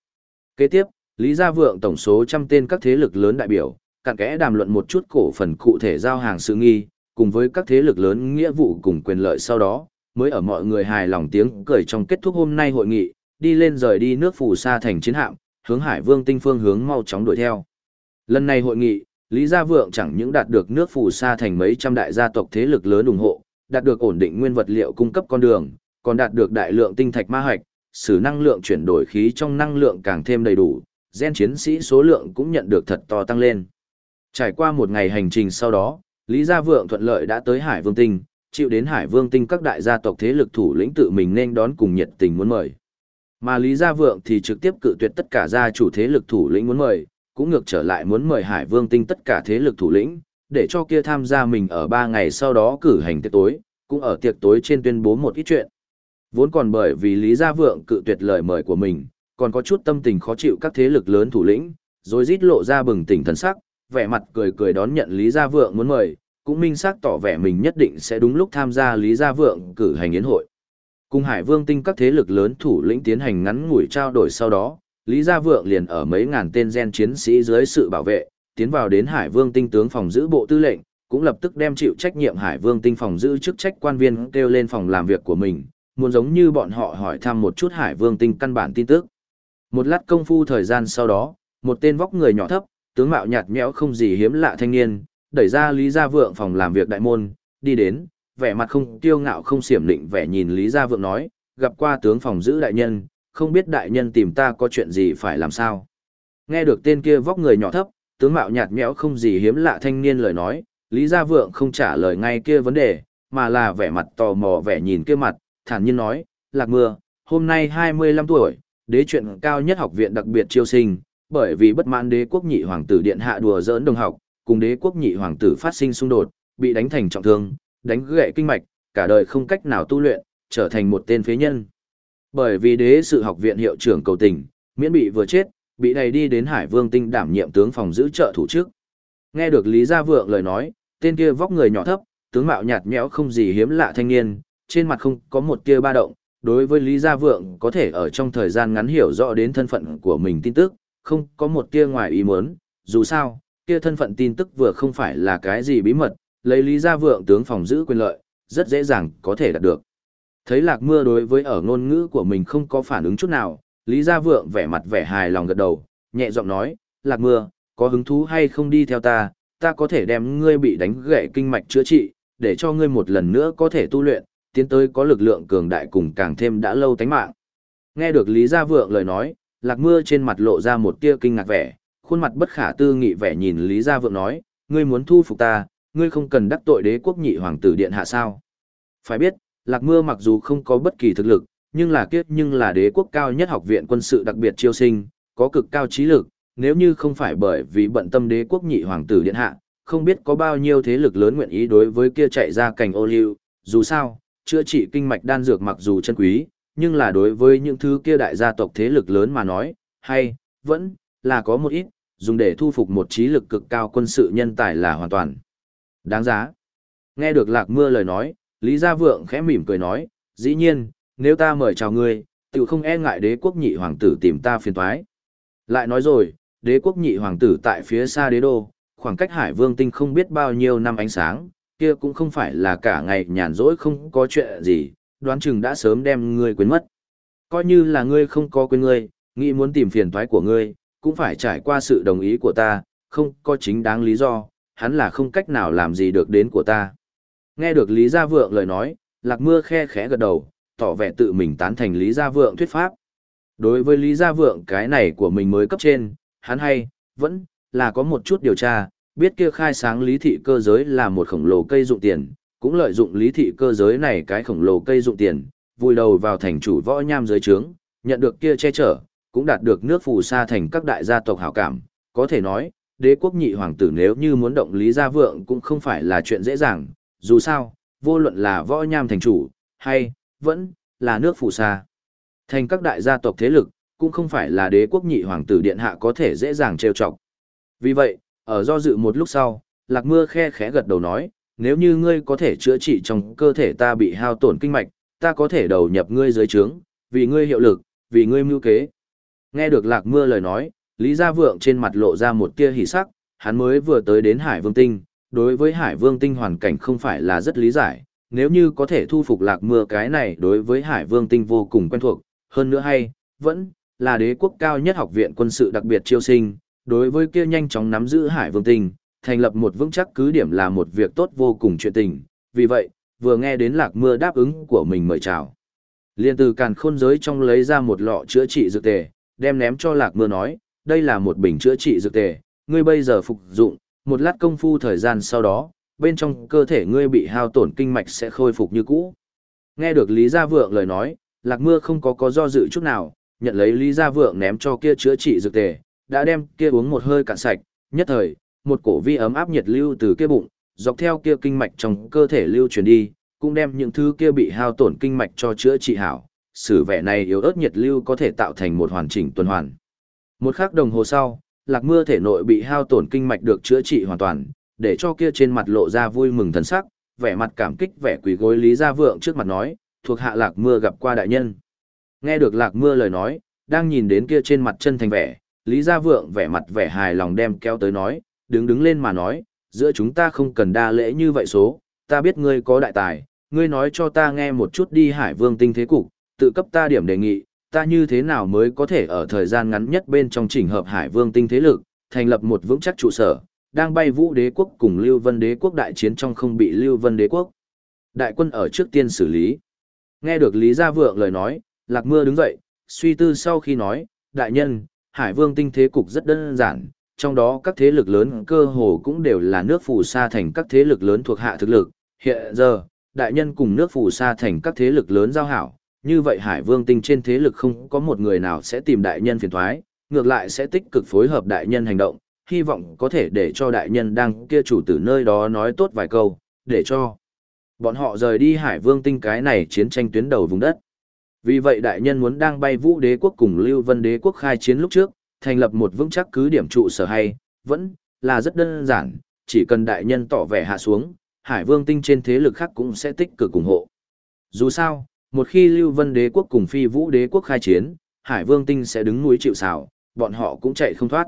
Kế tiếp, Lý Gia Vượng tổng số trăm tên các thế lực lớn đại biểu, cặn kẽ đàm luận một chút cổ phần cụ thể giao hàng sự nghi, cùng với các thế lực lớn nghĩa vụ cùng quyền lợi sau đó, mới ở mọi người hài lòng tiếng cười trong kết thúc hôm nay hội nghị, đi lên rời đi nước phù sa thành chiến hạm, hướng Hải Vương tinh phương hướng mau chóng đuổi theo. Lần này hội nghị, Lý Gia Vượng chẳng những đạt được nước phù sa thành mấy trăm đại gia tộc thế lực lớn ủng hộ, đạt được ổn định nguyên vật liệu cung cấp con đường, còn đạt được đại lượng tinh thạch ma hạch, sử năng lượng chuyển đổi khí trong năng lượng càng thêm đầy đủ, gen chiến sĩ số lượng cũng nhận được thật to tăng lên. Trải qua một ngày hành trình sau đó, Lý Gia Vượng thuận lợi đã tới Hải Vương Tinh, Chịu đến Hải Vương tinh các đại gia tộc thế lực thủ lĩnh tự mình nên đón cùng nhiệt tình muốn mời. Mà Lý Gia Vượng thì trực tiếp cự tuyệt tất cả gia chủ thế lực thủ lĩnh muốn mời, cũng ngược trở lại muốn mời Hải Vương tinh tất cả thế lực thủ lĩnh, để cho kia tham gia mình ở ba ngày sau đó cử hành tiệc tối, cũng ở tiệc tối trên tuyên bố một ít chuyện. Vốn còn bởi vì Lý Gia Vượng cự tuyệt lời mời của mình, còn có chút tâm tình khó chịu các thế lực lớn thủ lĩnh, rồi rít lộ ra bừng tỉnh thần sắc, vẻ mặt cười cười đón nhận Lý Gia Vượng muốn mời, cũng minh xác tỏ vẻ mình nhất định sẽ đúng lúc tham gia Lý Gia Vượng cử hành yến hội. Cùng Hải Vương tinh các thế lực lớn thủ lĩnh tiến hành ngắn ngủi trao đổi sau đó, Lý Gia Vượng liền ở mấy ngàn tên gen chiến sĩ dưới sự bảo vệ, tiến vào đến Hải Vương tinh tướng phòng giữ bộ tư lệnh, cũng lập tức đem chịu trách nhiệm Hải Vương tinh phòng giữ chức trách quan viên kêu lên phòng làm việc của mình, muốn giống như bọn họ hỏi thăm một chút Hải Vương tinh căn bản tin tức. Một lát công phu thời gian sau đó, một tên vóc người nhỏ thấp, tướng mạo nhạt nhẽo không gì hiếm lạ thanh niên, đẩy ra Lý Gia Vượng phòng làm việc đại môn, đi đến, vẻ mặt không tiêu ngạo không xiểm định vẻ nhìn Lý Gia Vượng nói, gặp qua tướng phòng giữ đại nhân, không biết đại nhân tìm ta có chuyện gì phải làm sao. Nghe được tên kia vóc người nhỏ thấp, tướng mạo nhạt nhẽo không gì hiếm lạ thanh niên lời nói, Lý Gia Vượng không trả lời ngay kia vấn đề, mà là vẻ mặt tò mò vẻ nhìn kia mặt, thản nhiên nói, Lạc Mưa, hôm nay 25 tuổi, đế chuyện cao nhất học viện đặc biệt chiêu sinh, bởi vì bất mãn đế quốc nhị hoàng tử điện hạ đùa giỡn đồng học, cùng đế quốc nhị hoàng tử phát sinh xung đột, bị đánh thành trọng thương, đánh gãy kinh mạch, cả đời không cách nào tu luyện, trở thành một tên phế nhân. Bởi vì đế sự học viện hiệu trưởng cầu tình, miễn bị vừa chết, bị đầy đi đến Hải Vương Tinh đảm nhiệm tướng phòng giữ trợ thủ trước. Nghe được Lý Gia Vượng lời nói, tên kia vóc người nhỏ thấp, tướng mạo nhạt nhẽo không gì hiếm lạ thanh niên, trên mặt không có một tia ba động, đối với Lý Gia Vượng có thể ở trong thời gian ngắn hiểu rõ đến thân phận của mình tin tức, không có một tia ngoài ý muốn, dù sao, kia thân phận tin tức vừa không phải là cái gì bí mật, lấy Lý Gia Vượng tướng phòng giữ quyền lợi, rất dễ dàng có thể đạt được. Thấy Lạc Mưa đối với ở ngôn ngữ của mình không có phản ứng chút nào, Lý Gia Vượng vẻ mặt vẻ hài lòng gật đầu, nhẹ giọng nói, Lạc Mưa, có hứng thú hay không đi theo ta, ta có thể đem ngươi bị đánh gãy kinh mạch chữa trị, để cho ngươi một lần nữa có thể tu luyện, tiến tới có lực lượng cường đại cùng càng thêm đã lâu tánh mạng. Nghe được Lý Gia Vượng lời nói, Lạc Mưa trên mặt lộ ra một tia kinh ngạc vẻ, khuôn mặt bất khả tư nghị vẻ nhìn Lý Gia Vượng nói, ngươi muốn thu phục ta, ngươi không cần đắc tội đế quốc nhị hoàng tử điện hạ sao. Phải biết, Lạc Mưa mặc dù không có bất kỳ thực lực, nhưng là kiếp nhưng là đế quốc cao nhất học viện quân sự đặc biệt chiêu sinh, có cực cao trí lực, nếu như không phải bởi vì bận tâm đế quốc nhị hoàng tử điện hạ, không biết có bao nhiêu thế lực lớn nguyện ý đối với kia chạy ra cành ô liu, dù sao, chữa trị kinh mạch đan dược mặc dù chân quý, nhưng là đối với những thứ kia đại gia tộc thế lực lớn mà nói, hay, vẫn, là có một ít, dùng để thu phục một trí lực cực cao quân sự nhân tài là hoàn toàn đáng giá. Nghe được lạc mưa lời nói, Lý Gia Vượng khẽ mỉm cười nói, dĩ nhiên, nếu ta mời chào ngươi, tự không e ngại đế quốc nhị hoàng tử tìm ta phiền toái. Lại nói rồi, đế quốc nhị hoàng tử tại phía xa đế đô, khoảng cách hải vương tinh không biết bao nhiêu năm ánh sáng, kia cũng không phải là cả ngày nhàn rỗi không có chuyện gì, đoán chừng đã sớm đem ngươi quên mất. Coi như là ngươi không có quên ngươi, nghĩ muốn tìm phiền toái của ngươi, cũng phải trải qua sự đồng ý của ta, không có chính đáng lý do, hắn là không cách nào làm gì được đến của ta. Nghe được Lý Gia Vượng lời nói, Lạc Mưa khe khẽ gật đầu, tỏ vẻ tự mình tán thành Lý Gia Vượng thuyết pháp. Đối với Lý Gia Vượng cái này của mình mới cấp trên, hắn hay, vẫn, là có một chút điều tra, biết kia khai sáng lý thị cơ giới là một khổng lồ cây dụng tiền, cũng lợi dụng lý thị cơ giới này cái khổng lồ cây dụng tiền, vùi đầu vào thành chủ võ nham giới trướng, nhận được kia che chở, cũng đạt được nước phù sa thành các đại gia tộc hảo cảm, có thể nói, đế quốc nhị hoàng tử nếu như muốn động lý gia vượng cũng không phải là chuyện dễ dàng, dù sao, vô luận là võ nham thành chủ, hay, vẫn, là nước phù sa. Thành các đại gia tộc thế lực, cũng không phải là đế quốc nhị hoàng tử điện hạ có thể dễ dàng trêu chọc. Vì vậy, ở do dự một lúc sau, lạc mưa khe khẽ gật đầu nói, nếu như ngươi có thể chữa trị trong cơ thể ta bị hao tổn kinh mạch, ta có thể đầu nhập ngươi dưới trướng, vì ngươi hiệu lực, vì ngươi mưu kế. Nghe được lạc mưa lời nói, Lý Gia Vượng trên mặt lộ ra một tia hỉ sắc, hắn mới vừa tới đến Hải Vương Tinh, đối với Hải Vương Tinh hoàn cảnh không phải là rất lý giải, nếu như có thể thu phục lạc mưa cái này đối với Hải Vương Tinh vô cùng quen thuộc, hơn nữa hay, vẫn là đế quốc cao nhất học viện quân sự đặc biệt chiêu sinh, đối với kia nhanh chóng nắm giữ Hải Vương Tinh, thành lập một vững chắc cứ điểm là một việc tốt vô cùng chuyện tình, vì vậy, vừa nghe đến lạc mưa đáp ứng của mình mời chào. Liên từ càn khôn giới trong lấy ra một lọ chữa trị dược tề, đem ném cho lạc mưa nói, đây là một bình chữa trị dược tề, ngươi bây giờ phục dụng, một lát công phu thời gian sau đó, bên trong cơ thể ngươi bị hao tổn kinh mạch sẽ khôi phục như cũ. Nghe được Lý Gia Vượng lời nói, Lạc Mưa không có có do dự chút nào, nhận lấy Lý Gia Vượng ném cho kia chữa trị dược tề, đã đem kia uống một hơi cạn sạch, nhất thời, một cổ vi ấm áp nhiệt lưu từ kia bụng, dọc theo kia kinh mạch trong cơ thể lưu truyền đi, cũng đem những thứ kia bị hao tổn kinh mạch cho chữa trị hảo. Sử vẻ này yếu ớt nhiệt lưu có thể tạo thành một hoàn chỉnh tuần hoàn. Một khắc đồng hồ sau, Lạc Mưa thể nội bị hao tổn kinh mạch được chữa trị hoàn toàn, để cho kia trên mặt lộ ra vui mừng thần sắc, vẻ mặt cảm kích vẻ quỳ gối Lý Gia Vượng trước mặt nói, thuộc hạ Lạc Mưa gặp qua đại nhân. Nghe được Lạc Mưa lời nói, đang nhìn đến kia trên mặt chân thành vẻ, Lý Gia Vượng vẻ mặt vẻ hài lòng đem kéo tới nói, đứng đứng lên mà nói, giữa chúng ta không cần đa lễ như vậy số, ta biết ngươi có đại tài, ngươi nói cho ta nghe một chút đi Hải Vương tinh thế cục, tự cấp ta điểm đề nghị, ta như thế nào mới có thể ở thời gian ngắn nhất bên trong chỉnh hợp Hải Vương tinh thế lực, thành lập một vững chắc trụ sở, đang bay vũ đế quốc cùng Lưu Vân đế quốc đại chiến trong không bị Lưu Vân đế quốc. Đại quân ở trước tiên xử lý. Nghe được Lý Gia Vượng lời nói, Lạc Mưa đứng dậy, suy tư sau khi nói, đại nhân, Hải Vương tinh thế cục rất đơn giản, trong đó các thế lực lớn cơ hồ cũng đều là nước phù sa thành các thế lực lớn thuộc hạ thực lực. Hiện giờ, đại nhân cùng nước phù sa thành các thế lực lớn giao hảo, như vậy Hải Vương tinh trên thế lực không có một người nào sẽ tìm đại nhân phiền thoái, ngược lại sẽ tích cực phối hợp đại nhân hành động, hy vọng có thể để cho đại nhân đang kia chủ tử nơi đó nói tốt vài câu, để cho bọn họ rời đi Hải Vương tinh cái này chiến tranh tuyến đầu vùng đất. Vì vậy đại nhân muốn đang bay vũ đế quốc cùng Lưu Vân đế quốc khai chiến lúc trước, thành lập một vững chắc cứ điểm trụ sở hay, vẫn là rất đơn giản, chỉ cần đại nhân tỏ vẻ hạ xuống, Hải Vương tinh trên thế lực khác cũng sẽ tích cực ủng hộ. Dù sao, một khi Lưu Vân đế quốc cùng Phi Vũ đế quốc khai chiến, Hải Vương tinh sẽ đứng núi chịu sào, bọn họ cũng chạy không thoát.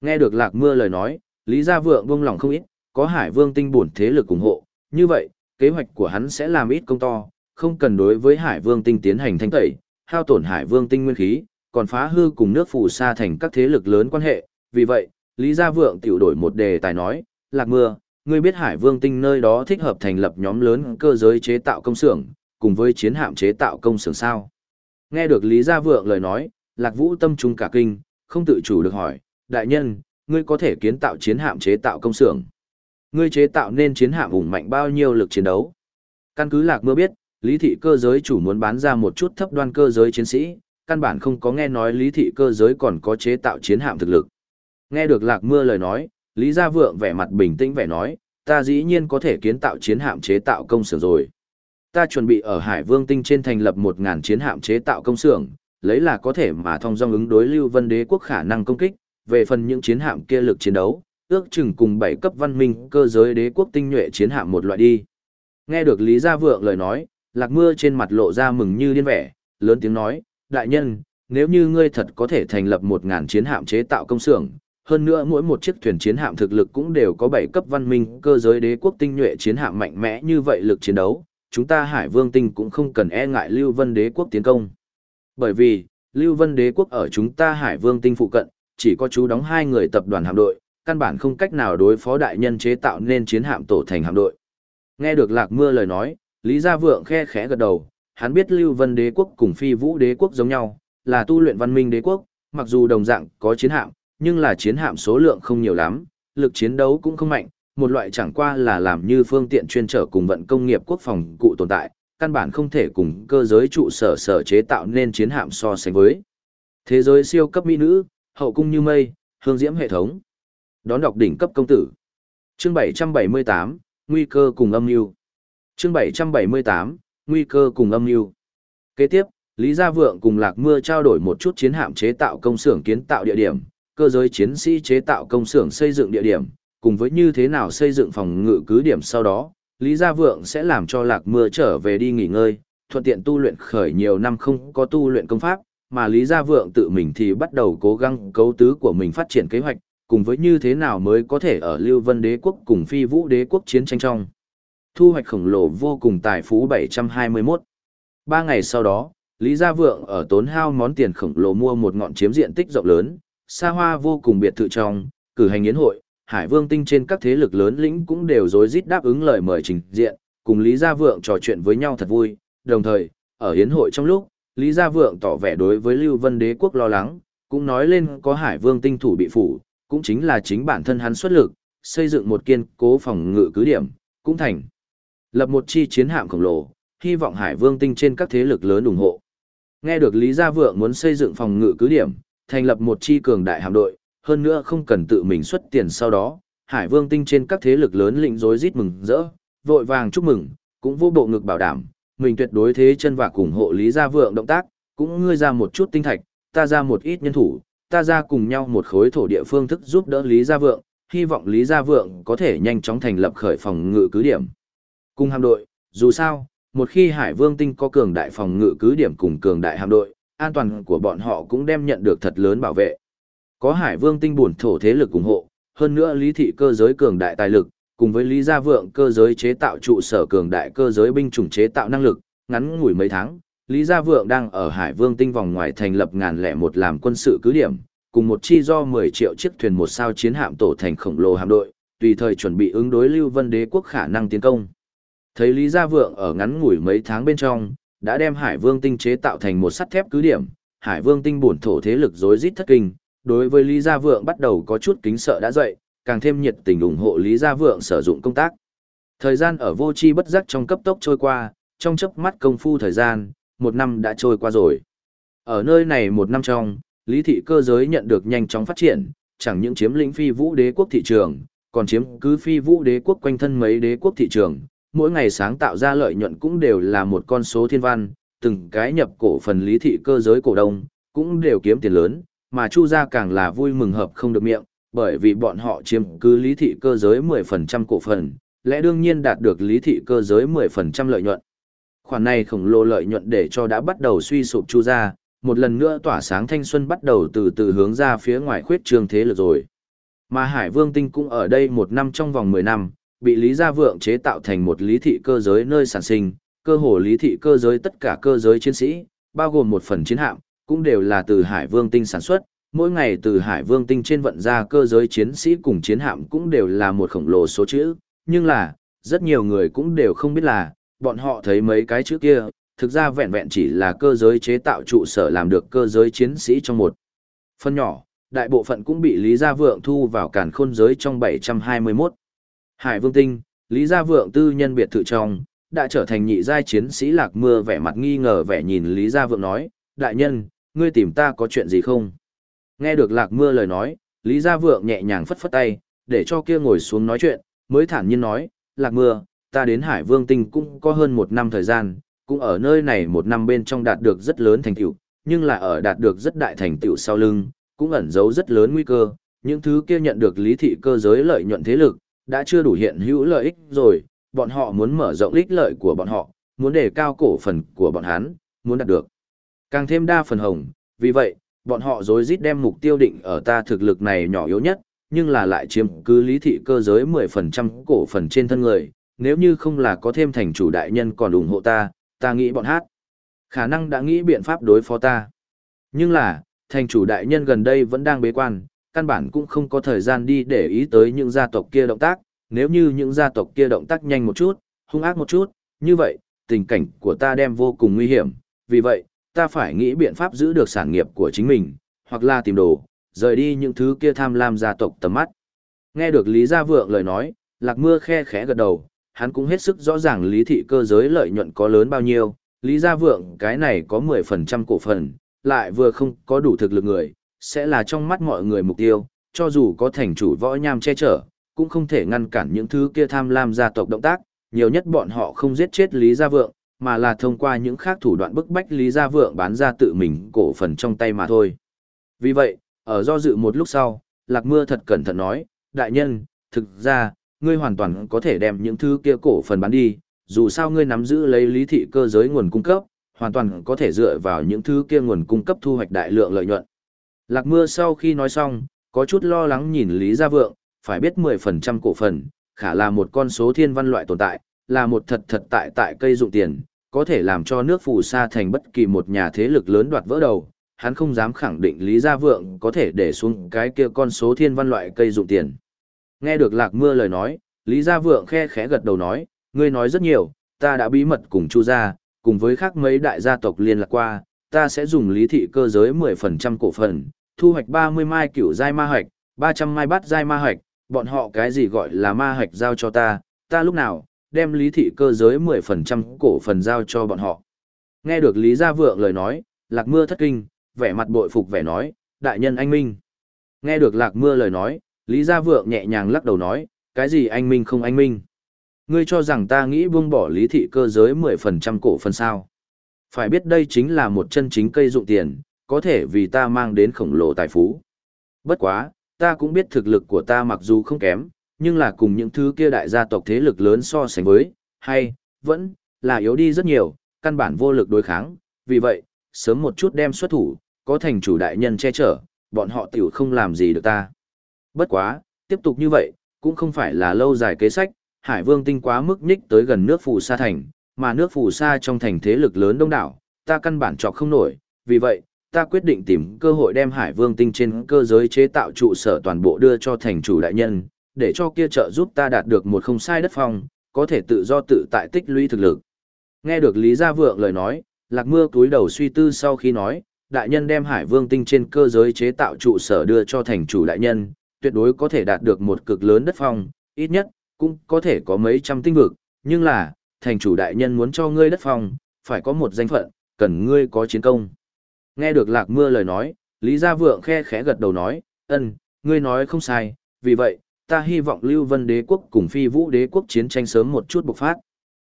Nghe được Lạc Mưa lời nói, Lý Gia Vượng buông lòng không ít, có Hải Vương tinh bổn thế lực ủng hộ, như vậy, kế hoạch của hắn sẽ làm ít công to, không cần đối với Hải Vương tinh tiến hành thanh tẩy, hao tổn Hải Vương tinh nguyên khí, còn phá hư cùng nước phù sa thành các thế lực lớn quan hệ, vì vậy, Lý Gia Vượng tiểu đổi một đề tài nói, Lạc Mưa, ngươi biết Hải Vương tinh nơi đó thích hợp thành lập nhóm lớn cơ giới chế tạo công xưởng, cùng với chiến hạm chế tạo công xưởng sao. Nghe được Lý Gia Vượng lời nói, Lạc Vũ tâm trung cả kinh, không tự chủ được hỏi, đại nhân, ngươi có thể kiến tạo chiến hạm chế tạo công xưởng. Ngươi chế tạo nên chiến hạm ủng mạnh bao nhiêu lực chiến đấu. Căn cứ Lạc Mưa biết, Lý thị cơ giới chủ muốn bán ra một chút thấp đoan cơ giới chiến sĩ, căn bản không có nghe nói Lý thị cơ giới còn có chế tạo chiến hạm thực lực. Nghe được Lạc Mưa lời nói, Lý Gia Vượng vẻ mặt bình tĩnh vẻ nói, ta dĩ nhiên có thể kiến tạo chiến hạm chế tạo công xưởng rồi. Ta chuẩn bị ở Hải Vương Tinh trên thành lập một ngàn chiến hạm chế tạo công xưởng, lấy là có thể mà thông dong ứng đối Lưu Vân Đế quốc khả năng công kích, về phần những chiến hạm kia lực chiến đấu, ước chừng cùng bảy cấp văn minh cơ giới đế quốc tinh nhuệ chiến hạm một loại đi. Nghe được Lý Gia Vượng lời nói, Lạc Mưa trên mặt lộ ra mừng như điên vẻ, lớn tiếng nói, đại nhân, nếu như ngươi thật có thể thành lập một ngàn chiến hạm chế tạo công xưởng, hơn nữa mỗi một chiếc thuyền chiến hạm thực lực cũng đều có bảy cấp văn minh cơ giới đế quốc tinh nhuệ chiến hạm mạnh mẽ như vậy lực chiến đấu, chúng ta Hải Vương Tinh cũng không cần e ngại Lưu Vân đế quốc tiến công. Bởi vì, Lưu Vân đế quốc ở chúng ta Hải Vương Tinh phụ cận, chỉ có chú đóng hai người tập đoàn hạm đội, căn bản không cách nào đối phó đại nhân chế tạo nên chiến hạm tổ thành hạm đội. Nghe được Lạc Mưa lời nói, Lý Gia Vượng khe khẽ gật đầu, hắn biết Lưu Vân đế quốc cùng Phi Vũ đế quốc giống nhau, là tu luyện văn minh đế quốc, mặc dù đồng dạng có chiến hạm, nhưng là chiến hạm số lượng không nhiều lắm, lực chiến đấu cũng không mạnh, một loại chẳng qua là làm như phương tiện chuyên trở cùng vận công nghiệp quốc phòng cụ tồn tại, căn bản không thể cùng cơ giới trụ sở sở chế tạo nên chiến hạm so sánh với. Thế giới siêu cấp mỹ nữ, hậu cung như mây, hương diễm hệ thống. Đón đọc đỉnh cấp công tử. Chương 778, nguy cơ cùng âm mưu. Chương 778, nguy cơ cùng âm mưu. Kế tiếp, Lý Gia Vượng cùng Lạc Mưa trao đổi một chút chiến hạm chế tạo công xưởng kiến tạo địa điểm, cơ giới chiến sĩ chế tạo công xưởng xây dựng địa điểm, cùng với như thế nào xây dựng phòng ngự cứ điểm sau đó, Lý Gia Vượng sẽ làm cho Lạc Mưa trở về đi nghỉ ngơi, thuận tiện tu luyện khởi nhiều năm không có tu luyện công pháp, mà Lý Gia Vượng tự mình thì bắt đầu cố gắng cấu tứ của mình phát triển kế hoạch, cùng với như thế nào mới có thể ở Lưu Vân Đế quốc cùng Phi Vũ Đế quốc chiến tranh trong. Thu hoạch khổng lồ vô cùng tài phú 721. Ba ngày sau đó, Lý Gia Vượng ở tốn hao món tiền khổng lồ mua một ngọn chiếm diện tích rộng lớn, xa hoa vô cùng biệt thự trong, cử hành yến hội, Hải Vương Tinh trên các thế lực lớn lĩnh cũng đều rối rít đáp ứng lời mời trình diện, cùng Lý Gia Vượng trò chuyện với nhau thật vui, đồng thời, ở yến hội trong lúc, Lý Gia Vượng tỏ vẻ đối với Lưu Vân Đế quốc lo lắng, cũng nói lên có Hải Vương Tinh thủ bị phủ, cũng chính là chính bản thân hắn xuất lực, xây dựng một kiên cố phòng ngự cứ điểm, cũng thành. Lập một chi chiến hạm khổng lồ, hy vọng Hải Vương tinh trên các thế lực lớn ủng hộ. Nghe được Lý Gia Vượng muốn xây dựng phòng ngự cứ điểm, thành lập một chi cường đại hạm đội, hơn nữa không cần tự mình xuất tiền sau đó, Hải Vương tinh trên các thế lực lớn lĩnh rối rít mừng rỡ, vội vàng chúc mừng, cũng vô bộ ngực bảo đảm, mình tuyệt đối thế chân và ủng hộ Lý Gia Vượng động tác, cũng ngươi ra một chút tinh thạch, ta ra một ít nhân thủ, ta ra cùng nhau một khối thổ địa phương thức giúp đỡ Lý Gia Vượng, hy vọng Lý Gia Vượng có thể nhanh chóng thành lập khởi phòng ngự cứ điểm. Cùng hạm đội, dù sao, một khi Hải Vương Tinh có cường đại phòng ngự cứ điểm cùng cường đại hạm đội, an toàn của bọn họ cũng đem nhận được thật lớn bảo vệ. Có Hải Vương Tinh bổn thổ thế lực ủng hộ, hơn nữa lý thị cơ giới cường đại tài lực, cùng với Lý Gia Vượng cơ giới chế tạo trụ sở cường đại cơ giới binh chủng chế tạo năng lực, ngắn ngủi mấy tháng, Lý Gia Vượng đang ở Hải Vương Tinh vòng ngoài thành lập ngàn lẻ một làm quân sự cứ điểm, cùng một chi do 10 triệu chiếc thuyền một sao chiến hạm tổ thành khổng lồ hạm đội, tùy thời chuẩn bị ứng đối Lưu Vân Đế quốc khả năng tiến công. Thấy Lý Gia Vượng ở ngắn ngủi mấy tháng bên trong, đã đem Hải Vương Tinh chế tạo thành một sắt thép cứ điểm, Hải Vương Tinh bổn thổ thế lực rối rít thất kinh, đối với Lý Gia Vượng bắt đầu có chút kính sợ đã dậy, càng thêm nhiệt tình ủng hộ Lý Gia Vượng sử dụng công tác. Thời gian ở vô chi bất giác trong cấp tốc trôi qua, trong chớp mắt công phu thời gian, một năm đã trôi qua rồi. Ở nơi này một năm trong, lý thị cơ giới nhận được nhanh chóng phát triển, chẳng những chiếm lĩnh phi vũ đế quốc thị trường, còn chiếm cứ phi vũ đế quốc quanh thân mấy đế quốc thị trường, mỗi ngày sáng tạo ra lợi nhuận cũng đều là một con số thiên văn, từng cái nhập cổ phần lý thị cơ giới cổ đông, cũng đều kiếm tiền lớn, mà Chu gia càng là vui mừng hợp không được miệng, bởi vì bọn họ chiếm cứ lý thị cơ giới 10% cổ phần, lẽ đương nhiên đạt được lý thị cơ giới 10% lợi nhuận. Khoản này khổng lồ lợi nhuận để cho đã bắt đầu suy sụp Chu gia, một lần nữa tỏa sáng thanh xuân bắt đầu từ từ hướng ra phía ngoài khuyết trương thế lực rồi. Mà Hải Vương Tinh cũng ở đây một năm trong vòng 10 năm, bị Lý Gia Vượng chế tạo thành một lý thị cơ giới nơi sản sinh, cơ hồ lý thị cơ giới tất cả cơ giới chiến sĩ, bao gồm một phần chiến hạm, cũng đều là từ Hải Vương Tinh sản xuất, mỗi ngày từ Hải Vương Tinh trên vận ra cơ giới chiến sĩ cùng chiến hạm cũng đều là một khổng lồ số chữ, nhưng là, rất nhiều người cũng đều không biết là, bọn họ thấy mấy cái chữ kia, thực ra vẹn vẹn chỉ là cơ giới chế tạo trụ sở làm được cơ giới chiến sĩ trong một phần nhỏ, đại bộ phận cũng bị Lý Gia Vượng thu vào càn khôn giới trong 721. Hải Vương Tinh, Lý Gia Vượng tư nhân biệt thự trong, đã trở thành nhị giai chiến sĩ lạc mưa vẻ mặt nghi ngờ vẻ nhìn Lý Gia Vượng nói, đại nhân, ngươi tìm ta có chuyện gì không? Nghe được lạc mưa lời nói, Lý Gia Vượng nhẹ nhàng phất phất tay, để cho kia ngồi xuống nói chuyện, mới thản nhiên nói, lạc mưa, ta đến Hải Vương Tinh cũng có hơn một năm thời gian, cũng ở nơi này một năm bên trong đạt được rất lớn thành tựu, nhưng là ở đạt được rất đại thành tựu sau lưng, cũng ẩn giấu rất lớn nguy cơ, những thứ kia nhận được lý thị cơ giới lợi nhuận thế lực, đã chưa đủ hiện hữu lợi ích rồi, bọn họ muốn mở rộng ích lợi của bọn họ, muốn đề cao cổ phần của bọn hắn, muốn đạt được càng thêm đa phần hồng, vì vậy, bọn họ dối rít đem mục tiêu định ở ta thực lực này nhỏ yếu nhất, nhưng là lại chiếm cứ lý thị cơ giới 10% cổ phần trên thân người, nếu như không là có thêm thành chủ đại nhân còn ủng hộ ta, ta nghĩ bọn hát. Khả năng đã nghĩ biện pháp đối phó ta. Nhưng là, thành chủ đại nhân gần đây vẫn đang bế quan, căn bản cũng không có thời gian đi để ý tới những gia tộc kia động tác, nếu như những gia tộc kia động tác nhanh một chút, hung ác một chút, như vậy, tình cảnh của ta đem vô cùng nguy hiểm, vì vậy, ta phải nghĩ biện pháp giữ được sản nghiệp của chính mình, hoặc là tìm đồ, rời đi những thứ kia tham lam gia tộc tầm mắt. Nghe được Lý Gia Vượng lời nói, Lạc Mưa khe khẽ gật đầu, hắn cũng hết sức rõ ràng lý thị cơ giới lợi nhuận có lớn bao nhiêu, Lý Gia Vượng cái này có 10% cổ phần, lại vừa không có đủ thực lực người, sẽ là trong mắt mọi người mục tiêu, cho dù có thành chủ võ nham che chở, cũng không thể ngăn cản những thứ kia tham lam gia tộc động tác, nhiều nhất bọn họ không giết chết Lý Gia Vượng, mà là thông qua những khác thủ đoạn bức bách Lý Gia Vượng bán ra tự mình cổ phần trong tay mà thôi. Vì vậy, ở do dự một lúc sau, Lạc Mưa thật cẩn thận nói, đại nhân, thực ra, ngươi hoàn toàn có thể đem những thứ kia cổ phần bán đi, dù sao ngươi nắm giữ lấy lý thị cơ giới nguồn cung cấp, hoàn toàn có thể dựa vào những thứ kia nguồn cung cấp thu hoạch đại lượng lợi nhuận. Lạc Mưa sau khi nói xong, có chút lo lắng nhìn Lý Gia Vượng, phải biết 10% cổ phần, khả là một con số thiên văn loại tồn tại, là một thật thật tại tại cây dụng tiền, có thể làm cho nước phù sa thành bất kỳ một nhà thế lực lớn đoạt vỡ đầu, hắn không dám khẳng định Lý Gia Vượng có thể để xuống cái kia con số thiên văn loại cây dụng tiền. Nghe được Lạc Mưa lời nói, Lý Gia Vượng khe khẽ gật đầu nói, ngươi nói rất nhiều, ta đã bí mật cùng Chu gia, cùng với khác mấy đại gia tộc liên lạc qua, ta sẽ dùng lý thị cơ giới 10% cổ phần, thu hoạch 30 mai cửu giai ma hoạch, 300 mai bát giai ma hoạch, Bọn họ cái gì gọi là ma hoạch giao cho ta, ta lúc nào, đem lý thị cơ giới 10% cổ phần giao cho bọn họ. Nghe được Lý Gia Vượng lời nói, Lạc Mưa thất kinh, vẻ mặt bội phục vẻ nói, đại nhân anh Minh. Nghe được Lạc Mưa lời nói, Lý Gia Vượng nhẹ nhàng lắc đầu nói, cái gì anh Minh không anh Minh. Ngươi cho rằng ta nghĩ buông bỏ lý thị cơ giới 10% cổ phần sao. Phải biết đây chính là một chân chính cây dụng tiền, có thể vì ta mang đến khổng lồ tài phú. Bất quá, ta cũng biết thực lực của ta mặc dù không kém, nhưng là cùng những thứ kia đại gia tộc thế lực lớn so sánh với, hay, vẫn, là yếu đi rất nhiều, căn bản vô lực đối kháng, vì vậy, sớm một chút đem xuất thủ, có thành chủ đại nhân che chở, bọn họ tiểu không làm gì được ta. Bất quá, tiếp tục như vậy, cũng không phải là lâu dài kế sách, Hải Vương tinh quá mức nhích tới gần nước phù sa thành, mà nước phù sa trong thành thế lực lớn đông đảo, ta căn bản chọc không nổi, vì vậy, ta quyết định tìm cơ hội đem Hải Vương tinh trên cơ giới chế tạo trụ sở toàn bộ đưa cho thành chủ đại nhân, để cho kia trợ giúp ta đạt được một không sai đất phong, có thể tự do tự tại tích lũy thực lực. Nghe được Lý Gia Vượng lời nói, Lạc Mưa túi đầu suy tư sau khi nói, đại nhân đem Hải Vương tinh trên cơ giới chế tạo trụ sở đưa cho thành chủ đại nhân, tuyệt đối có thể đạt được một cực lớn đất phong, ít nhất, cũng có thể có mấy trăm tinh vực, nhưng là, thành chủ đại nhân muốn cho ngươi đất phong, phải có một danh phận, cần ngươi có chiến công. Nghe được Lạc Mưa lời nói, Lý Gia Vượng khe khẽ gật đầu nói, ừ ngươi nói không sai, vì vậy, ta hy vọng Lưu Vân Đế quốc cùng Phi Vũ Đế quốc chiến tranh sớm một chút bộc phát.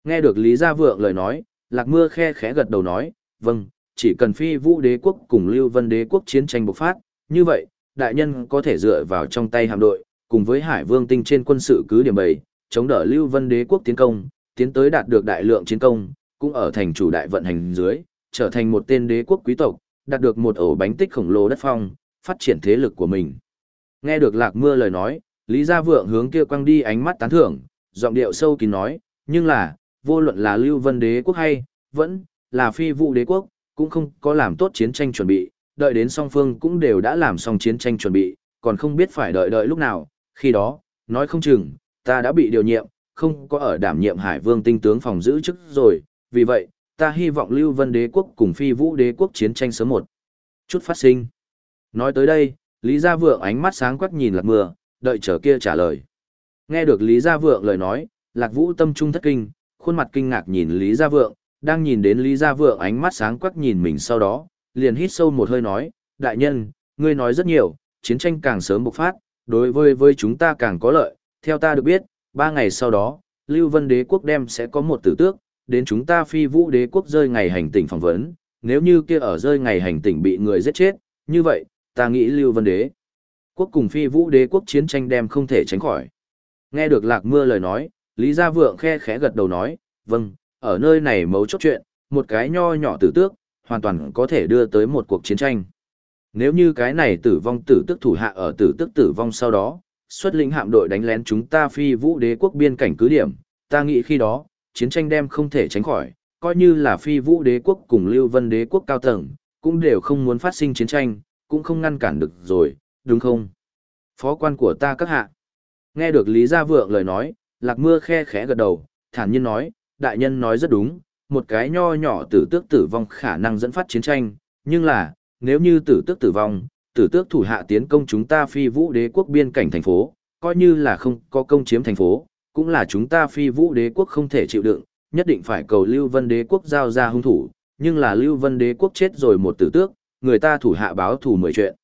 Nghe được Lý Gia Vượng lời nói, Lạc Mưa khe khẽ gật đầu nói, vâng, chỉ cần Phi Vũ Đế quốc cùng Lưu Vân Đế quốc chiến tranh bộc phát, như vậy, đại nhân có thể dựa vào trong tay hạm đội, cùng với Hải Vương tinh trên quân sự cứ điểm bảy chống đỡ Lưu Vân Đế quốc tiến công, tiến tới đạt được đại lượng chiến công, cũng ở thành chủ đại vận hành dưới, trở thành một tên đế quốc quý tộc, đạt được một ổ bánh tích khổng lồ đất phong, phát triển thế lực của mình. Nghe được Lạc Mưa lời nói, Lý Gia Vượng hướng kia quăng đi ánh mắt tán thưởng, giọng điệu sâu kín nói, nhưng là, vô luận là Lưu Vân Đế quốc hay, vẫn là Phi Vũ Đế quốc, cũng không có làm tốt chiến tranh chuẩn bị, đợi đến song phương cũng đều đã làm xong chiến tranh chuẩn bị, còn không biết phải đợi đợi lúc nào, khi đó, nói không chừng, ta đã bị điều nhiệm, không có ở đảm nhiệm Hải Vương tinh tướng phòng giữ chức rồi, vì vậy, ta hy vọng Lưu Vân Đế quốc cùng Phi Vũ Đế quốc chiến tranh sớm một chút phát sinh. Nói tới đây, Lý Gia Vượng ánh mắt sáng quắc nhìn Lạc Mưa, đợi chờ kia trả lời. Nghe được Lý Gia Vượng lời nói, Lạc Vũ tâm trung thất kinh, khuôn mặt kinh ngạc nhìn Lý Gia Vượng, đang nhìn đến Lý Gia Vượng ánh mắt sáng quắc nhìn mình sau đó, liền hít sâu một hơi nói, đại nhân, ngươi nói rất nhiều, chiến tranh càng sớm bộc phát, đối với với chúng ta càng có lợi, theo ta được biết, ba ngày sau đó, Lưu Vân Đế quốc đem sẽ có một tử tước, đến chúng ta phi vũ đế quốc rơi ngày hành tỉnh phỏng vấn, nếu như kia ở rơi ngày hành tỉnh bị người giết chết, như vậy, ta nghĩ Lưu Vân Đế quốc cùng phi vũ đế quốc chiến tranh đem không thể tránh khỏi. Nghe được lạc mưa lời nói, Lý Gia Vượng khe khẽ gật đầu nói, vâng, ở nơi này mấu chốt chuyện, một cái nho nhỏ tử tước, hoàn toàn có thể đưa tới một cuộc chiến tranh. Nếu như cái này tử vong tử tức thủ hạ ở tử tức tử vong sau đó, xuất lĩnh hạm đội đánh lén chúng ta phi vũ đế quốc biên cảnh cứ điểm, ta nghĩ khi đó, chiến tranh đem không thể tránh khỏi, coi như là phi vũ đế quốc cùng lưu vân đế quốc cao tầng, cũng đều không muốn phát sinh chiến tranh, cũng không ngăn cản được rồi, đúng không? Phó quan của ta các hạ. Nghe được Lý Gia Vượng lời nói, lạc mưa khe khẽ gật đầu, thản nhiên nói, đại nhân nói rất đúng, một cái nho nhỏ tử tước tử vong khả năng dẫn phát chiến tranh, nhưng là, nếu như tử tước tử vong, tử tước thủ hạ tiến công chúng ta phi vũ đế quốc biên cảnh thành phố, coi như là không có công chiếm thành phố, cũng là chúng ta phi vũ đế quốc không thể chịu đựng, nhất định phải cầu Lưu Vân đế quốc giao ra hung thủ, nhưng là Lưu Vân đế quốc chết rồi một tử tước, người ta thủ hạ báo thù mười chuyện.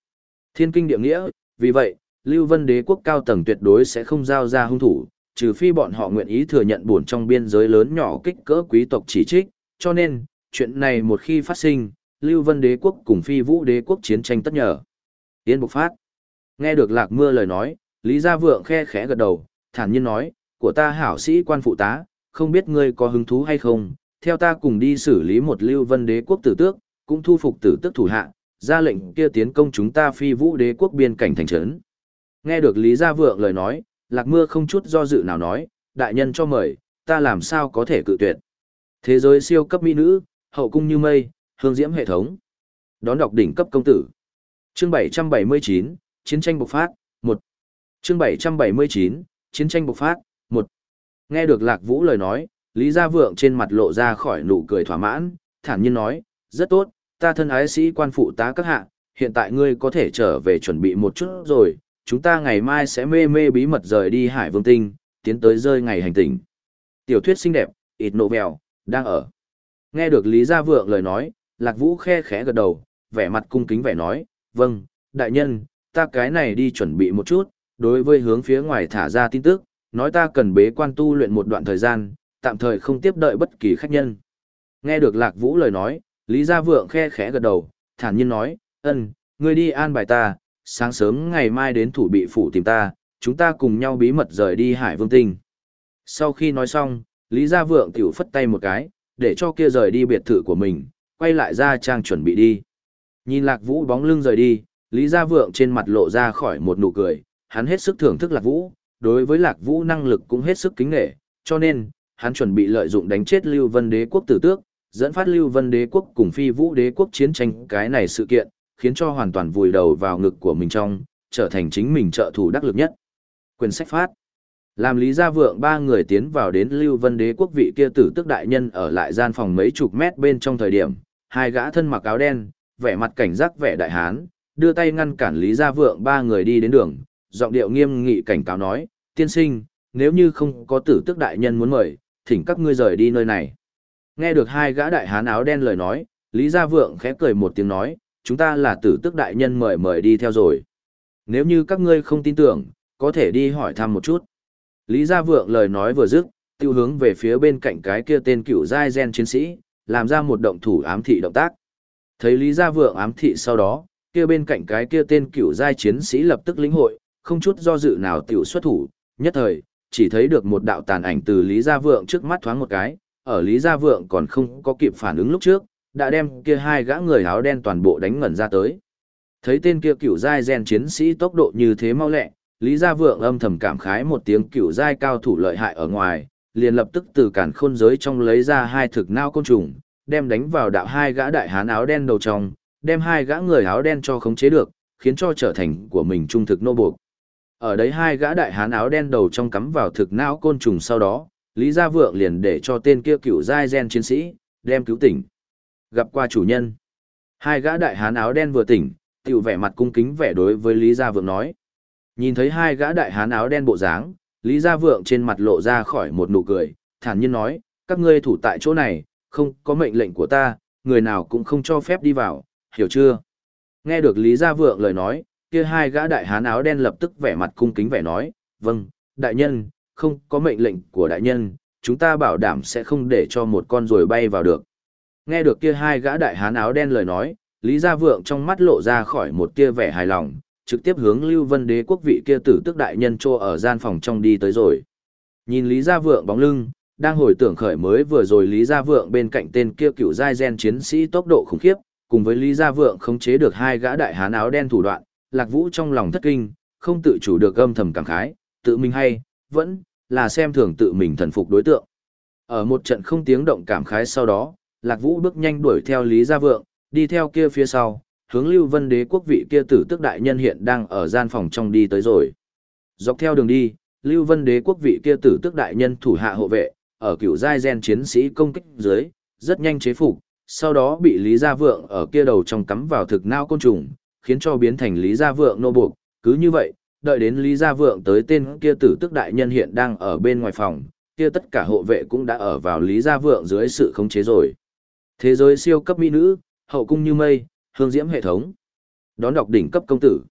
Thiên kinh địa nghĩa, vì vậy, Lưu Vân đế quốc cao tầng tuyệt đối sẽ không giao ra hung thủ, trừ phi bọn họ nguyện ý thừa nhận buồn trong biên giới lớn nhỏ kích cỡ quý tộc chỉ trích, cho nên, chuyện này một khi phát sinh, Lưu Vân đế quốc cùng Phi Vũ đế quốc chiến tranh tất nhở. Yên bộc phát. Nghe được Lạc Mưa lời nói, Lý Gia Vượng khe khẽ gật đầu, thản nhiên nói, của ta hảo sĩ quan phụ tá, không biết ngươi có hứng thú hay không, theo ta cùng đi xử lý một Lưu Vân đế quốc tử tước, cũng thu phục tử tước thủ hạ, ra lệnh kia tiến công chúng ta Phi Vũ đế quốc biên cảnh thành trấn. Nghe được Lý Gia Vượng lời nói, Lạc Mưa không chút do dự nào nói, đại nhân cho mời, ta làm sao có thể cự tuyệt. Thế giới siêu cấp mỹ nữ, hậu cung như mây, hương diễm hệ thống. Đón đọc đỉnh cấp công tử. Chương 779, Chiến tranh bộc phát, 1. Chương 779, Chiến tranh bộc phát, 1. Nghe được Lạc Vũ lời nói, Lý Gia Vượng trên mặt lộ ra khỏi nụ cười thỏa mãn, thản nhiên nói, rất tốt, ta thân ái sĩ quan phụ tá các hạ, hiện tại ngươi có thể trở về chuẩn bị một chút rồi, chúng ta ngày mai sẽ mê mê bí mật rời đi Hải Vương Tinh, tiến tới rơi ngày hành tinh. Tiểu thuyết xinh đẹp, ít nộ vèo, đang ở. Nghe được Lý Gia Vượng lời nói, Lạc Vũ khe khẽ gật đầu, vẻ mặt cung kính vẻ nói, vâng, đại nhân, ta cái này đi chuẩn bị một chút, đối với hướng phía ngoài thả ra tin tức, nói ta cần bế quan tu luyện một đoạn thời gian, tạm thời không tiếp đợi bất kỳ khách nhân. Nghe được Lạc Vũ lời nói, Lý Gia Vượng khe khẽ gật đầu, thản nhiên nói, ân, ngươi đi an bài ta, sáng sớm ngày mai đến thủ bị phủ tìm ta, chúng ta cùng nhau bí mật rời đi Hải Vương Tinh. Sau khi nói xong, Lý Gia Vượng tiểu phất tay một cái, để cho kia rời đi biệt thự của mình, quay lại ra trang chuẩn bị đi. Nhìn Lạc Vũ bóng lưng rời đi, Lý Gia Vượng trên mặt lộ ra khỏi một nụ cười, hắn hết sức thưởng thức Lạc Vũ, đối với Lạc Vũ năng lực cũng hết sức kính nể, cho nên, hắn chuẩn bị lợi dụng đánh chết Lưu Vân Đế quốc tử tước, dẫn phát Lưu Vân Đế quốc cùng Phi Vũ Đế quốc chiến tranh cái này sự kiện, khiến cho hoàn toàn vùi đầu vào ngực của mình trong, trở thành chính mình trợ thủ đắc lực nhất. Quyền sách phát. Làm Lý Gia Vượng ba người tiến vào đến Lưu Vân Đế quốc vị kia tử tức đại nhân ở lại gian phòng mấy chục mét bên trong thời điểm, hai gã thân mặc áo đen, vẻ mặt cảnh giác vẻ đại hán, đưa tay ngăn cản Lý Gia Vượng ba người đi đến đường, giọng điệu nghiêm nghị cảnh cáo nói, tiên sinh, nếu như không có tử tức đại nhân muốn mời, thỉnh các ngươi rời đi nơi này. Nghe được hai gã đại hán áo đen lời nói, Lý Gia Vượng khẽ cười một tiếng nói, chúng ta là tử tức đại nhân mời mời đi theo rồi. Nếu như các ngươi không tin tưởng, có thể đi hỏi thăm một chút. Lý Gia Vượng lời nói vừa dứt, tiêu hướng về phía bên cạnh cái kia tên cựu giai gen chiến sĩ, làm ra một động thủ ám thị động tác. Thấy Lý Gia Vượng ám thị sau đó, kia bên cạnh cái kia tên cựu giai chiến sĩ lập tức lĩnh hội, không chút do dự nào tiểu xuất thủ, nhất thời, chỉ thấy được một đạo tàn ảnh từ Lý Gia Vượng trước mắt thoáng một cái, ở Lý Gia Vượng còn không có kịp phản ứng lúc trước, đã đem kia hai gã người áo đen toàn bộ đánh ngẩn ra tới. Thấy tên kia cựu giai gen chiến sĩ tốc độ như thế mau lẹ, Lý Gia Vượng âm thầm cảm khái một tiếng cựu giai cao thủ lợi hại ở ngoài, liền lập tức từ cản khôn giới trong lấy ra hai thực nao côn trùng, đem đánh vào đạo hai gã đại hán áo đen đầu trong, đem hai gã người áo đen cho khống chế được, khiến cho trở thành của mình trung thực nô buộc. Ở đấy hai gã đại hán áo đen đầu trong cắm vào thực não côn trùng sau đó, Lý Gia Vượng liền để cho tên kia cựu giai gen chiến sĩ, đem cứu tỉnh. Gặp qua chủ nhân. Hai gã đại hán áo đen vừa tỉnh, tiểu vẻ mặt cung kính vẻ đối với Lý Gia Vượng nói. Nhìn thấy hai gã đại hán áo đen bộ dáng, Lý Gia Vượng trên mặt lộ ra khỏi một nụ cười, thản nhiên nói, các ngươi thủ tại chỗ này, không có mệnh lệnh của ta, người nào cũng không cho phép đi vào, hiểu chưa? Nghe được Lý Gia Vượng lời nói, kia hai gã đại hán áo đen lập tức vẻ mặt cung kính vẻ nói, vâng, đại nhân, không có mệnh lệnh của đại nhân, chúng ta bảo đảm sẽ không để cho một con ruồi bay vào được. Nghe được kia hai gã đại hán áo đen lời nói, Lý Gia Vượng trong mắt lộ ra khỏi một tia vẻ hài lòng, trực tiếp hướng Lưu Vân Đế quốc vị kia tử tức đại nhân trô ở gian phòng trong đi tới rồi. Nhìn Lý Gia Vượng bóng lưng, đang hồi tưởng khởi mới vừa rồi Lý Gia Vượng bên cạnh tên kia cựu giai gen chiến sĩ tốc độ khủng khiếp, cùng với Lý Gia Vượng khống chế được hai gã đại hán áo đen thủ đoạn, Lạc Vũ trong lòng thất kinh, không tự chủ được âm thầm cảm khái, tự mình hay, vẫn là xem thường tự mình thần phục đối tượng. Ở một trận không tiếng động cảm khái sau đó, Lạc Vũ bước nhanh đuổi theo Lý Gia Vượng, đi theo kia phía sau, hướng Lưu Vân Đế quốc vị kia tử tức đại nhân hiện đang ở gian phòng trong đi tới rồi. Dọc theo đường đi, Lưu Vân Đế quốc vị kia tử tức đại nhân thủ hạ hộ vệ, ở cựu giai gen chiến sĩ công kích dưới, rất nhanh chế phục, sau đó bị Lý Gia Vượng ở kia đầu trong cắm vào thực nao côn trùng, khiến cho biến thành Lý Gia Vượng nô buộc, cứ như vậy, đợi đến Lý Gia Vượng tới tên kia tử tức đại nhân hiện đang ở bên ngoài phòng, kia tất cả hộ vệ cũng đã ở vào Lý Gia Vượng dưới sự khống chế rồi. Thế giới siêu cấp mỹ nữ, hậu cung như mây, hương diễm hệ thống. Đón đọc đỉnh cấp công tử.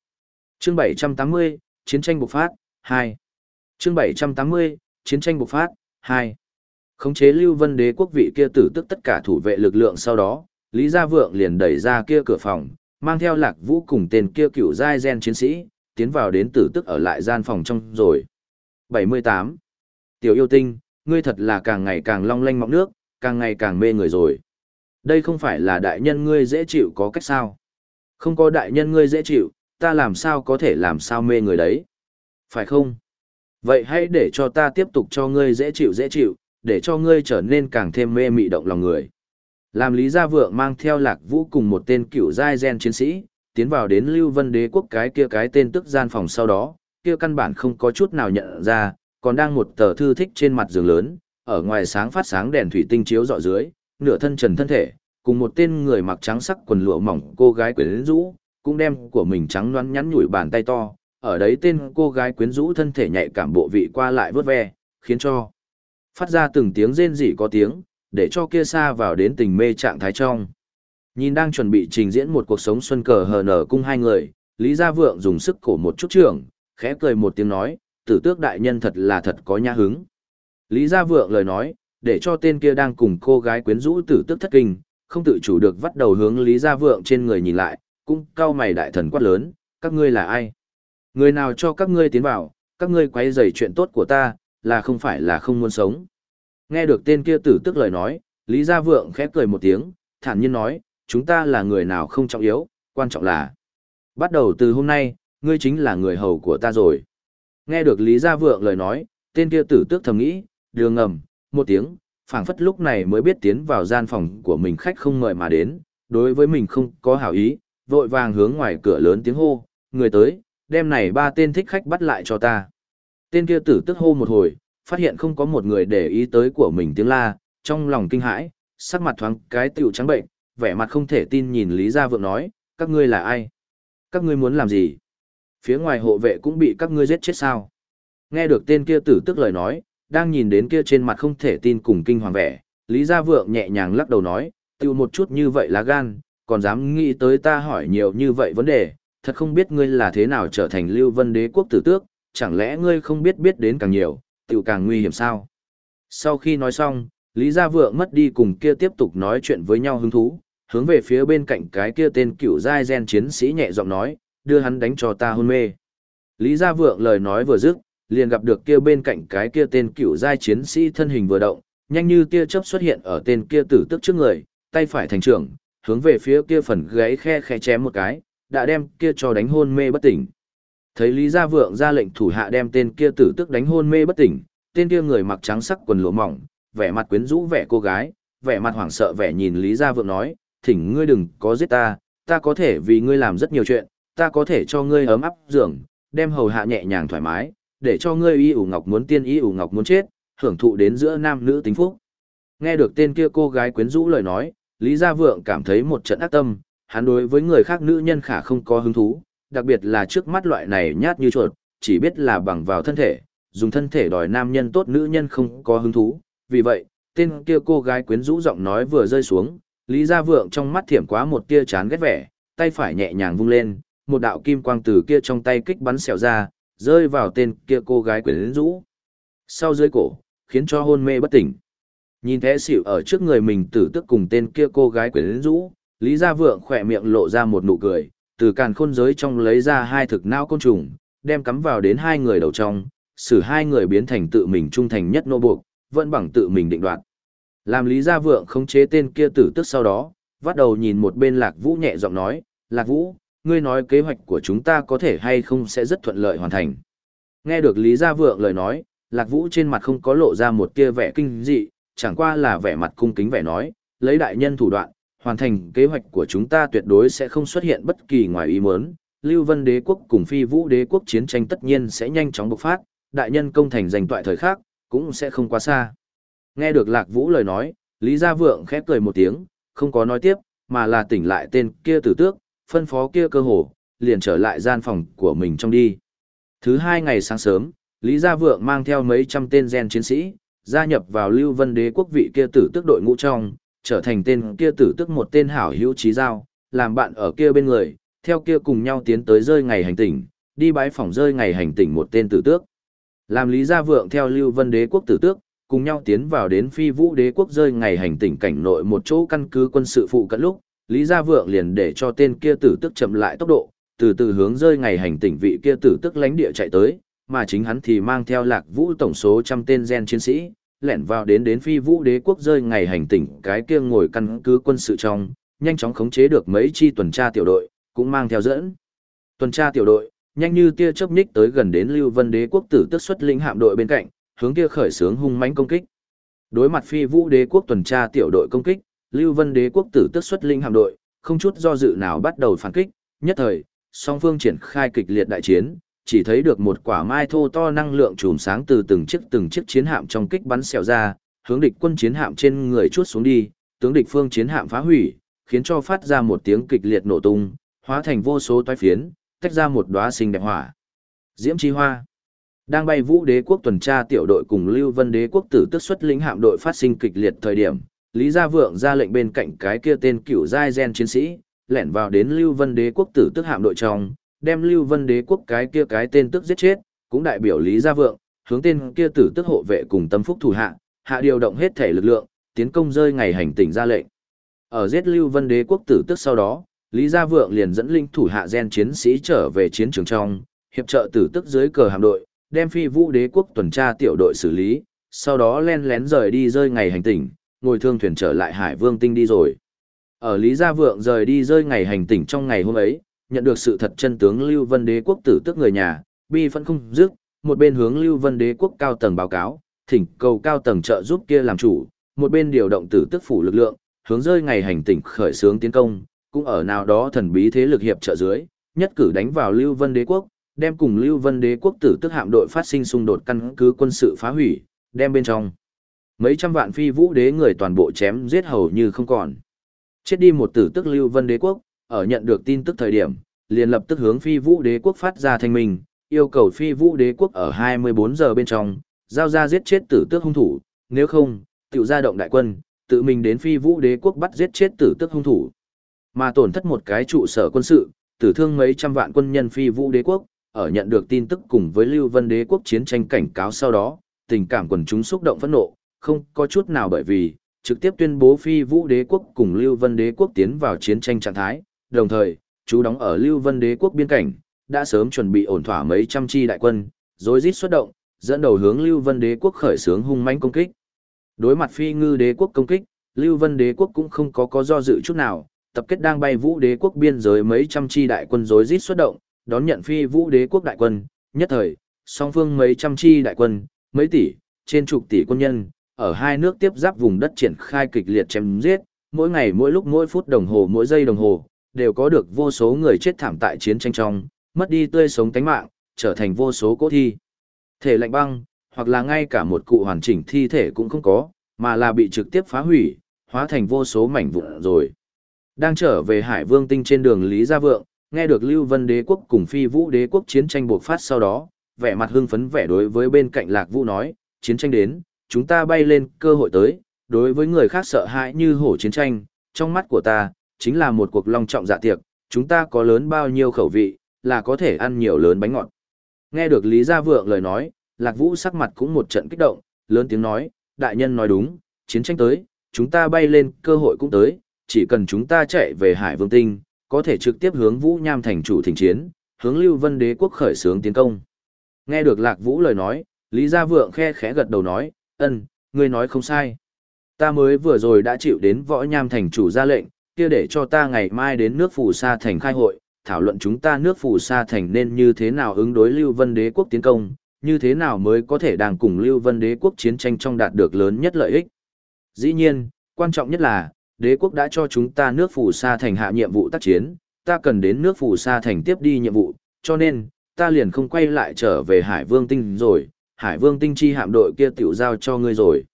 Chương 780, chiến tranh bộc phát, 2. Chương 780, chiến tranh bộc phát, 2. Khống chế Lưu Vân Đế quốc vị kia tử tức tất cả thủ vệ lực lượng sau đó, Lý Gia Vượng liền đẩy ra kia cửa phòng, mang theo Lạc Vũ cùng tên kia cựu giai gen chiến sĩ, tiến vào đến tử tức ở lại gian phòng trong rồi. 78. Tiểu yêu tinh, ngươi thật là càng ngày càng long lanh mọng nước, càng ngày càng mê người rồi. Đây không phải là đại nhân ngươi dễ chịu có cách sao? Không có đại nhân ngươi dễ chịu, ta làm sao có thể làm sao mê người đấy? Phải không? Vậy hãy để cho ta tiếp tục cho ngươi dễ chịu dễ chịu, để cho ngươi trở nên càng thêm mê mị động lòng người. Làm Lý Gia Vượng mang theo Lạc Vũ cùng một tên cựu giai gen chiến sĩ, tiến vào đến Lưu Vân Đế quốc cái kia cái tên tức gian phòng sau đó, kia căn bản không có chút nào nhận ra, còn đang một tờ thư thích trên mặt giường lớn, ở ngoài sáng phát sáng đèn thủy tinh chiếu rọi dưới, nửa thân trần thân thể, cùng một tên người mặc trắng sắc quần lụa mỏng cô gái quyến rũ, cũng đem của mình trắng loáng nhắn nhủi bàn tay to, ở đấy tên cô gái quyến rũ thân thể nhạy cảm bộ vị qua lại vớt ve, khiến cho phát ra từng tiếng rên rỉ có tiếng, để cho kia xa vào đến tình mê trạng thái trong. Nhìn đang chuẩn bị trình diễn một cuộc sống xuân cờ hờ nở cung hai người, Lý Gia Vượng dùng sức cổ một chút trưởng, khẽ cười một tiếng nói, tử tước đại nhân thật là thật có nhã hứng. Lý Gia Vượng lời nói, để cho tên kia đang cùng cô gái quyến rũ tử tước thất kinh, không tự chủ được vắt đầu hướng Lý Gia Vượng trên người nhìn lại, cũng cao mày đại thần quát lớn, các ngươi là ai? Người nào cho các ngươi tiến vào, các ngươi quấy rầy chuyện tốt của ta, là không phải là không muốn sống. Nghe được tên kia tử tức lời nói, Lý Gia Vượng khẽ cười một tiếng, thản nhiên nói, chúng ta là người nào không trọng yếu, quan trọng là. Bắt đầu từ hôm nay, ngươi chính là người hầu của ta rồi. Nghe được Lý Gia Vượng lời nói, tên kia tử tước thầm nghĩ, đường ngầm, một tiếng, phảng phất lúc này mới biết tiến vào gian phòng của mình khách không mời mà đến, đối với mình không có hảo ý, vội vàng hướng ngoài cửa lớn tiếng hô, người tới, đem này ba tên thích khách bắt lại cho ta. Tên kia tử tức hô một hồi, phát hiện không có một người để ý tới của mình tiếng la, trong lòng kinh hãi, sắc mặt thoáng cái tiểu trắng bệnh, vẻ mặt không thể tin nhìn Lý Gia Vượng nói, các ngươi là ai? Các ngươi muốn làm gì? Phía ngoài hộ vệ cũng bị các ngươi giết chết sao? Nghe được tên kia tử tức lời nói, đang nhìn đến kia trên mặt không thể tin cùng kinh hoàng vẻ, Lý Gia Vượng nhẹ nhàng lắc đầu nói, tiêu một chút như vậy là gan, còn dám nghĩ tới ta hỏi nhiều như vậy vấn đề, thật không biết ngươi là thế nào trở thành lưu vân đế quốc tử tước, chẳng lẽ ngươi không biết biết đến càng nhiều, tiêu càng nguy hiểm sao? Sau khi nói xong, Lý Gia Vượng mất đi cùng kia tiếp tục nói chuyện với nhau hứng thú, hướng về phía bên cạnh cái kia tên cựu giai gen chiến sĩ nhẹ giọng nói, đưa hắn đánh cho ta hôn mê. Lý Gia Vượng lời nói vừa dứt, liền gặp được kia bên cạnh cái kia tên cựu giai chiến sĩ thân hình vừa động, nhanh như tia chớp xuất hiện ở tên kia tử tức trước người, tay phải thành trưởng, hướng về phía kia phần gáy khe khe chém một cái, đã đem kia cho đánh hôn mê bất tỉnh. Thấy Lý Gia Vượng ra lệnh thủ hạ đem tên kia tử tức đánh hôn mê bất tỉnh, tên kia người mặc trắng sắc quần lụa mỏng, vẻ mặt quyến rũ vẻ cô gái, vẻ mặt hoảng sợ vẻ nhìn Lý Gia Vượng nói, thỉnh ngươi đừng có giết ta, ta có thể vì ngươi làm rất nhiều chuyện, ta có thể cho ngươi ấm áp giường, đem hầu hạ nhẹ nhàng thoải mái, để cho ngươi y ủ ngọc muốn tiên y ủ ngọc muốn chết, hưởng thụ đến giữa nam nữ tính phúc. Nghe được tên kia cô gái quyến rũ lời nói, Lý Gia Vượng cảm thấy một trận ác tâm, hắn đối với người khác nữ nhân khả không có hứng thú, đặc biệt là trước mắt loại này nhát như chuột, chỉ biết là bằng vào thân thể, dùng thân thể đòi nam nhân tốt nữ nhân không có hứng thú. Vì vậy, tên kia cô gái quyến rũ giọng nói vừa rơi xuống, Lý Gia Vượng trong mắt thiểm quá một tia chán ghét vẻ, tay phải nhẹ nhàng vung lên, một đạo kim quang từ kia trong tay kích bắn xẻo ra, rơi vào tên kia cô gái quyến rũ. Sau dưới cổ, khiến cho hôn mê bất tỉnh. Nhìn thế xỉu ở trước người mình tử tức cùng tên kia cô gái quyến rũ, Lý Gia Vượng khỏe miệng lộ ra một nụ cười, từ càn khôn giới trong lấy ra hai thực não côn trùng, đem cắm vào đến hai người đầu trong, xử hai người biến thành tự mình trung thành nhất nô buộc, vẫn bằng tự mình định đoạt. Làm Lý Gia Vượng khống chế tên kia tử tức sau đó, bắt đầu nhìn một bên Lạc Vũ nhẹ giọng nói, Lạc Vũ, ngươi nói kế hoạch của chúng ta có thể hay không sẽ rất thuận lợi hoàn thành. Nghe được Lý Gia Vượng lời nói, Lạc Vũ trên mặt không có lộ ra một tia vẻ kinh dị, chẳng qua là vẻ mặt cung kính vẻ nói, lấy đại nhân thủ đoạn, hoàn thành kế hoạch của chúng ta tuyệt đối sẽ không xuất hiện bất kỳ ngoài ý muốn. Lưu Vân Đế quốc cùng Phi Vũ Đế quốc chiến tranh tất nhiên sẽ nhanh chóng bộc phát, đại nhân công thành giành toại thời khắc cũng sẽ không quá xa. Nghe được Lạc Vũ lời nói, Lý Gia Vượng khép cười một tiếng, không có nói tiếp, mà là tỉnh lại tên kia tử tước, phân phó kia cơ hồ, liền trở lại gian phòng của mình trong đi. Thứ hai ngày sáng sớm, Lý Gia Vượng mang theo mấy trăm tên gen chiến sĩ, gia nhập vào Lưu Vân Đế quốc vị kia tử tước đội ngũ trong, trở thành tên kia tử tước một tên hảo hữu trí giao, làm bạn ở kia bên người, theo kia cùng nhau tiến tới rơi ngày hành tỉnh, đi bái phòng rơi ngày hành tỉnh một tên tử tước. Làm Lý Gia Vượng theo Lưu Vân Đế quốc tử tước, cùng nhau tiến vào đến Phi Vũ Đế quốc rơi ngày hành tỉnh cảnh nội một chỗ căn cứ quân sự phụ cận lúc, Lý Gia Vượng liền để cho tên kia tử tức chậm lại tốc độ, từ từ hướng rơi ngày hành tỉnh vị kia tử tức lánh địa chạy tới, mà chính hắn thì mang theo lạc vũ tổng số trăm tên gen chiến sĩ, lẻn vào đến đến phi vũ đế quốc rơi ngày hành tỉnh cái kia ngồi căn cứ quân sự trong, nhanh chóng khống chế được mấy chi tuần tra tiểu đội, cũng mang theo dẫn. Tuần tra tiểu đội, nhanh như tia chớp nhích tới gần đến Lưu Vân đế quốc tử tức xuất linh hạm đội bên cạnh, hướng kia khởi xướng hung mãnh công kích. Đối mặt phi vũ đế quốc tuần tra tiểu đội công kích, Lưu Vân đế quốc tử tức xuất linh hạm đội, không chút do dự nào bắt đầu phản kích, nhất thời, song phương triển khai kịch liệt đại chiến, chỉ thấy được một quả mai thô to năng lượng chùm sáng từ từng chiếc từng chiếc chiến hạm trong kích bắn xẹo ra, hướng địch quân chiến hạm trên người chuốt xuống đi, tướng địch phương chiến hạm phá hủy, khiến cho phát ra một tiếng kịch liệt nổ tung, hóa thành vô số toái phiến, tách ra một đóa sinh đẹp hỏa. Diễm Chi Hoa đang bay vũ đế quốc tuần tra tiểu đội cùng Lưu Vân đế quốc tử tức xuất lĩnh hạm đội phát sinh kịch liệt thời điểm, Lý Gia Vượng ra lệnh bên cạnh cái kia tên cựu giai gen chiến sĩ, lẻn vào đến Lưu Vân đế quốc tử tức hạm đội trong, đem Lưu Vân đế quốc cái kia cái tên tức giết chết, cũng đại biểu Lý Gia Vượng, hướng tên kia tử tức hộ vệ cùng tâm phúc thủ hạ, hạ điều động hết thể lực lượng, tiến công rơi ngày hành tỉnh ra lệnh. Ở giết Lưu Vân đế quốc tử tức sau đó, Lý Gia Vượng liền dẫn linh thủ hạ gen chiến sĩ trở về chiến trường trong, hiệp trợ tử tức dưới cờ hạm đội, đem phi vũ đế quốc tuần tra tiểu đội xử lý, sau đó len lén rời đi rơi ngày hành tỉnh, ngồi thương thuyền trở lại Hải Vương Tinh đi rồi. Ở Lý Gia Vượng rời đi rơi ngày hành tỉnh trong ngày hôm ấy, nhận được sự thật chân tướng Lưu Vân Đế quốc tử tức người nhà, bi phẫn không dứt, một bên hướng Lưu Vân Đế quốc cao tầng báo cáo, thỉnh cầu cao tầng trợ giúp kia làm chủ, một bên điều động tử tức phủ lực lượng, hướng rơi ngày hành tỉnh khởi xướng tiến công, cũng ở nào đó thần bí thế lực hiệp trợ dưới, nhất cử đánh vào Lưu Vân Đế quốc, đem cùng Lưu Vân Đế quốc tử tức hạm đội phát sinh xung đột căn cứ quân sự phá hủy, đem bên trong mấy trăm vạn phi vũ đế người toàn bộ chém giết hầu như không còn. Chết đi một tử tức Lưu Vân Đế quốc, ở nhận được tin tức thời điểm, liền lập tức hướng phi vũ đế quốc phát ra thanh minh, yêu cầu phi vũ đế quốc ở 24 giờ bên trong, giao ra giết chết tử tước hung thủ, nếu không, tiểu ra động đại quân, tự mình đến phi vũ đế quốc bắt giết chết tử tước hung thủ. Mà tổn thất một cái trụ sở quân sự, tử thương mấy trăm vạn quân nhân phi vũ đế quốc, ở nhận được tin tức cùng với Lưu Vân đế quốc chiến tranh cảnh cáo sau đó, tình cảm quần chúng xúc động phẫn nộ, không có chút nào bởi vì, trực tiếp tuyên bố phi vũ đế quốc cùng Lưu Vân đế quốc tiến vào chiến tranh trạng thái, đồng thời, chú đóng ở Lưu Vân đế quốc biên cảnh, đã sớm chuẩn bị ổn thỏa mấy trăm chi đại quân, rối rít xuất động, dẫn đầu hướng Lưu Vân đế quốc khởi xướng hung mãnh công kích. Đối mặt phi ngư đế quốc công kích, Lưu Vân đế quốc cũng không có có do dự chút nào, tập kết đang bay vũ đế quốc biên giới mấy trăm chi đại quân rối rít xuất động, đón nhận phi vũ đế quốc đại quân, nhất thời, song phương mấy trăm chi đại quân, mấy tỷ, trên chục tỷ quân nhân, ở hai nước tiếp giáp vùng đất triển khai kịch liệt chém giết, mỗi ngày mỗi lúc mỗi phút đồng hồ mỗi giây đồng hồ, đều có được vô số người chết thảm tại chiến tranh trong, mất đi tươi sống tánh mạng, trở thành vô số cỗ thi. Thể lạnh băng, hoặc là ngay cả một cụ hoàn chỉnh thi thể cũng không có, mà là bị trực tiếp phá hủy, hóa thành vô số mảnh vụn rồi. Đang trở về Hải Vương Tinh trên đường Lý Gia Vượng, nghe được Lưu Vân Đế quốc cùng Phi Vũ Đế quốc chiến tranh buộc phát sau đó, vẻ mặt hưng phấn vẻ đối với bên cạnh Lạc Vũ nói, chiến tranh đến, chúng ta bay lên cơ hội tới, đối với người khác sợ hãi như hổ chiến tranh, trong mắt của ta, chính là một cuộc long trọng dạ tiệc, chúng ta có lớn bao nhiêu khẩu vị, là có thể ăn nhiều lớn bánh ngọt. Nghe được Lý Gia Vượng lời nói, Lạc Vũ sắc mặt cũng một trận kích động, lớn tiếng nói, đại nhân nói đúng, chiến tranh tới, chúng ta bay lên cơ hội cũng tới, chỉ cần chúng ta chạy về Hải Vương Tinh, có thể trực tiếp hướng Vũ Nham thành chủ thỉnh chiến, hướng Lưu Vân Đế quốc khởi xướng tiến công. Nghe được Lạc Vũ lời nói, Lý Gia Vượng khe khẽ gật đầu nói, ân, ngươi nói không sai. Ta mới vừa rồi đã chịu đến võ nham thành chủ ra lệnh, kia để cho ta ngày mai đến nước phù sa thành khai hội, thảo luận chúng ta nước phù sa thành nên như thế nào ứng đối Lưu Vân Đế quốc tiến công, như thế nào mới có thể đang cùng Lưu Vân Đế quốc chiến tranh trong đạt được lớn nhất lợi ích. Dĩ nhiên, quan trọng nhất là, đế quốc đã cho chúng ta nước phù sa thành hạ nhiệm vụ tác chiến, ta cần đến nước phù sa thành tiếp đi nhiệm vụ, cho nên, ta liền không quay lại trở về Hải Vương Tinh rồi, Hải Vương Tinh chi hạm đội kia tiểu giao cho ngươi rồi.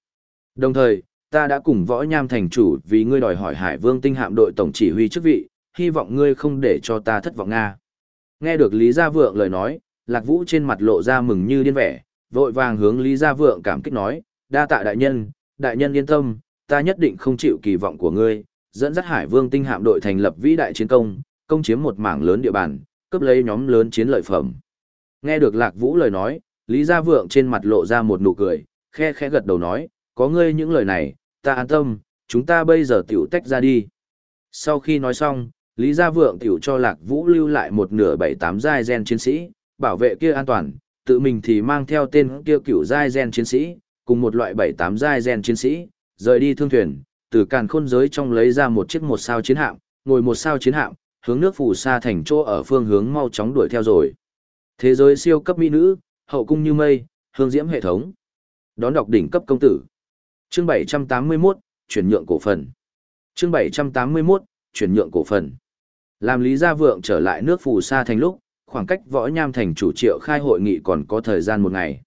Đồng thời, ta đã cùng võ nham thành chủ vì ngươi đòi hỏi Hải Vương Tinh hạm đội tổng chỉ huy chức vị, hy vọng ngươi không để cho ta thất vọng Nga. Nghe được Lý Gia Vượng lời nói, Lạc Vũ trên mặt lộ ra mừng như điên vẻ, vội vàng hướng Lý Gia Vượng cảm kích nói, đa tạ đại nhân, đại nhân yên tâm, ta nhất định không chịu kỳ vọng của ngươi, dẫn dắt Hải Vương Tinh hạm đội thành lập vĩ đại chiến công, công chiếm một mảng lớn địa bàn, cướp lấy nhóm lớn chiến lợi phẩm. Nghe được Lạc Vũ lời nói, Lý Gia Vượng trên mặt lộ ra một nụ cười, khe khẽ gật đầu nói, có ngươi những lời này, ta an tâm, chúng ta bây giờ tiểu tách ra đi. Sau khi nói xong, Lý Gia Vượng tiểu cho Lạc Vũ lưu lại một nửa bảy tám giai gen chiến sĩ, bảo vệ kia an toàn, tự mình thì mang theo tên kia cửu giai gen chiến sĩ, cùng một loại bảy tám giai gen chiến sĩ, rời đi thương thuyền, từ càn khôn giới trong lấy ra một chiếc một sao chiến hạm, ngồi một sao chiến hạm, hướng nước phù sa thành chỗ ở phương hướng mau chóng đuổi theo rồi. Thế giới siêu cấp mỹ nữ, hậu cung như mây, hương diễm hệ thống. Đón đọc đỉnh cấp công tử. Chương 781, chuyển nhượng cổ phần. Chương 781, chuyển nhượng cổ phần. Làm Lý Gia Vượng trở lại nước phù sa thành lúc, khoảng cách võ nham thành chủ triệu khai hội nghị còn có thời gian một ngày.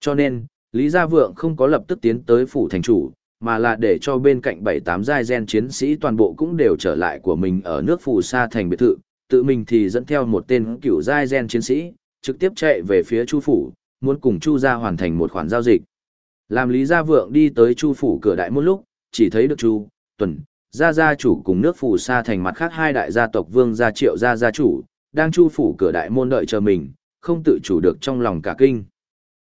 Cho nên, Lý Gia Vượng không có lập tức tiến tới phủ thành chủ, mà là để cho bên cạnh bảy tám giai gen chiến sĩ toàn bộ cũng đều trở lại của mình ở nước phù sa thành biệt thự, tự mình thì dẫn theo một tên cựu giai gen chiến sĩ, trực tiếp chạy về phía Chu phủ, muốn cùng Chu gia hoàn thành một khoản giao dịch. Làm Lý Gia Vượng đi tới Chu phủ cửa đại môn lúc, chỉ thấy được Chu, Tuần, gia gia chủ cùng nước phủ Sa thành mặt khác hai đại gia tộc Vương gia Triệu gia gia chủ, đang Chu phủ cửa đại môn đợi chờ mình, không tự chủ được trong lòng cả kinh.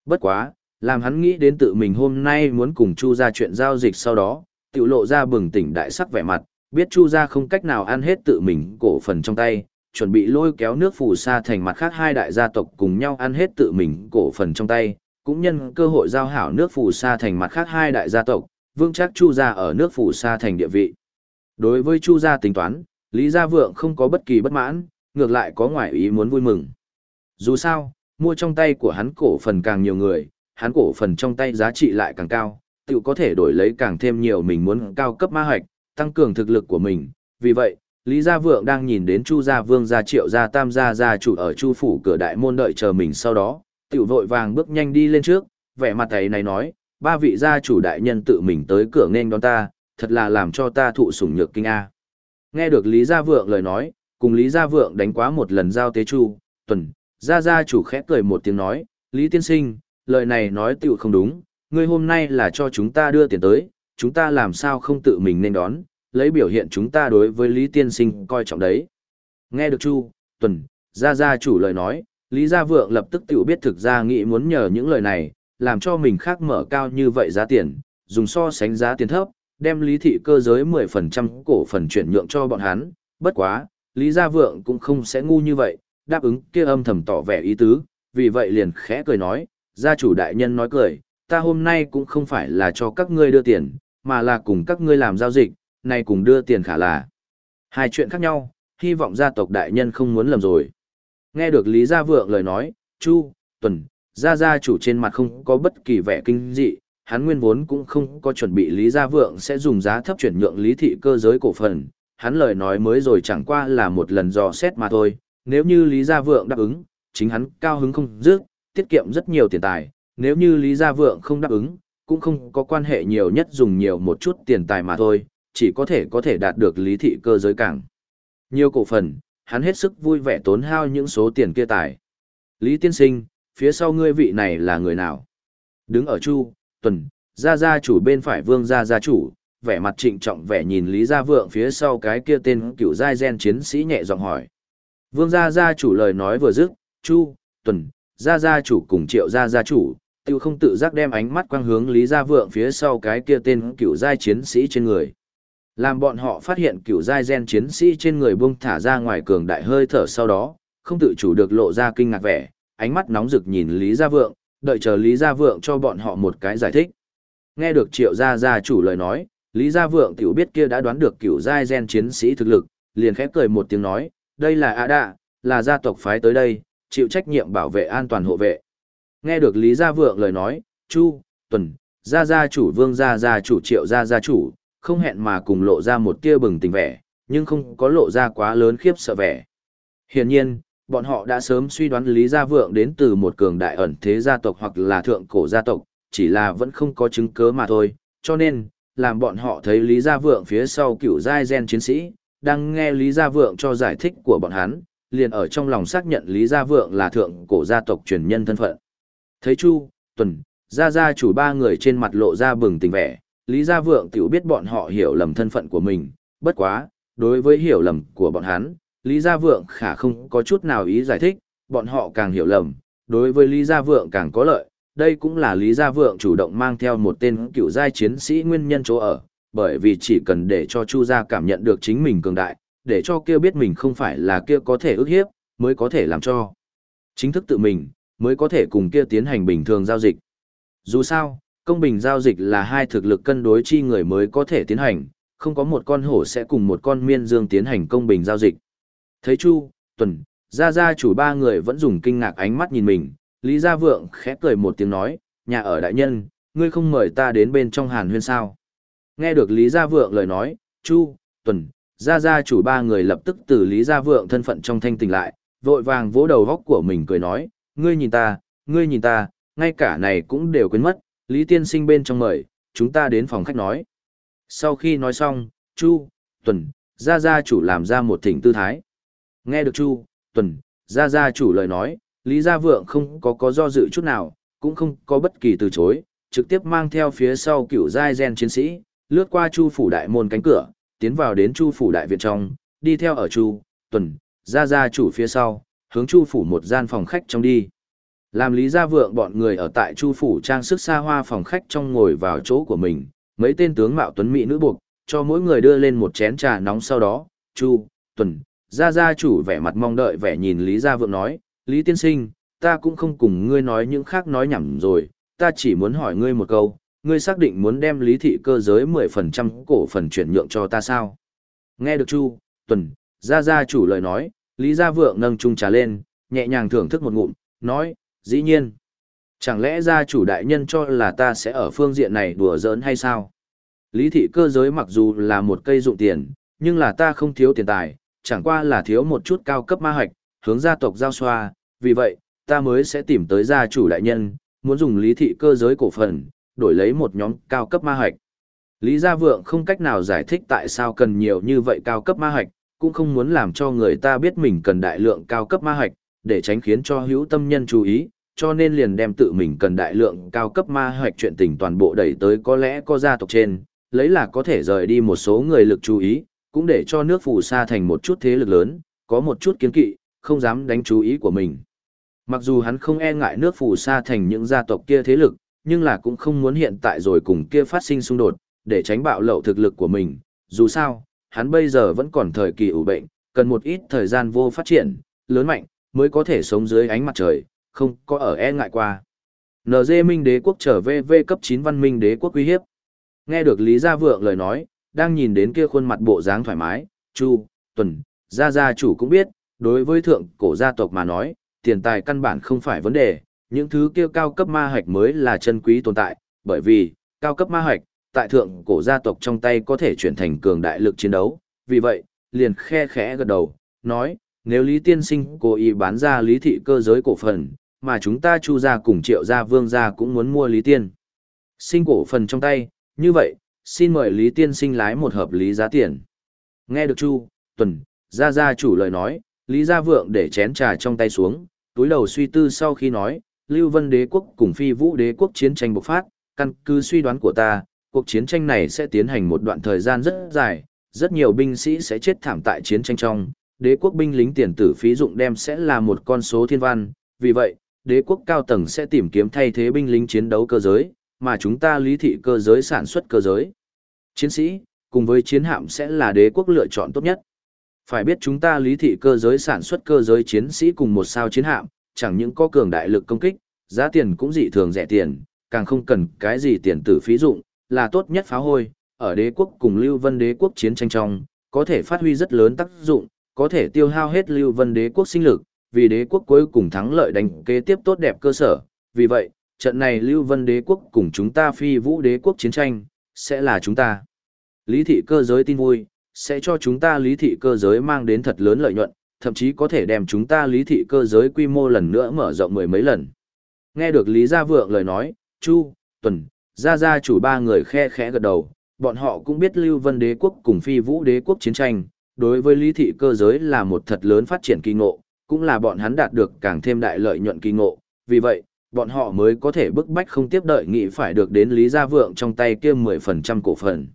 Bất quá, làm hắn nghĩ đến tự mình hôm nay muốn cùng Chu ra chuyện giao dịch sau đó, tiểu lộ ra bừng tỉnh đại sắc vẻ mặt, biết Chu ra không cách nào ăn hết tự mình cổ phần trong tay, chuẩn bị lôi kéo nước phù sa thành mặt khác hai đại gia tộc cùng nhau ăn hết tự mình cổ phần trong tay, cũng nhân cơ hội giao hảo nước phù sa thành mặt khác hai đại gia tộc, vương chắc Chu ra ở nước phù sa thành địa vị. Đối với Chu gia tính toán, Lý Gia Vượng không có bất kỳ bất mãn, ngược lại có ngoại ý muốn vui mừng. Dù sao, mua trong tay của hắn cổ phần càng nhiều người, hắn cổ phần trong tay giá trị lại càng cao, tự có thể đổi lấy càng thêm nhiều mình muốn cao cấp ma hoạch, tăng cường thực lực của mình. Vì vậy, Lý Gia Vượng đang nhìn đến Chu Gia Vương Gia Triệu Gia Tam Gia Gia chủ ở Chu Phủ cửa đại môn đợi chờ mình sau đó, tiểu vội vàng bước nhanh đi lên trước, vẻ mặt ấy này nói, ba vị gia chủ đại nhân tự mình tới cửa nên đón ta, thật là làm cho ta thụ sủng nhược kinh A. Nghe được Lý Gia Vượng lời nói, cùng Lý Gia Vượng đánh quá một lần giao tế Chu, tuần, Gia Gia chủ khẽ cười một tiếng nói, Lý Tiên Sinh, lời này nói tiểu không đúng, ngươi hôm nay là cho chúng ta đưa tiền tới, chúng ta làm sao không tự mình nên đón, lấy biểu hiện chúng ta đối với Lý Tiên Sinh coi trọng đấy. Nghe được Chu, Tuần, Gia Gia chủ lời nói, Lý Gia Vượng lập tức tiểu biết thực ra nghĩ muốn nhờ những lời này, làm cho mình khác mở cao như vậy giá tiền, dùng so sánh giá tiền thấp, đem Lý Thị cơ giới 10% cổ phần chuyển nhượng cho bọn hắn, bất quá, Lý Gia Vượng cũng không sẽ ngu như vậy, đáp ứng kia âm thầm tỏ vẻ ý tứ, vì vậy liền khẽ cười nói, gia chủ đại nhân nói cười, ta hôm nay cũng không phải là cho các ngươi đưa tiền, mà là cùng các ngươi làm giao dịch, này cùng đưa tiền khả là. Hai chuyện khác nhau, hy vọng gia tộc đại nhân không muốn lầm rồi. Nghe được Lý Gia Vượng lời nói, Chu, Tuần, Gia Gia chủ trên mặt không có bất kỳ vẻ kinh dị, hắn nguyên vốn cũng không có chuẩn bị Lý Gia Vượng sẽ dùng giá thấp chuyển nhượng Lý Thị cơ giới cổ phần, hắn lời nói mới rồi chẳng qua là một lần dò xét mà thôi, nếu như Lý Gia Vượng đáp ứng, chính hắn cao hứng không dứt, tiết kiệm rất nhiều tiền tài, nếu như Lý Gia Vượng không đáp ứng, cũng không có quan hệ nhiều nhất dùng nhiều một chút tiền tài mà thôi, chỉ có thể có thể đạt được lý thị cơ giới cảng. Nhiều cổ phần, hắn hết sức vui vẻ tốn hao những số tiền kia tài. Lý Tiên Sinh, phía sau ngươi vị này là người nào? Đứng ở Chu, Tuần, Gia Gia chủ bên phải Vương Gia Gia chủ, vẻ mặt trịnh trọng vẻ nhìn Lý Gia Vượng phía sau cái kia tên cựu giai gen chiến sĩ nhẹ giọng hỏi. Vương Gia Gia chủ lời nói vừa dứt, Chu, Tuần, Gia Gia chủ cùng Triệu Gia Gia chủ, tiêu không tự giác đem ánh mắt quang hướng Lý Gia Vượng phía sau cái kia tên cựu giai chiến sĩ trên người. Làm bọn họ phát hiện cựu giai gen chiến sĩ trên người bung thả ra ngoài cường đại hơi thở sau đó, không tự chủ được lộ ra kinh ngạc vẻ, ánh mắt nóng rực nhìn Lý Gia Vượng, đợi chờ Lý Gia Vượng cho bọn họ một cái giải thích. Nghe được Triệu Gia Gia chủ lời nói, Lý Gia Vượng tiểu biết kia đã đoán được cựu giai gen chiến sĩ thực lực, liền khép cười một tiếng nói, đây là A Đạ, là gia tộc phái tới đây, chịu trách nhiệm bảo vệ an toàn hộ vệ. Nghe được Lý Gia Vượng lời nói, Chu, Tuần, Gia Gia chủ Vương Gia Gia chủ Triệu Gia Gia chủ, không hẹn mà cùng lộ ra một tia bừng tỉnh vẻ, nhưng không có lộ ra quá lớn khiếp sợ vẻ. Hiển nhiên, bọn họ đã sớm suy đoán Lý Gia Vượng đến từ một cường đại ẩn thế gia tộc hoặc là thượng cổ gia tộc, chỉ là vẫn không có chứng cứ mà thôi, cho nên, làm bọn họ thấy Lý Gia Vượng phía sau cựu giai gen chiến sĩ, đang nghe Lý Gia Vượng cho giải thích của bọn hắn, liền ở trong lòng xác nhận Lý Gia Vượng là thượng cổ gia tộc truyền nhân thân phận. Thấy Chu, Tuần, Gia Gia chủ ba người trên mặt lộ ra bừng tình vẻ, Lý Gia Vượng tiểu biết bọn họ hiểu lầm thân phận của mình, bất quá, đối với hiểu lầm của bọn hắn, Lý Gia Vượng khả không có chút nào ý giải thích, bọn họ càng hiểu lầm, đối với Lý Gia Vượng càng có lợi, đây cũng là Lý Gia Vượng chủ động mang theo một tên cựu giai chiến sĩ nguyên nhân chỗ ở, bởi vì chỉ cần để cho Chu Gia cảm nhận được chính mình cường đại, để cho kia biết mình không phải là kia có thể ức hiếp, mới có thể làm cho chính thức tự mình, mới có thể cùng kia tiến hành bình thường giao dịch. Dù sao, công bình giao dịch là hai thực lực cân đối chi người mới có thể tiến hành, không có một con hổ sẽ cùng một con miên dương tiến hành công bình giao dịch. Thấy Chu, Tuần, Gia Gia chủ ba người vẫn dùng kinh ngạc ánh mắt nhìn mình, Lý Gia Vượng khẽ cười một tiếng nói, nhà ở đại nhân, ngươi không mời ta đến bên trong hàn huyên sao. Nghe được Lý Gia Vượng lời nói, Chu, Tuần, Gia Gia chủ ba người lập tức từ Lý Gia Vượng thân phận trong thanh tỉnh lại, vội vàng vỗ đầu góc của mình cười nói, ngươi nhìn ta, ngươi nhìn ta, ngay cả này cũng đều quên mất, Lý Tiên Sinh bên trong mời, chúng ta đến phòng khách nói. Sau khi nói xong, Chu, Tuần, Gia Gia chủ làm ra một thỉnh tư thái. Nghe được Chu, Tuần, Gia Gia chủ lời nói, Lý Gia Vượng không có có do dự chút nào, cũng không có bất kỳ từ chối, trực tiếp mang theo phía sau cựu giai gen chiến sĩ, lướt qua Chu phủ đại môn cánh cửa, tiến vào đến Chu phủ đại viện trong, đi theo ở Chu, Tuần, Gia Gia chủ phía sau, hướng Chu phủ một gian phòng khách trong đi. Làm Lý Gia Vượng bọn người ở tại Chu phủ trang sức xa hoa phòng khách trong ngồi vào chỗ của mình, mấy tên tướng mạo tuấn mỹ nữ buộc, cho mỗi người đưa lên một chén trà nóng sau đó, Chu, Tuần, Gia Gia chủ vẻ mặt mong đợi vẻ nhìn Lý Gia Vượng nói, Lý Tiên Sinh, ta cũng không cùng ngươi nói những khác nói nhảm rồi, ta chỉ muốn hỏi ngươi một câu, ngươi xác định muốn đem lý thị cơ giới 10% cổ phần chuyển nhượng cho ta sao? Nghe được Chu, Tuần, Gia Gia chủ lời nói, Lý Gia Vượng nâng chung trà lên, nhẹ nhàng thưởng thức một ngụm, nói, dĩ nhiên. Chẳng lẽ gia chủ đại nhân cho là ta sẽ ở phương diện này đùa giỡn hay sao? Lý thị cơ giới mặc dù là một cây dụng tiền, nhưng là ta không thiếu tiền tài, chẳng qua là thiếu một chút cao cấp ma hoạch, hướng gia tộc giao xoa, vì vậy, ta mới sẽ tìm tới gia chủ đại nhân, muốn dùng lý thị cơ giới cổ phần, đổi lấy một nhóm cao cấp ma hạch Lý Gia Vượng không cách nào giải thích tại sao cần nhiều như vậy cao cấp ma hạch cũng không muốn làm cho người ta biết mình cần đại lượng cao cấp ma hạch để tránh khiến cho hữu tâm nhân chú ý, cho nên liền đem tự mình cần đại lượng cao cấp ma hạch chuyện tình toàn bộ đẩy tới có lẽ có gia tộc trên, lấy là có thể rời đi một số người lực chú ý, cũng để cho nước phù sa thành một chút thế lực lớn, có một chút kiến kỵ, không dám đánh chú ý của mình. Mặc dù hắn không e ngại nước phù sa thành những gia tộc kia thế lực, nhưng là cũng không muốn hiện tại rồi cùng kia phát sinh xung đột, để tránh bạo lậu thực lực của mình. Dù sao, hắn bây giờ vẫn còn thời kỳ ủ bệnh, cần một ít thời gian vô phát triển, lớn mạnh, mới có thể sống dưới ánh mặt trời, không có ở e ngại qua. NG Minh Đế quốc trở về V cấp 9 văn minh đế quốc uy hiếp. Nghe được Lý Gia Vượng lời nói, đang nhìn đến kia khuôn mặt bộ dáng thoải mái, Chu, Tuần, Gia Gia chủ cũng biết, đối với thượng cổ gia tộc mà nói, tiền tài căn bản không phải vấn đề, những thứ kia cao cấp ma hạch mới là chân quý tồn tại, bởi vì, cao cấp ma hạch, tại thượng cổ gia tộc trong tay có thể chuyển thành cường đại lực chiến đấu, vì vậy, liền khe khẽ gật đầu, nói, nếu Lý Tiên Sinh cố ý bán ra lý thị cơ giới cổ phần, mà chúng ta chu ra cùng triệu gia vương gia cũng muốn mua Lý Tiên. Sinh cổ phần trong tay, như vậy, xin mời Lý Tiên Sinh lái một hợp lý giá tiền. Nghe được Chu, Tuần, Gia Gia chủ lời nói, Lý Gia Vượng để chén trà trong tay xuống, túi đầu suy tư sau khi nói, Lưu Vân đế quốc cùng phi vũ đế quốc chiến tranh bộc phát, căn cứ suy đoán của ta, cuộc chiến tranh này sẽ tiến hành một đoạn thời gian rất dài, rất nhiều binh sĩ sẽ chết thảm tại chiến tranh trong, đế quốc binh lính tiền tử phí dụng đem sẽ là một con số thiên văn, vì vậy, đế quốc cao tầng sẽ tìm kiếm thay thế binh lính chiến đấu cơ giới, mà chúng ta lý thị cơ giới sản xuất cơ giới. Chiến sĩ, cùng với chiến hạm sẽ là đế quốc lựa chọn tốt nhất. Phải biết chúng ta lý thị cơ giới sản xuất cơ giới chiến sĩ cùng một sao chiến hạm, chẳng những có cường đại lực công kích, giá tiền cũng dị thường rẻ tiền, càng không cần cái gì tiền tử phí dụng, là tốt nhất phá hôi, ở đế quốc cùng Lưu Vân đế quốc chiến tranh trong, có thể phát huy rất lớn tác dụng, có thể tiêu hao hết Lưu Vân đế quốc sinh lực, vì đế quốc cuối cùng thắng lợi đánh kế tiếp tốt đẹp cơ sở. Vì vậy, trận này Lưu Vân đế quốc cùng chúng ta phi vũ đế quốc chiến tranh, sẽ là chúng ta. Lý thị cơ giới tin vui, sẽ cho chúng ta lý thị cơ giới mang đến thật lớn lợi nhuận, thậm chí có thể đem chúng ta lý thị cơ giới quy mô lần nữa mở rộng mười mấy lần. Nghe được Lý Gia Vượng lời nói, Chu, Tuần, Gia Gia chủ ba người khe khẽ gật đầu, bọn họ cũng biết Lưu Vân đế quốc cùng phi vũ đế quốc chiến tranh, đối với lý thị cơ giới là một thật lớn phát triển kỳ ngộ, cũng là bọn hắn đạt được càng thêm đại lợi nhuận kỳ ngộ, vì vậy, bọn họ mới có thể bức bách không tiếp đợi nghị phải được đến Lý Gia Vượng trong tay kia 10% cổ phần.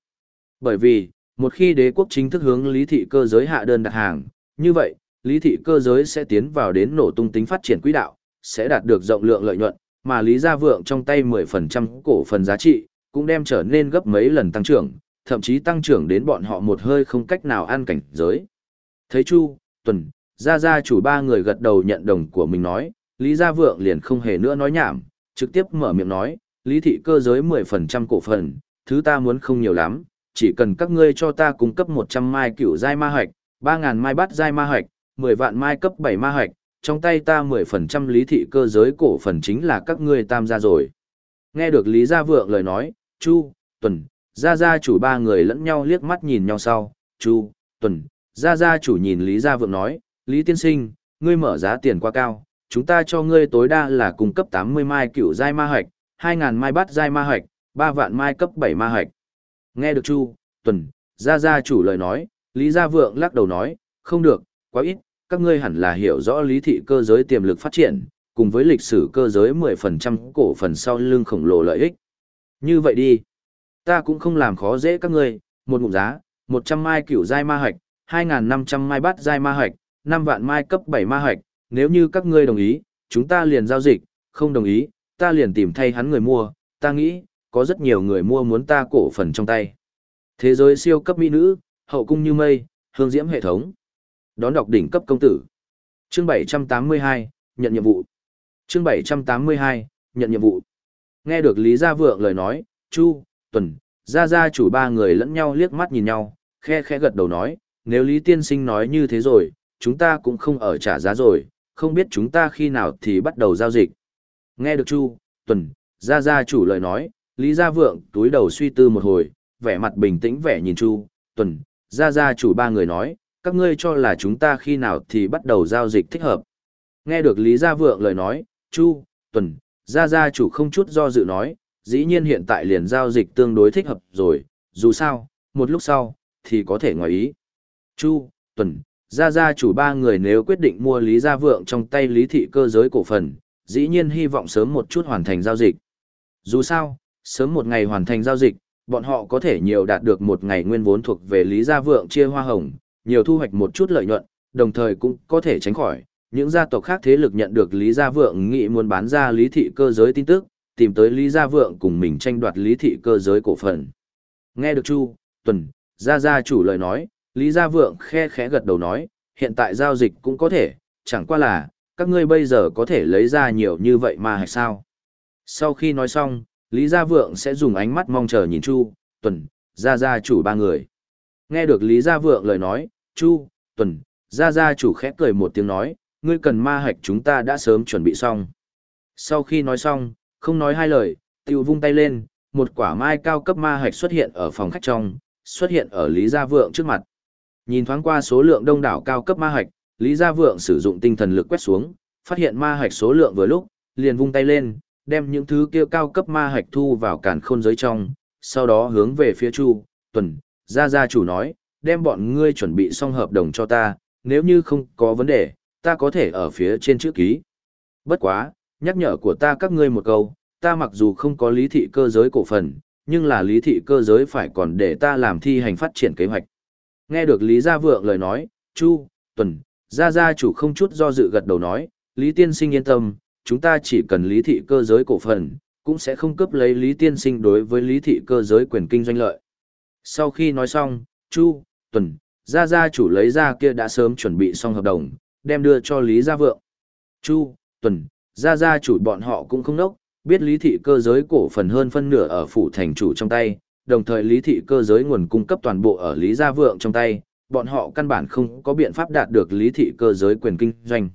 Bởi vì, một khi đế quốc chính thức hướng lý thị cơ giới hạ đơn đặt hàng, như vậy, lý thị cơ giới sẽ tiến vào đến nổ tung tính phát triển quỹ đạo, sẽ đạt được rộng lượng lợi nhuận, mà Lý Gia Vượng trong tay 10% cổ phần giá trị, cũng đem trở nên gấp mấy lần tăng trưởng, thậm chí tăng trưởng đến bọn họ một hơi không cách nào ăn cảnh giới. Thấy Chu, Tuần, Gia Gia chủ ba người gật đầu nhận đồng của mình nói, Lý Gia Vượng liền không hề nữa nói nhảm, trực tiếp mở miệng nói, Lý thị cơ giới 10% cổ phần, thứ ta muốn không nhiều lắm, chỉ cần các ngươi cho ta cung cấp 100 mai cựu giai ma hoạch, 3.000 mai bát giai ma hoạch, 10 vạn mai cấp 7 ma hoạch, trong tay ta 10% lý thị cơ giới cổ phần chính là các ngươi tam gia rồi. Nghe được Lý Gia Vượng lời nói, Chu, Tuần, Gia Gia chủ ba người lẫn nhau liếc mắt nhìn nhau sau, Chu, Tuần, Gia Gia chủ nhìn Lý Gia Vượng nói, Lý Tiên Sinh, ngươi mở giá tiền quá cao, chúng ta cho ngươi tối đa là cung cấp 80 mai cựu giai ma hoạch, 2.000 mai bát giai ma hoạch, 3 vạn mai cấp 7 ma hoạch. Nghe được Chu, Tuần, Gia Gia chủ lời nói, Lý Gia Vượng lắc đầu nói, không được, quá ít, các ngươi hẳn là hiểu rõ lý thị cơ giới tiềm lực phát triển, cùng với lịch sử cơ giới 10% cổ phần sau lưng khổng lồ lợi ích. Như vậy đi, ta cũng không làm khó dễ các ngươi, một ngụm giá, 100 mai cửu giai ma hạch, 2.500 mai bát giai ma hạch, 5 vạn mai cấp 7 ma hạch, nếu như các ngươi đồng ý, chúng ta liền giao dịch, không đồng ý, ta liền tìm thay hắn người mua, ta nghĩ, có rất nhiều người mua muốn ta cổ phần trong tay. Thế giới siêu cấp mỹ nữ, hậu cung như mây, hương diễm hệ thống. Đón đọc đỉnh cấp công tử. Chương 782, nhận nhiệm vụ. Chương 782, nhận nhiệm vụ. Nghe được Lý Gia Vượng lời nói, Chu, Tuần, Gia Gia chủ ba người lẫn nhau liếc mắt nhìn nhau, khe khẽ gật đầu nói, nếu Lý Tiên Sinh nói như thế rồi, chúng ta cũng không ở trả giá rồi, không biết chúng ta khi nào thì bắt đầu giao dịch. Nghe được Chu, Tuần, Gia Gia chủ lời nói, Lý Gia Vượng túi đầu suy tư một hồi, vẻ mặt bình tĩnh vẻ nhìn Chu, Tuần, Gia Gia chủ ba người nói, các ngươi cho là chúng ta khi nào thì bắt đầu giao dịch thích hợp. Nghe được Lý Gia Vượng lời nói, Chu, Tuần, Gia Gia chủ không chút do dự nói, dĩ nhiên hiện tại liền giao dịch tương đối thích hợp rồi, dù sao, một lúc sau, thì có thể ngoài ý. Chu, Tuần, Gia Gia chủ ba người nếu quyết định mua Lý Gia Vượng trong tay Lý Thị cơ giới cổ phần, dĩ nhiên hy vọng sớm một chút hoàn thành giao dịch. Dù sao, sớm một ngày hoàn thành giao dịch, bọn họ có thể nhiều đạt được một ngày nguyên vốn thuộc về Lý Gia Vượng chia hoa hồng, nhiều thu hoạch một chút lợi nhuận, đồng thời cũng có thể tránh khỏi. Những gia tộc khác thế lực nhận được Lý Gia Vượng nghị muốn bán ra Lý Thị cơ giới tin tức, tìm tới Lý Gia Vượng cùng mình tranh đoạt Lý Thị cơ giới cổ phần. Nghe được Chu, Tuần, Gia Gia chủ lời nói, Lý Gia Vượng khe khẽ gật đầu nói, hiện tại giao dịch cũng có thể, chẳng qua là, các ngươi bây giờ có thể lấy ra nhiều như vậy mà hay sao? Sau khi nói xong, Lý Gia Vượng sẽ dùng ánh mắt mong chờ nhìn Chu, Tuần, Gia Gia chủ ba người. Nghe được Lý Gia Vượng lời nói, Chu, Tuần, Gia Gia chủ khẽ cười một tiếng nói, ngươi cần ma hạch chúng ta đã sớm chuẩn bị xong. Sau khi nói xong, không nói hai lời, tiêu vung tay lên, một quả mai cao cấp ma hạch xuất hiện ở phòng khách trong, xuất hiện ở Lý Gia Vượng trước mặt. Nhìn thoáng qua số lượng đông đảo cao cấp ma hạch, Lý Gia Vượng sử dụng tinh thần lực quét xuống, phát hiện ma hạch số lượng vừa lúc, liền vung tay lên, đem những thứ kia cao cấp ma hạch thu vào càn khôn giới trong, sau đó hướng về phía Chu, Tuần, Gia Gia chủ nói, đem bọn ngươi chuẩn bị xong hợp đồng cho ta, nếu như không có vấn đề, ta có thể ở phía trên chữ ký. Bất quá, nhắc nhở của ta các ngươi một câu, ta mặc dù không có lý thị cơ giới cổ phần, nhưng là lý thị cơ giới phải còn để ta làm thi hành phát triển kế hoạch. Nghe được Lý Gia Vượng lời nói, Chu, Tuần, Gia Gia chủ không chút do dự gật đầu nói, Lý Tiên Sinh yên tâm, chúng ta chỉ cần lý thị cơ giới cổ phần, cũng sẽ không cấp lấy Lý Tiên Sinh đối với lý thị cơ giới quyền kinh doanh lợi. Sau khi nói xong, Chu, Tuần, Gia Gia chủ lấy ra kia đã sớm chuẩn bị xong hợp đồng, đem đưa cho Lý Gia Vượng. Chu, Tuần, Gia Gia chủ bọn họ cũng không nốc, biết lý thị cơ giới cổ phần hơn phân nửa ở phủ thành chủ trong tay, đồng thời lý thị cơ giới nguồn cung cấp toàn bộ ở Lý Gia Vượng trong tay, bọn họ căn bản không có biện pháp đạt được lý thị cơ giới quyền kinh doanh.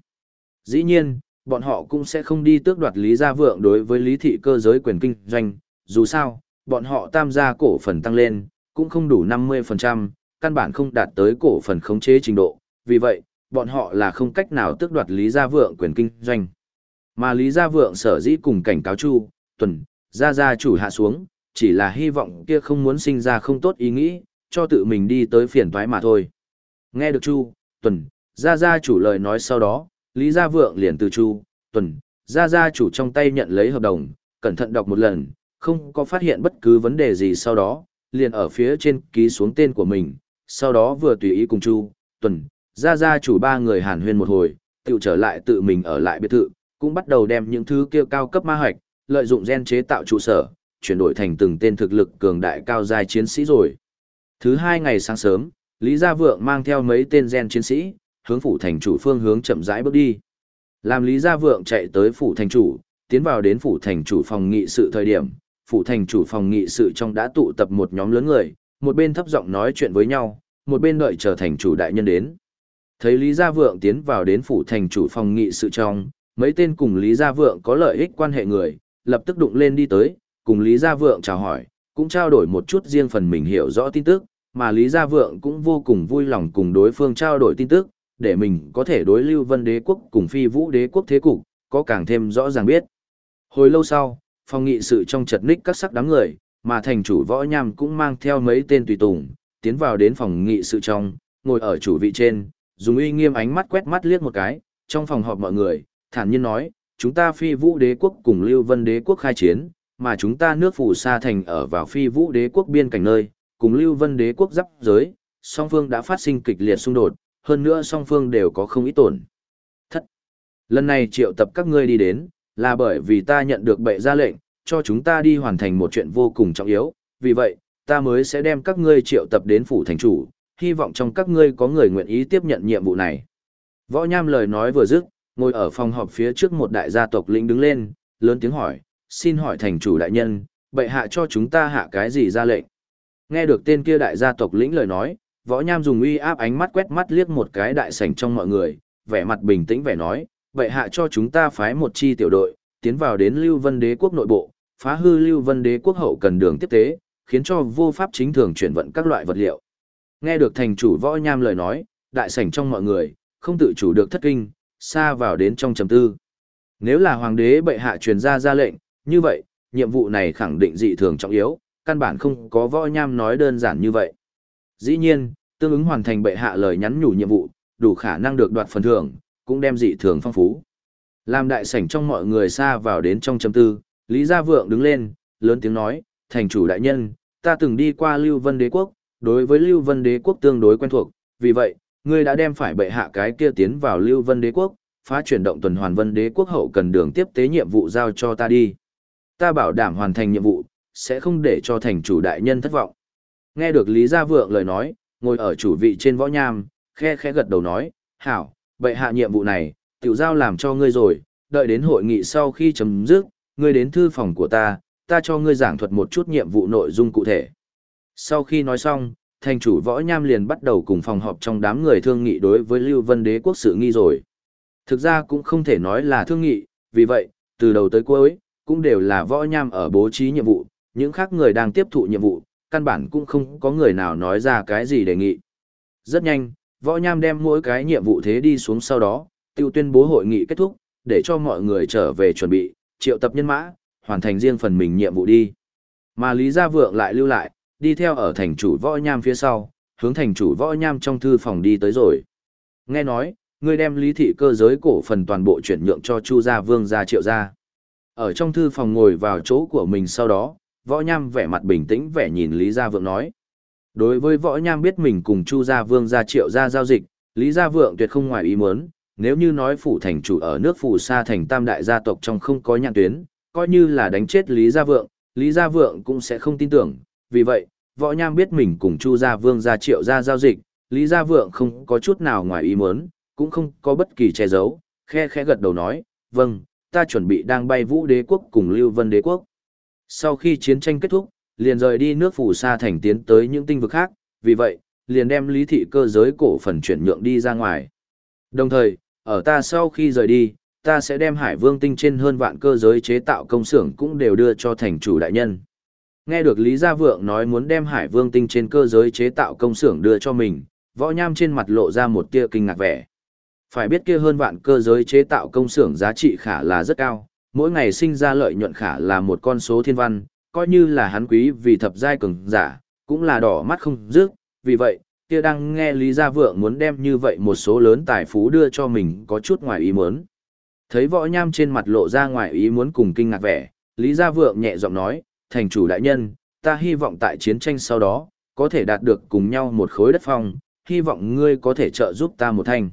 Dĩ nhiên, bọn họ cũng sẽ không đi tước đoạt Lý Gia Vượng đối với lý thị cơ giới quyền kinh doanh, dù sao, bọn họ tam gia cổ phần tăng lên, cũng không đủ 50%, căn bản không đạt tới cổ phần khống chế trình độ, vì vậy, bọn họ là không cách nào tước đoạt Lý Gia Vượng quyền kinh doanh. Mà Lý Gia Vượng sở dĩ cùng cảnh cáo Chu, Tuần, Gia Gia chủ hạ xuống, chỉ là hy vọng kia không muốn sinh ra không tốt ý nghĩ, cho tự mình đi tới phiền toái mà thôi. Nghe được Chu, Tuần, Gia Gia chủ lời nói sau đó, Lý Gia Vượng liền từ Chu, Tuần, Gia Gia chủ trong tay nhận lấy hợp đồng, cẩn thận đọc một lần, không có phát hiện bất cứ vấn đề gì sau đó, liền ở phía trên ký xuống tên của mình, sau đó vừa tùy ý cùng Chu, Tuần, Gia Gia chủ ba người hàn huyên một hồi, tự trở lại tự mình ở lại biệt thự, cũng bắt đầu đem những thứ kia cao cấp ma hoạch, lợi dụng gen chế tạo trụ sở, chuyển đổi thành từng tên thực lực cường đại cao giai chiến sĩ rồi. Thứ hai ngày sáng sớm, Lý Gia Vượng mang theo mấy tên gen chiến sĩ, hướng phủ thành chủ phương hướng chậm rãi bước đi. Làm Lý Gia Vượng chạy tới phủ thành chủ, tiến vào đến phủ thành chủ phòng nghị sự thời điểm, phủ thành chủ phòng nghị sự trong đã tụ tập một nhóm lớn người, một bên thấp giọng nói chuyện với nhau, một bên đợi chờ thành chủ đại nhân đến. Thấy Lý Gia Vượng tiến vào đến phủ thành chủ phòng nghị sự trong, mấy tên cùng Lý Gia Vượng có lợi ích quan hệ người, lập tức đụng lên đi tới, cùng Lý Gia Vượng chào hỏi, cũng trao đổi một chút riêng phần mình hiểu rõ tin tức, mà Lý Gia Vượng cũng vô cùng vui lòng cùng đối phương trao đổi tin tức, để mình có thể đối lưu vân đế quốc cùng phi vũ đế quốc thế cục, có càng thêm rõ ràng biết. Hồi lâu sau, phòng nghị sự trong chật ních các sắc đám người, mà thành chủ võ nham cũng mang theo mấy tên tùy tùng, tiến vào đến phòng nghị sự trong, ngồi ở chủ vị trên, dùng uy nghiêm ánh mắt quét mắt liếc một cái, trong phòng họp mọi người, thản nhiên nói, chúng ta phi vũ đế quốc cùng Lưu Vân đế quốc khai chiến, mà chúng ta nước phủ sa thành ở vào phi vũ đế quốc biên cảnh nơi, cùng Lưu Vân đế quốc giáp giới, song phương đã phát sinh kịch liệt xung đột, hơn nữa song phương đều có không ít tổn. Thất. Lần này triệu tập các ngươi đi đến, là bởi vì ta nhận được bệ ra lệnh, cho chúng ta đi hoàn thành một chuyện vô cùng trọng yếu, vì vậy, ta mới sẽ đem các ngươi triệu tập đến phủ thành chủ, hy vọng trong các ngươi có người nguyện ý tiếp nhận nhiệm vụ này. Võ Nham lời nói vừa dứt, ngồi ở phòng họp phía trước một đại gia tộc lĩnh đứng lên, lớn tiếng hỏi, xin hỏi thành chủ đại nhân, bệ hạ cho chúng ta hạ cái gì ra lệnh? Nghe được tên kia đại gia tộc lĩnh lời nói, võ nham dùng uy áp ánh mắt quét mắt liếc một cái đại sảnh trong mọi người, vẻ mặt bình tĩnh vẻ nói, bệ hạ cho chúng ta phái một chi tiểu đội, tiến vào đến Lưu Vân Đế quốc nội bộ, phá hư Lưu Vân Đế quốc hậu cần đường tiếp tế, khiến cho vô pháp chính thường chuyển vận các loại vật liệu. Nghe được thành chủ võ nham lời nói, đại sảnh trong mọi người, không tự chủ được thất kinh, xa vào đến trong trầm tư. Nếu là hoàng đế bệ hạ truyền ra ra lệnh, như vậy, nhiệm vụ này khẳng định dị thường trọng yếu, căn bản không có võ nham nói đơn giản như vậy. Dĩ nhiên, tương ứng hoàn thành bệ hạ lời nhắn nhủ nhiệm vụ, đủ khả năng được đoạt phần thưởng, cũng đem dị thường phong phú. Làm đại sảnh trong mọi người xa vào đến trong chấm tư, Lý Gia Vượng đứng lên, lớn tiếng nói, thành chủ đại nhân, ta từng đi qua Lưu Vân Đế Quốc, đối với Lưu Vân Đế Quốc tương đối quen thuộc, vì vậy, ngươi đã đem phải bệ hạ cái kia tiến vào Lưu Vân Đế Quốc, phá chuyển động tuần hoàn Vân Đế Quốc hậu cần đường tiếp tế nhiệm vụ giao cho ta đi. Ta bảo đảm hoàn thành nhiệm vụ, sẽ không để cho thành chủ đại nhân thất vọng. Nghe được Lý Gia Vượng lời nói, ngồi ở chủ vị trên võ nham, khe khẽ gật đầu nói, hảo, bệ hạ nhiệm vụ này, tiểu giao làm cho ngươi rồi, đợi đến hội nghị sau khi chấm dứt, ngươi đến thư phòng của ta, ta cho ngươi giảng thuật một chút nhiệm vụ nội dung cụ thể. Sau khi nói xong, thành chủ võ nham liền bắt đầu cùng phòng họp trong đám người thương nghị đối với Lưu Vân Đế quốc sự nghi rồi. Thực ra cũng không thể nói là thương nghị, vì vậy, từ đầu tới cuối, cũng đều là võ nham ở bố trí nhiệm vụ, những khác người đang tiếp thụ nhiệm vụ, căn bản cũng không có người nào nói ra cái gì đề nghị. Rất nhanh, võ nham đem mỗi cái nhiệm vụ thế đi xuống sau đó, tiêu tuyên bố hội nghị kết thúc, để cho mọi người trở về chuẩn bị, triệu tập nhân mã, hoàn thành riêng phần mình nhiệm vụ đi. Mà Lý Gia Vượng lại lưu lại, đi theo ở thành chủ võ nham phía sau, hướng thành chủ võ nham trong thư phòng đi tới rồi. Nghe nói, ngươi đem lý thị cơ giới cổ phần toàn bộ chuyển nhượng cho Chu Gia Vương gia triệu gia. Ở trong thư phòng ngồi vào chỗ của mình sau đó, võ nham vẻ mặt bình tĩnh vẻ nhìn Lý Gia Vượng nói. Đối với võ nham biết mình cùng Chu Gia Vương gia triệu gia giao dịch, Lý Gia Vượng tuyệt không ngoài ý muốn, nếu như nói phủ thành chủ ở nước phủ xa thành tam đại gia tộc trong không có nhãn tuyến, coi như là đánh chết Lý Gia Vượng, Lý Gia Vượng cũng sẽ không tin tưởng, vì vậy, võ nham biết mình cùng Chu Gia Vương gia triệu gia giao dịch, Lý Gia Vượng không có chút nào ngoài ý muốn, cũng không có bất kỳ che giấu, khe khẽ gật đầu nói, vâng, ta chuẩn bị đang bay vũ đế quốc cùng Lưu Vân đế quốc. Sau khi chiến tranh kết thúc, liền rời đi nước phủ xa thành tiến tới những tinh vực khác, vì vậy, liền đem lý thị cơ giới cổ phần chuyển nhượng đi ra ngoài. Đồng thời, ở ta sau khi rời đi, ta sẽ đem hải vương tinh trên hơn vạn cơ giới chế tạo công xưởng cũng đều đưa cho thành chủ đại nhân. Nghe được Lý Gia Vượng nói muốn đem hải vương tinh trên cơ giới chế tạo công xưởng đưa cho mình, võ nham trên mặt lộ ra một tia kinh ngạc vẻ. Phải biết kia hơn vạn cơ giới chế tạo công xưởng giá trị khả là rất cao, mỗi ngày sinh ra lợi nhuận khả là một con số thiên văn, coi như là hắn quý vì thập giai cường giả, cũng là đỏ mắt không dứt, vì vậy, kia đang nghe Lý Gia Vượng muốn đem như vậy một số lớn tài phú đưa cho mình có chút ngoài ý muốn. Thấy võ nham trên mặt lộ ra ngoài ý muốn cùng kinh ngạc vẻ, Lý Gia Vượng nhẹ giọng nói, thành chủ đại nhân, ta hy vọng tại chiến tranh sau đó, có thể đạt được cùng nhau một khối đất phong, hy vọng ngươi có thể trợ giúp ta một thanh.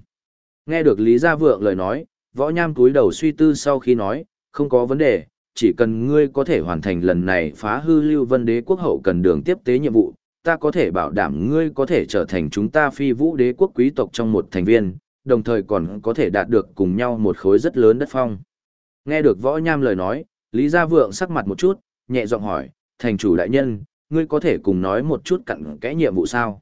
Nghe được Lý Gia Vượng lời nói, võ nham túi đầu suy tư sau khi nói, không có vấn đề, chỉ cần ngươi có thể hoàn thành lần này phá hư lưu vân đế quốc hậu cần đường tiếp tế nhiệm vụ, ta có thể bảo đảm ngươi có thể trở thành chúng ta phi vũ đế quốc quý tộc trong một thành viên, đồng thời còn có thể đạt được cùng nhau một khối rất lớn đất phong. Nghe được võ nham lời nói, Lý Gia Vượng sắc mặt một chút, nhẹ giọng hỏi, thành chủ đại nhân, ngươi có thể cùng nói một chút cặn kẽ nhiệm vụ sao?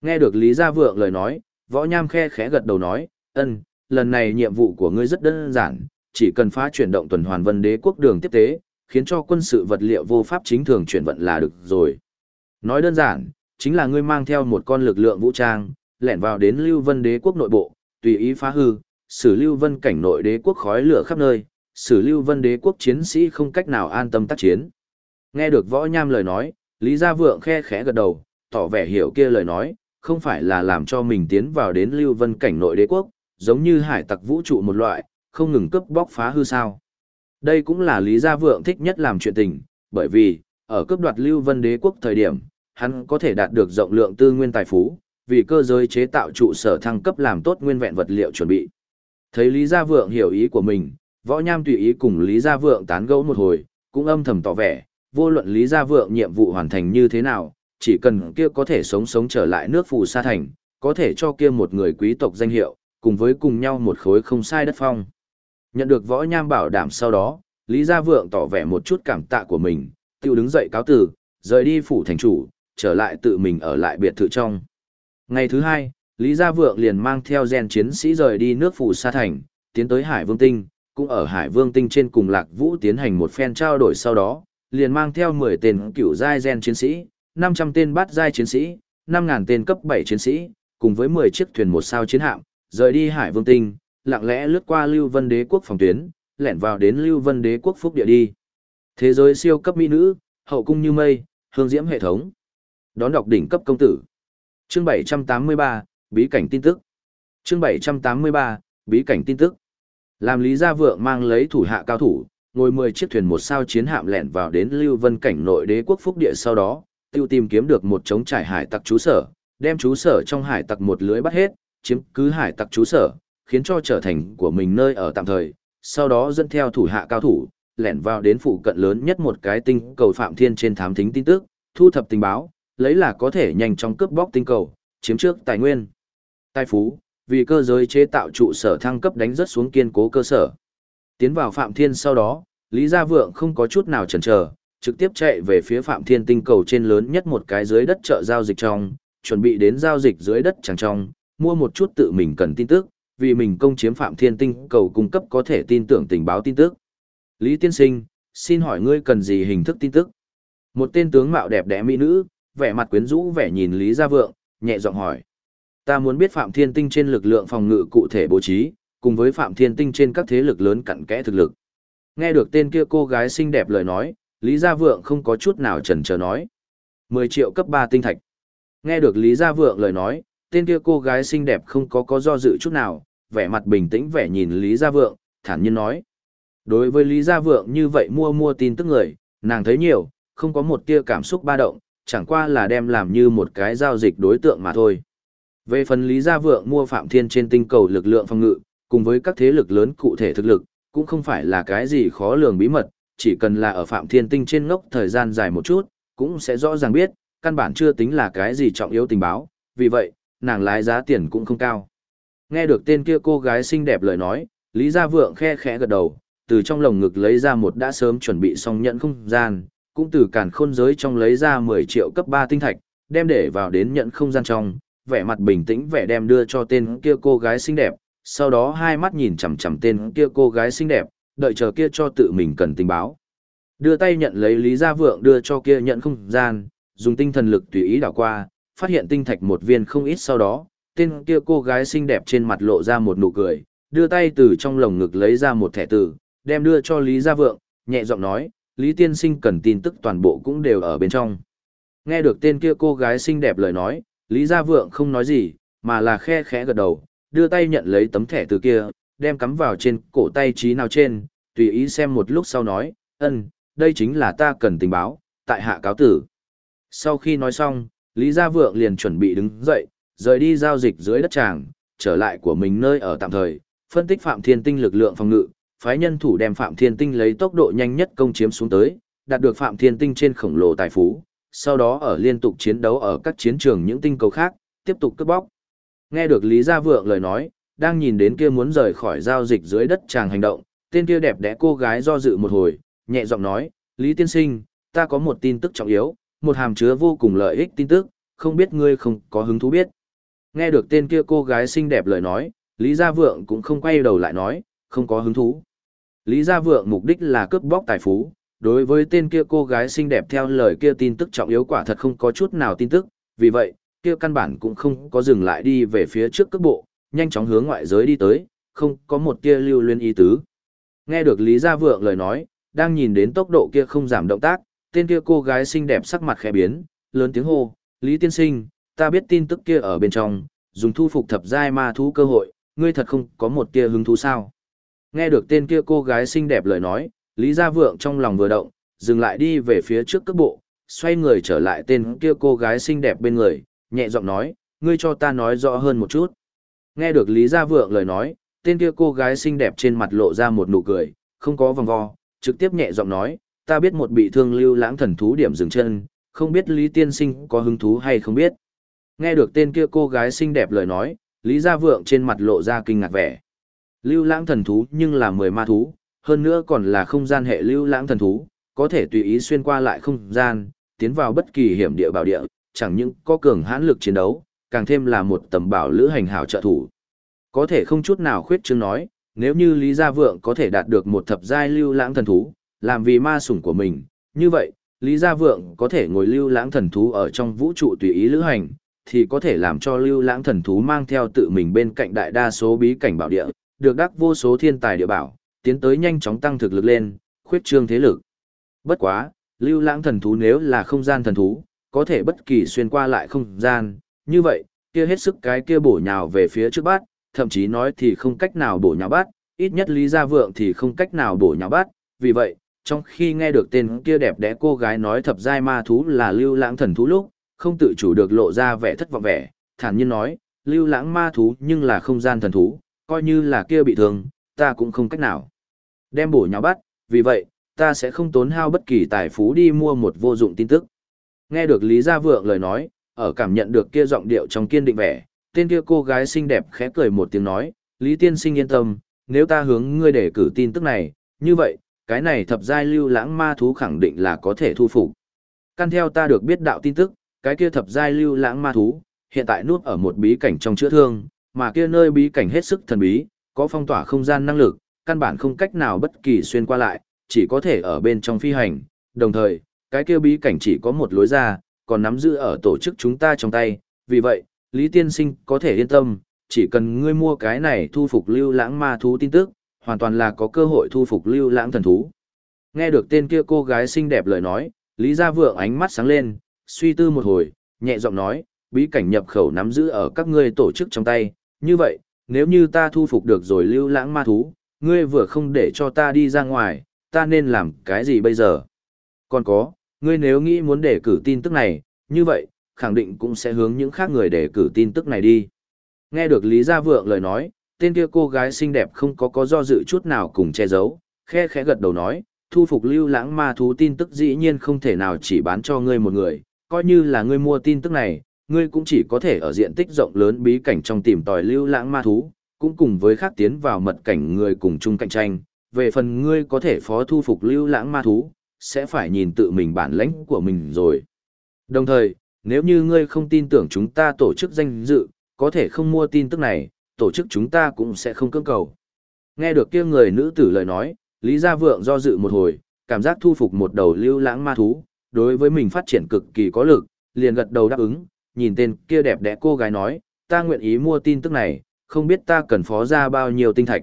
Nghe được Lý Gia Vượng lời nói, võ nham khe khẽ gật đầu nói, ân, lần này nhiệm vụ của ngươi rất đơn giản, chỉ cần phá chuyển động tuần hoàn vân đế quốc đường tiếp tế, khiến cho quân sự vật liệu vô pháp chính thường chuyển vận là được rồi. Nói đơn giản, chính là ngươi mang theo một con lực lượng vũ trang, lẻn vào đến Lưu Vân đế quốc nội bộ, tùy ý phá hư, xử Lưu Vân cảnh nội đế quốc khói lửa khắp nơi, xử Lưu Vân đế quốc chiến sĩ không cách nào an tâm tác chiến. Nghe được võ nham lời nói, Lý Gia Vượng khe khẽ gật đầu, tỏ vẻ hiểu kia lời nói, không phải là làm cho mình tiến vào đến Lưu Vân cảnh nội đế quốc, giống như hải tặc vũ trụ một loại, không ngừng cướp bóc phá hư sao. Đây cũng là Lý Gia Vượng thích nhất làm chuyện tình, bởi vì, ở cướp đoạt Lưu Vân Đế quốc thời điểm, hắn có thể đạt được rộng lượng tư nguyên tài phú, vì cơ giới chế tạo trụ sở thăng cấp làm tốt nguyên vẹn vật liệu chuẩn bị. Thấy Lý Gia Vượng hiểu ý của mình, Võ Nham tùy ý cùng Lý Gia Vượng tán gẫu một hồi, cũng âm thầm tỏ vẻ, vô luận Lý Gia Vượng nhiệm vụ hoàn thành như thế nào, chỉ cần kia có thể sống sống trở lại nước phù sa thành, có thể cho kia một người quý tộc danh hiệu, cùng với cùng nhau một khối không sai đất phong. Nhận được Võ Nham bảo đảm sau đó, Lý Gia Vượng tỏ vẻ một chút cảm tạ của mình, tiêu đứng dậy cáo từ, rời đi phủ thành chủ, trở lại tự mình ở lại biệt thự trong. Ngày thứ hai, Lý Gia Vượng liền mang theo gen chiến sĩ rời đi nước phủ sa thành, tiến tới Hải Vương Tinh, cũng ở Hải Vương Tinh trên cùng Lạc Vũ tiến hành một phen trao đổi sau đó, liền mang theo 10 tên cựu giai gen chiến sĩ, 500 tên bát giai chiến sĩ, 5.000 tên cấp 7 chiến sĩ, cùng với 10 chiếc thuyền một sao chiến hạm, rời đi Hải Vương Tinh, lặng lẽ lướt qua Lưu Vân Đế quốc phòng tuyến, lẻn vào đến Lưu Vân Đế quốc phúc địa đi. Thế giới siêu cấp mỹ nữ, hậu cung như mây, hương diễm hệ thống. Đón đọc đỉnh cấp công tử. Chương 783, bí cảnh tin tức. Chương 783, bí cảnh tin tức. Làm Lý Gia Vượng mang lấy thủ hạ cao thủ, ngồi 10 chiếc thuyền một sao chiến hạm lẻn vào đến Lưu Vân cảnh nội đế quốc phúc địa sau đó, tiêu tìm kiếm được một chống trải hải tặc trú sở, đem trú sở trong hải tặc một lưới bắt hết, chiếm cứ hải tặc trú sở, khiến cho trở thành của mình nơi ở tạm thời, sau đó dẫn theo thủ hạ cao thủ, lẻn vào đến phụ cận lớn nhất một cái tinh cầu Phạm Thiên trên thám thính tin tức, thu thập tình báo, lấy là có thể nhanh chóng cướp bóc tinh cầu, chiếm trước tài nguyên. Tài phú, vì cơ giới chế tạo trụ sở thăng cấp đánh rất xuống kiên cố cơ sở. Tiến vào Phạm Thiên sau đó, Lý Gia Vượng không có chút nào chần chờ, trực tiếp chạy về phía Phạm Thiên tinh cầu trên lớn nhất một cái dưới đất chợ giao dịch trong, chuẩn bị đến giao dịch dưới đất chẳng trong, mua một chút tự mình cần tin tức, vì mình công chiếm Phạm Thiên tinh cầu cung cấp có thể tin tưởng tình báo tin tức. Lý Tiên Sinh, xin hỏi ngươi cần gì hình thức tin tức? Một tên tướng mạo đẹp đẽ mỹ nữ, vẻ mặt quyến rũ vẻ nhìn Lý Gia Vượng, nhẹ giọng hỏi. Ta muốn biết Phạm Thiên Tinh trên lực lượng phòng ngự cụ thể bố trí, cùng với Phạm Thiên Tinh trên các thế lực lớn cặn kẽ thực lực. Nghe được tên kia cô gái xinh đẹp lời nói, Lý Gia Vượng không có chút nào chần chờ nói. 10 triệu cấp 3 tinh thạch. Nghe được Lý Gia Vượng lời nói, tên kia cô gái xinh đẹp không có có do dự chút nào, vẻ mặt bình tĩnh vẻ nhìn Lý Gia Vượng, thản nhiên nói. Đối với Lý Gia Vượng như vậy mua mua tin tức người, nàng thấy nhiều, không có một tia cảm xúc ba động, chẳng qua là đem làm như một cái giao dịch đối tượng mà thôi. Về phần Lý Gia Vượng mua Phạm Thiên trên tinh cầu lực lượng phòng ngự, cùng với các thế lực lớn cụ thể thực lực, cũng không phải là cái gì khó lường bí mật, chỉ cần là ở Phạm Thiên tinh trên ngốc thời gian dài một chút, cũng sẽ rõ ràng biết, căn bản chưa tính là cái gì trọng yếu tình báo, vì vậy, nàng lái giá tiền cũng không cao. Nghe được tên kia cô gái xinh đẹp lời nói, Lý Gia Vượng khe khẽ gật đầu, từ trong lồng ngực lấy ra một đã sớm chuẩn bị xong nhận không gian, cũng từ càn khôn giới trong lấy ra 10 triệu cấp 3 tinh thạch, đem để vào đến nhận không gian trong, vẻ mặt bình tĩnh vẻ đem đưa cho tên kia cô gái xinh đẹp, sau đó hai mắt nhìn chằm chằm tên kia cô gái xinh đẹp, đợi chờ kia cho tự mình cần tình báo. Đưa tay nhận lấy Lý Gia Vượng đưa cho kia nhận không gian, dùng tinh thần lực tùy ý đảo qua, phát hiện tinh thạch một viên không ít sau đó, tên kia cô gái xinh đẹp trên mặt lộ ra một nụ cười, đưa tay từ trong lồng ngực lấy ra một thẻ từ, đem đưa cho Lý Gia Vượng, nhẹ giọng nói, Lý Tiên Sinh cần tin tức toàn bộ cũng đều ở bên trong. Nghe được tên kia cô gái xinh đẹp lời nói, Lý Gia Vượng không nói gì, mà là khe khẽ gật đầu, đưa tay nhận lấy tấm thẻ từ kia, đem cắm vào trên cổ tay trí nào trên, tùy ý xem một lúc sau nói, ân, đây chính là ta cần tình báo, tại hạ cáo tử. Sau khi nói xong, Lý Gia Vượng liền chuẩn bị đứng dậy, rời đi giao dịch dưới đất tràng, trở lại của mình nơi ở tạm thời, phân tích Phạm Thiên Tinh lực lượng phòng ngự, phái nhân thủ đem Phạm Thiên Tinh lấy tốc độ nhanh nhất công chiếm xuống tới, đạt được Phạm Thiên Tinh trên khổng lồ tài phú, sau đó ở liên tục chiến đấu ở các chiến trường những tinh cầu khác, tiếp tục cướp bóc. Nghe được Lý Gia Vượng lời nói, đang nhìn đến kia muốn rời khỏi giao dịch dưới đất chàng hành động, tên kia đẹp đẽ cô gái do dự một hồi, nhẹ giọng nói, Lý Tiên Sinh, ta có một tin tức trọng yếu, một hàm chứa vô cùng lợi ích tin tức, không biết ngươi không có hứng thú biết. Nghe được tên kia cô gái xinh đẹp lời nói, Lý Gia Vượng cũng không quay đầu lại nói, không có hứng thú. Lý Gia Vượng mục đích là cướp bóc tài phú, đối với tên kia cô gái xinh đẹp theo lời kia tin tức trọng yếu quả thật không có chút nào tin tức, vì vậy, kia căn bản cũng không có dừng lại đi về phía trước cước bộ, nhanh chóng hướng ngoại giới đi tới, không có một tia lưu luyến ý tứ. Nghe được Lý Gia Vượng lời nói, đang nhìn đến tốc độ kia không giảm động tác, tên kia cô gái xinh đẹp sắc mặt khẽ biến, lớn tiếng hô, Lý Tiên Sinh, ta biết tin tức kia ở bên trong, dùng thu phục thập giai ma thú cơ hội, ngươi thật không có một tia hứng thú sao. Nghe được tên kia cô gái xinh đẹp lời nói, Lý Gia Vượng trong lòng vừa động, dừng lại đi về phía trước cước bộ, xoay người trở lại tên kia cô gái xinh đẹp bên người, nhẹ giọng nói, ngươi cho ta nói rõ hơn một chút. Nghe được Lý Gia Vượng lời nói, tên kia cô gái xinh đẹp trên mặt lộ ra một nụ cười, không có vòng vo, trực tiếp nhẹ giọng nói, ta biết một bị thương lưu lãng thần thú điểm dừng chân, không biết Lý Tiên Sinh có hứng thú hay không biết. Nghe được tên kia cô gái xinh đẹp lời nói, Lý Gia Vượng trên mặt lộ ra kinh ngạc vẻ. Lưu lãng thần thú nhưng là mười ma thú, hơn nữa còn là không gian hệ lưu lãng thần thú, có thể tùy ý xuyên qua lại không gian, tiến vào bất kỳ hiểm địa bảo địa, chẳng những có cường hãn lực chiến đấu, càng thêm là một tầm bảo lữ hành hảo trợ thủ. Có thể không chút nào khuyết chứng nói, nếu như Lý Gia Vượng có thể đạt được một thập giai lưu lãng thần thú, làm vì ma sủng của mình, như vậy, Lý Gia Vượng có thể ngồi lưu lãng thần thú ở trong vũ trụ tùy ý lữ hành, thì có thể làm cho lưu lãng thần thú mang theo tự mình bên cạnh đại đa số bí cảnh bảo địa, được đắc vô số thiên tài địa bảo, tiến tới nhanh chóng tăng thực lực lên, khuyết trương thế lực. Bất quá, lưu lãng thần thú nếu là không gian thần thú, có thể bất kỳ xuyên qua lại không gian, như vậy, kia hết sức cái kia bổ nhào về phía trước bát, thậm chí nói thì không cách nào bổ nhào bát, ít nhất Lý Gia Vượng thì không cách nào bổ nhào bát, vì vậy, trong khi nghe được tên kia đẹp đẽ cô gái nói thập giai ma thú là lưu lãng thần thú lúc, không tự chủ được lộ ra vẻ thất vọng vẻ, thản nhiên nói, lưu lãng ma thú nhưng là không gian thần thú, coi như là kia bị thương, ta cũng không cách nào. Đem bổ nhào bắt, vì vậy, ta sẽ không tốn hao bất kỳ tài phú đi mua một vô dụng tin tức. Nghe được Lý Gia Vượng lời nói, ở cảm nhận được kia giọng điệu trong kiên định vẻ, tên kia cô gái xinh đẹp khẽ cười một tiếng nói, Lý Tiên Sinh yên tâm, nếu ta hướng ngươi để cử tin tức này, như vậy, cái này thập giai lưu lãng ma thú khẳng định là có thể thu phục. Căn theo ta được biết đạo tin tức, cái kia thập giai lưu lãng ma thú, hiện tại nuốt ở một bí cảnh trong chữa thương, mà kia nơi bí cảnh hết sức thần bí, có phong tỏa không gian năng lực, căn bản không cách nào bất kỳ xuyên qua lại, chỉ có thể ở bên trong phi hành, đồng thời, cái kia bí cảnh chỉ có một lối ra, còn nắm giữ ở tổ chức chúng ta trong tay, vì vậy, Lý Tiên Sinh có thể yên tâm, chỉ cần ngươi mua cái này thu phục lưu lãng ma thú tin tức, hoàn toàn là có cơ hội thu phục lưu lãng thần thú. Nghe được tên kia cô gái xinh đẹp lời nói, Lý Gia Vượng ánh mắt sáng lên, suy tư một hồi, nhẹ giọng nói, bí cảnh nhập khẩu nắm giữ ở các ngươi tổ chức trong tay, như vậy, nếu như ta thu phục được rồi lưu lãng ma thú, ngươi vừa không để cho ta đi ra ngoài, ta nên làm cái gì bây giờ? Còn có, ngươi nếu nghĩ muốn để cử tin tức này, như vậy, khẳng định cũng sẽ hướng những khác người để cử tin tức này đi. Nghe được Lý Gia Vượng lời nói, tên kia cô gái xinh đẹp không có có do dự chút nào cùng che giấu, khe khẽ gật đầu nói, thu phục lưu lãng ma thú tin tức dĩ nhiên không thể nào chỉ bán cho ngươi một người, coi như là ngươi mua tin tức này, ngươi cũng chỉ có thể ở diện tích rộng lớn bí cảnh trong tìm tòi lưu lãng ma thú, cũng cùng với khác tiến vào mật cảnh người cùng chung cạnh tranh, về phần ngươi có thể phó thu phục lưu lãng ma thú, sẽ phải nhìn tự mình bản lãnh của mình rồi. Đồng thời, nếu như ngươi không tin tưởng chúng ta tổ chức danh dự, có thể không mua tin tức này, tổ chức chúng ta cũng sẽ không cưỡng cầu. Nghe được kia người nữ tử lời nói, Lý Gia Vượng do dự một hồi, cảm giác thu phục một đầu lưu lãng ma thú, đối với mình phát triển cực kỳ có lực, liền gật đầu đáp ứng, nhìn tên kia đẹp đẽ cô gái nói, ta nguyện ý mua tin tức này, không biết ta cần phó ra bao nhiêu tinh thạch.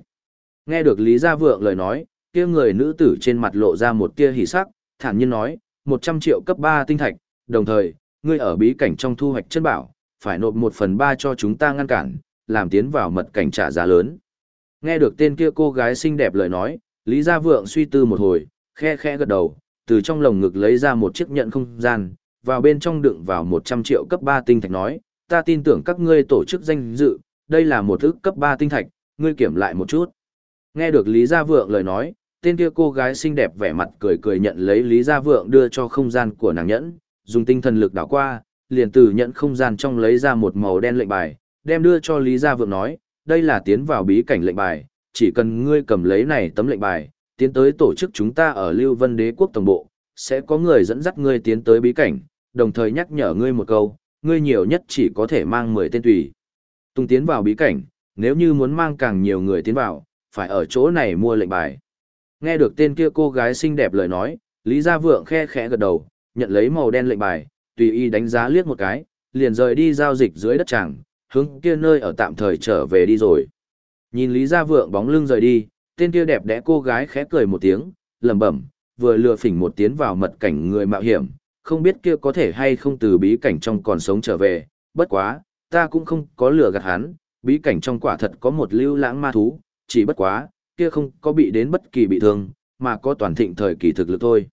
Nghe được Lý Gia Vượng lời nói, kia người nữ tử trên mặt lộ ra một tia hỉ sắc, thản nhiên nói, 100 triệu cấp 3 tinh thạch, đồng thời, ngươi ở bí cảnh trong thu hoạch chân bảo, phải nộp 1 phần 3 cho chúng ta ngăn cản, làm tiến vào mật cảnh trả giá lớn. Nghe được tên kia cô gái xinh đẹp lời nói, Lý Gia Vượng suy tư một hồi, khe khe gật đầu, từ trong lồng ngực lấy ra một chiếc nhận không gian, vào bên trong đựng vào 100 triệu cấp 3 tinh thạch nói, ta tin tưởng các ngươi tổ chức danh dự, đây là một ức cấp 3 tinh thạch, ngươi kiểm lại một chút. Nghe được Lý Gia Vượng lời nói, tên kia cô gái xinh đẹp vẻ mặt cười cười nhận lấy Lý Gia Vượng đưa cho không gian của nàng nhẫn, dùng tinh thần lực đảo qua, liền từ nhận không gian trong lấy ra một màu đen lệnh bài, đem đưa cho Lý Gia Vượng nói, đây là tiến vào bí cảnh lệnh bài, chỉ cần ngươi cầm lấy này tấm lệnh bài, tiến tới tổ chức chúng ta ở Lưu Vân Đế quốc tổng bộ, sẽ có người dẫn dắt ngươi tiến tới bí cảnh, đồng thời nhắc nhở ngươi một câu, ngươi nhiều nhất chỉ có thể mang 10 tên tùy. Tung tiến vào bí cảnh, nếu như muốn mang càng nhiều người tiến vào, phải ở chỗ này mua lệnh bài. Nghe được tên kia cô gái xinh đẹp lời nói, Lý Gia Vượng khe khẽ gật đầu, nhận lấy màu đen lệnh bài, tùy y đánh giá liếc một cái, liền rời đi giao dịch dưới đất tràng, hướng kia nơi ở tạm thời trở về đi rồi. Nhìn Lý Gia Vượng bóng lưng rời đi, tên kia đẹp đẽ cô gái khẽ cười một tiếng, lẩm bẩm, vừa lừa phỉnh một tiếng vào mật cảnh người mạo hiểm, không biết kia có thể hay không từ bí cảnh trong còn sống trở về, bất quá, ta cũng không có lừa gạt hắn, bí cảnh trong quả thật có một lưu lãng ma thú, chỉ bất quá, kia không có bị đến bất kỳ bị thương, mà có toàn thịnh thời kỳ thực lực thôi.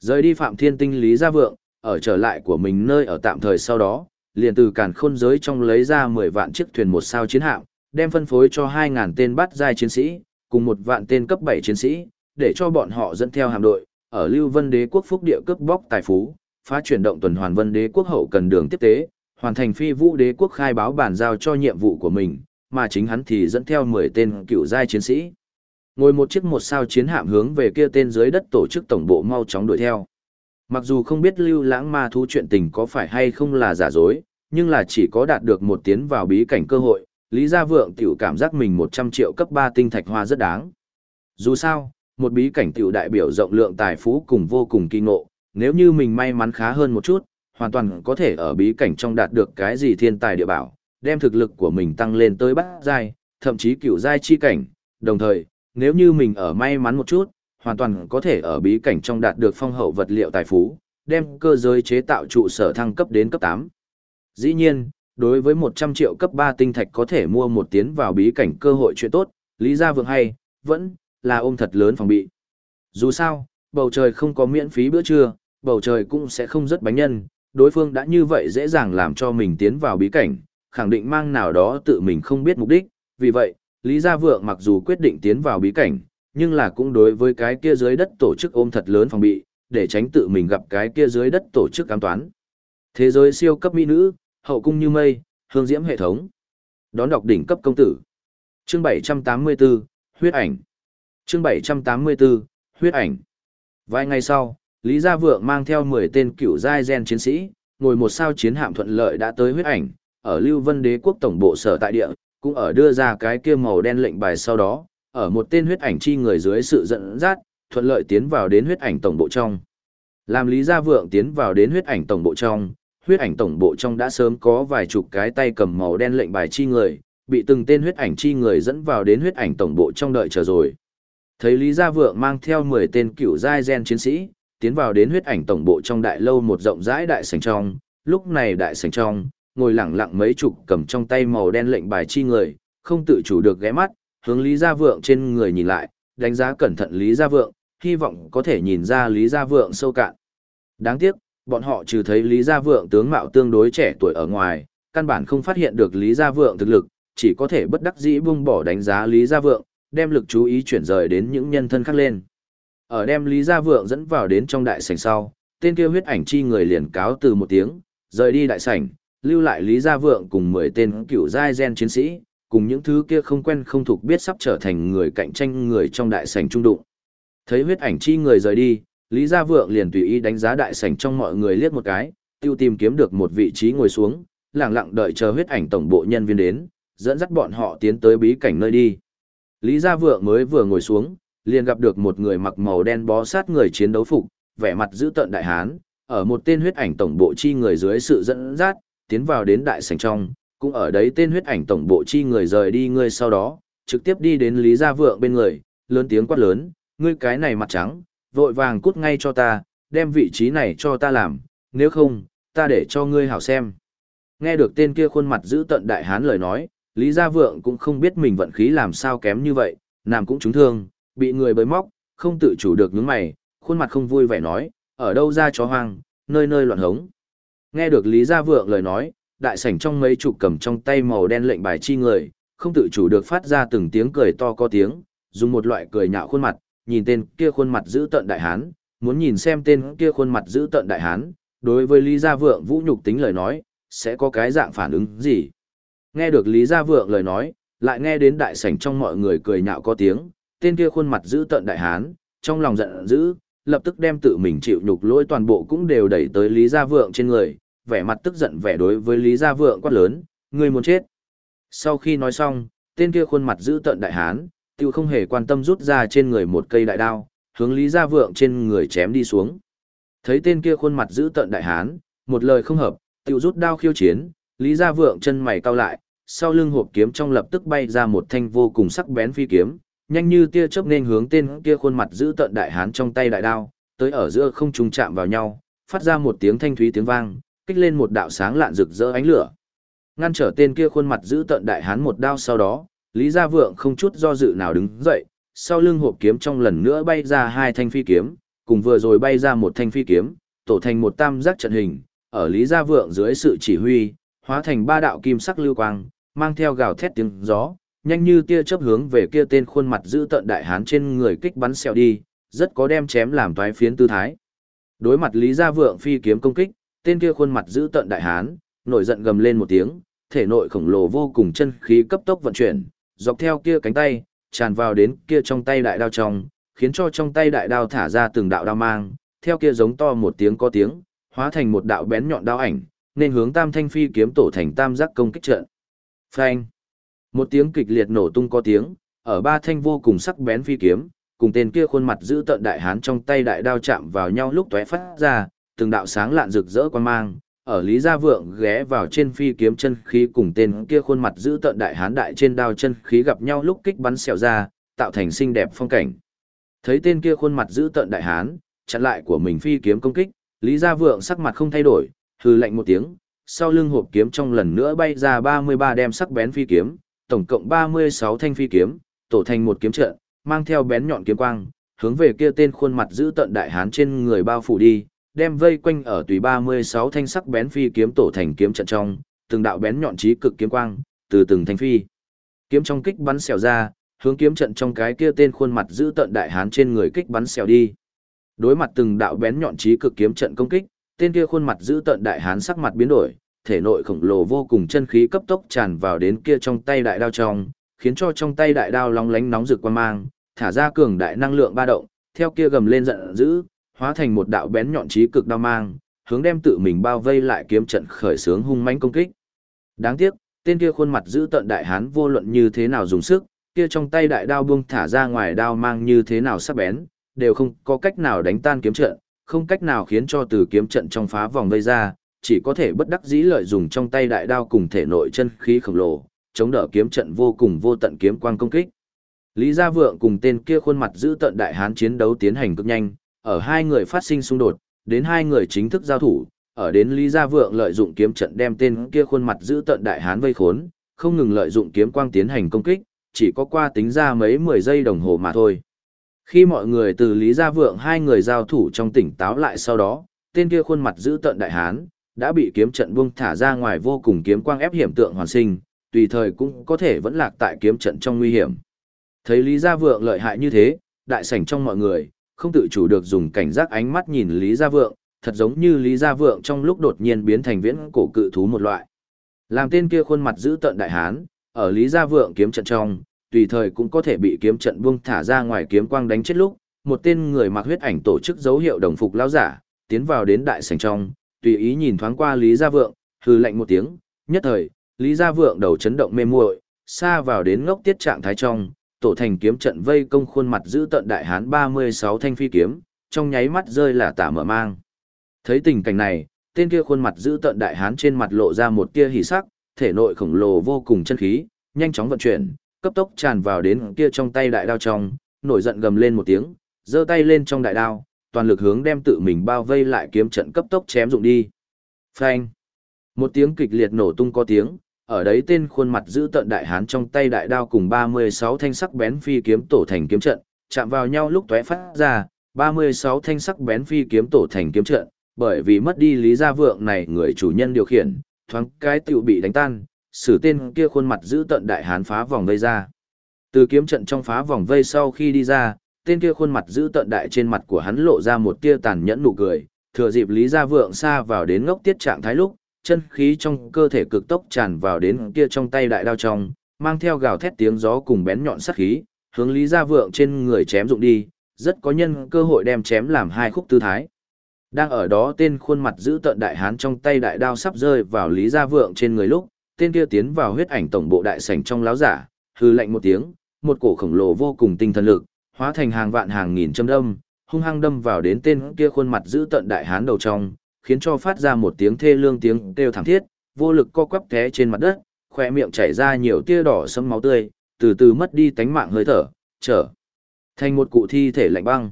Rời đi Phạm Thiên Tinh Lý Gia Vượng, ở trở lại của mình nơi ở tạm thời sau đó, liền từ càn khôn giới trong lấy ra 10 vạn chiếc thuyền một sao chiến hạm, đem phân phối cho 2.000 tên bắt giai chiến sĩ, cùng một vạn tên cấp 7 chiến sĩ, để cho bọn họ dẫn theo hạm đội, ở Lưu Vân Đế quốc phúc địa cướp bóc tài phú, phá chuyển động tuần hoàn Vân Đế quốc hậu cần đường tiếp tế, hoàn thành phi vũ đế quốc khai báo bản giao cho nhiệm vụ của mình, mà chính hắn thì dẫn theo 10 tên cựu giai chiến sĩ. Ngồi một chiếc một sao chiến hạm hướng về kia tên dưới đất tổ chức tổng bộ mau chóng đuổi theo. Mặc dù không biết lưu lãng ma thú chuyện tình có phải hay không là giả dối, nhưng là chỉ có đạt được một tiến vào bí cảnh cơ hội, Lý Gia Vượng tiểu cảm giác mình 100 triệu cấp 3 tinh thạch hoa rất đáng. Dù sao, một bí cảnh tiểu đại biểu rộng lượng tài phú cùng vô cùng kỳ ngộ, nếu như mình may mắn khá hơn một chút, hoàn toàn có thể ở bí cảnh trong đạt được cái gì thiên tài địa bảo, đem thực lực của mình tăng lên tới bát giai, thậm chí cửu giai chi cảnh, đồng thời, nếu như mình ở may mắn một chút, hoàn toàn có thể ở bí cảnh trong đạt được phong hậu vật liệu tài phú, đem cơ giới chế tạo trụ sở thăng cấp đến cấp 8. Dĩ nhiên, đối với 100 triệu cấp 3 tinh thạch có thể mua một tiến vào bí cảnh cơ hội chuyện tốt, Lý Gia Vượng hay, vẫn là ôm thật lớn phòng bị. Dù sao, bầu trời không có miễn phí bữa trưa, bầu trời cũng sẽ không rất bánh nhân, đối phương đã như vậy dễ dàng làm cho mình tiến vào bí cảnh, khẳng định mang nào đó tự mình không biết mục đích, vì vậy, Lý Gia Vượng mặc dù quyết định tiến vào bí cảnh, nhưng là cũng đối với cái kia dưới đất tổ chức ôm thật lớn phòng bị, để tránh tự mình gặp cái kia dưới đất tổ chức cám toán. Thế giới siêu cấp mỹ nữ, hậu cung như mây, hương diễm hệ thống. Đón đọc đỉnh cấp công tử. Chương 784, huyết ảnh. Chương 784, huyết ảnh. Vài ngày sau, Lý Gia Vượng mang theo 10 tên cựu giai gen chiến sĩ, ngồi một sao chiến hạm thuận lợi đã tới huyết ảnh, ở Lưu Vân Đế quốc tổng bộ sở tại địa, cũng ở đưa ra cái kia màu đen lệnh bài sau đó, ở một tên huyết ảnh chi người dưới sự dẫn dắt, thuận lợi tiến vào đến huyết ảnh tổng bộ trong. Làm Lý Gia Vượng tiến vào đến huyết ảnh tổng bộ trong, huyết ảnh tổng bộ trong đã sớm có vài chục cái tay cầm màu đen lệnh bài chi người, bị từng tên huyết ảnh chi người dẫn vào đến huyết ảnh tổng bộ trong đợi chờ rồi. Thấy Lý Gia Vượng mang theo 10 tên cựu giai gen chiến sĩ, tiến vào đến huyết ảnh tổng bộ trong đại lâu một rộng rãi đại sảnh trong, lúc này đại sảnh trong, ngồi lặng lặng mấy chục cầm trong tay màu đen lệnh bài chi người, không tự chủ được ghé mắt, hướng Lý Gia Vượng trên người nhìn lại, đánh giá cẩn thận Lý Gia Vượng, hy vọng có thể nhìn ra Lý Gia Vượng sâu cạn. Đáng tiếc, bọn họ trừ thấy Lý Gia Vượng tướng mạo tương đối trẻ tuổi ở ngoài, căn bản không phát hiện được Lý Gia Vượng thực lực, chỉ có thể bất đắc dĩ buông bỏ đánh giá Lý Gia Vượng, đem lực chú ý chuyển rời đến những nhân thân khác lên. Ở đem Lý Gia Vượng dẫn vào đến trong đại sảnh sau, tên kia huyết ảnh chi người liền cáo từ một tiếng, rời đi đại sảnh, lưu lại Lý Gia Vượng cùng 10 tên cựu giai gen chiến sĩ, cùng những thứ kia không quen không thuộc biết sắp trở thành người cạnh tranh người trong đại sảnh trung đụng. Thấy huyết ảnh chi người rời đi, Lý Gia Vượng liền tùy ý đánh giá đại sảnh trong mọi người liếc một cái, tiêu tìm kiếm được một vị trí ngồi xuống, lặng lặng đợi chờ huyết ảnh tổng bộ nhân viên đến, dẫn dắt bọn họ tiến tới bí cảnh nơi đi. Lý Gia Vượng mới vừa ngồi xuống, liền gặp được một người mặc màu đen bó sát người chiến đấu phục, vẻ mặt dữ tợn đại hán, ở một tên huyết ảnh tổng bộ chi người dưới sự dẫn dắt, tiến vào đến đại sảnh trong, cũng ở đấy tên huyết ảnh tổng bộ chi người rời đi ngươi sau đó, trực tiếp đi đến Lý Gia Vượng bên người, lớn tiếng quát lớn, ngươi cái này mặt trắng, vội vàng cút ngay cho ta, đem vị trí này cho ta làm, nếu không, ta để cho ngươi hảo xem. Nghe được tên kia khuôn mặt giữ tận đại hán lời nói, Lý Gia Vượng cũng không biết mình vận khí làm sao kém như vậy, nàng cũng trúng thương, bị người bới móc, không tự chủ được những mày, khuôn mặt không vui vẻ nói, ở đâu ra chó hoang, nơi nơi loạn hống. Nghe được Lý Gia Vượng lời nói, đại sảnh trong mấy chục cầm trong tay màu đen lệnh bài chi người, không tự chủ được phát ra từng tiếng cười to có tiếng, dùng một loại cười nhạo khuôn mặt, nhìn tên kia khuôn mặt giữ tận đại hán, muốn nhìn xem tên kia khuôn mặt giữ tận đại hán, đối với Lý Gia Vượng vũ nhục tính lời nói, sẽ có cái dạng phản ứng gì. Nghe được Lý Gia Vượng lời nói, lại nghe đến đại sảnh trong mọi người cười nhạo có tiếng, tên kia khuôn mặt giữ tận đại hán, trong lòng giận dữ, lập tức đem tự mình chịu nhục lỗi toàn bộ cũng đều đẩy tới Lý Gia Vượng trên người, vẻ mặt tức giận vẻ đối với Lý Gia Vượng quát lớn, người muốn chết. Sau khi nói xong, tên kia khuôn mặt giữ tận đại hán, tiêu không hề quan tâm rút ra trên người một cây đại đao, hướng Lý Gia Vượng trên người chém đi xuống. Thấy tên kia khuôn mặt giữ tận đại hán, một lời không hợp, tiêu rút đao khiêu chiến, Lý Gia Vượng chân mày cau lại, sau lưng hộp kiếm trong lập tức bay ra một thanh vô cùng sắc bén phi kiếm, nhanh như tia chớp nên hướng tên kia khuôn mặt giữ tận đại hán trong tay đại đao, tới ở giữa không trùng chạm vào nhau, phát ra một tiếng thanh thúy tiếng vang, kích lên một đạo sáng lạn rực rỡ ánh lửa. Ngăn trở tên kia khuôn mặt giữ tận đại hán một đao sau đó, Lý Gia Vượng không chút do dự nào đứng dậy, sau lưng hộp kiếm trong lần nữa bay ra hai thanh phi kiếm, cùng vừa rồi bay ra một thanh phi kiếm, tổ thành một tam giác trận hình, ở Lý Gia Vượng dưới sự chỉ huy, hóa thành ba đạo kim sắc lưu quang, mang theo gào thét tiếng gió, nhanh như tia chớp hướng về kia tên khuôn mặt giữ tận đại hán trên người kích bắn xẹo đi, rất có đem chém làm toái phiến tư thái. Đối mặt Lý Gia Vượng phi kiếm công kích, tên kia khuôn mặt giữ tận đại hán, nổi giận gầm lên một tiếng, thể nội khổng lồ vô cùng chân khí cấp tốc vận chuyển, dọc theo kia cánh tay, tràn vào đến kia trong tay đại đao trong, khiến cho trong tay đại đao thả ra từng đạo đao mang, theo kia giống to một tiếng có tiếng, hóa thành một đạo bén nhọn đao ảnh, nên hướng tam thanh phi kiếm tổ thành tam giác công kích trận. Phanh! Một tiếng kịch liệt nổ tung có tiếng, ở ba thanh vô cùng sắc bén phi kiếm, cùng tên kia khuôn mặt giữ tợn đại hán trong tay đại đao chạm vào nhau lúc tóe phát ra, từng đạo sáng lạn rực rỡ quan mang, ở Lý Gia Vượng ghé vào trên phi kiếm chân khí cùng tên kia khuôn mặt giữ tợn đại hán đại trên đao chân khí gặp nhau lúc kích bắn xẹo ra, tạo thành xinh đẹp phong cảnh. Thấy tên kia khuôn mặt giữ tợn đại hán, chặn lại của mình phi kiếm công kích, Lý Gia Vượng sắc mặt không thay đổi, hừ lạnh một tiếng, sau lưng hộp kiếm trong lần nữa bay ra 33 đem sắc bén phi kiếm, tổng cộng 36 thanh phi kiếm, tổ thành một kiếm trận, mang theo bén nhọn kiếm quang, hướng về kia tên khuôn mặt giữ tận đại hán trên người bao phủ đi, đem vây quanh ở tùy 36 thanh sắc bén phi kiếm tổ thành kiếm trận trong, từng đạo bén nhọn chí cực kiếm quang, từ từng thanh phi. Kiếm trong kích bắn xẻo ra, hướng kiếm trận trong cái kia tên khuôn mặt giữ tận đại hán trên người kích bắn xẻo đi. Đối mặt từng đạo bén nhọn chí cực kiếm trận công kích, tên kia khuôn mặt giữ tận đại hán sắc mặt biến đổi, thể nội khổng lồ vô cùng chân khí cấp tốc tràn vào đến kia trong tay đại đao trong, khiến cho trong tay đại đao long lánh nóng rực quan mang, thả ra cường đại năng lượng ba động, theo kia gầm lên giận dữ, hóa thành một đạo bén nhọn chí cực đao mang, hướng đem tự mình bao vây lại kiếm trận khởi sướng hung mãnh công kích. Đáng tiếc, tên kia khuôn mặt giữ tận đại hán vô luận như thế nào dùng sức, kia trong tay đại đao buông thả ra ngoài đao mang như thế nào sắc bén, đều không có cách nào đánh tan kiếm trận, không cách nào khiến cho từ kiếm trận trong phá vòng vây ra, chỉ có thể bất đắc dĩ lợi dùng trong tay đại đao cùng thể nội chân khí khổng lồ, chống đỡ kiếm trận vô cùng vô tận kiếm quang công kích. Lý Gia Vượng cùng tên kia khuôn mặt giữ tận đại hán chiến đấu tiến hành cực nhanh, ở hai người phát sinh xung đột, đến hai người chính thức giao thủ, ở đến Lý Gia Vượng lợi dụng kiếm trận đem tên kia khuôn mặt giữ tận đại hán vây khốn, không ngừng lợi dụng kiếm quang tiến hành công kích, chỉ có qua tính ra mấy mười giây đồng hồ mà thôi. Khi mọi người từ Lý Gia Vượng hai người giao thủ trong tỉnh táo lại sau đó, tên kia khuôn mặt giữ tận đại hán, đã bị kiếm trận buông thả ra ngoài vô cùng kiếm quang ép hiểm tượng hoàn sinh, tùy thời cũng có thể vẫn lạc tại kiếm trận trong nguy hiểm. Thấy Lý Gia Vượng lợi hại như thế, đại sảnh trong mọi người, không tự chủ được dùng cảnh giác ánh mắt nhìn Lý Gia Vượng, thật giống như Lý Gia Vượng trong lúc đột nhiên biến thành viễn cổ cự thú một loại. Làm tên kia khuôn mặt giữ tận đại hán, ở Lý Gia Vượng kiếm trận trong, tùy thời cũng có thể bị kiếm trận buông thả ra ngoài kiếm quang đánh chết lúc, một tên người mặc huyết ảnh tổ chức dấu hiệu đồng phục lão giả, tiến vào đến đại sảnh trong, tùy ý nhìn thoáng qua Lý Gia Vượng, hừ lạnh một tiếng, nhất thời, Lý Gia Vượng đầu chấn động mê muội, xa vào đến ngốc tiết trạng thái trong, tổ thành kiếm trận vây công khuôn mặt giữ tận đại hán 36 thanh phi kiếm, trong nháy mắt rơi là tả mở mang. Thấy tình cảnh này, tên kia khuôn mặt giữ tận đại hán trên mặt lộ ra một tia hỉ sắc, thể nội khổng lồ vô cùng chân khí, nhanh chóng vận chuyển, cấp tốc tràn vào đến kia trong tay đại đao trong, nổi giận gầm lên một tiếng, giơ tay lên trong đại đao, toàn lực hướng đem tự mình bao vây lại kiếm trận cấp tốc chém dụng đi. Phanh! Một tiếng kịch liệt nổ tung có tiếng, ở đấy tên khuôn mặt giữ tận đại hán trong tay đại đao cùng 36 thanh sắc bén phi kiếm tổ thành kiếm trận, chạm vào nhau lúc tóe phát ra, 36 thanh sắc bén phi kiếm tổ thành kiếm trận, bởi vì mất đi lý gia vượng này người chủ nhân điều khiển, thoáng cái tiểu bị đánh tan, sử tên kia khuôn mặt giữ tận đại hán phá vòng vây ra. Từ kiếm trận trong phá vòng vây sau khi đi ra, tên kia khuôn mặt giữ tận đại trên mặt của hắn lộ ra một tia tàn nhẫn nụ cười, thừa dịp Lý Gia Vượng xa vào đến ngốc tiết trạng thái lúc, chân khí trong cơ thể cực tốc tràn vào đến kia trong tay đại đao trong, mang theo gào thét tiếng gió cùng bén nhọn sát khí, hướng Lý Gia Vượng trên người chém dụng đi, rất có nhân cơ hội đem chém làm hai khúc tư thái. Đang ở đó tên khuôn mặt giữ tận đại hán trong tay đại đao sắp rơi vào Lý Gia Vượng trên người lúc, tên kia tiến vào huyết ảnh tổng bộ đại sảnh trong láo giả, hư lạnh một tiếng, một cổ khổng lồ vô cùng tinh thần lực, hóa thành hàng vạn hàng nghìn châm đâm, hung hăng đâm vào đến tên kia khuôn mặt giữ tận đại hán đầu trong, khiến cho phát ra một tiếng thê lương tiếng kêu thảm thiết, vô lực co quắp té trên mặt đất, khỏe miệng chảy ra nhiều tia đỏ sẫm máu tươi, từ từ mất đi tánh mạng hơi thở, trở thành một cụ thi thể lạnh băng.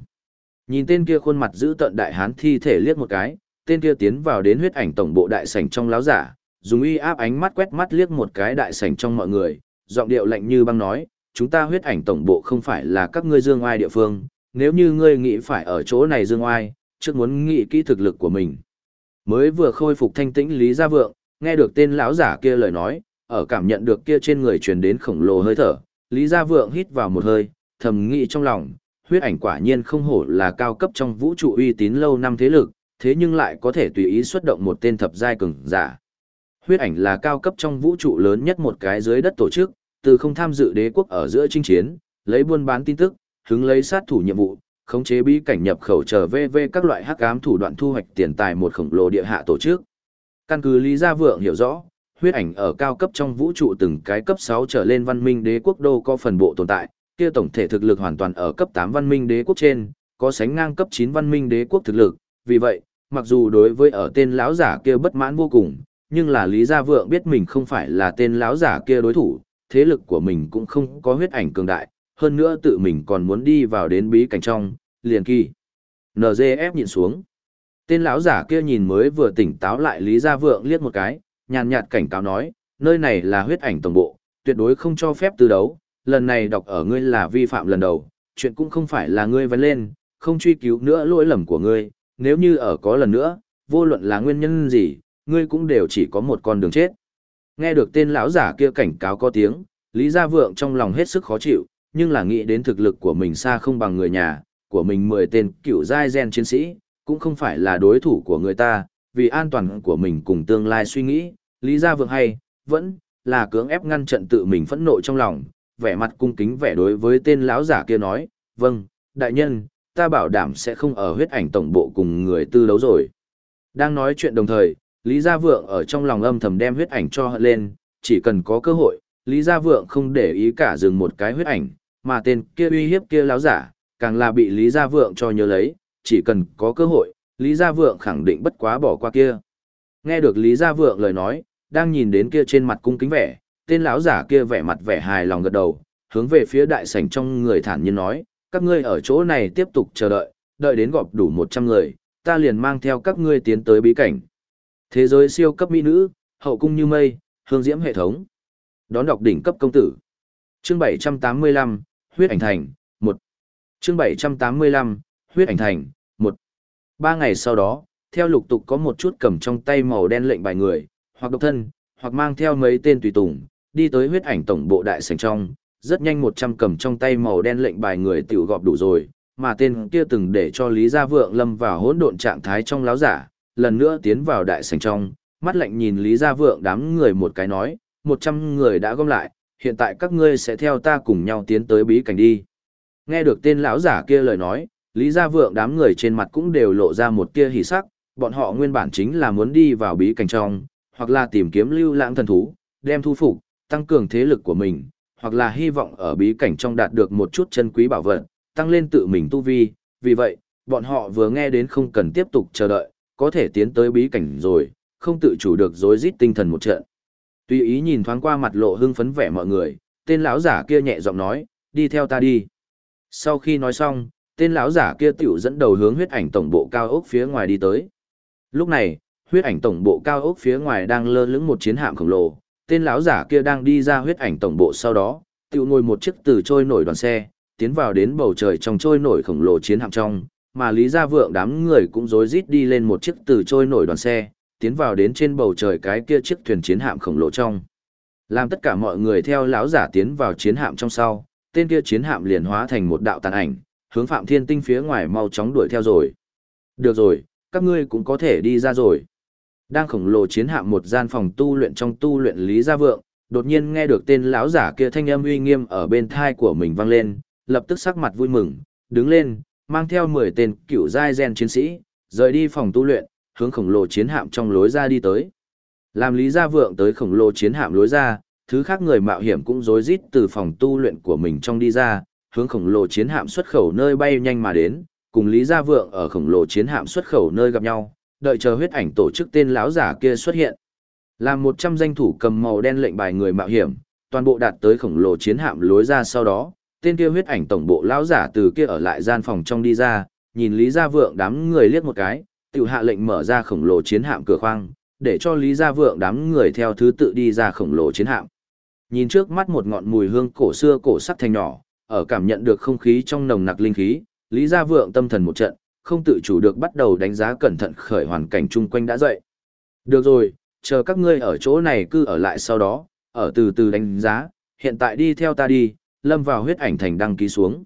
Nhìn tên kia khuôn mặt giữ tận đại hán thi thể liếc một cái, tên kia tiến vào đến huyết ảnh tổng bộ đại sảnh trong láo giả, dùng uy áp ánh mắt quét mắt liếc một cái đại sảnh trong mọi người, giọng điệu lạnh như băng nói, chúng ta huyết ảnh tổng bộ không phải là các ngươi dương oai địa phương, nếu như ngươi nghĩ phải ở chỗ này dương oai, trước muốn nghĩ kỹ thực lực của mình. Mới vừa khôi phục thanh tĩnh Lý Gia Vượng, nghe được tên lão giả kia lời nói, ở cảm nhận được kia trên người truyền đến khổng lồ hơi thở, Lý Gia Vượng hít vào một hơi, thầm nghĩ trong lòng, huyết ảnh quả nhiên không hổ là cao cấp trong vũ trụ uy tín lâu năm thế lực, thế nhưng lại có thể tùy ý xuất động một tên thập giai cường giả. Huyết ảnh là cao cấp trong vũ trụ lớn nhất một cái dưới đất tổ chức, từ không tham dự đế quốc ở giữa chinh chiến, lấy buôn bán tin tức, hứng lấy sát thủ nhiệm vụ, khống chế bí cảnh nhập khẩu trở về về các loại hắc ám thủ đoạn thu hoạch tiền tài một khổng lồ địa hạ tổ chức. Căn cứ Lý Gia Vượng hiểu rõ, huyết ảnh ở cao cấp trong vũ trụ từng cái cấp 6 trở lên văn minh đế quốc đô có phần bộ tồn tại, kia tổng thể thực lực hoàn toàn ở cấp 8 văn minh đế quốc trên, có sánh ngang cấp 9 văn minh đế quốc thực lực, vì vậy, mặc dù đối với ở tên lão giả kia bất mãn vô cùng, nhưng là Lý Gia Vượng biết mình không phải là tên lão giả kia đối thủ, thế lực của mình cũng không có huyết ảnh cường đại, hơn nữa tự mình còn muốn đi vào đến bí cảnh trong, liền kỳ. NGF nhìn xuống. Tên lão giả kia nhìn mới vừa tỉnh táo lại Lý Gia Vượng liếc một cái, nhàn nhạt cảnh cáo nói, nơi này là huyết ảnh tổng bộ, tuyệt đối không cho phép tư đấu, lần này đọc ở ngươi là vi phạm lần đầu, chuyện cũng không phải là ngươi vấn lên, không truy cứu nữa lỗi lầm của ngươi, nếu như ở có lần nữa, vô luận là nguyên nhân gì, ngươi cũng đều chỉ có một con đường chết. Nghe được tên lão giả kia cảnh cáo có tiếng, Lý Gia Vượng trong lòng hết sức khó chịu, nhưng là nghĩ đến thực lực của mình xa không bằng người nhà, của mình 10 tên cựu giai gen chiến sĩ, cũng không phải là đối thủ của người ta, vì an toàn của mình cùng tương lai suy nghĩ, Lý Gia Vượng hay, vẫn là cưỡng ép ngăn trận tự mình phẫn nộ trong lòng, vẻ mặt cung kính vẻ đối với tên lão giả kia nói, vâng, đại nhân, ta bảo đảm sẽ không ở huyết ảnh tổng bộ cùng người tư đấu rồi. Đang nói chuyện đồng thời, Lý Gia Vượng ở trong lòng âm thầm đem huyết ảnh cho hận lên, chỉ cần có cơ hội, Lý Gia Vượng không để ý cả dừng một cái huyết ảnh, mà tên kia uy hiếp kia láo giả, càng là bị Lý Gia Vượng cho nhớ lấy, chỉ cần có cơ hội, Lý Gia Vượng khẳng định bất quá bỏ qua kia. Nghe được Lý Gia Vượng lời nói, đang nhìn đến kia trên mặt cung kính vẻ, tên lão giả kia vẻ mặt vẻ hài lòng gật đầu, hướng về phía đại sảnh trong người thản nhiên nói, các ngươi ở chỗ này tiếp tục chờ đợi, đợi đến gọp đủ 100 người, ta liền mang theo các ngươi tiến tới bí cảnh. Thế giới siêu cấp mỹ nữ, hậu cung như mây, hương diễm hệ thống. Đón đọc đỉnh cấp công tử. Chương 785, huyết ảnh thành, 1. Chương 785, huyết ảnh thành, 1. Ba ngày sau đó, theo lục tục có một chút cầm trong tay màu đen lệnh bài người, hoặc độc thân, hoặc mang theo mấy tên tùy tùng, đi tới huyết ảnh tổng bộ đại sảnh trong, rất nhanh 100 cầm trong tay màu đen lệnh bài người tiểu gọp đủ rồi, mà tên kia từng để cho Lý Gia Vượng lâm vào hỗn độn trạng thái trong láo giả, lần nữa tiến vào đại sảnh trong, mắt lạnh nhìn Lý Gia Vượng đám người một cái nói, 100 người đã gom lại, hiện tại các ngươi sẽ theo ta cùng nhau tiến tới bí cảnh đi. Nghe được tên lão giả kia lời nói, Lý Gia Vượng đám người trên mặt cũng đều lộ ra một tia hỉ sắc, bọn họ nguyên bản chính là muốn đi vào bí cảnh trong, hoặc là tìm kiếm lưu lãng thần thú, đem thu phục, tăng cường thế lực của mình, hoặc là hy vọng ở bí cảnh trong đạt được một chút chân quý bảo vật, tăng lên tự mình tu vi, vì vậy, bọn họ vừa nghe đến không cần tiếp tục chờ đợi, có thể tiến tới bí cảnh rồi, không tự chủ được rối rít tinh thần một trận. Tùy ý nhìn thoáng qua mặt lộ hưng phấn vẻ mọi người, tên lão giả kia nhẹ giọng nói, đi theo ta đi. Sau khi nói xong, tên lão giả kia tiểu dẫn đầu hướng huyết ảnh tổng bộ cao ốc phía ngoài đi tới. Lúc này, huyết ảnh tổng bộ cao ốc phía ngoài đang lơ lửng một chiến hạm khổng lồ, tên lão giả kia đang đi ra huyết ảnh tổng bộ sau đó, tiểu ngồi một chiếc từ trôi nổi đoàn xe, tiến vào đến bầu trời trong trôi nổi khổng lồ chiến hạm trong, mà Lý Gia Vượng đám người cũng rối rít đi lên một chiếc từ trôi nổi đoàn xe, tiến vào đến trên bầu trời cái kia chiếc thuyền chiến hạm khổng lồ trong. Làm tất cả mọi người theo lão giả tiến vào chiến hạm trong sau, tên kia chiến hạm liền hóa thành một đạo tàn ảnh, hướng Phạm Thiên Tinh phía ngoài mau chóng đuổi theo rồi. Được rồi, các ngươi cũng có thể đi ra rồi. Đang khổng lồ chiến hạm một gian phòng tu luyện trong tu luyện Lý Gia Vượng, đột nhiên nghe được tên lão giả kia thanh âm uy nghiêm ở bên thai của mình vang lên, lập tức sắc mặt vui mừng, đứng lên, mang theo 10 tên cựu giai gen chiến sĩ, rời đi phòng tu luyện, hướng khổng lồ chiến hạm trong lối ra đi tới. Làm Lý Gia Vượng tới khổng lồ chiến hạm lối ra, thứ khác người mạo hiểm cũng rối rít từ phòng tu luyện của mình trong đi ra, hướng khổng lồ chiến hạm xuất khẩu nơi bay nhanh mà đến, cùng Lý Gia Vượng ở khổng lồ chiến hạm xuất khẩu nơi gặp nhau, đợi chờ huyết ảnh tổ chức tên lão giả kia xuất hiện. Làm 100 danh thủ cầm màu đen lệnh bài người mạo hiểm, toàn bộ đạt tới khổng lồ chiến hạm lối ra sau đó, tên kia huyết ảnh tổng bộ lão giả từ kia ở lại gian phòng trong đi ra, nhìn Lý Gia Vượng đám người liếc một cái, tiểu hạ lệnh mở ra khổng lồ chiến hạm cửa khoang, để cho Lý Gia Vượng đám người theo thứ tự đi ra khổng lồ chiến hạm. Nhìn trước mắt một ngọn mùi hương cổ xưa cổ sắc thành nhỏ, ở cảm nhận được không khí trong nồng nặc linh khí, Lý Gia Vượng tâm thần một trận, không tự chủ được bắt đầu đánh giá cẩn thận khởi hoàn cảnh chung quanh đã dậy. Được rồi, chờ các ngươi ở chỗ này cứ ở lại sau đó, ở từ từ đánh giá, hiện tại đi theo ta đi, lâm vào huyết ảnh thành đăng ký xuống.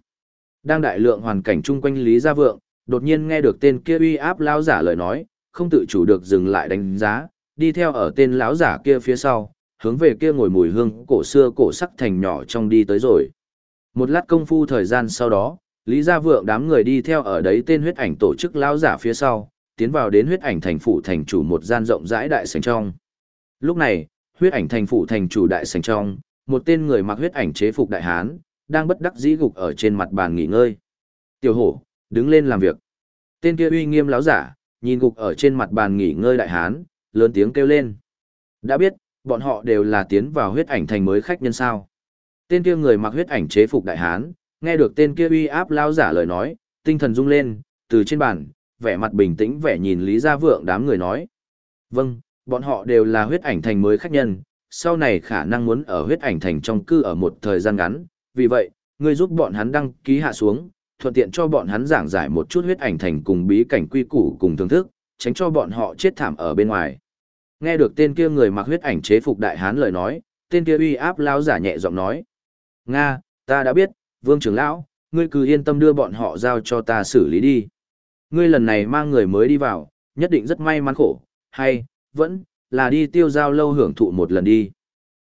Đang đại lượng hoàn cảnh chung quanh Lý Gia Vượng, đột nhiên nghe được tên kia uy áp lão giả lời nói, không tự chủ được dừng lại đánh giá, đi theo ở tên lão giả kia phía sau, hướng về kia ngồi mùi hương cổ xưa cổ sắc thành nhỏ trong đi tới rồi. Một lát công phu thời gian sau đó, Lý Gia Vượng đám người đi theo ở đấy tên huyết ảnh tổ chức lão giả phía sau, tiến vào đến huyết ảnh thành phủ thành chủ một gian rộng rãi đại sảnh trong. Lúc này, huyết ảnh thành phủ thành chủ đại sảnh trong, một tên người mặc huyết ảnh chế phục đại hán, đang bất đắc dĩ gục ở trên mặt bàn nghỉ ngơi. Tiểu hổ, đứng lên làm việc. Tên kia uy nghiêm lão giả, nhìn gục ở trên mặt bàn nghỉ ngơi đại hán, lớn tiếng kêu lên. Đã biết, bọn họ đều là tiến vào huyết ảnh thành mới khách nhân sao. Tên kia người mặc huyết ảnh chế phục đại hán, nghe được tên kia uy áp lão giả lời nói, tinh thần rung lên, từ trên bàn, vẻ mặt bình tĩnh vẻ nhìn Lý Gia Vượng đám người nói. Vâng, bọn họ đều là huyết ảnh thành mới khách nhân, sau này khả năng muốn ở huyết ảnh thành trong cư ở một thời gian ngắn, vì vậy, ngươi giúp bọn hắn đăng ký hạ xuống, thuận tiện cho bọn hắn giảng giải một chút huyết ảnh thành cùng bí cảnh quy củ cùng thưởng thức, tránh cho bọn họ chết thảm ở bên ngoài. Nghe được tên kia người mặc huyết ảnh chế phục đại hán lời nói, tên kia uy áp lão giả nhẹ giọng nói: "Nga, ta đã biết, Vương trưởng lão, ngươi cứ yên tâm đưa bọn họ giao cho ta xử lý đi. Ngươi lần này mang người mới đi vào, nhất định rất may mắn khổ, hay vẫn là đi tiêu giao lâu hưởng thụ một lần đi."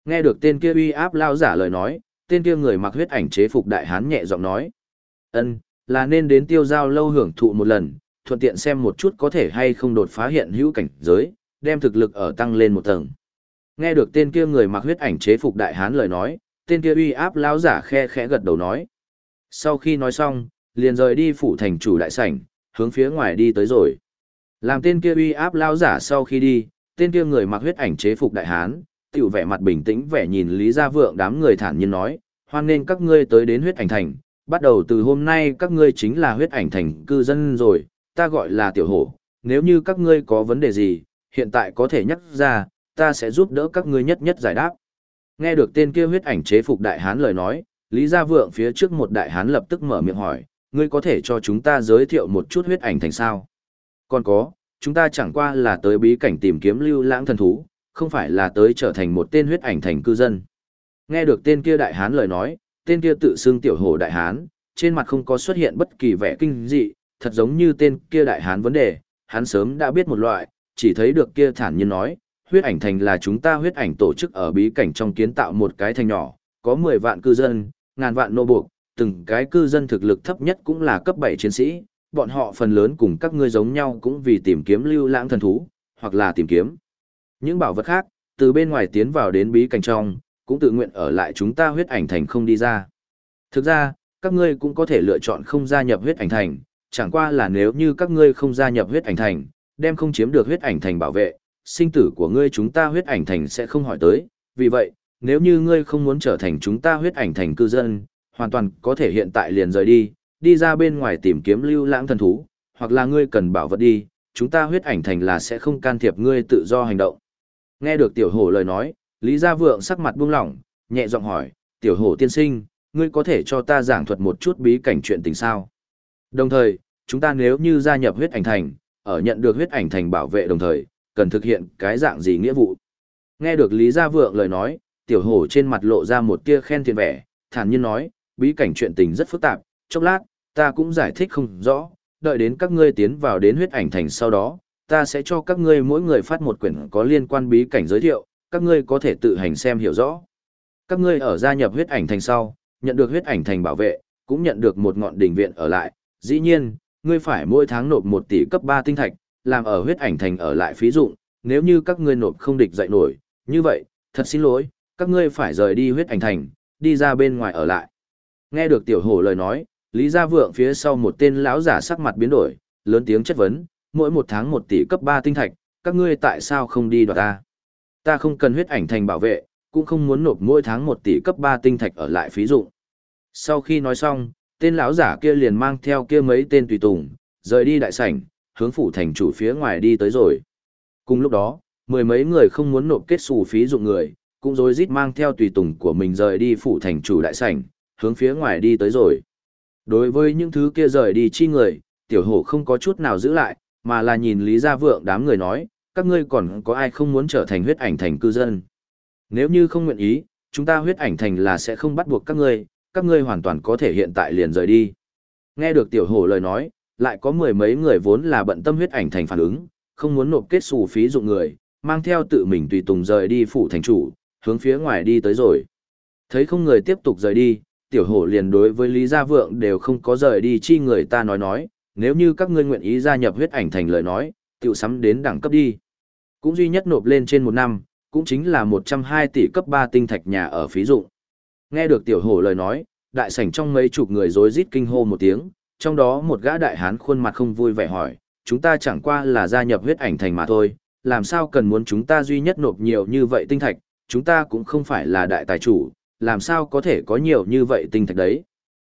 Nghe được tên kia uy áp lão giả lời nói, tên kia người mặc huyết ảnh chế phục đại hán nhẹ giọng nói: "Ân, là nên đến tiêu giao lâu hưởng thụ một lần, thuận tiện xem một chút có thể hay không đột phá hiện hữu cảnh giới, đem thực lực ở tăng lên một tầng. Nghe được tên kia người mặc huyết ảnh chế phục đại hán lời nói, tên kia uy áp lão giả khe khẽ gật đầu nói. Sau khi nói xong, liền rời đi phủ thành chủ đại sảnh, hướng phía ngoài đi tới rồi. Làm tên kia uy áp lão giả sau khi đi, tên kia người mặc huyết ảnh chế phục đại hán, tiểu vẻ mặt bình tĩnh vẻ nhìn Lý Gia Vượng đám người thản nhiên nói, hoan nên các ngươi tới đến huyết ảnh thành, bắt đầu từ hôm nay các ngươi chính là huyết ảnh thành cư dân rồi, ta gọi là tiểu hổ, nếu như các ngươi có vấn đề gì, hiện tại có thể nhắc ra, ta sẽ giúp đỡ các ngươi nhất nhất giải đáp. Nghe được tên kia huyết ảnh chế phục đại hán lời nói, Lý Gia Vượng phía trước một đại hán lập tức mở miệng hỏi, ngươi có thể cho chúng ta giới thiệu một chút huyết ảnh thành sao? Còn có, chúng ta chẳng qua là tới bí cảnh tìm kiếm lưu lãng thần thú, không phải là tới trở thành một tên huyết ảnh thành cư dân. Nghe được tên kia đại hán lời nói, tên kia tự xưng tiểu hổ đại hán, trên mặt không có xuất hiện bất kỳ vẻ kinh dị, thật giống như tên kia đại hán vấn đề, hắn sớm đã biết một loại, chỉ thấy được kia thản nhiên nói, huyết ảnh thành là chúng ta huyết ảnh tổ chức ở bí cảnh trong kiến tạo một cái thành nhỏ, có 10 vạn cư dân, ngàn vạn nô buộc, từng cái cư dân thực lực thấp nhất cũng là cấp 7 chiến sĩ, bọn họ phần lớn cùng các ngươi giống nhau cũng vì tìm kiếm lưu lãng thần thú, hoặc là tìm kiếm những bảo vật khác, từ bên ngoài tiến vào đến bí cảnh trong, cũng tự nguyện ở lại chúng ta huyết ảnh thành không đi ra. Thực ra, các ngươi cũng có thể lựa chọn không gia nhập huyết ảnh thành, chẳng qua là nếu như các ngươi không gia nhập huyết ảnh thành, đem không chiếm được huyết ảnh thành bảo vệ, sinh tử của ngươi chúng ta huyết ảnh thành sẽ không hỏi tới, vì vậy, nếu như ngươi không muốn trở thành chúng ta huyết ảnh thành cư dân, hoàn toàn có thể hiện tại liền rời đi, đi ra bên ngoài tìm kiếm lưu lãng thần thú, hoặc là ngươi cần bảo vật đi, chúng ta huyết ảnh thành là sẽ không can thiệp ngươi tự do hành động. Nghe được tiểu hổ lời nói, Lý Gia Vượng sắc mặt buông lỏng, nhẹ giọng hỏi, tiểu hổ tiên sinh, ngươi có thể cho ta giảng thuật một chút bí cảnh chuyện tình sao? Đồng thời, chúng ta nếu như gia nhập huyết ảnh thành, ở nhận được huyết ảnh thành bảo vệ đồng thời, cần thực hiện cái dạng gì nghĩa vụ? Nghe được Lý Gia Vượng lời nói, tiểu hổ trên mặt lộ ra một tia khen thiện vẻ, thản nhiên nói, bí cảnh chuyện tình rất phức tạp, chốc lát, ta cũng giải thích không rõ, đợi đến các ngươi tiến vào đến huyết ảnh thành sau đó, ta sẽ cho các ngươi mỗi người phát một quyển có liên quan bí cảnh giới thiệu, các ngươi có thể tự hành xem hiểu rõ. Các ngươi ở gia nhập huyết ảnh thành sau, nhận được huyết ảnh thành bảo vệ, cũng nhận được một ngọn đỉnh viện ở lại, dĩ nhiên, ngươi phải mỗi tháng nộp 1 tỷ cấp 3 tinh thạch, làm ở huyết ảnh thành ở lại phí dụng, nếu như các ngươi nộp không địch dậy nổi, như vậy, thật xin lỗi, các ngươi phải rời đi huyết ảnh thành, đi ra bên ngoài ở lại. Nghe được tiểu hổ lời nói, Lý Gia Vượng phía sau một tên lão giả sắc mặt biến đổi, lớn tiếng chất vấn, mỗi một tháng một tỷ cấp 3 tinh thạch, các ngươi tại sao không đi đoạt ta? Ta không cần huyết ảnh thành bảo vệ, cũng không muốn nộp mỗi tháng một tỷ cấp 3 tinh thạch ở lại phí dụng. Sau khi nói xong, tên lão giả kia liền mang theo kia mấy tên tùy tùng, rời đi đại sảnh, hướng phủ thành chủ phía ngoài đi tới rồi. Cùng lúc đó, mười mấy người không muốn nộp kết xù phí dụng người, cũng rối rít mang theo tùy tùng của mình rời đi phủ thành chủ đại sảnh, hướng phía ngoài đi tới rồi. Đối với những thứ kia rời đi chi người, tiểu hổ không có chút nào giữ lại, mà là nhìn Lý Gia Vượng đám người nói, các ngươi còn có ai không muốn trở thành huyết ảnh thành cư dân. Nếu như không nguyện ý, chúng ta huyết ảnh thành là sẽ không bắt buộc các ngươi, các ngươi hoàn toàn có thể hiện tại liền rời đi. Nghe được tiểu hổ lời nói, lại có mười mấy người vốn là bận tâm huyết ảnh thành phản ứng, không muốn nộp kết xù phí dụng người, mang theo tự mình tùy tùng rời đi phủ thành chủ, hướng phía ngoài đi tới rồi. Thấy không người tiếp tục rời đi, tiểu hổ liền đối với Lý Gia Vượng đều không có rời đi chi người ta nói nói, nếu như các ngươi nguyện ý gia nhập huyết ảnh thành lời nói, tiểu sắm đến đẳng cấp đi. Cũng duy nhất nộp lên trên một năm, cũng chính là 120 tỷ cấp 3 tinh thạch nhà ở phí dụng. Nghe được tiểu hổ lời nói, đại sảnh trong mấy chục người rối rít kinh hô một tiếng, trong đó một gã đại hán khuôn mặt không vui vẻ hỏi, chúng ta chẳng qua là gia nhập huyết ảnh thành mà thôi, làm sao cần muốn chúng ta duy nhất nộp nhiều như vậy tinh thạch, chúng ta cũng không phải là đại tài chủ, làm sao có thể có nhiều như vậy tinh thạch đấy.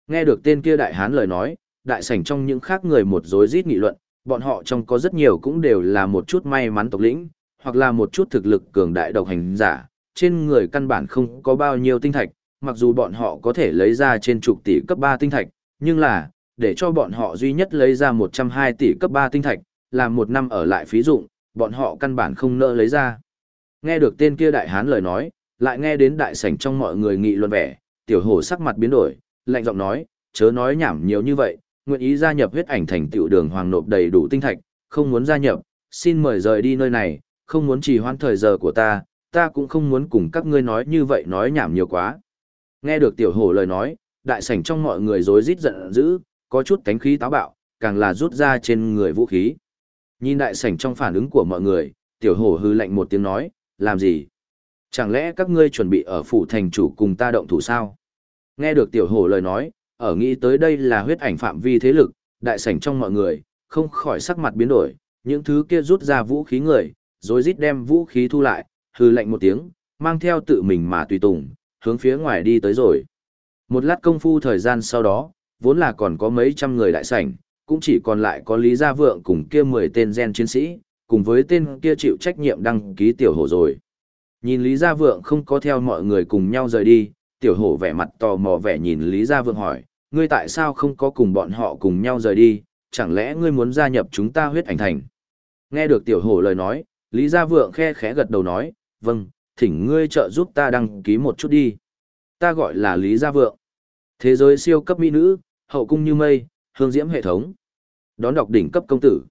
Nghe được tên kia đại hán lời nói, đại sảnh trong những khác người một rối rít nghị luận, bọn họ trong có rất nhiều cũng đều là một chút may mắn tộc lĩnh, hoặc là một chút thực lực cường đại độc hành giả, trên người căn bản không có bao nhiêu tinh thạch, mặc dù bọn họ có thể lấy ra trên chục tỷ cấp 3 tinh thạch, nhưng là, để cho bọn họ duy nhất lấy ra 120 tỷ cấp 3 tinh thạch, làm một năm ở lại phí dụng, bọn họ căn bản không nỡ lấy ra. Nghe được tên kia đại hán lời nói, lại nghe đến đại sảnh trong mọi người nghị luận vẻ, tiểu hổ sắc mặt biến đổi, lạnh giọng nói, chớ nói nhảm nhiều như vậy, nguyện ý gia nhập huyết ảnh thành tiểu đường hoàng nộp đầy đủ tinh thạch, không muốn gia nhập, xin mời rời đi nơi này, không muốn trì hoãn thời giờ của ta, ta cũng không muốn cùng các ngươi nói như vậy nói nhảm nhiều quá. Nghe được tiểu hổ lời nói, đại sảnh trong mọi người rối rít giận dữ, có chút cánh khí táo bạo, càng là rút ra trên người vũ khí. Nhìn đại sảnh trong phản ứng của mọi người, tiểu hổ hư lạnh một tiếng nói, làm gì? Chẳng lẽ các ngươi chuẩn bị ở phủ thành chủ cùng ta động thủ sao? Nghe được tiểu hổ lời nói, ở nghĩ tới đây là huyết ảnh phạm vi thế lực, đại sảnh trong mọi người, không khỏi sắc mặt biến đổi, những thứ kia rút ra vũ khí người, rồi rít đem vũ khí thu lại, hư lạnh một tiếng, mang theo tự mình mà tùy tùng, hướng phía ngoài đi tới rồi. Một lát công phu thời gian sau đó, vốn là còn có mấy trăm người đại sảnh, cũng chỉ còn lại có Lý Gia Vượng cùng kia 10 tên gen chiến sĩ, cùng với tên kia chịu trách nhiệm đăng ký tiểu hổ rồi. Nhìn Lý Gia Vượng không có theo mọi người cùng nhau rời đi, tiểu hổ vẻ mặt tò mò vẻ nhìn Lý Gia Vượng hỏi, ngươi tại sao không có cùng bọn họ cùng nhau rời đi, chẳng lẽ ngươi muốn gia nhập chúng ta huyết ảnh thành? Nghe được tiểu hổ lời nói, Lý Gia Vượng khe khẽ gật đầu nói, vâng, thỉnh ngươi trợ giúp ta đăng ký một chút đi. Ta gọi là Lý Gia Vượng. Thế giới siêu cấp mỹ nữ, hậu cung như mây, hương diễm hệ thống. Đón đọc đỉnh cấp công tử.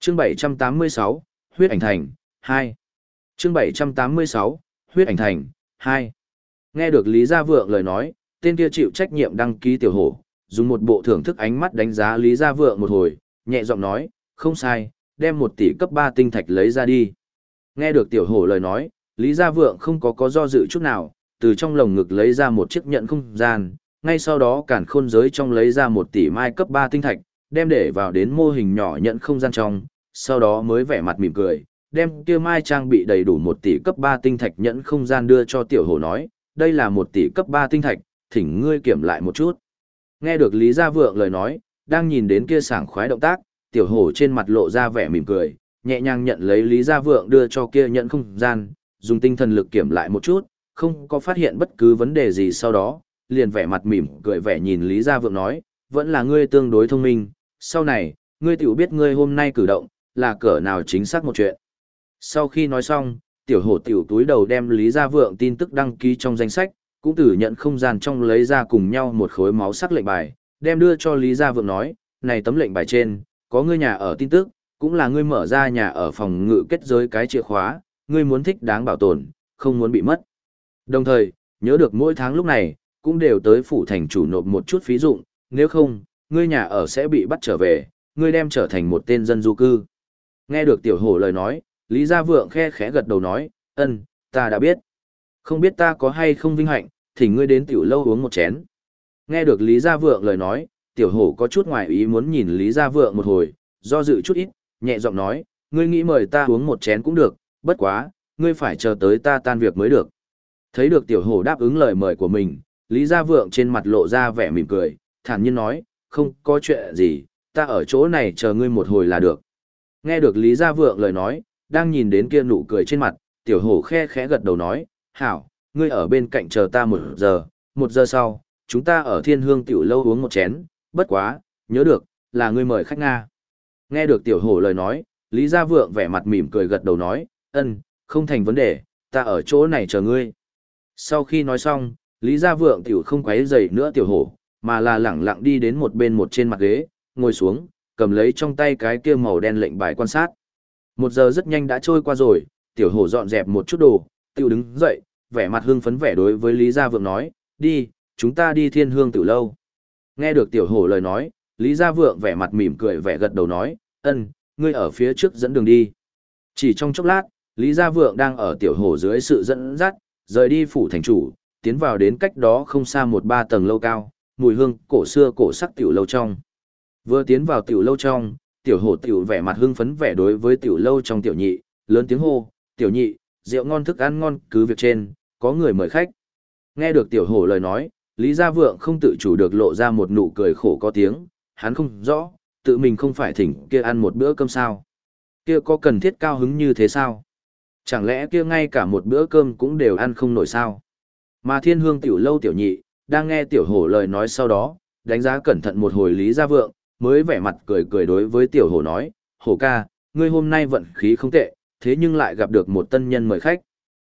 Chương 786, huyết ảnh thành, 2. Chương 786, huyết ảnh thành, 2. Nghe được Lý Gia Vượng lời nói, tên kia chịu trách nhiệm đăng ký tiểu hổ, dùng một bộ thưởng thức ánh mắt đánh giá Lý Gia Vượng một hồi, nhẹ giọng nói, không sai, đem một tỷ cấp 3 tinh thạch lấy ra đi. Nghe được tiểu hổ lời nói, Lý Gia Vượng không có có do dự chút nào, từ trong lồng ngực lấy ra một chiếc nhận không gian, ngay sau đó cản khôn giới trong lấy ra một tỷ mai cấp 3 tinh thạch, đem để vào đến mô hình nhỏ nhận không gian trong, sau đó mới vẻ mặt mỉm cười, đem kia mai trang bị đầy đủ một tỷ cấp 3 tinh thạch nhẫn không gian đưa cho tiểu hổ nói, đây là một tỷ cấp 3 tinh thạch, thỉnh ngươi kiểm lại một chút. Nghe được Lý Gia Vượng lời nói, đang nhìn đến kia sảng khoái động tác, tiểu hổ trên mặt lộ ra vẻ mỉm cười, nhẹ nhàng nhận lấy Lý Gia Vượng đưa cho kia nhẫn không gian, dùng tinh thần lực kiểm lại một chút, không có phát hiện bất cứ vấn đề gì sau đó, liền vẻ mặt mỉm cười vẻ nhìn Lý Gia Vượng nói, vẫn là ngươi tương đối thông minh, sau này, ngươi tiểu biết ngươi hôm nay cử động, là cỡ nào chính xác một chuyện. Sau khi nói xong, tiểu hổ tiểu túi đầu đem Lý Gia Vượng tin tức đăng ký trong danh sách, cũng tử nhận không gian trong lấy ra cùng nhau một khối máu sắc lệnh bài, đem đưa cho Lý Gia Vượng nói, này tấm lệnh bài trên, có ngươi nhà ở tin tức, cũng là ngươi mở ra nhà ở phòng ngự kết giới cái chìa khóa, ngươi muốn thích đáng bảo tồn, không muốn bị mất. Đồng thời, nhớ được mỗi tháng lúc này, cũng đều tới phủ thành chủ nộp một chút phí dụng, nếu không, ngươi nhà ở sẽ bị bắt trở về, ngươi đem trở thành một tên dân du cư. Nghe được tiểu hổ lời nói, Lý Gia Vượng khe khẽ gật đầu nói, ân, ta đã biết. Không biết ta có hay không vinh hạnh, thì ngươi đến tiểu lâu uống một chén. Nghe được Lý Gia Vượng lời nói, tiểu hổ có chút ngoài ý muốn nhìn Lý Gia Vượng một hồi, do dự chút ít, nhẹ giọng nói, ngươi nghĩ mời ta uống một chén cũng được, bất quá, ngươi phải chờ tới ta tan việc mới được. Thấy được tiểu hổ đáp ứng lời mời của mình, Lý Gia Vượng trên mặt lộ ra vẻ mỉm cười, thản nhiên nói, không có chuyện gì, ta ở chỗ này chờ ngươi một hồi là được. Nghe được Lý Gia Vượng lời nói, đang nhìn đến kia nụ cười trên mặt, tiểu hổ khe khẽ gật đầu nói, hảo, ngươi ở bên cạnh chờ ta một giờ, một giờ sau, chúng ta ở thiên hương tiểu lâu uống một chén, bất quá, nhớ được, là ngươi mời khách Nga. Nghe được tiểu hổ lời nói, Lý Gia Vượng vẻ mặt mỉm cười gật đầu nói, ân, không thành vấn đề, ta ở chỗ này chờ ngươi. Sau khi nói xong, Lý Gia Vượng tiểu không quấy rầy nữa tiểu hổ, mà là lẳng lặng đi đến một bên một trên mặt ghế, ngồi xuống, cầm lấy trong tay cái kia màu đen lệnh bài quan sát. Một giờ rất nhanh đã trôi qua rồi, tiểu hổ dọn dẹp một chút đồ, tiểu đứng dậy, vẻ mặt hưng phấn vẻ đối với Lý Gia Vượng nói, đi, chúng ta đi thiên hương tiểu lâu. Nghe được tiểu hổ lời nói, Lý Gia Vượng vẻ mặt mỉm cười vẻ gật đầu nói, ân, ngươi ở phía trước dẫn đường đi. Chỉ trong chốc lát, Lý Gia Vượng đang ở tiểu hổ dưới sự dẫn dắt, rời đi phủ thành chủ, tiến vào đến cách đó không xa một ba tầng lâu cao, mùi hương cổ xưa cổ sắc tiểu lâu trong. Vừa tiến vào tiểu lâu trong, tiểu hổ tiểu vẻ mặt hưng phấn vẻ đối với tiểu lâu trong tiểu nhị, lớn tiếng hô, tiểu nhị, rượu ngon thức ăn ngon cứ việc trên, có người mời khách. Nghe được tiểu hổ lời nói, Lý Gia Vượng không tự chủ được lộ ra một nụ cười khổ có tiếng, hắn không rõ, tự mình không phải thỉnh kia ăn một bữa cơm sao. Kia có cần thiết cao hứng như thế sao? Chẳng lẽ kia ngay cả một bữa cơm cũng đều ăn không nổi sao? Mà thiên hương tiểu lâu tiểu nhị, đang nghe tiểu hổ lời nói sau đó, đánh giá cẩn thận một hồi Lý Gia Vượng, mới vẻ mặt cười cười đối với tiểu hổ nói, hổ ca, ngươi hôm nay vận khí không tệ, thế nhưng lại gặp được một tân nhân mời khách.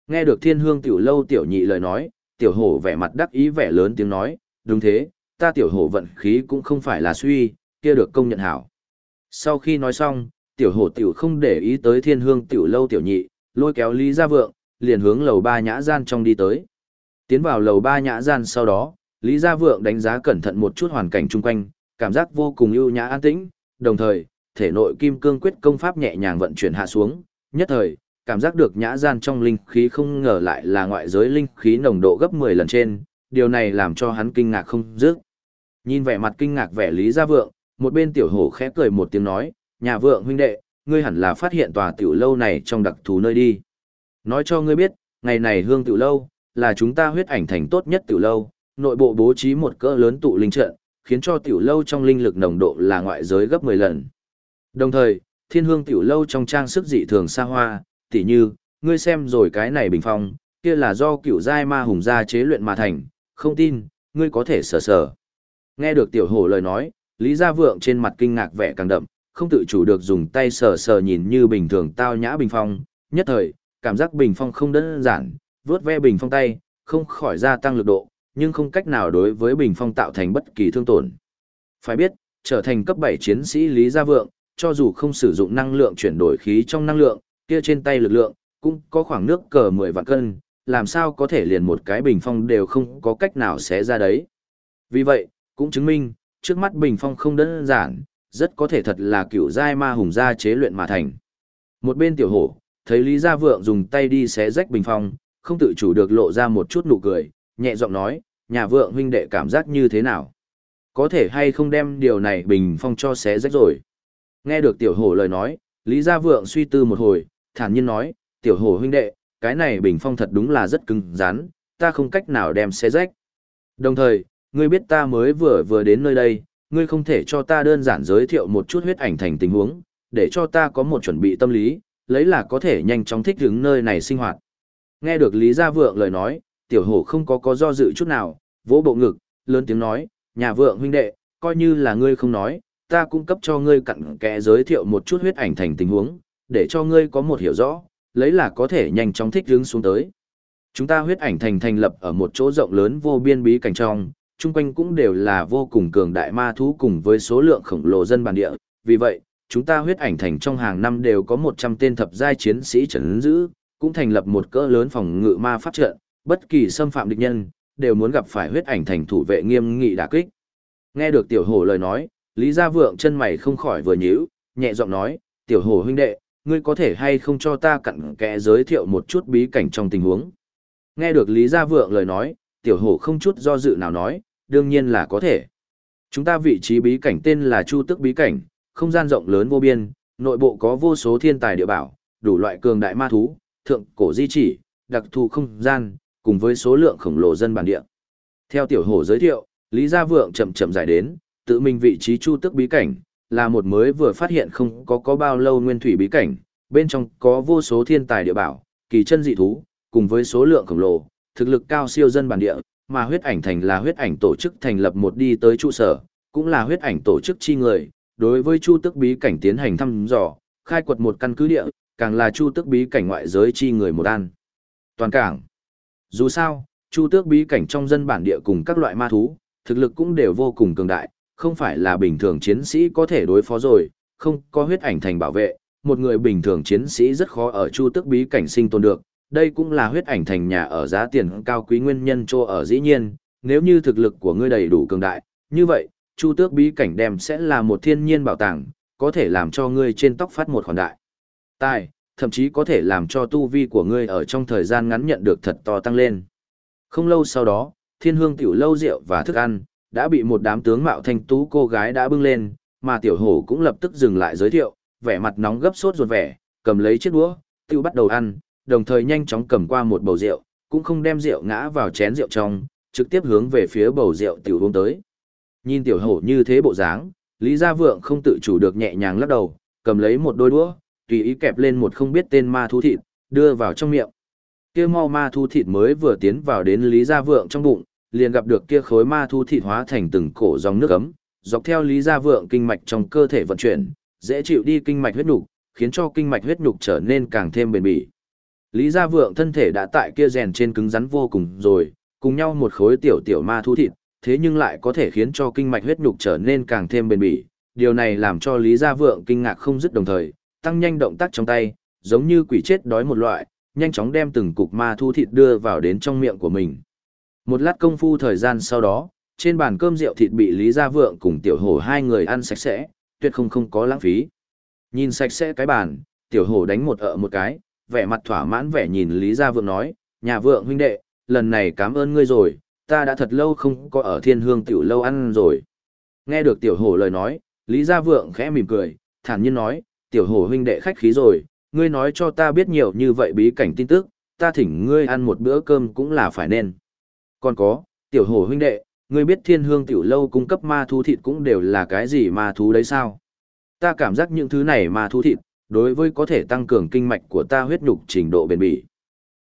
Nghe được thiên hương tiểu lâu tiểu nhị lời nói, tiểu hổ vẻ mặt đắc ý vẻ lớn tiếng nói, đúng thế, ta tiểu hổ vận khí cũng không phải là suy, kia được công nhận hảo. Sau khi nói xong, tiểu hổ tiểu không để ý tới thiên hương tiểu lâu tiểu nhị, lôi kéo Lý Gia Vượng, liền hướng lầu ba nhã gian trong đi tới. Tiến vào lầu ba nhã gian sau đó, Lý Gia Vượng đánh giá cẩn thận một chút hoàn cảnh chung quanh, cảm giác vô cùng ưu nhã an tĩnh, đồng thời, thể nội kim cương quyết công pháp nhẹ nhàng vận chuyển hạ xuống, nhất thời, cảm giác được nhã gian trong linh khí không ngờ lại là ngoại giới linh khí nồng độ gấp 10 lần trên, điều này làm cho hắn kinh ngạc không dứt. Nhìn vẻ mặt kinh ngạc vẻ Lý Gia Vượng, một bên tiểu hổ khẽ cười một tiếng nói, nhà vượng huynh đệ, ngươi hẳn là phát hiện tòa tiểu lâu này trong đặc thù nơi đi. Nói cho ngươi biết, ngày này hương tiểu lâu, là chúng ta huyết ảnh thành tốt nhất tiểu lâu, nội bộ bố trí một cỡ lớn tụ linh trận, khiến cho tiểu lâu trong linh lực nồng độ là ngoại giới gấp 10 lần. Đồng thời, thiên hương tiểu lâu trong trang sức dị thường xa hoa, tỉ như, ngươi xem rồi cái này bình phong, kia là do cựu giai ma hùng gia chế luyện mà thành, không tin, ngươi có thể sờ sờ. Nghe được tiểu hổ lời nói, Lý Gia Vượng trên mặt kinh ngạc vẻ càng đậm, không tự chủ được dùng tay sờ sờ nhìn như bình thường tao nhã bình phong, nhất thời, cảm giác bình phong không đơn giản, vướt ve bình phong tay, không khỏi gia tăng lực độ, nhưng không cách nào đối với bình phong tạo thành bất kỳ thương tổn. Phải biết, trở thành cấp 7 chiến sĩ Lý Gia Vượng, cho dù không sử dụng năng lượng chuyển đổi khí trong năng lượng, kia trên tay lực lượng, cũng có khoảng nước cờ 10 vạn cân, làm sao có thể liền một cái bình phong đều không có cách nào xé ra đấy. Vì vậy, cũng chứng minh, trước mắt bình phong không đơn giản, rất có thể thật là cựu giai ma hùng gia chế luyện mà thành. Một bên tiểu hổ, thấy Lý Gia Vượng dùng tay đi xé rách bình phong, không tự chủ được lộ ra một chút nụ cười, nhẹ giọng nói, nhà vượng huynh đệ cảm giác như thế nào? Có thể hay không đem điều này bình phong cho xé rách rồi? Nghe được tiểu hổ lời nói, Lý Gia Vượng suy tư một hồi, thản nhiên nói, tiểu hổ huynh đệ, cái này bình phong thật đúng là rất cứng rắn, ta không cách nào đem xé rách. Đồng thời, ngươi biết ta mới vừa vừa đến nơi đây, ngươi không thể cho ta đơn giản giới thiệu một chút huyết ảnh thành tình huống, để cho ta có một chuẩn bị tâm lý, lấy là có thể nhanh chóng thích ứng nơi này sinh hoạt. Nghe được Lý Gia Vượng lời nói, tiểu hổ không có có do dự chút nào, vỗ bộ ngực, lớn tiếng nói, nhà vượng huynh đệ, coi như là ngươi không nói, ta cung cấp cho ngươi cặn kẽ giới thiệu một chút huyết ảnh thành tình huống, để cho ngươi có một hiểu rõ, lấy là có thể nhanh chóng thích ứng xuống tới. Chúng ta huyết ảnh thành thành lập ở một chỗ rộng lớn vô biên bí cảnh trong, chung quanh cũng đều là vô cùng cường đại ma thú cùng với số lượng khổng lồ dân bản địa, vì vậy, chúng ta huyết ảnh thành trong hàng năm đều có 100 tên thập giai chiến sĩ trấn giữ, cũng thành lập một cỡ lớn phòng ngự ma pháp trận, bất kỳ xâm phạm địch nhân, đều muốn gặp phải huyết ảnh thành thủ vệ nghiêm nghị đả kích. Nghe được tiểu hổ lời nói, Lý Gia Vượng chân mày không khỏi vừa nhíu, nhẹ giọng nói, tiểu hổ huynh đệ, ngươi có thể hay không cho ta cặn kẽ giới thiệu một chút bí cảnh trong tình huống. Nghe được Lý Gia Vượng lời nói, tiểu hổ không chút do dự nào nói, đương nhiên là có thể. Chúng ta vị trí bí cảnh tên là Chu Tức Bí Cảnh, không gian rộng lớn vô biên, nội bộ có vô số thiên tài địa bảo, đủ loại cường đại ma thú, thượng cổ di chỉ, đặc thù không gian, cùng với số lượng khổng lồ dân bản địa. Theo tiểu hổ giới thiệu, Lý Gia Vượng chậm chậm giải đến, tự mình vị trí Chu Tức Bí Cảnh, là một mới vừa phát hiện không có có bao lâu nguyên thủy bí cảnh, bên trong có vô số thiên tài địa bảo, kỳ chân dị thú, cùng với số lượng khổng lồ, thực lực cao siêu dân bản địa, mà huyết ảnh thành là huyết ảnh tổ chức thành lập một đi tới trụ sở, cũng là huyết ảnh tổ chức chi người, đối với Chu Tức bí cảnh tiến hành thăm dò, khai quật một căn cứ địa, càng là Chu Tức bí cảnh ngoại giới chi người một an. Toàn cảng. Dù sao, Chu Tước bí cảnh trong dân bản địa cùng các loại ma thú, thực lực cũng đều vô cùng cường đại, không phải là bình thường chiến sĩ có thể đối phó rồi, không có huyết ảnh thành bảo vệ, một người bình thường chiến sĩ rất khó ở Chu Tước bí cảnh sinh tồn được. Đây cũng là huyết ảnh thành nhà ở giá tiền cao quý nguyên nhân cho ở dĩ nhiên, nếu như thực lực của ngươi đầy đủ cường đại, như vậy, Chu Tước bí cảnh đem sẽ là một thiên nhiên bảo tàng, có thể làm cho ngươi trên tóc phát một khoản đại. Tài, thậm chí có thể làm cho tu vi của ngươi ở trong thời gian ngắn nhận được thật to tăng lên. Không lâu sau đó, thiên hương tiểu lâu rượu và thức ăn, đã bị một đám tướng mạo thanh tú cô gái đã bưng lên, mà tiểu hổ cũng lập tức dừng lại giới thiệu, vẻ mặt nóng gấp sốt ruột vẻ, cầm lấy chiếc đũa, tiểu bắt đầu ăn, đồng thời nhanh chóng cầm qua một bầu rượu, cũng không đem rượu ngã vào chén rượu trong, trực tiếp hướng về phía bầu rượu tiểu uống tới. Nhìn tiểu hổ như thế bộ dáng, Lý Gia Vượng không tự chủ được nhẹ nhàng lắc đầu, cầm lấy một đôi đũa, tùy ý kẹp lên một không biết tên ma thú thịt, đưa vào trong miệng. Kia mau ma thú thịt mới vừa tiến vào đến Lý Gia Vượng trong bụng, liền gặp được kia khối ma thú thịt hóa thành từng cổ dòng nước ấm, dọc theo Lý Gia Vượng kinh mạch trong cơ thể vận chuyển, dễ chịu đi kinh mạch huyết nhục, khiến cho kinh mạch huyết nhục trở nên càng thêm bền bỉ. Lý Gia Vượng thân thể đã tại kia rèn trên cứng rắn vô cùng rồi, cùng nhau một khối tiểu tiểu ma thú thịt, thế nhưng lại có thể khiến cho kinh mạch huyết nhục trở nên càng thêm bền bỉ. Điều này làm cho Lý Gia Vượng kinh ngạc không dứt đồng thời, tăng nhanh động tác trong tay, giống như quỷ chết đói một loại, nhanh chóng đem từng cục ma thu thịt đưa vào đến trong miệng của mình. Một lát công phu thời gian sau đó, trên bàn cơm rượu thịt bị Lý Gia Vượng cùng Tiểu Hổ hai người ăn sạch sẽ, tuyệt không không có lãng phí. Nhìn sạch sẽ cái bàn, Tiểu Hổ đánh một ợ một cái, vẻ mặt thỏa mãn vẻ nhìn Lý Gia Vượng nói, nhà Vượng huynh đệ, lần này cảm ơn ngươi rồi, ta đã thật lâu không có ở thiên hương tiểu lâu ăn rồi. Nghe được Tiểu Hổ lời nói, Lý Gia Vượng khẽ mỉm cười, thản nhiên nói, Tiểu Hổ huynh đệ khách khí rồi, ngươi nói cho ta biết nhiều như vậy bí cảnh tin tức, ta thỉnh ngươi ăn một bữa cơm cũng là phải nên. Còn có, tiểu hổ huynh đệ, ngươi biết thiên hương tiểu lâu cung cấp ma thú thịt cũng đều là cái gì ma thú đấy sao? Ta cảm giác những thứ này ma thú thịt, đối với có thể tăng cường kinh mạch của ta huyết nhục trình độ bền bỉ.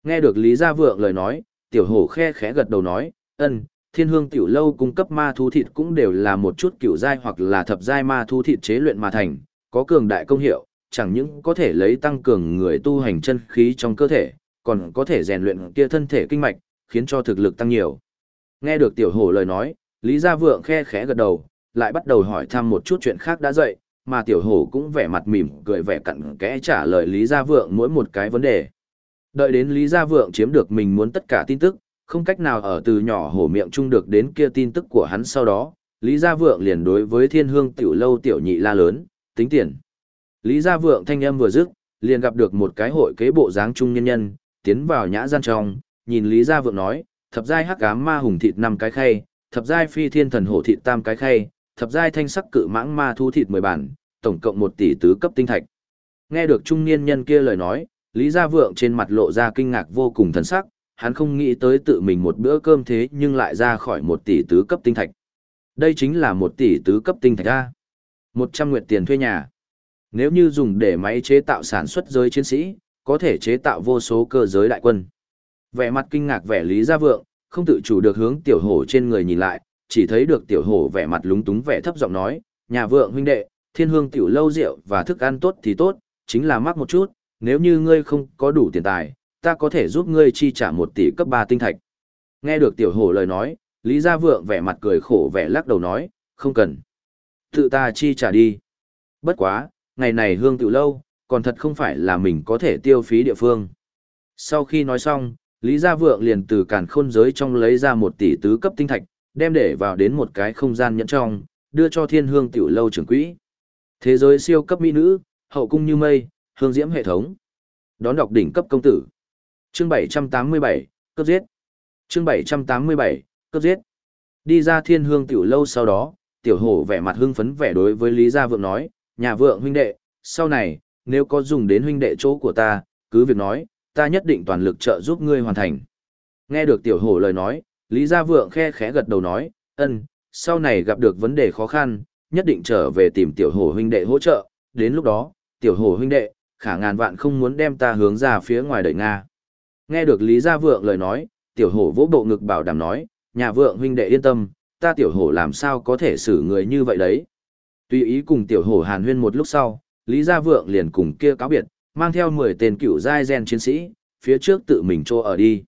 Nghe được Lý Gia Vượng lời nói, tiểu hổ khe khẽ gật đầu nói, ân, thiên hương tiểu lâu cung cấp ma thú thịt cũng đều là một chút kiểu giai hoặc là thập giai ma thú thịt chế luyện mà thành, có cường đại công hiệu, chẳng những có thể lấy tăng cường người tu hành chân khí trong cơ thể, còn có thể rèn luyện kia thân thể kinh mạch, khiến cho thực lực tăng nhiều. Nghe được tiểu hổ lời nói, Lý Gia Vượng khe khẽ gật đầu, lại bắt đầu hỏi thăm một chút chuyện khác đã dậy, mà tiểu hổ cũng vẻ mặt mỉm cười vẻ cặn kẽ trả lời Lý Gia Vượng mỗi một cái vấn đề. Đợi đến Lý Gia Vượng chiếm được mình muốn tất cả tin tức, không cách nào ở từ nhỏ hổ miệng chung được đến kia tin tức của hắn sau đó, Lý Gia Vượng liền đối với thiên hương tiểu lâu tiểu nhị la lớn, tính tiền. Lý Gia Vượng thanh âm vừa dứt, liền gặp được một cái hội kế bộ dáng trung nhân nhân, tiến vào nhã gian trong, nhìn Lý Gia Vượng nói, thập giai hắc ám ma hùng thịt năm cái khay, thập giai phi thiên thần hổ thịt tam cái khay, thập giai thanh sắc cự mãng ma thu thịt 10 bản, tổng cộng 1 tỷ tứ cấp tinh thạch. Nghe được trung niên nhân kia lời nói, Lý Gia Vượng trên mặt lộ ra kinh ngạc vô cùng thần sắc, hắn không nghĩ tới tự mình một bữa cơm thế nhưng lại ra khỏi một tỷ tứ cấp tinh thạch. Đây chính là một tỷ tứ cấp tinh thạch a. 100 nguyệt tiền thuê nhà. Nếu như dùng để máy chế tạo sản xuất giới chiến sĩ, có thể chế tạo vô số cơ giới đại quân. Vẻ mặt kinh ngạc vẻ Lý Gia Vượng, không tự chủ được hướng tiểu hổ trên người nhìn lại, chỉ thấy được tiểu hổ vẻ mặt lúng túng vẻ thấp giọng nói, nhà vượng huynh đệ, thiên hương tiểu lâu rượu và thức ăn tốt thì tốt, chính là mắc một chút, nếu như ngươi không có đủ tiền tài, ta có thể giúp ngươi chi trả một tỷ cấp ba tinh thạch. Nghe được tiểu hổ lời nói, Lý Gia Vượng vẻ mặt cười khổ vẻ lắc đầu nói, không cần. Tự ta chi trả đi. Bất quá, ngày này hương tiểu lâu, còn thật không phải là mình có thể tiêu phí địa phương. Sau khi nói xong, Lý Gia Vượng liền từ càn khôn giới trong lấy ra một tỷ tứ cấp tinh thạch, đem để vào đến một cái không gian nhẫn trong, đưa cho thiên hương tiểu lâu trưởng quỹ. Thế giới siêu cấp mỹ nữ, hậu cung như mây, hương diễm hệ thống. Đón đọc đỉnh cấp công tử. Chương 787, cấp giết. Chương 787, cấp giết. Đi ra thiên hương tiểu lâu sau đó, tiểu hổ vẻ mặt hưng phấn vẻ đối với Lý Gia Vượng nói, nhà vượng huynh đệ, sau này, nếu có dùng đến huynh đệ chỗ của ta, cứ việc nói, ta nhất định toàn lực trợ giúp ngươi hoàn thành. Nghe được tiểu hổ lời nói, Lý Gia Vượng khe khẽ gật đầu nói, ân, sau này gặp được vấn đề khó khăn, nhất định trở về tìm tiểu hổ huynh đệ hỗ trợ, đến lúc đó, tiểu hổ huynh đệ, khả ngàn vạn không muốn đem ta hướng ra phía ngoài đời Nga. Nghe được Lý Gia Vượng lời nói, tiểu hổ vỗ bộ ngực bảo đảm nói, nhà vượng huynh đệ yên tâm, ta tiểu hổ làm sao có thể xử người như vậy đấy. Tùy ý cùng tiểu hổ hàn huyên một lúc sau, Lý Gia Vượng liền cùng kia cáo biệt, mang theo 10 tên cựu giai gen chiến sĩ, phía trước tự mình trô ở đi.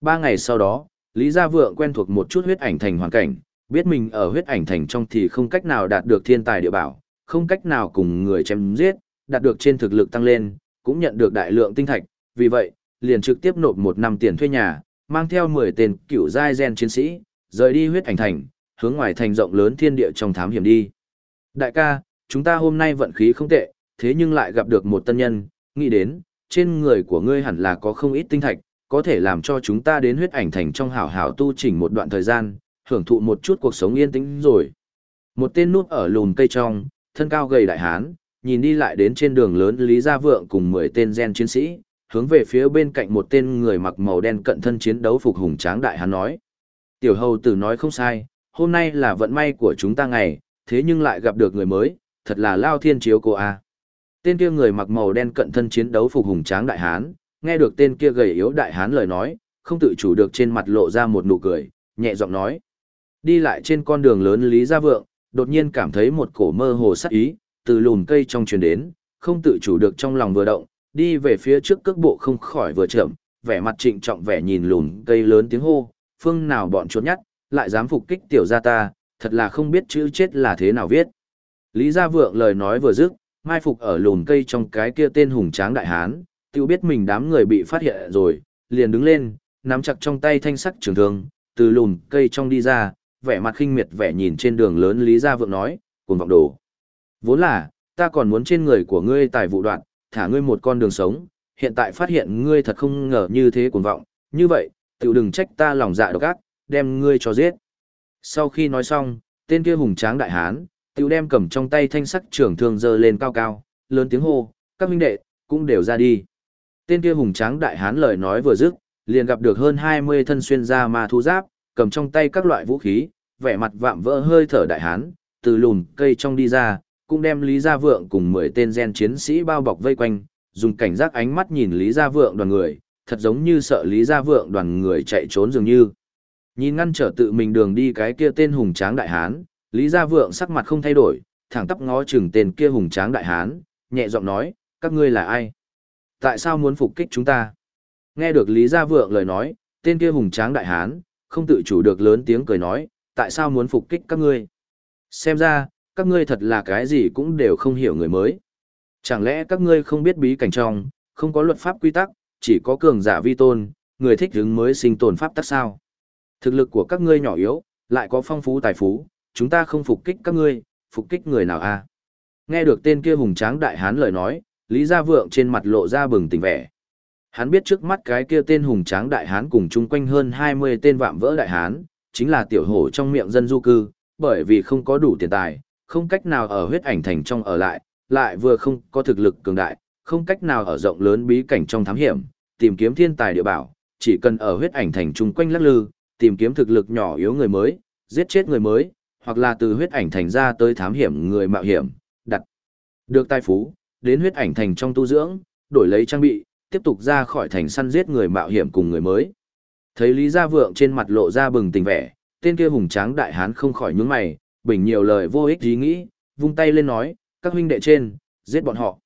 Ba ngày sau đó, Lý Gia Vượng quen thuộc một chút huyết ảnh thành hoàn cảnh, biết mình ở huyết ảnh thành trong thì không cách nào đạt được thiên tài địa bảo, không cách nào cùng người chém giết, đạt được trên thực lực tăng lên, cũng nhận được đại lượng tinh thạch, vì vậy, liền trực tiếp nộp một năm tiền thuê nhà, mang theo 10 tên cựu giai gen chiến sĩ, rời đi huyết ảnh thành, hướng ngoài thành rộng lớn thiên địa trong thám hiểm đi. Đại ca, chúng ta hôm nay vận khí không tệ, thế nhưng lại gặp được một tân nhân, nghĩ đến, trên người của ngươi hẳn là có không ít tinh thạch, có thể làm cho chúng ta đến huyết ảnh thành trong hảo hảo tu chỉnh một đoạn thời gian, hưởng thụ một chút cuộc sống yên tĩnh rồi. Một tên nút ở lùm cây trong, thân cao gầy đại hán, nhìn đi lại đến trên đường lớn Lý Gia Vượng cùng 10 tên gen chiến sĩ, hướng về phía bên cạnh một tên người mặc màu đen cận thân chiến đấu phục hùng tráng đại hán nói. Tiểu hầu tử nói không sai, hôm nay là vận may của chúng ta ngày, thế nhưng lại gặp được người mới, thật là lao thiên chiếu cô a. Tên kia người mặc màu đen cận thân chiến đấu phục hùng tráng đại hán, nghe được tên kia gầy yếu đại hán lời nói, không tự chủ được trên mặt lộ ra một nụ cười, nhẹ giọng nói. Đi lại trên con đường lớn Lý Gia Vượng, đột nhiên cảm thấy một cổ mơ hồ sắc ý, từ lùm cây trong truyền đến, không tự chủ được trong lòng vừa động, đi về phía trước cước bộ không khỏi vừa chậm, vẻ mặt trịnh trọng vẻ nhìn lùm cây lớn tiếng hô, phương nào bọn trốn nhắt, lại dám phục kích tiểu gia ta, thật là không biết chữ chết là thế nào viết. Lý Gia Vượng lời nói vừa dứt, mai phục ở lùm cây trong cái kia tên hùng tráng đại hán, tiêu biết mình đám người bị phát hiện rồi, liền đứng lên, nắm chặt trong tay thanh sắc trường thương, từ lùm cây trong đi ra, vẻ mặt khinh miệt vẻ nhìn trên đường lớn Lý Gia Vượng nói, cuồng vọng đồ. Vốn là, ta còn muốn trên người của ngươi tài vụ đoạn, thả ngươi một con đường sống, hiện tại phát hiện ngươi thật không ngờ như thế cuồng vọng, như vậy, tự đừng trách ta lòng dạ độc ác, đem ngươi cho giết. Sau khi nói xong, tên kia hùng tráng đại hán, tự đem cầm trong tay thanh sắc trường thương giơ lên cao cao, lớn tiếng hô, các minh đệ, cũng đều ra đi. Tên kia hùng tráng đại hán lời nói vừa dứt, liền gặp được hơn 20 thân xuyên ra ma thu giáp, cầm trong tay các loại vũ khí, vẻ mặt vạm vỡ hơi thở đại hán, từ lùn cây trong đi ra, cũng đem Lý Gia Vượng cùng 10 tên gen chiến sĩ bao bọc vây quanh, dùng cảnh giác ánh mắt nhìn Lý Gia Vượng đoàn người, thật giống như sợ Lý Gia Vượng đoàn người chạy trốn dường như. Nhìn ngăn trở tự mình đường đi cái kia tên hùng tráng đại hán, Lý Gia Vượng sắc mặt không thay đổi, thẳng tắp ngó chừng tên kia hùng tráng đại hán, nhẹ giọng nói, các ngươi là ai? Tại sao muốn phục kích chúng ta? Nghe được Lý Gia Vượng lời nói, tên kia hùng tráng đại hán, không tự chủ được lớn tiếng cười nói, tại sao muốn phục kích các ngươi? Xem ra, các ngươi thật là cái gì cũng đều không hiểu người mới. Chẳng lẽ các ngươi không biết bí cảnh trong, không có luật pháp quy tắc, chỉ có cường giả vi tôn, người thích hứng mới sinh tồn pháp tắc sao? Thực lực của các ngươi nhỏ yếu, lại có phong phú tài phú, chúng ta không phục kích các ngươi, phục kích người nào a? À? Nghe được tên kia hùng tráng đại hán lời nói, Lý Gia Vượng trên mặt lộ ra bừng tỉnh vẻ. Hắn biết trước mắt cái kia tên hùng tráng đại hán cùng chung quanh hơn 20 tên vạm vỡ đại hán, chính là tiểu hổ trong miệng dân du cư, bởi vì không có đủ tiền tài, không cách nào ở huyết ảnh thành trong ở lại, lại vừa không có thực lực cường đại, không cách nào ở rộng lớn bí cảnh trong thám hiểm, tìm kiếm thiên tài địa bảo, chỉ cần ở huyết ảnh thành chung quanh lắc lư, tìm kiếm thực lực nhỏ yếu người mới, giết chết người mới, hoặc là từ huyết ảnh thành ra tới thám hiểm người mạo hiểm, đặt được tài phú, đến huyết ảnh thành trong tu dưỡng, đổi lấy trang bị, tiếp tục ra khỏi thành săn giết người mạo hiểm cùng người mới. Thấy Lý Gia Vượng trên mặt lộ ra bừng tình vẻ, tên kia hùng tráng đại hán không khỏi nhướng mày, bình nhiều lời vô ích ý nghĩ, vung tay lên nói, các huynh đệ trên, giết bọn họ.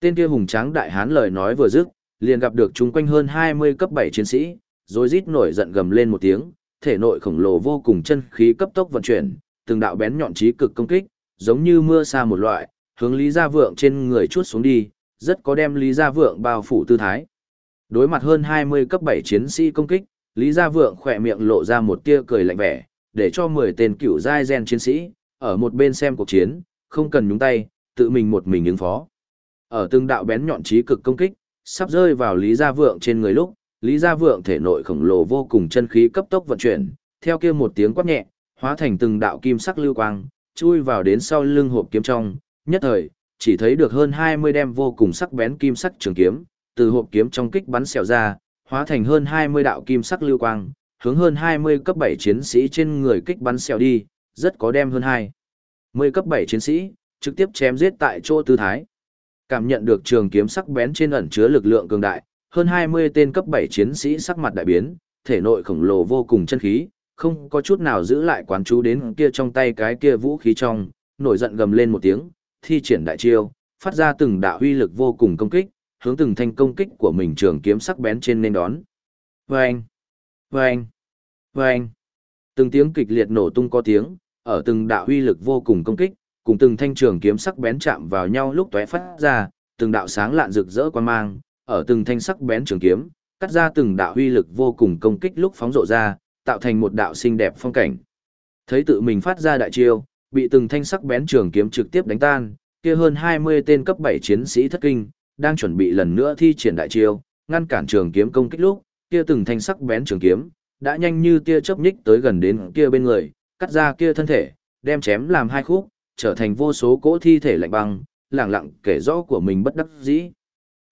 Tên kia hùng tráng đại hán lời nói vừa dứt, liền gặp được chúng quanh hơn 20 cấp 7 chiến sĩ, rồi rít nổi giận gầm lên một tiếng, thể nội khổng lồ vô cùng chân khí cấp tốc vận chuyển, từng đạo bén nhọn trí cực công kích, giống như mưa sa một loại, hướng Lý Gia Vượng trên người chuốt xuống đi, rất có đem Lý Gia Vượng bao phủ tư thái. Đối mặt hơn 20 cấp 7 chiến sĩ công kích, Lý Gia Vượng khỏe miệng lộ ra một tia cười lạnh vẻ, để cho 10 tên cựu giai gen chiến sĩ, ở một bên xem cuộc chiến, không cần nhúng tay, tự mình một mình ứng phó. Ở từng đạo bén nhọn trí cực công kích, sắp rơi vào Lý Gia Vượng trên người lúc, Lý Gia Vượng thể nội khổng lồ vô cùng chân khí cấp tốc vận chuyển, theo kia một tiếng quát nhẹ, hóa thành từng đạo kim sắc lưu quang, chui vào đến sau lưng hộp kiếm trong, nhất thời, chỉ thấy được hơn 20 đem vô cùng sắc bén kim sắc trường kiếm, từ hộp kiếm trong kích bắn xẻo ra, hóa thành hơn 20 đạo kim sắc lưu quang, hướng hơn 20 cấp 7 chiến sĩ trên người kích bắn xẻo đi, rất có đem hơn 2. 10 cấp 7 chiến sĩ, trực tiếp chém giết tại chỗ tư thái. Cảm nhận được trường kiếm sắc bén trên ẩn chứa lực lượng cường đại, hơn 20 tên cấp 7 chiến sĩ sắc mặt đại biến, thể nội khổng lồ vô cùng chân khí, không có chút nào giữ lại quán chú đến kia trong tay cái kia vũ khí trong, nổi giận gầm lên một tiếng, thi triển đại chiêu, phát ra từng đạo uy lực vô cùng công kích, hướng từng thanh công kích của mình trường kiếm sắc bén trên nên đón. Vâng! Vâng! Vâng! Từng tiếng kịch liệt nổ tung có tiếng, ở từng đạo uy lực vô cùng công kích, cùng từng thanh trường kiếm sắc bén chạm vào nhau lúc tóe phát ra, từng đạo sáng lạn rực rỡ quan mang, ở từng thanh sắc bén trường kiếm, cắt ra từng đạo uy lực vô cùng công kích lúc phóng rộ ra, tạo thành một đạo xinh đẹp phong cảnh. Thấy tự mình phát ra đại chiêu, bị từng thanh sắc bén trường kiếm trực tiếp đánh tan, kia hơn 20 tên cấp 7 chiến sĩ thất kinh, đang chuẩn bị lần nữa thi triển đại chiêu, ngăn cản trường kiếm công kích lúc, kia từng thanh sắc bén trường kiếm, đã nhanh như tia chớp nhích tới gần đến kia bên người, cắt ra kia thân thể, đem chém làm hai khúc, trở thành vô số cỗ thi thể lạnh băng, lẳng lặng kể rõ của mình bất đắc dĩ.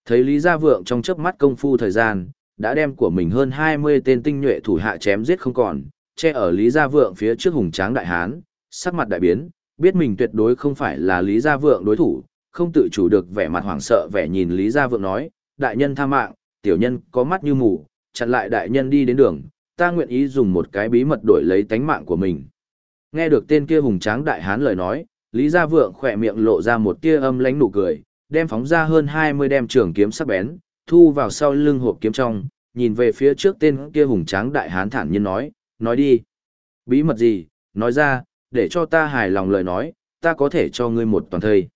Thấy Lý Gia Vượng trong chớp mắt công phu thời gian, đã đem của mình hơn 20 tên tinh nhuệ thủ hạ chém giết không còn, che ở Lý Gia Vượng phía trước hùng tráng đại hán, sắc mặt đại biến, biết mình tuyệt đối không phải là Lý Gia Vượng đối thủ, không tự chủ được vẻ mặt hoảng sợ vẻ nhìn Lý Gia Vượng nói, đại nhân tha mạng, tiểu nhân có mắt như mù, chặn lại đại nhân đi đến đường, ta nguyện ý dùng một cái bí mật đổi lấy tánh mạng của mình. Nghe được tên kia hùng tráng đại hán lời nói, Lý Gia Vượng khỏe miệng lộ ra một tia âm lãnh nụ cười, đem phóng ra hơn 20 đem trường kiếm sắc bén, thu vào sau lưng hộp kiếm trong, nhìn về phía trước tên kia hùng tráng đại hán thản nhiên nói, nói đi. Bí mật gì, nói ra, để cho ta hài lòng lời nói, ta có thể cho ngươi một toàn thây.